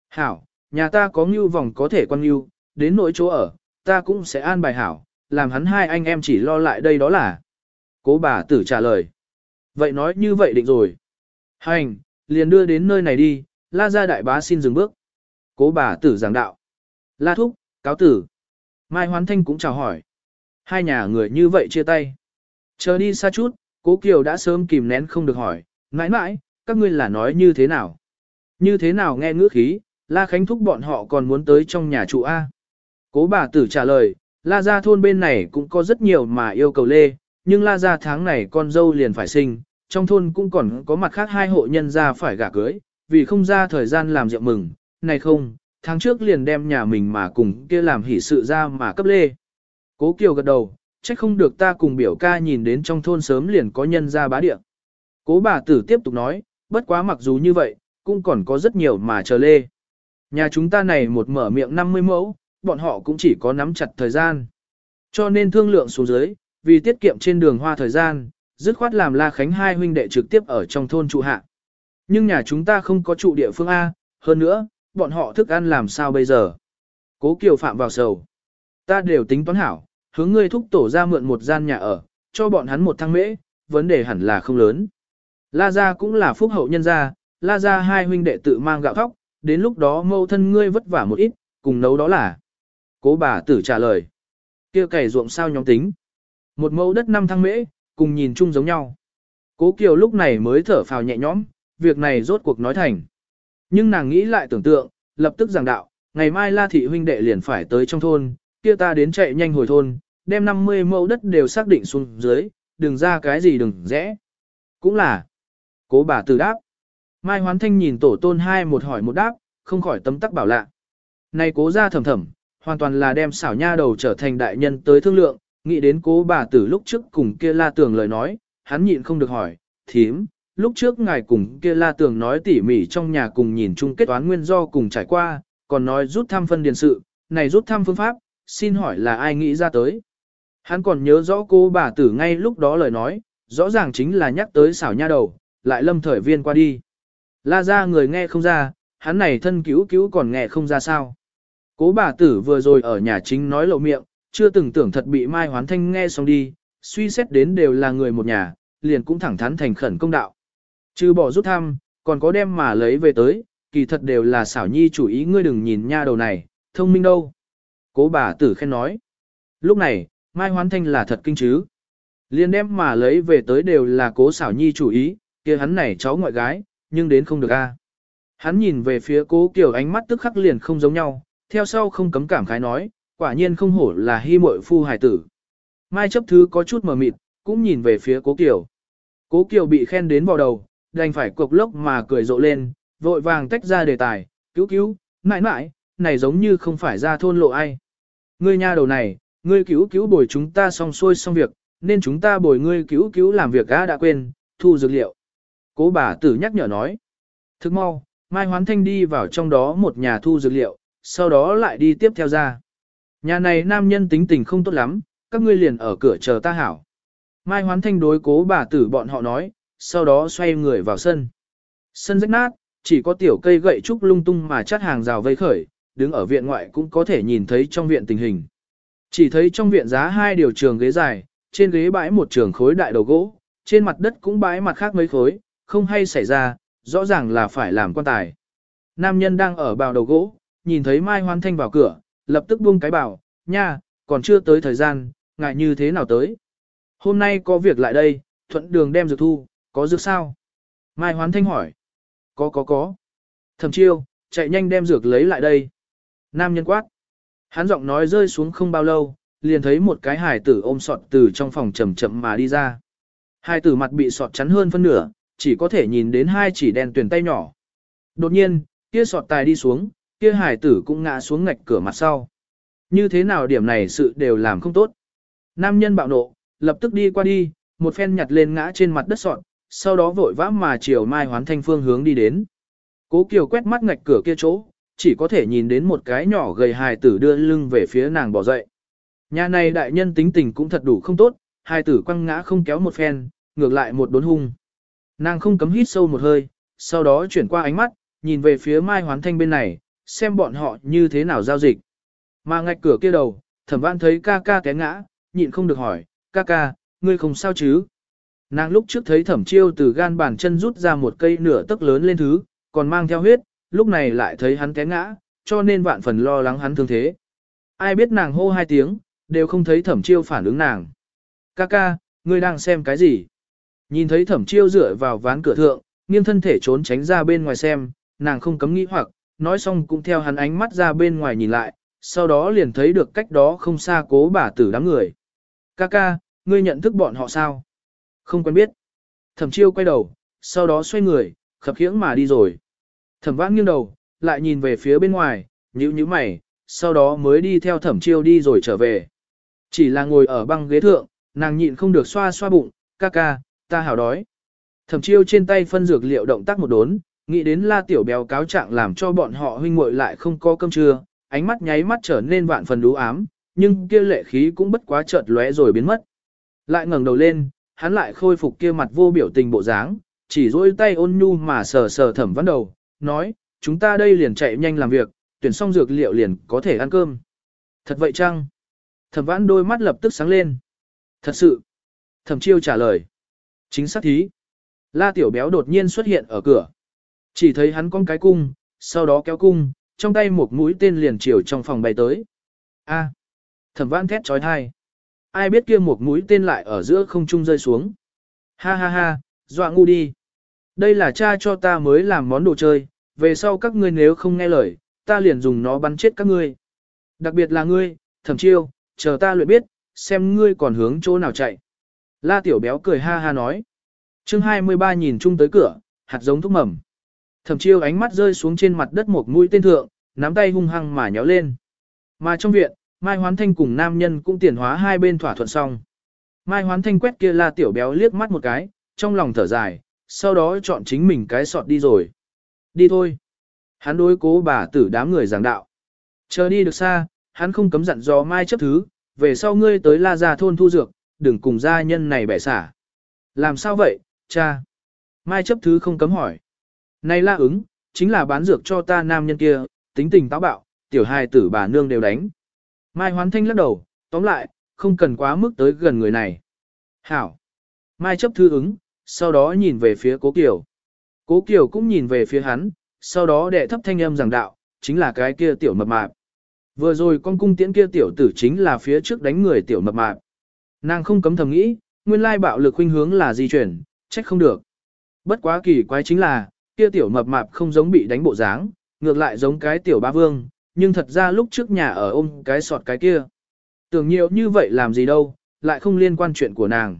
Hảo, nhà ta có Ngưu vòng có thể quan Ngưu, đến nỗi chỗ ở, ta cũng sẽ an bài hảo, làm hắn hai anh em chỉ lo lại đây đó là. Cố bà tử trả lời. Vậy nói như vậy định rồi. Hành, liền đưa đến nơi này đi, la ra đại bá xin dừng bước. Cố bà tử giảng đạo. La thúc, cáo tử. Mai Hoán Thanh cũng chào hỏi. Hai nhà người như vậy chia tay. Chờ đi xa chút, cố Kiều đã sớm kìm nén không được hỏi. mãi mãi, các ngươi là nói như thế nào? Như thế nào nghe ngữ khí, La Khánh thúc bọn họ còn muốn tới trong nhà trụ A. Cố bà tử trả lời, La Gia thôn bên này cũng có rất nhiều mà yêu cầu lê, nhưng La Gia tháng này con dâu liền phải sinh, trong thôn cũng còn có mặt khác hai hộ nhân ra phải gả cưới, vì không ra thời gian làm rượu mừng, này không, tháng trước liền đem nhà mình mà cùng kia làm hỷ sự ra mà cấp lê. Cố Kiều gật đầu, trách không được ta cùng biểu ca nhìn đến trong thôn sớm liền có nhân ra bá địa. Cố bà tử tiếp tục nói, bất quá mặc dù như vậy, cũng còn có rất nhiều mà chờ lê. Nhà chúng ta này một mở miệng 50 mẫu, bọn họ cũng chỉ có nắm chặt thời gian. Cho nên thương lượng xuống dưới, vì tiết kiệm trên đường hoa thời gian, dứt khoát làm La Khánh hai huynh đệ trực tiếp ở trong thôn trụ hạ. Nhưng nhà chúng ta không có trụ địa phương A, hơn nữa, bọn họ thức ăn làm sao bây giờ? Cố Kiều Phạm vào sầu. Ta đều tính toán hảo, hướng ngươi thúc tổ ra mượn một gian nhà ở, cho bọn hắn một thang mễ, vấn đề hẳn là không lớn. La gia cũng là phúc hậu nhân gia, la gia hai huynh đệ tự mang gạo thóc, đến lúc đó mâu thân ngươi vất vả một ít, cùng nấu đó là. Cố bà tử trả lời. kia cày ruộng sao nhóm tính. Một mẫu đất năm thang mễ, cùng nhìn chung giống nhau. Cố Kiều lúc này mới thở phào nhẹ nhõm, việc này rốt cuộc nói thành. Nhưng nàng nghĩ lại tưởng tượng, lập tức giảng đạo, ngày mai La Thị huynh đệ liền phải tới trong thôn, kia ta đến chạy nhanh hồi thôn, đem 50 mẫu đất đều xác định xuống dưới, đừng ra cái gì đừng rẽ. Cũng là, cố bà tử đáp. Mai Hoán Thanh nhìn tổ tôn hai một hỏi một đáp, không khỏi tấm tắc bảo lạ. Này cố ra thầm thầm, hoàn toàn là đem xảo nha đầu trở thành đại nhân tới thương lượng, nghĩ đến cố bà tử lúc trước cùng kia la tường lời nói, hắn nhịn không được hỏi, thím, lúc trước ngài cùng kia la tường nói tỉ mỉ trong nhà cùng nhìn chung kết toán nguyên do cùng trải qua, còn nói rút thăm phân điền sự, này rút thăm phương pháp, xin hỏi là ai nghĩ ra tới. Hắn còn nhớ rõ cô bà tử ngay lúc đó lời nói, rõ ràng chính là nhắc tới xảo nha đầu, lại lâm thời viên qua đi. La ra người nghe không ra, hắn này thân cứu cứu còn nghe không ra sao. Cố bà tử vừa rồi ở nhà chính nói lộ miệng, chưa từng tưởng thật bị Mai Hoán Thanh nghe xong đi, suy xét đến đều là người một nhà, liền cũng thẳng thắn thành khẩn công đạo. Trừ bỏ rút thăm, còn có đem mà lấy về tới, kỳ thật đều là xảo nhi chủ ý ngươi đừng nhìn nha đầu này, thông minh đâu. Cố bà tử khen nói. Lúc này, Mai Hoán Thanh là thật kinh chứ. liên đem mà lấy về tới đều là cố xảo nhi chủ ý, kia hắn này cháu ngoại gái, nhưng đến không được a. Hắn nhìn về phía cố kiểu ánh mắt tức khắc liền không giống nhau, theo sau không cấm cảm khái nói, quả nhiên không hổ là hy muội phu hài tử. Mai chấp thứ có chút mờ mịt, cũng nhìn về phía cố kiểu. Cố kiểu bị khen đến vào đầu, đành phải cục lốc mà cười rộ lên, vội vàng tách ra đề tài, cứu cứu, mãi mãi, này giống như không phải ra thôn lộ ai. Ngươi nha đầu này, ngươi cứu cứu bồi chúng ta xong xuôi xong việc, nên chúng ta bồi ngươi cứu cứu làm việc đã đã quên, thu dược liệu. Cố bà tử nhắc nhở nói. Thức mau, Mai Hoán Thanh đi vào trong đó một nhà thu dược liệu, sau đó lại đi tiếp theo ra. Nhà này nam nhân tính tình không tốt lắm, các ngươi liền ở cửa chờ ta hảo. Mai Hoán Thanh đối cố bà tử bọn họ nói, sau đó xoay người vào sân. Sân rách nát, chỉ có tiểu cây gậy trúc lung tung mà chắt hàng rào vây khởi, đứng ở viện ngoại cũng có thể nhìn thấy trong viện tình hình. Chỉ thấy trong viện giá hai điều trường ghế dài, trên ghế bãi một trường khối đại đầu gỗ, trên mặt đất cũng bãi mặt khác mấy khối, không hay xảy ra, rõ ràng là phải làm quan tài. Nam nhân đang ở bào đầu gỗ, nhìn thấy Mai Hoan Thanh vào cửa, lập tức buông cái bảo, nha, còn chưa tới thời gian, ngại như thế nào tới. Hôm nay có việc lại đây, thuận đường đem dược thu, có dược sao? Mai Hoán Thanh hỏi. Có có có. Thẩm chiêu, chạy nhanh đem dược lấy lại đây. Nam nhân quát. Hắn giọng nói rơi xuống không bao lâu, liền thấy một cái hải tử ôm sọt từ trong phòng chậm chậm mà đi ra. Hai tử mặt bị sọt chắn hơn phân nửa, chỉ có thể nhìn đến hai chỉ đèn tuyển tay nhỏ. Đột nhiên, kia sọt tài đi xuống, kia hải tử cũng ngã xuống ngạch cửa mặt sau. Như thế nào điểm này sự đều làm không tốt. Nam nhân bạo nộ, lập tức đi qua đi, một phen nhặt lên ngã trên mặt đất sọt, sau đó vội vã mà chiều Mai Hoán Thanh phương hướng đi đến. Cố Kiều quét mắt ngạch cửa kia chỗ, chỉ có thể nhìn đến một cái nhỏ gầy hài tử đưa lưng về phía nàng bỏ dậy. Nhà này đại nhân tính tình cũng thật đủ không tốt, hài tử quăng ngã không kéo một phen, ngược lại một đốn hung. Nàng không cấm hít sâu một hơi, sau đó chuyển qua ánh mắt, nhìn về phía Mai Hoán Thanh bên này, xem bọn họ như thế nào giao dịch. Mà ngạch cửa kia đầu, thẩm văn thấy ca ca té ngã, nhịn không được hỏi, ca ca, ngươi không sao chứ? Nàng lúc trước thấy thẩm chiêu từ gan bàn chân rút ra một cây nửa tấc lớn lên thứ, còn mang theo huyết, lúc này lại thấy hắn té ngã, cho nên vạn phần lo lắng hắn thương thế. Ai biết nàng hô hai tiếng, đều không thấy thẩm chiêu phản ứng nàng. Ca ca, ngươi đang xem cái gì? Nhìn thấy thẩm chiêu dựa vào ván cửa thượng, nghiêng thân thể trốn tránh ra bên ngoài xem, nàng không cấm nghĩ hoặc, nói xong cũng theo hắn ánh mắt ra bên ngoài nhìn lại, sau đó liền thấy được cách đó không xa cố bà tử đám người. Ca ca, ngươi nhận thức bọn họ sao? Không quen biết. Thẩm chiêu quay đầu, sau đó xoay người, khập khiễng mà đi rồi. Thẩm vãn nghiêng đầu, lại nhìn về phía bên ngoài, nhíu nhíu mày, sau đó mới đi theo thẩm chiêu đi rồi trở về. Chỉ là ngồi ở băng ghế thượng, nàng nhịn không được xoa xoa bụng, ca ca, ta hào đói. Thẩm chiêu trên tay phân dược liệu động tác một đốn, nghĩ đến la tiểu béo cáo trạng làm cho bọn họ huynh muội lại không có cơm trưa, ánh mắt nháy mắt trở nên vạn phần đú ám, nhưng kia lệ khí cũng bất quá chợt lóe rồi biến mất. Lại ngẩng đầu lên, hắn lại khôi phục kia mặt vô biểu tình bộ dáng, chỉ dỗi tay ôn nhu mà sờ sờ thẩm văn đầu, nói, chúng ta đây liền chạy nhanh làm việc, tuyển xong dược liệu liền có thể ăn cơm. Thật vậy chăng? Thẩm vãn đôi mắt lập tức sáng lên. Thật sự. Thẩm chiêu trả lời. Chính xác thí. La tiểu béo đột nhiên xuất hiện ở cửa. Chỉ thấy hắn con cái cung, sau đó kéo cung, trong tay một mũi tên liền chiều trong phòng bay tới. A. Thẩm vãn thét trói thai. Ai biết kia một mũi tên lại ở giữa không trung rơi xuống. Ha ha ha, dọa ngu đi. Đây là cha cho ta mới làm món đồ chơi, về sau các ngươi nếu không nghe lời, ta liền dùng nó bắn chết các ngươi. Đặc biệt là ngươi, thẩm chiêu, chờ ta luyện biết, xem ngươi còn hướng chỗ nào chạy. La tiểu béo cười ha ha nói. chương 23 nhìn chung tới cửa, hạt giống thúc mầm. Thẩm chiêu ánh mắt rơi xuống trên mặt đất một mũi tên thượng, nắm tay hung hăng mà nhéo lên. Mà trong viện, Mai Hoán Thanh cùng nam nhân cũng tiền hóa hai bên thỏa thuận xong. Mai Hoán Thanh quét kia la tiểu béo liếc mắt một cái, trong lòng thở dài, sau đó chọn chính mình cái sọt đi rồi. Đi thôi. Hắn đối cố bà tử đám người giảng đạo. Chờ đi được xa, hắn không cấm dặn dò Mai chấp thứ, về sau ngươi tới la gia thôn thu dược, đừng cùng gia nhân này bẻ xả. Làm sao vậy, cha? Mai chấp thứ không cấm hỏi. Này la ứng, chính là bán dược cho ta nam nhân kia, tính tình táo bạo, tiểu hài tử bà nương đều đánh. Mai hoán thanh lắc đầu, tóm lại, không cần quá mức tới gần người này. Hảo. Mai chấp thư ứng, sau đó nhìn về phía cố Kiều. Cố Kiều cũng nhìn về phía hắn, sau đó đệ thấp thanh âm giảng đạo, chính là cái kia tiểu mập mạp. Vừa rồi con cung tiễn kia tiểu tử chính là phía trước đánh người tiểu mập mạp. Nàng không cấm thầm nghĩ, nguyên lai bạo lực huynh hướng là di chuyển, trách không được. Bất quá kỳ quái chính là, kia tiểu mập mạp không giống bị đánh bộ dáng, ngược lại giống cái tiểu ba vương, nhưng thật ra lúc trước nhà ở ôm cái sọt cái kia. Tưởng nhiều như vậy làm gì đâu, lại không liên quan chuyện của nàng.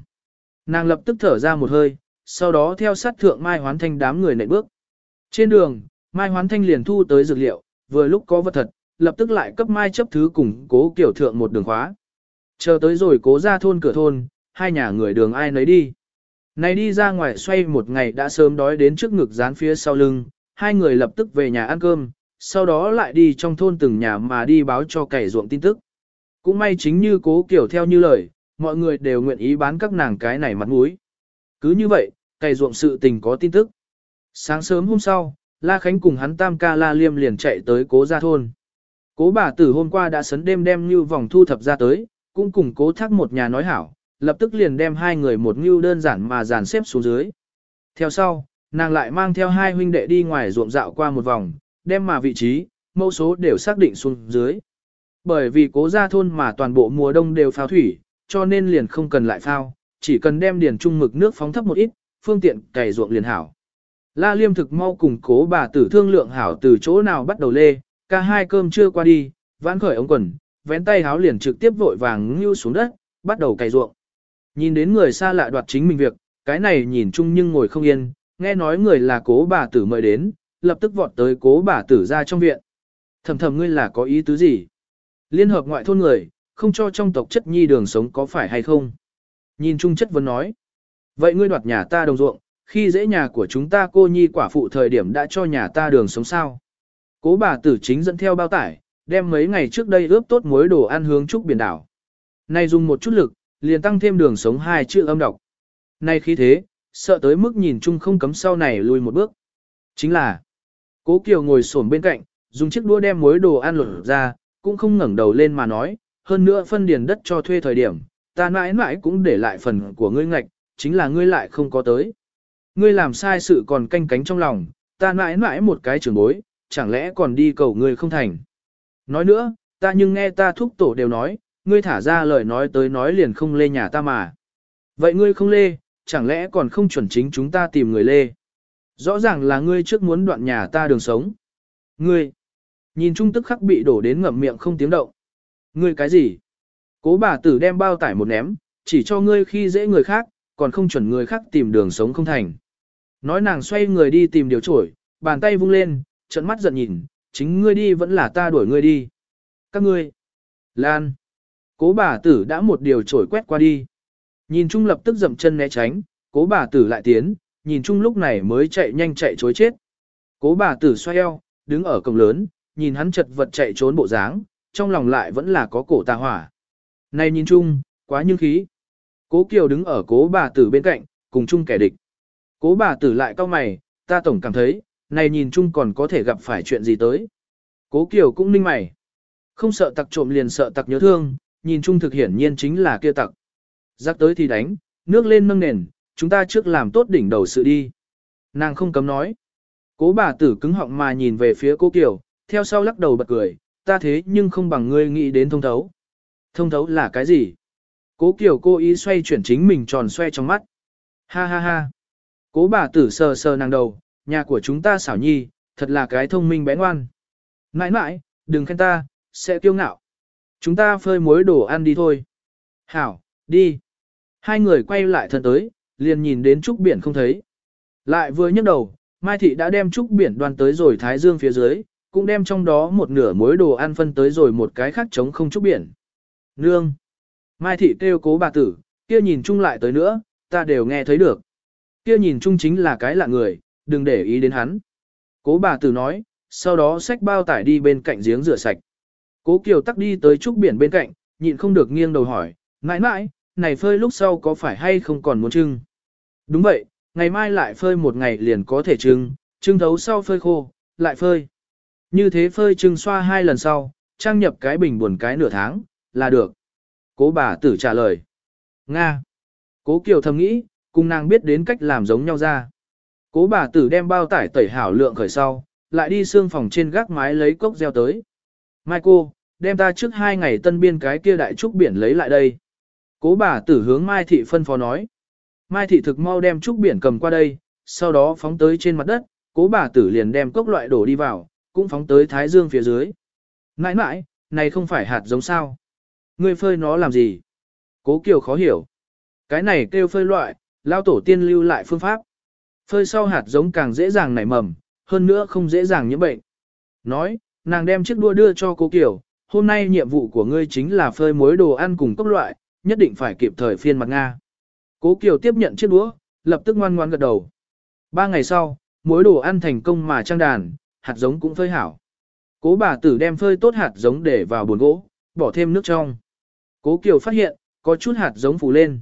Nàng lập tức thở ra một hơi, sau đó theo sát thượng Mai Hoán Thanh đám người nệ bước. Trên đường, Mai Hoán Thanh liền thu tới dược liệu, vừa lúc có vật thật, lập tức lại cấp Mai chấp thứ cùng cố kiểu thượng một đường khóa. Chờ tới rồi cố ra thôn cửa thôn, hai nhà người đường ai nấy đi. Này đi ra ngoài xoay một ngày đã sớm đói đến trước ngực dán phía sau lưng, hai người lập tức về nhà ăn cơm, sau đó lại đi trong thôn từng nhà mà đi báo cho cày ruộng tin tức. Cũng may chính như cố kiểu theo như lời, mọi người đều nguyện ý bán các nàng cái này mặt mũi. Cứ như vậy, cày ruộng sự tình có tin tức. Sáng sớm hôm sau, La Khánh cùng hắn tam ca La Liêm liền chạy tới cố gia thôn. Cố bà tử hôm qua đã sấn đêm đem như vòng thu thập ra tới, cũng cùng cố thác một nhà nói hảo, lập tức liền đem hai người một ngưu đơn giản mà dàn xếp xuống dưới. Theo sau, nàng lại mang theo hai huynh đệ đi ngoài ruộng dạo qua một vòng, đem mà vị trí, mẫu số đều xác định xuống dưới. Bởi vì cố gia thôn mà toàn bộ mùa đông đều phao thủy, cho nên liền không cần lại phao, chỉ cần đem điền trung mực nước phóng thấp một ít, phương tiện cày ruộng liền hảo. La Liêm thực mau cùng cố bà tử thương lượng hảo từ chỗ nào bắt đầu lê, cả hai cơm chưa qua đi, vãn khởi ống quần, vén tay háo liền trực tiếp vội vàng ngưu xuống đất, bắt đầu cày ruộng. Nhìn đến người xa lạ đoạt chính mình việc, cái này nhìn chung nhưng ngồi không yên, nghe nói người là cố bà tử mời đến, lập tức vọt tới cố bà tử ra trong viện. Thầm thầm ngươi là có ý tứ gì? Liên hợp ngoại thôn người, không cho trong tộc chất nhi đường sống có phải hay không? Nhìn chung chất vấn nói. Vậy ngươi đoạt nhà ta đồng ruộng, khi dễ nhà của chúng ta cô nhi quả phụ thời điểm đã cho nhà ta đường sống sao? Cố bà tử chính dẫn theo bao tải, đem mấy ngày trước đây ướp tốt muối đồ ăn hướng trúc biển đảo. Nay dùng một chút lực, liền tăng thêm đường sống hai chữ âm đọc. Nay khi thế, sợ tới mức nhìn chung không cấm sau này lùi một bước. Chính là, cố Kiều ngồi xổm bên cạnh, dùng chiếc đũa đem muối đồ ăn lột ra, cũng không ngẩng đầu lên mà nói, hơn nữa phân điền đất cho thuê thời điểm, ta mãi mãi cũng để lại phần của ngươi ngạch, chính là ngươi lại không có tới. Ngươi làm sai sự còn canh cánh trong lòng, ta mãi mãi một cái trường bối, chẳng lẽ còn đi cầu ngươi không thành. Nói nữa, ta nhưng nghe ta thúc tổ đều nói, ngươi thả ra lời nói tới nói liền không lê nhà ta mà. Vậy ngươi không lê, chẳng lẽ còn không chuẩn chính chúng ta tìm người lê. Rõ ràng là ngươi trước muốn đoạn nhà ta đường sống. Ngươi, nhìn trung tức khắc bị đổ đến ngậm miệng không tiếng động. Ngươi cái gì? Cố bà tử đem bao tải một ném, chỉ cho ngươi khi dễ người khác, còn không chuẩn người khác tìm đường sống không thành. Nói nàng xoay người đi tìm điều trổi, bàn tay vung lên, trận mắt giận nhìn, chính ngươi đi vẫn là ta đuổi ngươi đi. Các ngươi, Lan, cố bà tử đã một điều trổi quét qua đi. Nhìn chung lập tức dậm chân né tránh, cố bà tử lại tiến, nhìn chung lúc này mới chạy nhanh chạy chối chết. Cố bà tử xoay eo, đứng ở cổng lớn, nhìn hắn chật vật chạy trốn bộ dáng, trong lòng lại vẫn là có cổ tà hỏa. Này nhìn chung, quá nhưng khí. Cố Kiều đứng ở cố bà tử bên cạnh, cùng chung kẻ địch. Cố bà tử lại cau mày, ta tổng cảm thấy, này nhìn chung còn có thể gặp phải chuyện gì tới. Cố Kiều cũng ninh mày. Không sợ tặc trộm liền sợ tặc nhớ thương, nhìn chung thực hiển nhiên chính là kia tặc. Giác tới thì đánh, nước lên nâng nền, chúng ta trước làm tốt đỉnh đầu sự đi. Nàng không cấm nói. Cố bà tử cứng họng mà nhìn về phía cố Kiều, theo sau lắc đầu bật cười, ta thế nhưng không bằng ngươi nghĩ đến thông thấu. Thông thấu là cái gì? Cố Kiều cô ý xoay chuyển chính mình tròn xoe trong mắt. Ha ha ha. Cố bà tử sờ sờ nàng đầu, nhà của chúng ta xảo nhi, thật là cái thông minh bé ngoan. Nãi nãi, đừng khen ta, sẽ kiêu ngạo. Chúng ta phơi muối đồ ăn đi thôi. Hảo, đi. Hai người quay lại thân tới, liền nhìn đến trúc biển không thấy. Lại vừa nhấc đầu, Mai Thị đã đem trúc biển đoan tới rồi Thái Dương phía dưới, cũng đem trong đó một nửa muối đồ ăn phân tới rồi một cái khác trống không trúc biển. Nương! Mai Thị kêu cố bà tử, kia nhìn chung lại tới nữa, ta đều nghe thấy được. Kia nhìn chung chính là cái lạ người, đừng để ý đến hắn. Cố bà tử nói, sau đó xách bao tải đi bên cạnh giếng rửa sạch. Cố Kiều tắc đi tới trúc biển bên cạnh, nhịn không được nghiêng đầu hỏi, mãi mãi, này phơi lúc sau có phải hay không còn muốn trưng? Đúng vậy, ngày mai lại phơi một ngày liền có thể trưng, trưng thấu sau phơi khô, lại phơi. Như thế phơi trưng xoa hai lần sau, trang nhập cái bình buồn cái nửa tháng, là được. Cố bà tử trả lời. Nga. Cố Kiều thầm nghĩ, cùng nàng biết đến cách làm giống nhau ra. Cố bà tử đem bao tải tẩy hảo lượng khởi sau, lại đi xương phòng trên gác mái lấy cốc gieo tới. Mai cô, đem ta trước hai ngày tân biên cái kia đại trúc biển lấy lại đây. Cố bà tử hướng Mai Thị phân phó nói. Mai Thị thực mau đem trúc biển cầm qua đây, sau đó phóng tới trên mặt đất, cố bà tử liền đem cốc loại đổ đi vào, cũng phóng tới thái dương phía dưới. Nãi nãi, này không phải hạt giống sao. Ngươi phơi nó làm gì? Cố Kiều khó hiểu. Cái này kêu phơi loại, lao tổ tiên lưu lại phương pháp. Phơi sau hạt giống càng dễ dàng nảy mầm, hơn nữa không dễ dàng nhiễm bệnh. Nói, nàng đem chiếc đua đưa cho cố Kiều, hôm nay nhiệm vụ của ngươi chính là phơi muối đồ ăn cùng cốc loại, nhất định phải kịp thời phiên mặt Nga. Cố Kiều tiếp nhận chiếc đũa, lập tức ngoan ngoan gật đầu. Ba ngày sau, muối đồ ăn thành công mà trang đàn, hạt giống cũng phơi hảo. Cố bà tử đem phơi tốt hạt giống để vào bồn gỗ, bỏ thêm nước trong. Cố Kiều phát hiện, có chút hạt giống phủ lên.